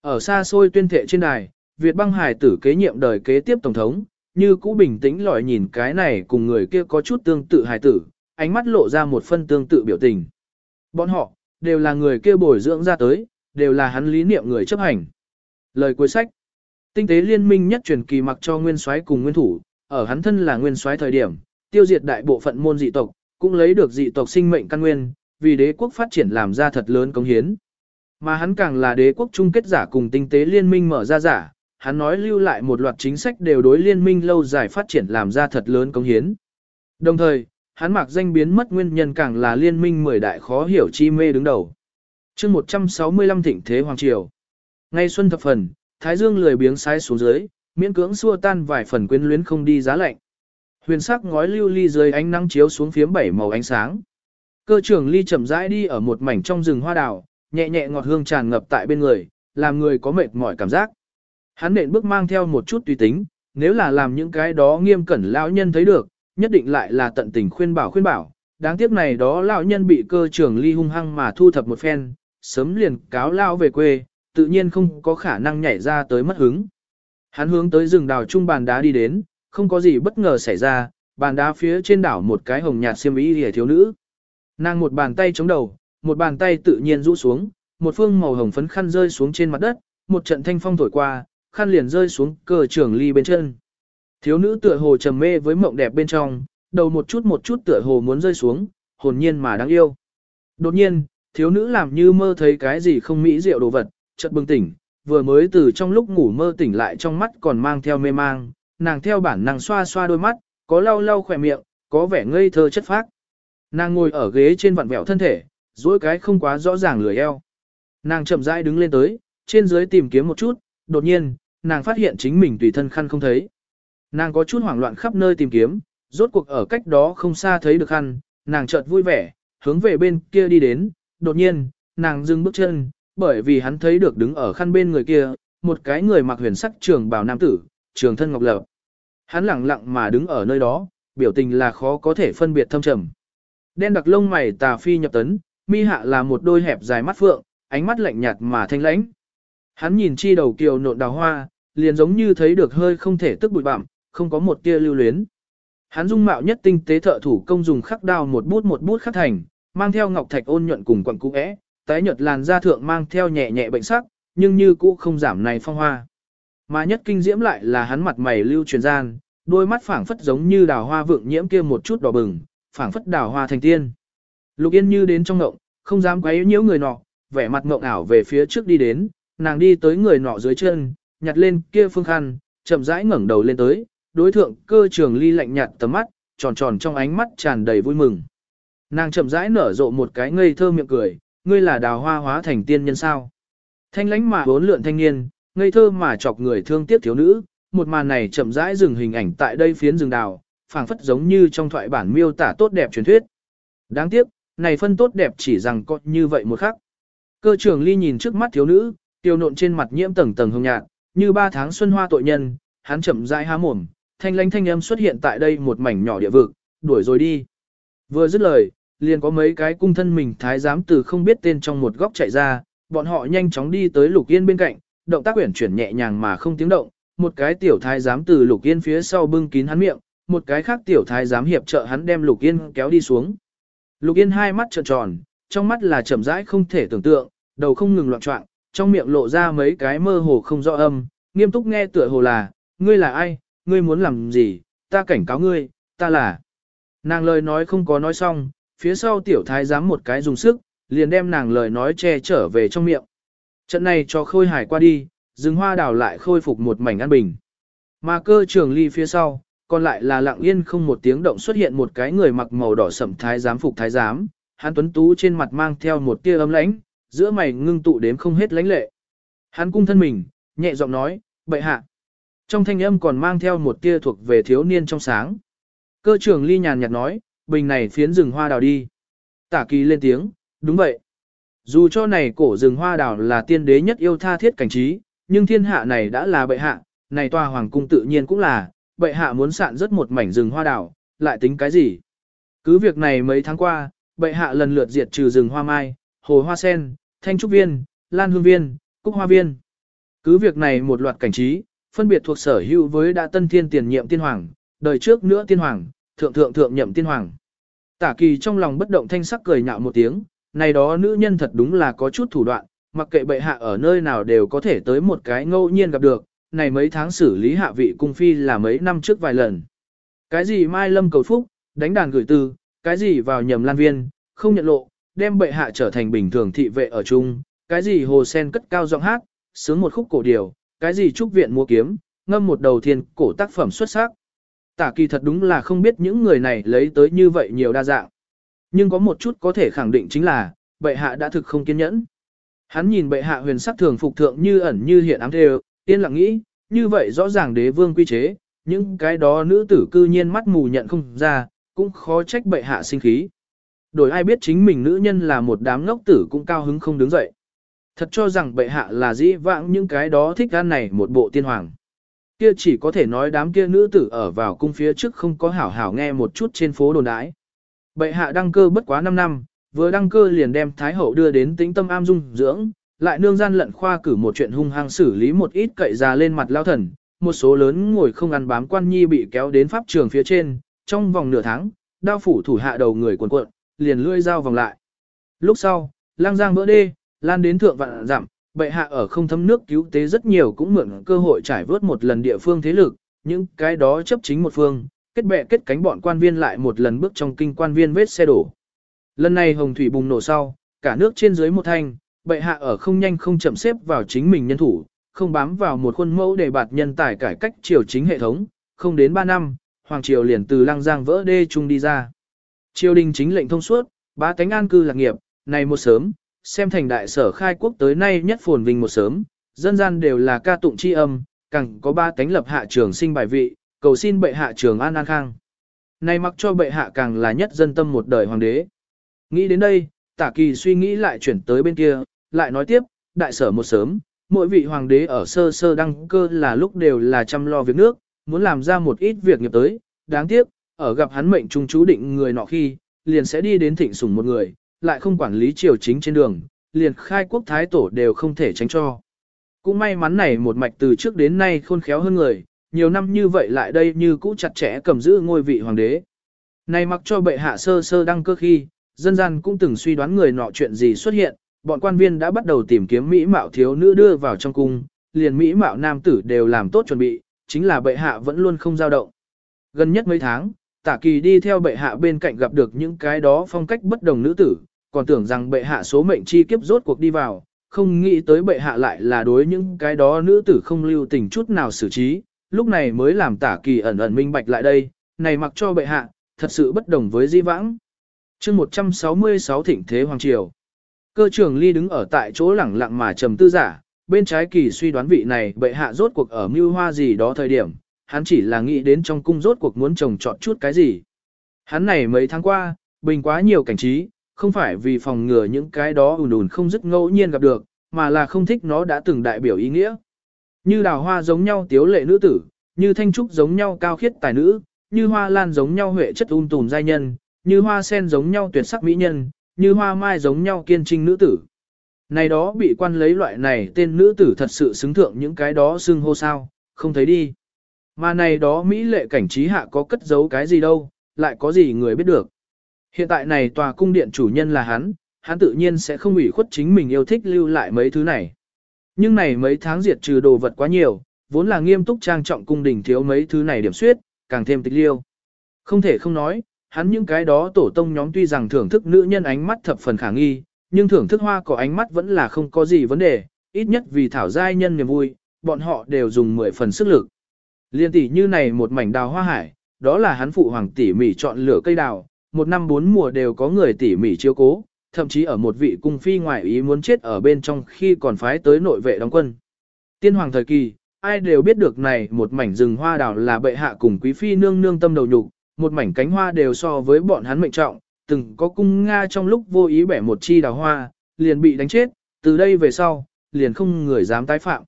Ở xa xôi tuyên thệ trên đài, Việt băng hải tử kế nhiệm đời kế tiếp tổng thống, như cũ bình tĩnh lòi nhìn cái này cùng người kia có chút tương tự hải tử, ánh mắt lộ ra một phân tương tự biểu tình. Bọn họ, đều là người kia bồi dưỡng ra tới, đều là hắn lý niệm người chấp hành. Lời cuối sách Tinh tế liên minh nhất truyền kỳ mặc cho nguyên soái cùng nguyên thủ, ở hắn thân là nguyên soái thời điểm, tiêu diệt đại bộ phận môn dị tộc, cũng lấy được dị tộc sinh mệnh căn nguyên, vì đế quốc phát triển làm ra thật lớn công hiến. Mà hắn càng là đế quốc chung kết giả cùng tinh tế liên minh mở ra giả, hắn nói lưu lại một loạt chính sách đều đối liên minh lâu dài phát triển làm ra thật lớn công hiến. Đồng thời, hắn mặc danh biến mất nguyên nhân càng là liên minh mười đại khó hiểu chi mê đứng đầu. chương 165 thịnh thế hoàng triều. Ngay xuân thập phần, thái dương lười biếng sai xuống dưới, miễn cưỡng xua tan vài phần quyến luyến không đi giá lạnh. Huyền sắc ngói lưu ly dưới ánh nắng chiếu xuống phiếm bảy màu ánh sáng. Cơ trưởng ly chậm rãi đi ở một mảnh trong rừng hoa đào, nhẹ nhẹ ngọt hương tràn ngập tại bên người, làm người có mệt mỏi cảm giác. Hắn nện bước mang theo một chút tùy tính, nếu là làm những cái đó nghiêm cẩn lão nhân thấy được, nhất định lại là tận tình khuyên bảo khuyên bảo. Đáng tiếc này đó lão nhân bị cơ trưởng ly hung hăng mà thu thập một phen, sớm liền cáo lão về quê, tự nhiên không có khả năng nhảy ra tới mất hứng. Hắn hướng tới rừng đào trung bàn đá đi đến, không có gì bất ngờ xảy ra, bàn đá phía trên đảo một cái hồng nhạt xiêm y hề thiếu nữ. Nàng một bàn tay chống đầu, một bàn tay tự nhiên rũ xuống, một phương màu hồng phấn khăn rơi xuống trên mặt đất, một trận thanh phong thổi qua, khăn liền rơi xuống cờ trưởng ly bên chân. Thiếu nữ tựa hồ trầm mê với mộng đẹp bên trong, đầu một chút một chút tựa hồ muốn rơi xuống, hồn nhiên mà đáng yêu. Đột nhiên, thiếu nữ làm như mơ thấy cái gì không mỹ diệu đồ vật, chợt bừng tỉnh, vừa mới từ trong lúc ngủ mơ tỉnh lại trong mắt còn mang theo mê mang, nàng theo bản năng xoa xoa đôi mắt, có lau lau khỏe miệng, có vẻ ngây thơ chất phác. Nàng ngồi ở ghế trên vặn vẹo thân thể, duỗi cái không quá rõ ràng lười eo. Nàng chậm rãi đứng lên tới, trên dưới tìm kiếm một chút, đột nhiên, nàng phát hiện chính mình tùy thân khăn không thấy. Nàng có chút hoảng loạn khắp nơi tìm kiếm, rốt cuộc ở cách đó không xa thấy được khăn, nàng chợt vui vẻ, hướng về bên kia đi đến, đột nhiên, nàng dừng bước chân, bởi vì hắn thấy được đứng ở khăn bên người kia, một cái người mặc huyền sắc trường bào nam tử, trường thân ngọc lập. Hắn lặng lặng mà đứng ở nơi đó, biểu tình là khó có thể phân biệt thâm trầm. Đen đặc lông mày tà phi nhập tấn, mi hạ là một đôi hẹp dài mắt phượng, ánh mắt lạnh nhạt mà thanh lãnh. Hắn nhìn chi đầu kiều nộn đào hoa, liền giống như thấy được hơi không thể tức bụi bặm, không có một tia lưu luyến. Hắn dung mạo nhất tinh tế thợ thủ công dùng khắc đao một bút một bút khắc thành, mang theo ngọc thạch ôn nhuận cùng quặng cũ é, tái nhợt làn da thượng mang theo nhẹ nhẹ bệnh sắc, nhưng như cũ không giảm này phong hoa. Mà nhất kinh diễm lại là hắn mặt mày lưu truyền gian, đôi mắt phảng phất giống như đào hoa vượng nhiễm kia một chút đỏ bừng, phảng phất đào hoa thành tiên. Lục Yên như đến trong ngộng, không dám quấy nhiễu người nọ, vẻ mặt ngộng ảo về phía trước đi đến, nàng đi tới người nọ dưới chân, nhặt lên kia phương khăn, chậm rãi ngẩng đầu lên tới, đối thượng cơ trường ly lạnh nhạt tầm mắt, tròn tròn trong ánh mắt tràn đầy vui mừng. Nàng chậm rãi nở rộ một cái ngây thơ miệng cười, ngươi là đào hoa hóa thành tiên nhân sao. Thanh lãnh mà bốn lượn thanh niên, ngây thơ mà chọc người thương tiếc thiếu nữ, một màn này chậm rãi dừng hình ảnh tại đây phiến rừng đào, phảng phất giống như trong thoại bản miêu tả tốt đẹp truyền thuyết. Đáng tiếc, này phân tốt đẹp chỉ rằng có như vậy một khắc. Cơ trưởng ly nhìn trước mắt thiếu nữ, tiêu nộn trên mặt nhiễm tầng tầng hồng nhạt, như ba tháng xuân hoa tội nhân, hắn chậm rãi há mồm, thanh lãnh thanh âm xuất hiện tại đây một mảnh nhỏ địa vực, đuổi rồi đi. Vừa dứt lời, liền có mấy cái cung thân mình thái giám từ không biết tên trong một góc chạy ra, bọn họ nhanh chóng đi tới Lục Yên bên cạnh, động tác uyển chuyển nhẹ nhàng mà không tiếng động, một cái tiểu thái giám từ Lục Yên phía sau bưng kín hắn miệng, một cái khác tiểu thái giám hiệp trợ hắn đem Lục Yên kéo đi xuống. Lục Yên hai mắt trợn tròn, trong mắt là chậm rãi không thể tưởng tượng, đầu không ngừng loạn choạng, trong miệng lộ ra mấy cái mơ hồ không rõ âm, nghiêm túc nghe tựa hồ là, ngươi là ai, ngươi muốn làm gì, ta cảnh cáo ngươi, ta là. Nàng lời nói không có nói xong, phía sau tiểu thái giám một cái dùng sức, liền đem nàng lời nói che trở về trong miệng. Trận này cho khôi hải qua đi, rừng hoa đào lại khôi phục một mảnh an bình. Mà cơ trường ly phía sau, còn lại là lặng yên không một tiếng động xuất hiện một cái người mặc màu đỏ sẩm thái giám phục thái giám, hắn tuấn tú trên mặt mang theo một tia ấm lãnh, giữa mày ngưng tụ đếm không hết lãnh lệ. Hắn cung thân mình, nhẹ giọng nói, bệ hạ. Trong thanh âm còn mang theo một tia thuộc về thiếu niên trong sáng. Cơ trưởng ly nhàn nhạt nói, bình này phiến rừng hoa đào đi. Tả kỳ lên tiếng, đúng vậy. Dù cho này cổ rừng hoa đào là tiên đế nhất yêu tha thiết cảnh trí, nhưng thiên hạ này đã là bệ hạ, này tòa hoàng cung tự nhiên cũng là, bệ hạ muốn sạn rất một mảnh rừng hoa đào, lại tính cái gì? Cứ việc này mấy tháng qua, bệ hạ lần lượt diệt trừ rừng hoa mai, hồ hoa sen, thanh trúc viên, lan hương viên, cúc hoa viên. Cứ việc này một loạt cảnh trí, phân biệt thuộc sở hữu với đã tân thiên tiền nhiệm tiên hoàng, đời trước nữa tiên hoàng, thượng thượng thượng nhậm tiên hoàng. Tả kỳ trong lòng bất động thanh sắc cười nhạo một tiếng, này đó nữ nhân thật đúng là có chút thủ đoạn, mặc kệ bệ hạ ở nơi nào đều có thể tới một cái ngẫu nhiên gặp được, này mấy tháng xử lý hạ vị cung phi là mấy năm trước vài lần. Cái gì mai lâm cầu phúc, đánh đàn gửi tư, cái gì vào nhầm lan viên, không nhận lộ, đem bệ hạ trở thành bình thường thị vệ ở chung, cái gì hồ sen cất cao giọng hát, sướng một khúc cổ điều, cái gì trúc viện mua kiếm, ngâm một đầu thiên cổ tác phẩm xuất sắc. Tả kỳ thật đúng là không biết những người này lấy tới như vậy nhiều đa dạng. Nhưng có một chút có thể khẳng định chính là, bệ hạ đã thực không kiên nhẫn. Hắn nhìn bệ hạ huyền sắc thường phục thượng như ẩn như hiện ám thề, tiên lặng nghĩ, như vậy rõ ràng đế vương quy chế, những cái đó nữ tử cư nhiên mắt mù nhận không ra, cũng khó trách bệ hạ sinh khí. Đổi ai biết chính mình nữ nhân là một đám ngốc tử cũng cao hứng không đứng dậy. Thật cho rằng bệ hạ là dĩ vãng những cái đó thích ăn này một bộ tiên hoàng. Kia chỉ có thể nói đám kia nữ tử ở vào cung phía trước không có hảo hảo nghe một chút trên phố đồn đãi. Bệ hạ đăng cơ bất quá 5 năm, vừa đăng cơ liền đem Thái Hậu đưa đến tĩnh tâm am dung dưỡng, lại nương gian lận khoa cử một chuyện hung hăng xử lý một ít cậy ra lên mặt lao thần, một số lớn ngồi không ăn bám quan nhi bị kéo đến pháp trường phía trên, trong vòng nửa tháng, đao phủ thủ hạ đầu người quần cuộn, liền lưỡi dao vòng lại. Lúc sau, lang giang vỡ đê, lan đến thượng vạn giảm, bệ hạ ở không thấm nước cứu tế rất nhiều cũng mượn cơ hội trải vớt một lần địa phương thế lực, những cái đó chấp chính một phương, kết bè kết cánh bọn quan viên lại một lần bước trong kinh quan viên vết xe đổ. Lần này hồng thủy bùng nổ sau, cả nước trên dưới một thanh, bệ hạ ở không nhanh không chậm xếp vào chính mình nhân thủ, không bám vào một khuôn mẫu để bạt nhân tài cải cách triều chính hệ thống, không đến 3 năm, hoàng triều liền từ lăng giang vỡ đê trung đi ra. Triều đình chính lệnh thông suốt, ba cánh an cư lạc nghiệp, này một sớm, xem thành đại sở khai quốc tới nay nhất phồn vinh một sớm, dân gian đều là ca tụng chi âm, càng có ba cánh lập hạ trường sinh bài vị, cầu xin bệ hạ trường an an khang. Này mặc cho bệ hạ càng là nhất dân tâm một đời hoàng đế. Nghĩ đến đây, tả kỳ suy nghĩ lại chuyển tới bên kia, lại nói tiếp, đại sở một sớm, mỗi vị hoàng đế ở sơ sơ đăng cơ là lúc đều là chăm lo việc nước, muốn làm ra một ít việc nghiệp tới, đáng tiếc, ở gặp hắn mệnh trung chú định người nọ khi, liền sẽ đi đến thịnh sủng một người, lại không quản lý triều chính trên đường, liền khai quốc thái tổ đều không thể tránh cho. Cũng may mắn này một mạch từ trước đến nay khôn khéo hơn người, nhiều năm như vậy lại đây như cũ chặt chẽ cầm giữ ngôi vị hoàng đế. Này mặc cho bệ hạ sơ sơ đăng cơ khi, dân gian cũng từng suy đoán người nọ chuyện gì xuất hiện, bọn quan viên đã bắt đầu tìm kiếm mỹ mạo thiếu nữ đưa vào trong cung, liền mỹ mạo nam tử đều làm tốt chuẩn bị, chính là bệ hạ vẫn luôn không dao động. Gần nhất mấy tháng, tả kỳ đi theo bệ hạ bên cạnh gặp được những cái đó phong cách bất đồng nữ tử, còn tưởng rằng bệ hạ số mệnh chi kiếp rốt cuộc đi vào, không nghĩ tới bệ hạ lại là đối những cái đó nữ tử không lưu tình chút nào xử trí, lúc này mới làm tả kỳ ẩn ẩn minh bạch lại đây, này mặc cho bệ hạ, thật sự bất đồng với di vãng. chương 166 thịnh thế hoàng triều. Cơ trưởng ly đứng ở tại chỗ lẳng lặng mà trầm tư giả, bên trái kỳ suy đoán vị này bệ hạ rốt cuộc ở mưu hoa gì đó thời điểm, hắn chỉ là nghĩ đến trong cung rốt cuộc muốn trồng trọt chút cái gì. Hắn này mấy tháng qua, bình quá nhiều cảnh trí, không phải vì phòng ngừa những cái đó ùn ùn không dứt ngẫu nhiên gặp được, mà là không thích nó đã từng đại biểu ý nghĩa. Như đào hoa giống nhau tiếu lệ nữ tử, như thanh trúc giống nhau cao khiết tài nữ, như hoa lan giống nhau huệ chất un tùm giai nhân, như hoa sen giống nhau tuyệt sắc mỹ nhân, như hoa mai giống nhau kiên trinh nữ tử. Này đó bị quan lấy loại này tên nữ tử thật sự xứng thượng những cái đó xưng hô sao, không thấy đi. Mà này đó Mỹ lệ cảnh trí hạ có cất giấu cái gì đâu, lại có gì người biết được. Hiện tại này tòa cung điện chủ nhân là hắn, hắn tự nhiên sẽ không ủy khuất chính mình yêu thích lưu lại mấy thứ này. Nhưng này mấy tháng diệt trừ đồ vật quá nhiều, vốn là nghiêm túc trang trọng cung đình thiếu mấy thứ này điểm suyết, càng thêm tịch liêu. Không thể không nói, hắn những cái đó tổ tông nhóm tuy rằng thưởng thức nữ nhân ánh mắt thập phần khả nghi, nhưng thưởng thức hoa có ánh mắt vẫn là không có gì vấn đề, ít nhất vì thảo giai nhân niềm vui, bọn họ đều dùng 10 phần sức lực. Liên tỷ như này một mảnh đào hoa hải, đó là hắn phụ hoàng tỉ mỉ chọn lựa cây đào, một năm bốn mùa đều có người tỉ mỉ chiếu cố, thậm chí ở một vị cung phi ngoại ý muốn chết ở bên trong khi còn phái tới nội vệ đóng quân. Tiên hoàng thời kỳ, ai đều biết được này một mảnh rừng hoa đào là bệ hạ cùng quý phi nương nương tâm đầu nhục, một mảnh cánh hoa đều so với bọn hắn mệnh trọng, từng có cung Nga trong lúc vô ý bẻ một chi đào hoa, liền bị đánh chết, từ đây về sau, liền không người dám tái phạm.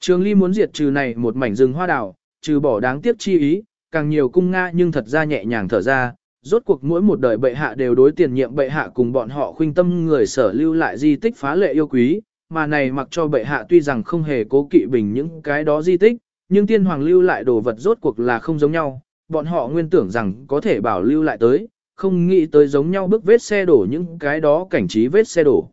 Trường Ly muốn diệt trừ này một mảnh rừng hoa đào, trừ bỏ đáng tiếc chi ý, càng nhiều cung Nga nhưng thật ra nhẹ nhàng thở ra, rốt cuộc mỗi một đời bệ hạ đều đối tiền nhiệm bệ hạ cùng bọn họ khuynh tâm người sở lưu lại di tích phá lệ yêu quý, mà này mặc cho bệ hạ tuy rằng không hề cố kỵ bình những cái đó di tích, nhưng tiên hoàng lưu lại đồ vật rốt cuộc là không giống nhau, bọn họ nguyên tưởng rằng có thể bảo lưu lại tới, không nghĩ tới giống nhau bước vết xe đổ những cái đó cảnh trí vết xe đổ.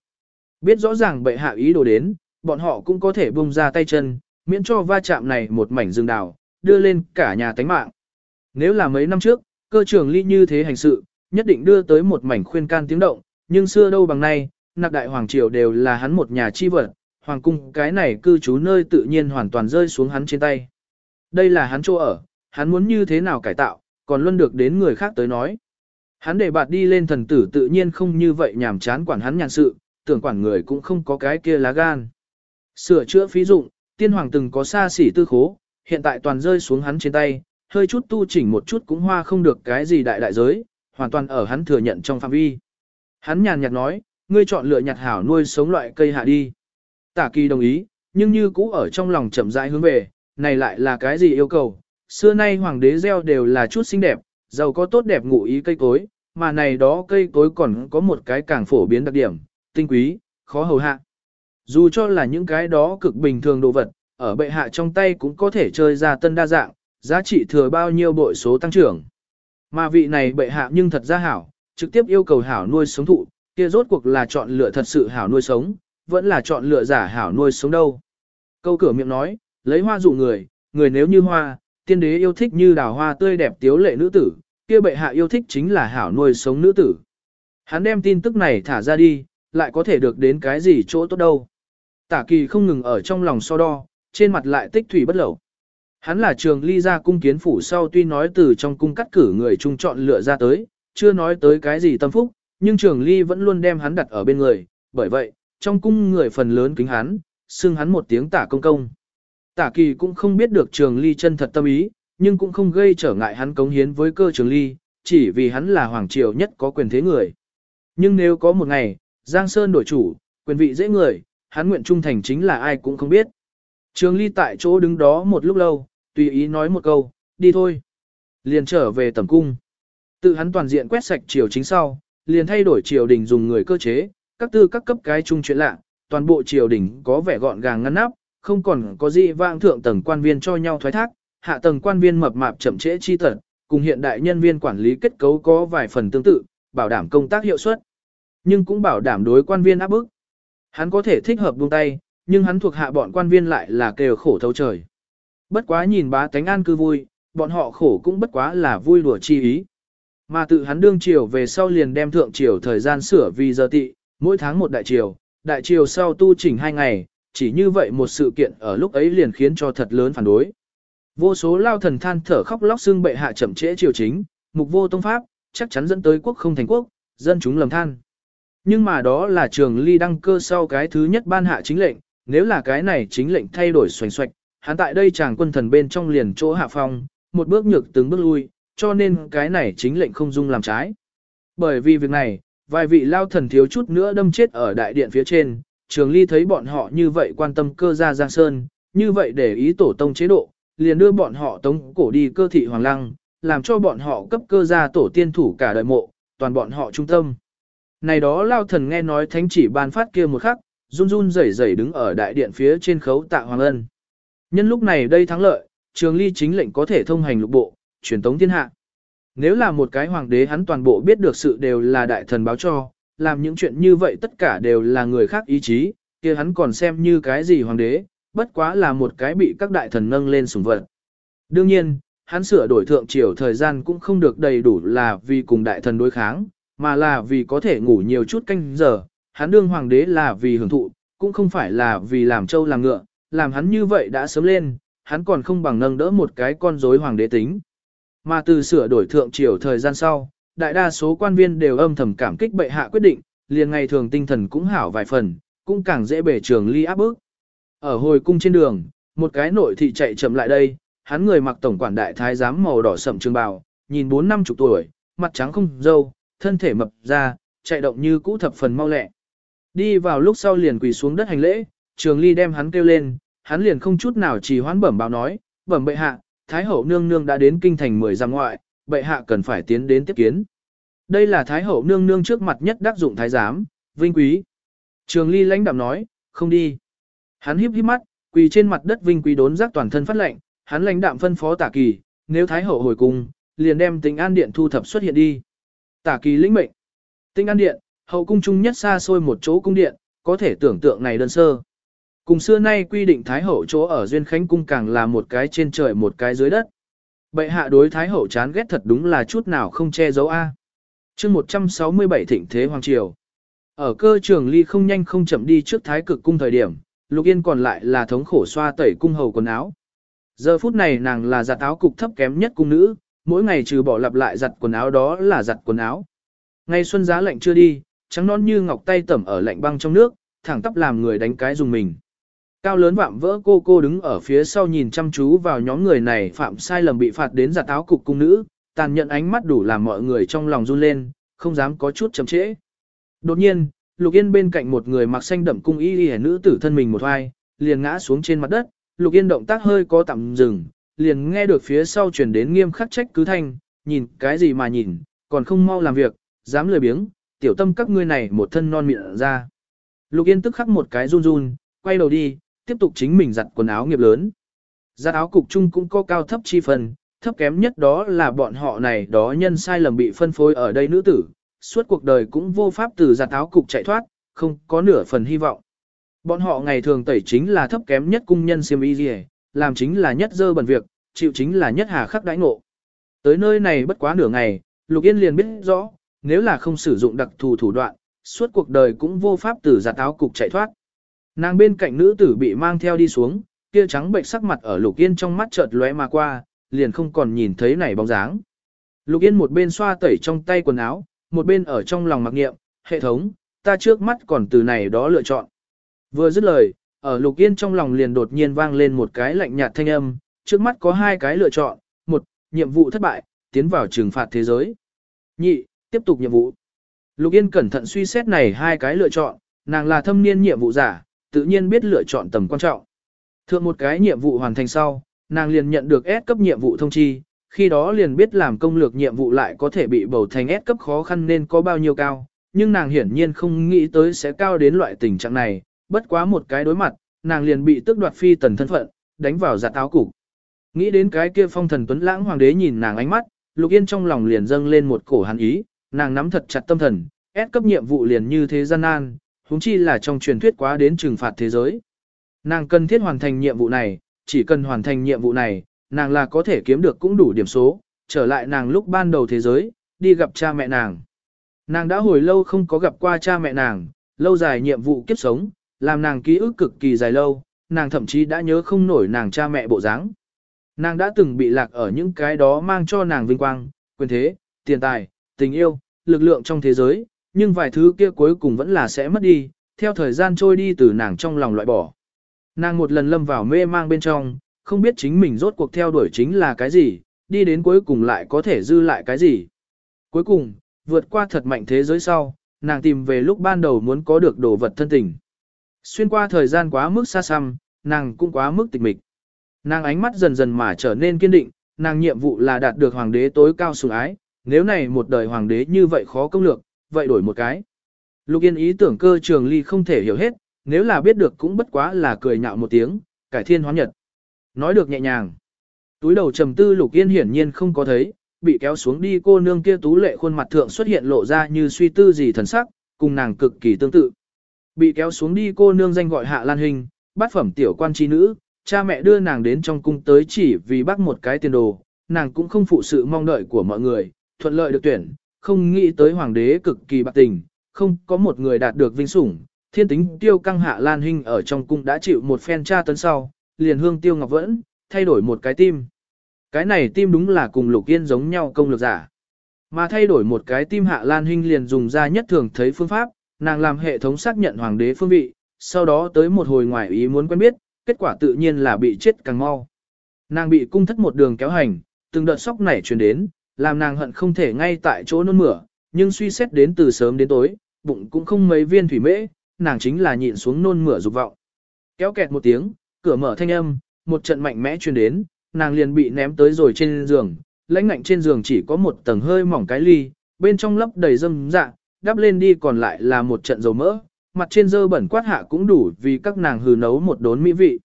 Biết rõ ràng bệ hạ ý đồ đến, bọn họ cũng có thể bung ra tay chân, miễn cho va chạm này một mảnh rừng đào, đưa lên cả nhà tánh mạng. Nếu là mấy năm trước, cơ trưởng ly như thế hành sự, nhất định đưa tới một mảnh khuyên can tiếng động, nhưng xưa đâu bằng nay, nạc đại hoàng triều đều là hắn một nhà chi vật, hoàng cung cái này cư trú nơi tự nhiên hoàn toàn rơi xuống hắn trên tay. Đây là hắn chỗ ở, hắn muốn như thế nào cải tạo, còn luôn được đến người khác tới nói. Hắn để bạt đi lên thần tử tự nhiên không như vậy nhàm chán quản hắn nhàn sự, tưởng quản người cũng không có cái kia lá gan. Sửa chữa phí dụng, tiên hoàng từng có xa xỉ tư khố, hiện tại toàn rơi xuống hắn trên tay, hơi chút tu chỉnh một chút cũng hoa không được cái gì đại đại giới, hoàn toàn ở hắn thừa nhận trong phạm vi. Hắn nhàn nhạt nói, ngươi chọn lựa nhặt hảo nuôi sống loại cây hạ đi. Tả kỳ đồng ý, nhưng như cũ ở trong lòng chậm rãi hướng về, này lại là cái gì yêu cầu. Xưa nay hoàng đế gieo đều là chút xinh đẹp, giàu có tốt đẹp ngụ ý cây cối, mà này đó cây cối còn có một cái càng phổ biến đặc điểm, tinh quý, khó hầu hạ. Dù cho là những cái đó cực bình thường đồ vật, ở bệ hạ trong tay cũng có thể chơi ra tân đa dạng, giá trị thừa bao nhiêu bội số tăng trưởng. Mà vị này bệ hạ nhưng thật ra hảo, trực tiếp yêu cầu hảo nuôi sống thụ, kia rốt cuộc là chọn lựa thật sự hảo nuôi sống, vẫn là chọn lựa giả hảo nuôi sống đâu. Câu cửa miệng nói, lấy hoa dụ người, người nếu như hoa, tiên đế yêu thích như đào hoa tươi đẹp tiếu lệ nữ tử, kia bệ hạ yêu thích chính là hảo nuôi sống nữ tử. Hắn đem tin tức này thả ra đi, lại có thể được đến cái gì chỗ tốt đâu. Tả kỳ không ngừng ở trong lòng so đo, trên mặt lại tích thủy bất lẩu. Hắn là trường ly ra cung kiến phủ sau tuy nói từ trong cung cắt cử người chung chọn lựa ra tới, chưa nói tới cái gì tâm phúc, nhưng trường ly vẫn luôn đem hắn đặt ở bên người, bởi vậy, trong cung người phần lớn kính hắn, xưng hắn một tiếng tả công công. Tả kỳ cũng không biết được trường ly chân thật tâm ý, nhưng cũng không gây trở ngại hắn cống hiến với cơ trường ly, chỉ vì hắn là hoàng triều nhất có quyền thế người. Nhưng nếu có một ngày, Giang Sơn đổi chủ, quyền vị dễ người, hắn nguyện trung thành chính là ai cũng không biết. Trường ly tại chỗ đứng đó một lúc lâu, tùy ý nói một câu, đi thôi. Liền trở về tầm cung. Tự hắn toàn diện quét sạch triều chính sau, liền thay đổi triều đình dùng người cơ chế, các tư các cấp cái chung chuyện lạ, toàn bộ triều đình có vẻ gọn gàng ngăn nắp, không còn có gì vang thượng tầng quan viên cho nhau thoái thác, hạ tầng quan viên mập mạp chậm trễ chi tật, cùng hiện đại nhân viên quản lý kết cấu có vài phần tương tự, bảo đảm công tác hiệu suất, nhưng cũng bảo đảm đối quan viên áp bức. Hắn có thể thích hợp buông tay, nhưng hắn thuộc hạ bọn quan viên lại là kêu khổ thấu trời. Bất quá nhìn bá tánh an cư vui, bọn họ khổ cũng bất quá là vui đùa chi ý. Mà tự hắn đương triều về sau liền đem thượng triều thời gian sửa vì giờ tị, mỗi tháng một đại triều, đại triều sau tu chỉnh hai ngày, chỉ như vậy một sự kiện ở lúc ấy liền khiến cho thật lớn phản đối. Vô số lao thần than thở khóc lóc xương bệ hạ chậm trễ triều chính, mục vô tông pháp, chắc chắn dẫn tới quốc không thành quốc, dân chúng lầm than. Nhưng mà đó là trường ly đăng cơ sau cái thứ nhất ban hạ chính lệnh, nếu là cái này chính lệnh thay đổi xoành xoạch, hắn tại đây chàng quân thần bên trong liền chỗ hạ phong, một bước nhược từng bước lui, cho nên cái này chính lệnh không dung làm trái. Bởi vì việc này, vài vị lao thần thiếu chút nữa đâm chết ở đại điện phía trên, trường ly thấy bọn họ như vậy quan tâm cơ gia Giang Sơn, như vậy để ý tổ tông chế độ, liền đưa bọn họ tống cổ đi cơ thị hoàng lăng, làm cho bọn họ cấp cơ gia tổ tiên thủ cả đời mộ, toàn bọn họ trung tâm. Này đó lao thần nghe nói thánh chỉ ban phát kia một khắc, run run rẩy rẩy đứng ở đại điện phía trên khấu tạ hoàng ân. Nhân lúc này đây thắng lợi, trường ly chính lệnh có thể thông hành lục bộ, truyền tống thiên hạ. Nếu là một cái hoàng đế hắn toàn bộ biết được sự đều là đại thần báo cho, làm những chuyện như vậy tất cả đều là người khác ý chí, kia hắn còn xem như cái gì hoàng đế, bất quá là một cái bị các đại thần nâng lên sủng vật. Đương nhiên, hắn sửa đổi thượng triều thời gian cũng không được đầy đủ là vì cùng đại thần đối kháng, mà là vì có thể ngủ nhiều chút canh giờ, hắn đương hoàng đế là vì hưởng thụ, cũng không phải là vì làm trâu làm ngựa, làm hắn như vậy đã sớm lên, hắn còn không bằng nâng đỡ một cái con rối hoàng đế tính. Mà từ sửa đổi thượng triều thời gian sau, đại đa số quan viên đều âm thầm cảm kích bệ hạ quyết định, liền ngày thường tinh thần cũng hảo vài phần, cũng càng dễ bể trường ly áp bức. Ở hồi cung trên đường, một cái nội thị chạy chậm lại đây, hắn người mặc tổng quản đại thái giám màu đỏ sậm trường bào, nhìn bốn năm chục tuổi, mặt trắng không dâu, thân thể mập ra, chạy động như cũ thập phần mau lẹ. Đi vào lúc sau liền quỳ xuống đất hành lễ, trường ly đem hắn kêu lên, hắn liền không chút nào trì hoãn bẩm báo nói, bẩm bệ hạ, Thái hậu nương nương đã đến kinh thành mười giam ngoại, bệ hạ cần phải tiến đến tiếp kiến. Đây là Thái hậu nương nương trước mặt nhất đắc dụng thái giám, vinh quý. Trường ly lãnh đạm nói, không đi. Hắn híp híp mắt, quỳ trên mặt đất vinh quý đốn giác toàn thân phát lệnh, hắn lãnh đạm phân phó tả kỳ, nếu Thái hậu hồi cung, liền đem tính an điện thu thập xuất hiện đi. Tả kỳ lĩnh mệnh. Tinh an điện, hậu cung trung nhất xa xôi một chỗ cung điện, có thể tưởng tượng này đơn sơ. Cùng xưa nay quy định Thái Hậu chỗ ở Duyên Khánh Cung càng là một cái trên trời một cái dưới đất. Bệ hạ đối Thái Hậu chán ghét thật đúng là chút nào không che giấu A. À. chương 167 Thịnh Thế Hoàng Triều. Ở cơ trường ly không nhanh không chậm đi trước Thái Cực Cung thời điểm, Lục Yên còn lại là thống khổ xoa tẩy cung hầu quần áo. Giờ phút này nàng là giặt áo cục thấp kém nhất cung nữ, mỗi ngày trừ bỏ lặp lại giặt quần áo đó là giặt quần áo. Ngày xuân giá lạnh chưa đi, trắng non như ngọc tay tẩm ở lạnh băng trong nước, thẳng tắp làm người đánh cái dùng mình. Cao lớn vạm vỡ cô cô đứng ở phía sau nhìn chăm chú vào nhóm người này phạm sai lầm bị phạt đến giặt áo cục cung nữ, tàn nhận ánh mắt đủ làm mọi người trong lòng run lên, không dám có chút chậm trễ. Đột nhiên, Lục Yên bên cạnh một người mặc xanh đậm cung y y nữ tử thân mình một hoài, liền ngã xuống trên mặt đất, Lục Yên động tác hơi có tạm dừng, liền nghe được phía sau truyền đến nghiêm khắc trách cứ thanh, nhìn cái gì mà nhìn, còn không mau làm việc, dám lười biếng, tiểu tâm các ngươi này một thân non miệng ra. Lục Yên tức khắc một cái run run, quay đầu đi, tiếp tục chính mình giặt quần áo nghiệp lớn. Giặt áo cục chung cũng có cao thấp chi phần, thấp kém nhất đó là bọn họ này đó nhân sai lầm bị phân phối ở đây nữ tử, suốt cuộc đời cũng vô pháp từ giặt áo cục chạy thoát, không có nửa phần hy vọng. Bọn họ ngày thường tẩy chính là thấp kém nhất cung nhân siêm y gì, làm chính là nhất dơ bẩn việc, chịu chính là nhất hà khắc đãi ngộ. Tới nơi này bất quá nửa ngày, Lục Yên liền biết rõ, nếu là không sử dụng đặc thù thủ đoạn, suốt cuộc đời cũng vô pháp từ giặt áo cục chạy thoát. Nàng bên cạnh nữ tử bị mang theo đi xuống, kia trắng bệnh sắc mặt ở Lục Yên trong mắt chợt lóe mà qua, liền không còn nhìn thấy này bóng dáng. Lục Yên một bên xoa tẩy trong tay quần áo, một bên ở trong lòng mặc nghiệm, hệ thống, ta trước mắt còn từ này đó lựa chọn. Vừa dứt lời, ở Lục Yên trong lòng liền đột nhiên vang lên một cái lạnh nhạt thanh âm, trước mắt có hai cái lựa chọn, một, nhiệm vụ thất bại, tiến vào trừng phạt thế giới. Nhị, tiếp tục nhiệm vụ. Lục Yên cẩn thận suy xét này hai cái lựa chọn, nàng là thâm niên nhiệm vụ giả, tự nhiên biết lựa chọn tầm quan trọng. Thượng một cái nhiệm vụ hoàn thành sau, nàng liền nhận được S cấp nhiệm vụ thông chi, khi đó liền biết làm công lược nhiệm vụ lại có thể bị bầu thành S cấp khó khăn nên có bao nhiêu cao, nhưng nàng hiển nhiên không nghĩ tới sẽ cao đến loại tình trạng này, bất quá một cái đối mặt, nàng liền bị tước đoạt phi tần thân phận, đánh vào giặt áo cục. Nghĩ đến cái kia phong thần tuấn lãng hoàng đế nhìn nàng ánh mắt, Lục Yên trong lòng liền dâng lên một cổ hắn ý, nàng nắm thật chặt tâm thần, ép cấp nhiệm vụ liền như thế gian nan, huống chi là trong truyền thuyết quá đến trừng phạt thế giới. Nàng cần thiết hoàn thành nhiệm vụ này, chỉ cần hoàn thành nhiệm vụ này, nàng là có thể kiếm được cũng đủ điểm số, trở lại nàng lúc ban đầu thế giới, đi gặp cha mẹ nàng. Nàng đã hồi lâu không có gặp qua cha mẹ nàng, lâu dài nhiệm vụ kiếp sống, làm nàng ký ức cực kỳ dài lâu, nàng thậm chí đã nhớ không nổi nàng cha mẹ bộ dáng. Nàng đã từng bị lạc ở những cái đó mang cho nàng vinh quang, quyền thế, tiền tài, tình yêu, lực lượng trong thế giới, nhưng vài thứ kia cuối cùng vẫn là sẽ mất đi, theo thời gian trôi đi từ nàng trong lòng loại bỏ. Nàng một lần lâm vào mê mang bên trong, không biết chính mình rốt cuộc theo đuổi chính là cái gì, đi đến cuối cùng lại có thể dư lại cái gì. Cuối cùng, vượt qua thật mạnh thế giới sau, nàng tìm về lúc ban đầu muốn có được đồ vật thân tình. Xuyên qua thời gian quá mức xa xăm, nàng cũng quá mức tịch mịch. Nàng ánh mắt dần dần mà trở nên kiên định, nàng nhiệm vụ là đạt được hoàng đế tối cao sủng ái, nếu này một đời hoàng đế như vậy khó công lược, vậy đổi một cái. Lục Yên ý tưởng cơ trường ly không thể hiểu hết, nếu là biết được cũng bất quá là cười nhạo một tiếng, cải thiên hóa nhật. Nói được nhẹ nhàng. Túi đầu trầm tư Lục Yên hiển nhiên không có thấy, bị kéo xuống đi cô nương kia tú lệ khuôn mặt thượng xuất hiện lộ ra như suy tư gì thần sắc, cùng nàng cực kỳ tương tự. Bị kéo xuống đi cô nương danh gọi Hạ Lan Hình, bát phẩm tiểu quan chi nữ, cha mẹ đưa nàng đến trong cung tới chỉ vì bác một cái tiền đồ, nàng cũng không phụ sự mong đợi của mọi người, thuận lợi được tuyển, không nghĩ tới hoàng đế cực kỳ bạc tình, không có một người đạt được vinh sủng, thiên tính tiêu căng hạ lan hình ở trong cung đã chịu một phen tra tấn sau, liền hương tiêu ngọc vẫn, thay đổi một cái tim. Cái này tim đúng là cùng lục yên giống nhau công lược giả. Mà thay đổi một cái tim hạ lan hình liền dùng ra nhất thường thấy phương pháp, nàng làm hệ thống xác nhận hoàng đế phương vị, sau đó tới một hồi ngoài ý muốn quen biết, kết quả tự nhiên là bị chết càng mau. Nàng bị cung thất một đường kéo hành, từng đợt sóc nảy truyền đến, làm nàng hận không thể ngay tại chỗ nôn mửa, nhưng suy xét đến từ sớm đến tối, bụng cũng không mấy viên thủy mễ, nàng chính là nhịn xuống nôn mửa dục vọng. Kéo kẹt một tiếng, cửa mở thanh âm, một trận mạnh mẽ truyền đến, nàng liền bị ném tới rồi trên giường, lãnh ngạnh trên giường chỉ có một tầng hơi mỏng cái ly, bên trong lấp đầy dâm dạ, đắp lên đi còn lại là một trận dầu mỡ, mặt trên dơ bẩn quát hạ cũng đủ vì các nàng hừ nấu một đốn mỹ vị.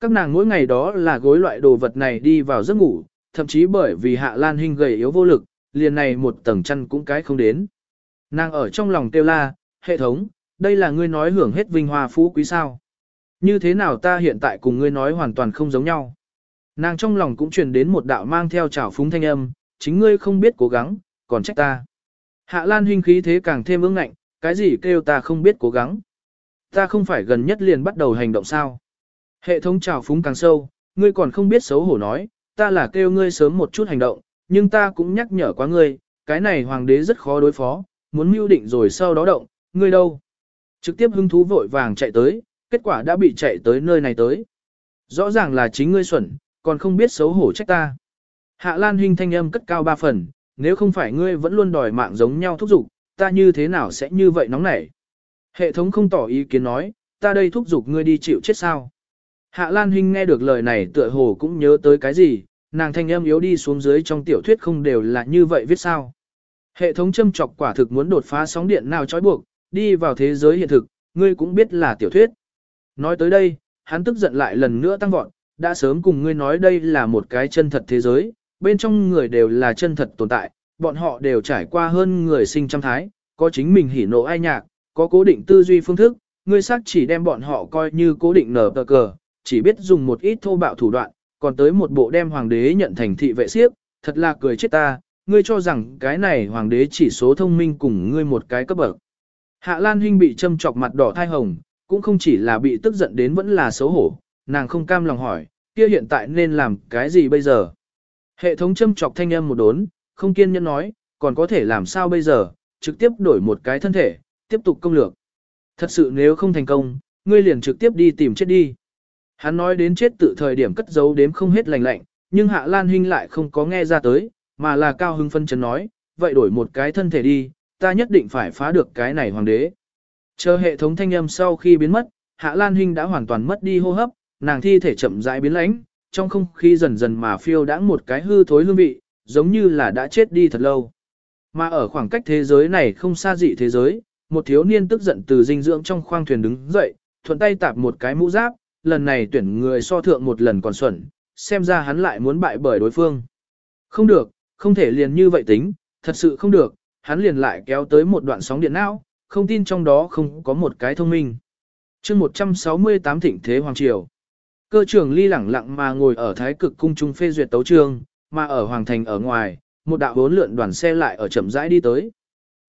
Các nàng mỗi ngày đó là gối loại đồ vật này đi vào giấc ngủ, thậm chí bởi vì hạ lan Hinh gầy yếu vô lực, liền này một tầng chăn cũng cái không đến. Nàng ở trong lòng kêu la, hệ thống, đây là ngươi nói hưởng hết vinh hoa phú quý sao. Như thế nào ta hiện tại cùng ngươi nói hoàn toàn không giống nhau. Nàng trong lòng cũng truyền đến một đạo mang theo trào phúng thanh âm, chính ngươi không biết cố gắng, còn trách ta. Hạ Lan huynh khí thế càng thêm ương ngạnh, cái gì kêu ta không biết cố gắng. Ta không phải gần nhất liền bắt đầu hành động sao. Hệ thống trào phúng càng sâu, ngươi còn không biết xấu hổ nói, ta là kêu ngươi sớm một chút hành động, nhưng ta cũng nhắc nhở quá ngươi, cái này hoàng đế rất khó đối phó, muốn mưu định rồi sau đó động, ngươi đâu. Trực tiếp hứng thú vội vàng chạy tới, kết quả đã bị chạy tới nơi này tới. Rõ ràng là chính ngươi xuẩn, còn không biết xấu hổ trách ta. Hạ Lan Hinh thanh âm cất cao ba phần, nếu không phải ngươi vẫn luôn đòi mạng giống nhau thúc giục, ta như thế nào sẽ như vậy nóng nảy. Hệ thống không tỏ ý kiến nói, ta đây thúc giục ngươi đi chịu chết sao. Hạ Lan Hinh nghe được lời này tựa hồ cũng nhớ tới cái gì, nàng thanh âm yếu đi xuống dưới trong tiểu thuyết không đều là như vậy viết sao. Hệ thống châm chọc quả thực muốn đột phá sóng điện nào trói buộc, đi vào thế giới hiện thực, ngươi cũng biết là tiểu thuyết. Nói tới đây, hắn tức giận lại lần nữa tăng vọt, đã sớm cùng ngươi nói đây là một cái chân thật thế giới, bên trong người đều là chân thật tồn tại, bọn họ đều trải qua hơn người sinh trăm thái, có chính mình hỉ nộ ai nhạc, có cố định tư duy phương thức, ngươi xác chỉ đem bọn họ coi như cố định nở tờ cờ, chỉ biết dùng một ít thô bạo thủ đoạn, còn tới một bộ đem hoàng đế nhận thành thị vệ siếp, thật là cười chết ta, ngươi cho rằng cái này hoàng đế chỉ số thông minh cùng ngươi một cái cấp bậc. Hạ Lan Huynh bị châm chọc mặt đỏ thai hồng, cũng không chỉ là bị tức giận đến vẫn là xấu hổ, nàng không cam lòng hỏi, kia hiện tại nên làm cái gì bây giờ? Hệ thống châm chọc thanh âm một đốn, không kiên nhẫn nói, còn có thể làm sao bây giờ, trực tiếp đổi một cái thân thể, tiếp tục công lược. Thật sự nếu không thành công, ngươi liền trực tiếp đi tìm chết đi. Hắn nói đến chết tự thời điểm cất giấu đếm không hết lành lạnh, nhưng Hạ Lan Hinh lại không có nghe ra tới, mà là cao hưng phân chấn nói, vậy đổi một cái thân thể đi, ta nhất định phải phá được cái này hoàng đế. Chờ hệ thống thanh âm sau khi biến mất, Hạ Lan Hinh đã hoàn toàn mất đi hô hấp, nàng thi thể chậm rãi biến lãnh, trong không khí dần dần mà phiêu đãng một cái hư thối hương vị, giống như là đã chết đi thật lâu. Mà ở khoảng cách thế giới này không xa dị thế giới, một thiếu niên tức giận từ dinh dưỡng trong khoang thuyền đứng dậy, thuận tay tạp một cái mũ giáp, lần này tuyển người so thượng một lần còn xuẩn, xem ra hắn lại muốn bại bởi đối phương. Không được, không thể liền như vậy tính, thật sự không được, hắn liền lại kéo tới một đoạn sóng điện não, không tin trong đó không có một cái thông minh. chương 168 thịnh thế Hoàng Triều. Cơ trưởng ly lẳng lặng mà ngồi ở thái cực cung trung phê duyệt tấu trương, mà ở Hoàng Thành ở ngoài, một đạo bốn lượn đoàn xe lại ở chậm rãi đi tới.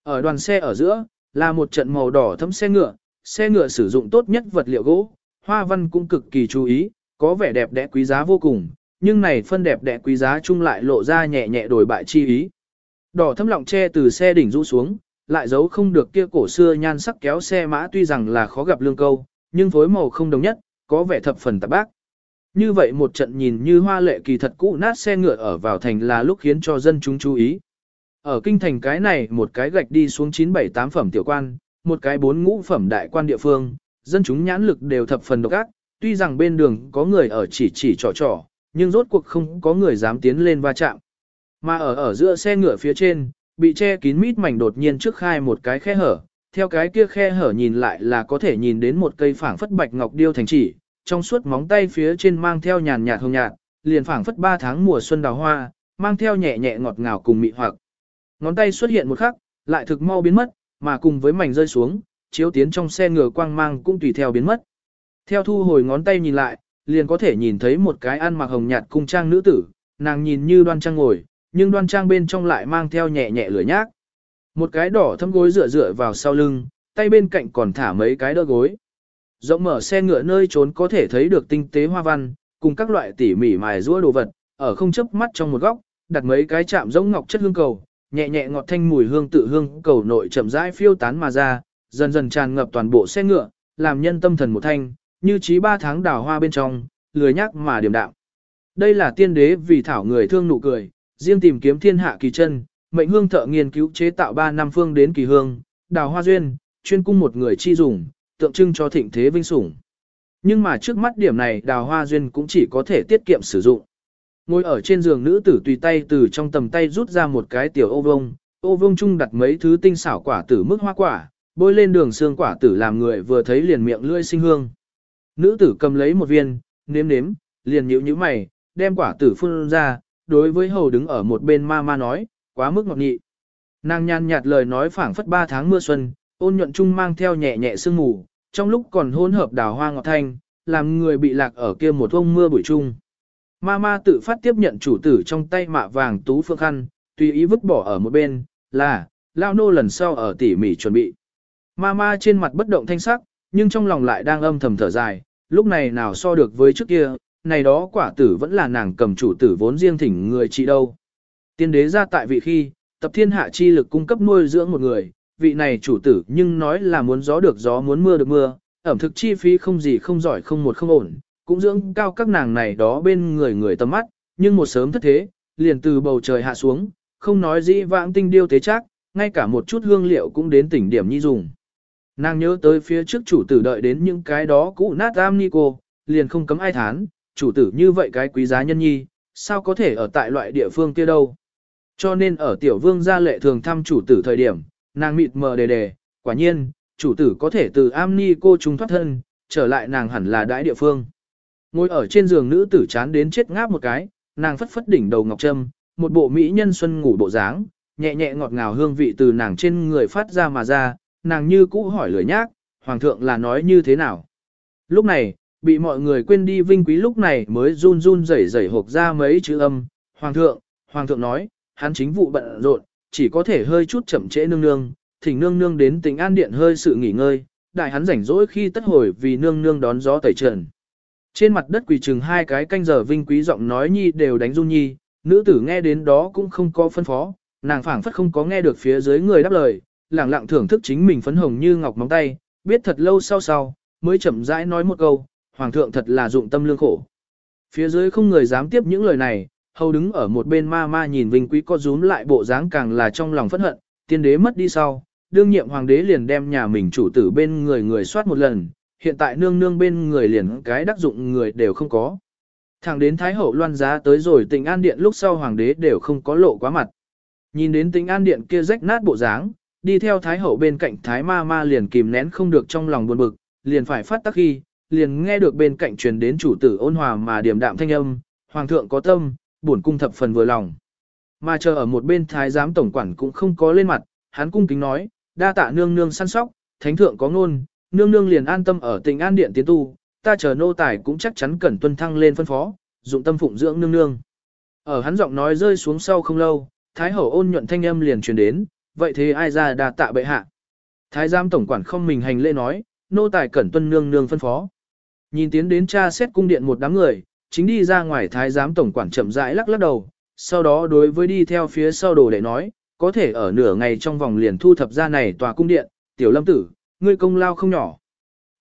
Ở đoàn xe ở giữa, là một trận màu đỏ thấm xe ngựa, xe ngựa sử dụng tốt nhất vật liệu gỗ, hoa văn cũng cực kỳ chú ý, có vẻ đẹp đẽ quý giá vô cùng, nhưng này phân đẹp đẽ quý giá chung lại lộ ra nhẹ nhẹ đổi bại chi ý. Đỏ thâm lọng che từ xe đỉnh rũ xuống, lại giấu không được kia cổ xưa nhan sắc kéo xe mã tuy rằng là khó gặp lương câu, nhưng phối màu không đồng nhất, có vẻ thập phần tạp bác. Như vậy một trận nhìn như hoa lệ kỳ thật cũ nát xe ngựa ở vào thành là lúc khiến cho dân chúng chú ý. Ở kinh thành cái này một cái gạch đi xuống 978 phẩm tiểu quan, một cái bốn ngũ phẩm đại quan địa phương, dân chúng nhãn lực đều thập phần độc ác, tuy rằng bên đường có người ở chỉ chỉ trò trò, nhưng rốt cuộc không có người dám tiến lên va chạm. Mà ở ở giữa xe ngựa phía trên, bị che kín mít mảnh đột nhiên trước khai một cái khe hở, theo cái kia khe hở nhìn lại là có thể nhìn đến một cây phảng phất bạch ngọc điêu thành chỉ, trong suốt móng tay phía trên mang theo nhàn nhạt hồng nhạt, liền phảng phất ba tháng mùa xuân đào hoa, mang theo nhẹ nhẹ ngọt ngào cùng mị hoặc. Ngón tay xuất hiện một khắc, lại thực mau biến mất, mà cùng với mảnh rơi xuống, chiếu tiến trong xe ngựa quang mang cũng tùy theo biến mất. Theo thu hồi ngón tay nhìn lại, liền có thể nhìn thấy một cái ăn mặc hồng nhạt cung trang nữ tử, nàng nhìn như đoan trang ngồi, nhưng đoan trang bên trong lại mang theo nhẹ nhẹ lửa nhác. Một cái đỏ thâm gối dựa dựa vào sau lưng, tay bên cạnh còn thả mấy cái đỡ gối. Rộng mở xe ngựa nơi trốn có thể thấy được tinh tế hoa văn, cùng các loại tỉ mỉ mài rũa đồ vật, ở không chớp mắt trong một góc, đặt mấy cái chạm giống ngọc chất hương cầu, nhẹ nhẹ ngọt thanh mùi hương tự hương cầu nội chậm rãi phiêu tán mà ra, dần dần tràn ngập toàn bộ xe ngựa, làm nhân tâm thần một thanh, như trí ba tháng đào hoa bên trong, lười nhắc mà điểm đạm. Đây là tiên đế vì thảo người thương nụ cười, riêng tìm kiếm thiên hạ kỳ chân, mệnh hương thợ nghiên cứu chế tạo ba năm phương đến kỳ hương, đào hoa duyên, chuyên cung một người chi dùng, tượng trưng cho thịnh thế vinh sủng. Nhưng mà trước mắt điểm này đào hoa duyên cũng chỉ có thể tiết kiệm sử dụng. Ngồi ở trên giường nữ tử tùy tay từ trong tầm tay rút ra một cái tiểu ô vông, ô vông chung đặt mấy thứ tinh xảo quả tử mức hoa quả, bôi lên đường xương quả tử làm người vừa thấy liền miệng lưỡi sinh hương. Nữ tử cầm lấy một viên, nếm nếm, liền nhíu nhíu mày, đem quả tử phun ra, đối với hầu đứng ở một bên ma ma nói, quá mức ngọt nghị. Nàng nhàn nhạt lời nói phảng phất ba tháng mưa xuân, ôn nhuận trung mang theo nhẹ nhẹ sương mù, trong lúc còn hôn hợp đào hoa ngọt thanh, làm người bị lạc ở kia một ông mưa buổi trung. Ma ma tự phát tiếp nhận chủ tử trong tay mạ vàng tú phương khăn, tùy ý vứt bỏ ở một bên, là, lao nô lần sau ở tỉ mỉ chuẩn bị. Ma ma trên mặt bất động thanh sắc, nhưng trong lòng lại đang âm thầm thở dài, lúc này nào so được với trước kia, này đó quả tử vẫn là nàng cầm chủ tử vốn riêng thỉnh người chị đâu. Tiên đế ra tại vị khi, tập thiên hạ chi lực cung cấp nuôi dưỡng một người, vị này chủ tử nhưng nói là muốn gió được gió muốn mưa được mưa, ẩm thực chi phí không gì không giỏi không một không ổn, cũng dưỡng cao các nàng này đó bên người người tầm mắt, nhưng một sớm thất thế, liền từ bầu trời hạ xuống, không nói dĩ vãng tinh điêu tế chắc, ngay cả một chút hương liệu cũng đến tỉnh điểm nhi dùng. Nàng nhớ tới phía trước chủ tử đợi đến những cái đó cũ nát am ni cô, liền không cấm ai thán, chủ tử như vậy cái quý giá nhân nhi, sao có thể ở tại loại địa phương kia đâu. Cho nên ở tiểu vương gia lệ thường thăm chủ tử thời điểm, nàng mịt mờ đề đề, quả nhiên, chủ tử có thể từ am ni cô trung thoát thân, trở lại nàng hẳn là đãi địa phương. Ngồi ở trên giường nữ tử chán đến chết ngáp một cái, nàng phất phất đỉnh đầu ngọc trâm, một bộ mỹ nhân xuân ngủ bộ dáng, nhẹ nhẹ ngọt ngào hương vị từ nàng trên người phát ra mà ra, nàng như cũ hỏi lười nhác, hoàng thượng là nói như thế nào. Lúc này, bị mọi người quên đi vinh quý lúc này mới run run rẩy rẩy hộp ra mấy chữ âm, hoàng thượng, hoàng thượng nói, hắn chính vụ bận rộn, chỉ có thể hơi chút chậm trễ nương nương, thỉnh nương nương đến tỉnh an điện hơi sự nghỉ ngơi, đại hắn rảnh rỗi khi tất hồi vì nương nương đón gió tẩy trần. Trên mặt đất quỳ chừng hai cái canh giờ vinh quý giọng nói nhi đều đánh run nhi, nữ tử nghe đến đó cũng không có phân phó, nàng phảng phất không có nghe được phía dưới người đáp lời, lẳng lặng thưởng thức chính mình phấn hồng như ngọc móng tay, biết thật lâu sau sau, mới chậm rãi nói một câu, hoàng thượng thật là dụng tâm lương khổ. Phía dưới không người dám tiếp những lời này, hầu đứng ở một bên ma ma nhìn vinh quý co rúm lại bộ dáng càng là trong lòng phẫn hận, tiên đế mất đi sau, đương nhiệm hoàng đế liền đem nhà mình chủ tử bên người người soát một lần, hiện tại nương nương bên người liền cái đắc dụng người đều không có. Thẳng đến Thái Hậu loan giá tới rồi tình an điện lúc sau hoàng đế đều không có lộ quá mặt. Nhìn đến tình an điện kia rách nát bộ dáng, đi theo Thái Hậu bên cạnh Thái Ma Ma liền kìm nén không được trong lòng buồn bực, liền phải phát tác khi, liền nghe được bên cạnh truyền đến chủ tử ôn hòa mà điềm đạm thanh âm, hoàng thượng có tâm, bổn cung thập phần vừa lòng. Mà chờ ở một bên thái giám tổng quản cũng không có lên mặt, hắn cung kính nói, đa tạ nương nương săn sóc, thánh thượng có ngôn, nương nương liền an tâm ở tỉnh an điện tiến tu, ta chờ nô tài cũng chắc chắn cần tuân thăng lên phân phó, dụng tâm phụng dưỡng nương nương. Ở hắn giọng nói rơi xuống sau không lâu, thái hậu ôn nhuận thanh âm liền truyền đến, vậy thế ai ra đà tạ bệ hạ. Thái giám tổng quản không mình hành lễ nói, nô tài cẩn tuân nương nương phân phó. Nhìn tiến đến cha xét cung điện một đám người, chính đi ra ngoài thái giám tổng quản chậm rãi lắc lắc đầu, sau đó đối với đi theo phía sau đồ đệ nói, có thể ở nửa ngày trong vòng liền thu thập ra này tòa cung điện, tiểu lâm tử, ngươi công lao không nhỏ.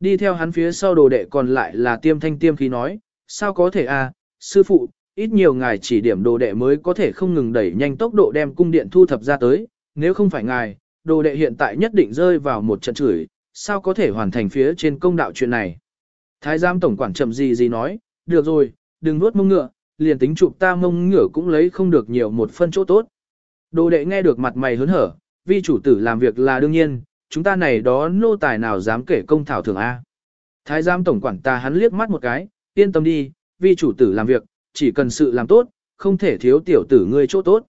Đi theo hắn phía sau đồ đệ còn lại là tiêm thanh tiêm khí nói, sao có thể à, sư phụ, ít nhiều ngài chỉ điểm đồ đệ mới có thể không ngừng đẩy nhanh tốc độ đem cung điện thu thập ra tới, nếu không phải ngài, đồ đệ hiện tại nhất định rơi vào một trận chửi, sao có thể hoàn thành phía trên công đạo chuyện này. Thái giám tổng quản chậm gì gì nói, được rồi, đừng nuốt mông ngựa, liền tính chụp ta mông ngựa cũng lấy không được nhiều một phân chỗ tốt. Đồ đệ nghe được mặt mày hớn hở, vi chủ tử làm việc là đương nhiên, chúng ta này đó nô tài nào dám kể công thảo thường A. Thái giám tổng quản ta hắn liếc mắt một cái, yên tâm đi, vi chủ tử làm việc, chỉ cần sự làm tốt, không thể thiếu tiểu tử ngươi chỗ tốt.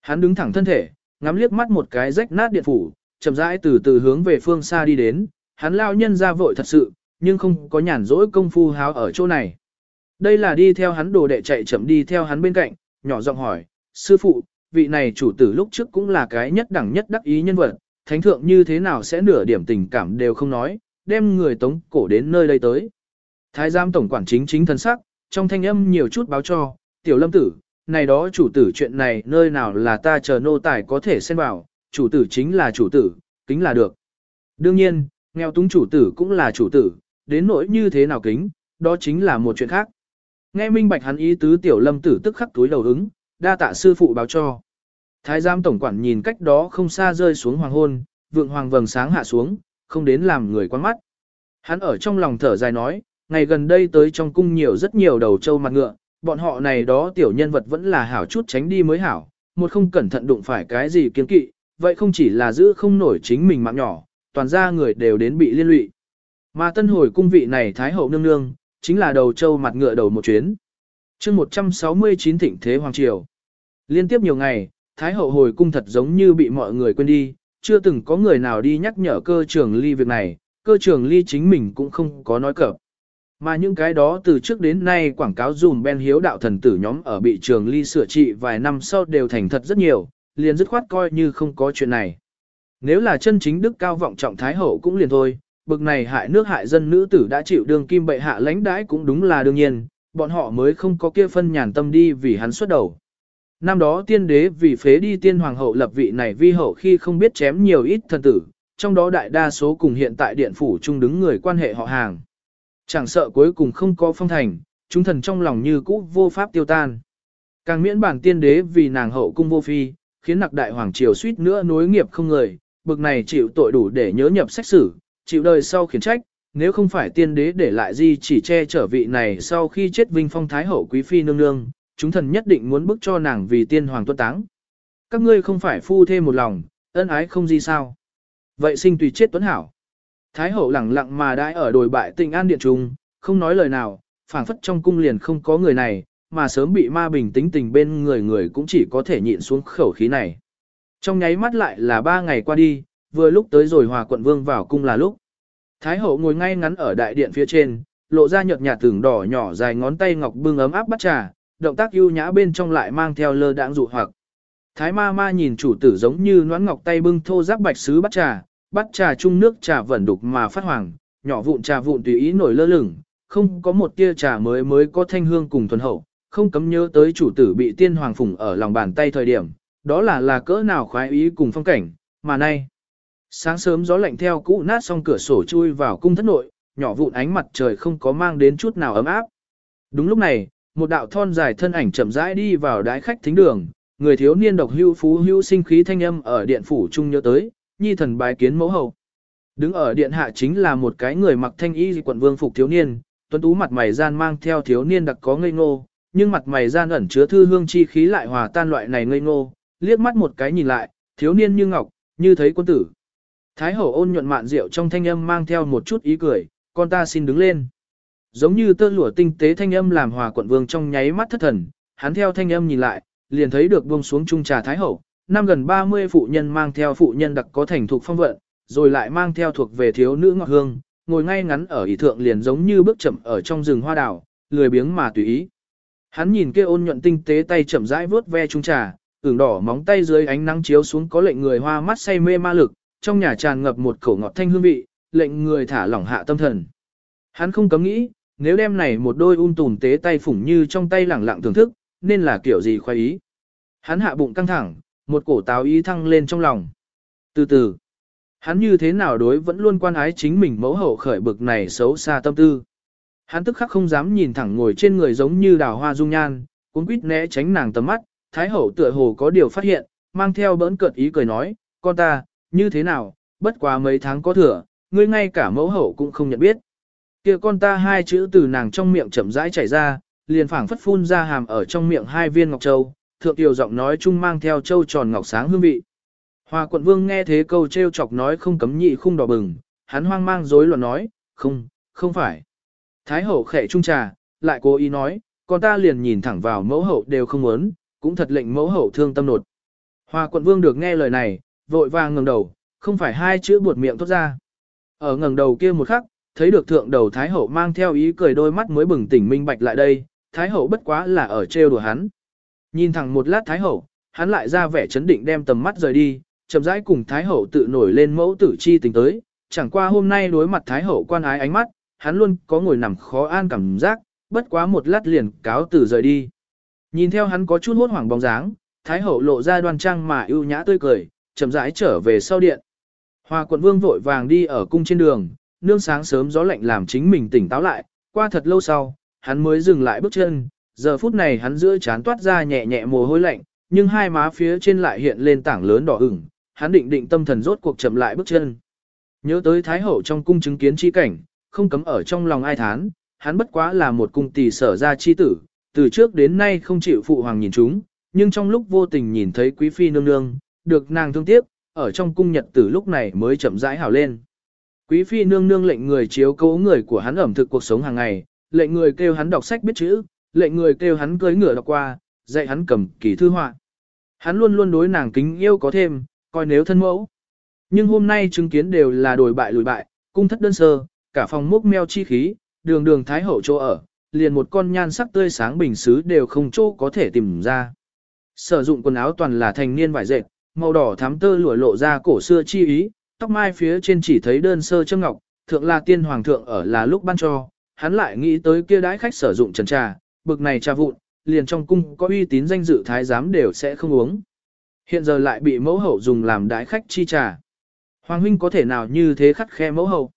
Hắn đứng thẳng thân thể, ngắm liếc mắt một cái rách nát điện phủ, chậm rãi từ từ hướng về phương xa đi đến, hắn lao nhân ra vội thật sự, nhưng không có nhàn rỗi công phu háo ở chỗ này. Đây là đi theo hắn đồ đệ chạy chậm đi theo hắn bên cạnh, nhỏ giọng hỏi, sư phụ, vị này chủ tử lúc trước cũng là cái nhất đẳng nhất đắc ý nhân vật, thánh thượng như thế nào sẽ nửa điểm tình cảm đều không nói, đem người tống cổ đến nơi đây tới. Thái giám tổng quản chính chính thân sắc, trong thanh âm nhiều chút báo cho, tiểu lâm tử, này đó chủ tử chuyện này nơi nào là ta chờ nô tài có thể xen vào, chủ tử chính là chủ tử, kính là được. Đương nhiên, nghèo túng chủ tử cũng là chủ tử, đến nỗi như thế nào kính, đó chính là một chuyện khác. Nghe minh bạch hắn ý tứ tiểu lâm tử tức khắc túi đầu ứng, đa tạ sư phụ báo cho. Thái giám tổng quản nhìn cách đó không xa rơi xuống hoàng hôn, vượng hoàng vầng sáng hạ xuống, không đến làm người quan mắt. Hắn ở trong lòng thở dài nói, ngày gần đây tới trong cung nhiều rất nhiều đầu trâu mặt ngựa, bọn họ này đó tiểu nhân vật vẫn là hảo chút tránh đi mới hảo, một không cẩn thận đụng phải cái gì kiên kỵ, vậy không chỉ là giữ không nổi chính mình mạng nhỏ, toàn ra người đều đến bị liên lụy. Mà tân hồi cung vị này Thái hậu nương nương, chính là đầu trâu mặt ngựa đầu một chuyến. chương 169 thịnh thế Hoàng Triều. Liên tiếp nhiều ngày, Thái hậu hồi cung thật giống như bị mọi người quên đi, chưa từng có người nào đi nhắc nhở cơ trường ly việc này, cơ trường ly chính mình cũng không có nói cập. Mà những cái đó từ trước đến nay quảng cáo dùm Ben Hiếu đạo thần tử nhóm ở bị trường ly sửa trị vài năm sau đều thành thật rất nhiều, liền dứt khoát coi như không có chuyện này. Nếu là chân chính đức cao vọng trọng Thái hậu cũng liền thôi, bực này hại nước hại dân nữ tử đã chịu đương kim bệ hạ lãnh đãi cũng đúng là đương nhiên, bọn họ mới không có kia phân nhàn tâm đi vì hắn xuất đầu. Năm đó tiên đế vì phế đi tiên hoàng hậu lập vị này vi hậu khi không biết chém nhiều ít thần tử, trong đó đại đa số cùng hiện tại điện phủ chung đứng người quan hệ họ hàng. Chẳng sợ cuối cùng không có phong thành, chúng thần trong lòng như cũ vô pháp tiêu tan. Càng miễn bản tiên đế vì nàng hậu cung vô phi, khiến nặc đại hoàng triều suýt nữa nối nghiệp không người, bực này chịu tội đủ để nhớ nhập sách sử, chịu đời sau khiển trách, nếu không phải tiên đế để lại gì chỉ che chở vị này sau khi chết vinh phong thái hậu quý phi nương nương, chúng thần nhất định muốn bức cho nàng vì tiên hoàng tuân táng. Các ngươi không phải phu thêm một lòng, ân ái không gì sao. Vậy sinh tùy chết tuấn hảo. Thái hậu lẳng lặng mà đãi ở đồi bại tình an điện trung, không nói lời nào, phảng phất trong cung liền không có người này, mà sớm bị ma bình tính tình bên người người cũng chỉ có thể nhịn xuống khẩu khí này. Trong nháy mắt lại là ba ngày qua đi, vừa lúc tới rồi hòa quận vương vào cung là lúc. Thái hậu ngồi ngay ngắn ở đại điện phía trên, lộ ra nhợt nhạt tưởng đỏ nhỏ dài ngón tay ngọc bưng ấm áp bắt trà, động tác ưu nhã bên trong lại mang theo lơ đãng dụ hoặc. Thái ma ma nhìn chủ tử giống như noãn ngọc tay bưng thô giáp bạch sứ bắt trà, bắt trà chung nước trà vẩn đục mà phát hoàng, nhỏ vụn trà vụn tùy ý nổi lơ lửng, không có một tia trà mới mới có thanh hương cùng thuần hậu, không cấm nhớ tới chủ tử bị tiên hoàng phùng ở lòng bàn tay thời điểm, đó là là cỡ nào khoái ý cùng phong cảnh, mà nay. Sáng sớm gió lạnh theo cũ nát xong cửa sổ chui vào cung thất nội, nhỏ vụn ánh mặt trời không có mang đến chút nào ấm áp. Đúng lúc này, một đạo thon dài thân ảnh chậm rãi đi vào đái khách thính đường, người thiếu niên độc hưu phú hưu sinh khí thanh âm ở điện phủ trung nhớ tới, nhi thần bái kiến mẫu hậu. Đứng ở điện hạ chính là một cái người mặc thanh y quận vương phục thiếu niên, tuấn tú mặt mày gian mang theo thiếu niên đặc có ngây ngô, nhưng mặt mày gian ẩn chứa thư hương chi khí lại hòa tan loại này ngây ngô, liếc mắt một cái nhìn lại, thiếu niên như ngọc, như thấy quân tử. Thái hậu ôn nhuận mạn rượu trong thanh âm mang theo một chút ý cười, con ta xin đứng lên. Giống như tơ lụa tinh tế thanh âm làm hòa quận vương trong nháy mắt thất thần, hắn theo thanh âm nhìn lại, liền thấy được buông xuống trung trà thái hậu, năm gần 30 phụ nhân mang theo phụ nhân đặc có thành thuộc phong vận, rồi lại mang theo thuộc về thiếu nữ ngọt hương, ngồi ngay ngắn ở ỷ thượng liền giống như bước chậm ở trong rừng hoa đào, lười biếng mà tùy ý. Hắn nhìn kia ôn nhuận tinh tế tay chậm rãi vớt ve trung trà, ửng đỏ móng tay dưới ánh nắng chiếu xuống có lệnh người hoa mắt say mê ma lực, trong nhà tràn ngập một khẩu ngọt thanh hương vị, lệnh người thả lỏng hạ tâm thần. Hắn không cấm nghĩ, nếu đem này một đôi un tùm tế tay phủng như trong tay lẳng lặng thưởng thức, nên là kiểu gì khoái ý. Hắn hạ bụng căng thẳng, một cổ táo ý thăng lên trong lòng. Từ từ, hắn như thế nào đối vẫn luôn quan ái chính mình mẫu hậu khởi bực này xấu xa tâm tư. Hắn tức khắc không dám nhìn thẳng ngồi trên người giống như đào hoa dung nhan, cuốn quýt né tránh nàng tầm mắt, thái hậu tựa hồ có điều phát hiện, mang theo bỡn cợt ý cười nói, con ta, như thế nào, bất quá mấy tháng có thừa, ngươi ngay cả mẫu hậu cũng không nhận biết. kia con ta hai chữ từ nàng trong miệng chậm rãi chảy ra, liền phảng phất phun ra hàm ở trong miệng hai viên ngọc châu, thượng tiểu giọng nói chung mang theo châu tròn ngọc sáng hương vị. Hoa quận vương nghe thế câu trêu chọc nói không cấm nhị khung đỏ bừng, hắn hoang mang rối loạn nói, không, không phải. Thái hậu khẽ trung trà, lại cố ý nói, con ta liền nhìn thẳng vào mẫu hậu đều không muốn, cũng thật lệnh mẫu hậu thương tâm nột. Hoa quận vương được nghe lời này, vội vàng ngẩng đầu, không phải hai chữ buột miệng thốt ra. Ở ngẩng đầu kia một khắc, thấy được thượng đầu Thái hậu mang theo ý cười đôi mắt mới bừng tỉnh minh bạch lại đây, Thái hậu bất quá là ở trêu đùa hắn. Nhìn thẳng một lát Thái hậu, hắn lại ra vẻ chấn định đem tầm mắt rời đi, chậm rãi cùng Thái hậu tự nổi lên mẫu tử chi tình tới, chẳng qua hôm nay đối mặt Thái hậu quan ái ánh mắt, hắn luôn có ngồi nằm khó an cảm giác, bất quá một lát liền cáo tử rời đi. Nhìn theo hắn có chút hốt hoảng bóng dáng, Thái hậu lộ ra đoan trang mà ưu nhã tươi cười, chậm rãi trở về sau điện. Hoa quận vương vội vàng đi ở cung trên đường, nương sáng sớm gió lạnh làm chính mình tỉnh táo lại, qua thật lâu sau, hắn mới dừng lại bước chân, giờ phút này hắn giữa chán toát ra nhẹ nhẹ mồ hôi lạnh, nhưng hai má phía trên lại hiện lên tảng lớn đỏ ửng, hắn định định tâm thần rốt cuộc chậm lại bước chân. Nhớ tới Thái hậu trong cung chứng kiến chi cảnh, không cấm ở trong lòng ai thán, hắn bất quá là một cung tỷ sở ra chi tử, từ trước đến nay không chịu phụ hoàng nhìn chúng, nhưng trong lúc vô tình nhìn thấy quý phi nương nương, được nàng thương tiếc, ở trong cung nhật tử lúc này mới chậm rãi hảo lên. Quý phi nương nương lệnh người chiếu cố người của hắn ẩm thực cuộc sống hàng ngày, lệnh người kêu hắn đọc sách biết chữ, lệnh người kêu hắn cưới ngựa đọc qua, dạy hắn cầm kỳ thư họa. Hắn luôn luôn đối nàng kính yêu có thêm, coi nếu thân mẫu. Nhưng hôm nay chứng kiến đều là đổi bại lùi bại, cung thất đơn sơ, cả phòng mốc meo chi khí, đường đường thái hậu chỗ ở, liền một con nhan sắc tươi sáng bình xứ đều không chỗ có thể tìm ra. Sử dụng quần áo toàn là thành niên vải dệt, màu đỏ thắm tơ lụa lộ ra cổ xưa chi ý, tóc mai phía trên chỉ thấy đơn sơ châm ngọc, thượng là tiên hoàng thượng ở là lúc ban cho, hắn lại nghĩ tới kia đãi khách sử dụng trần trà, bực này trà vụn, liền trong cung có uy tín danh dự thái giám đều sẽ không uống. Hiện giờ lại bị mẫu hậu dùng làm đái khách chi trà. Hoàng huynh có thể nào như thế khắt khe mẫu hậu?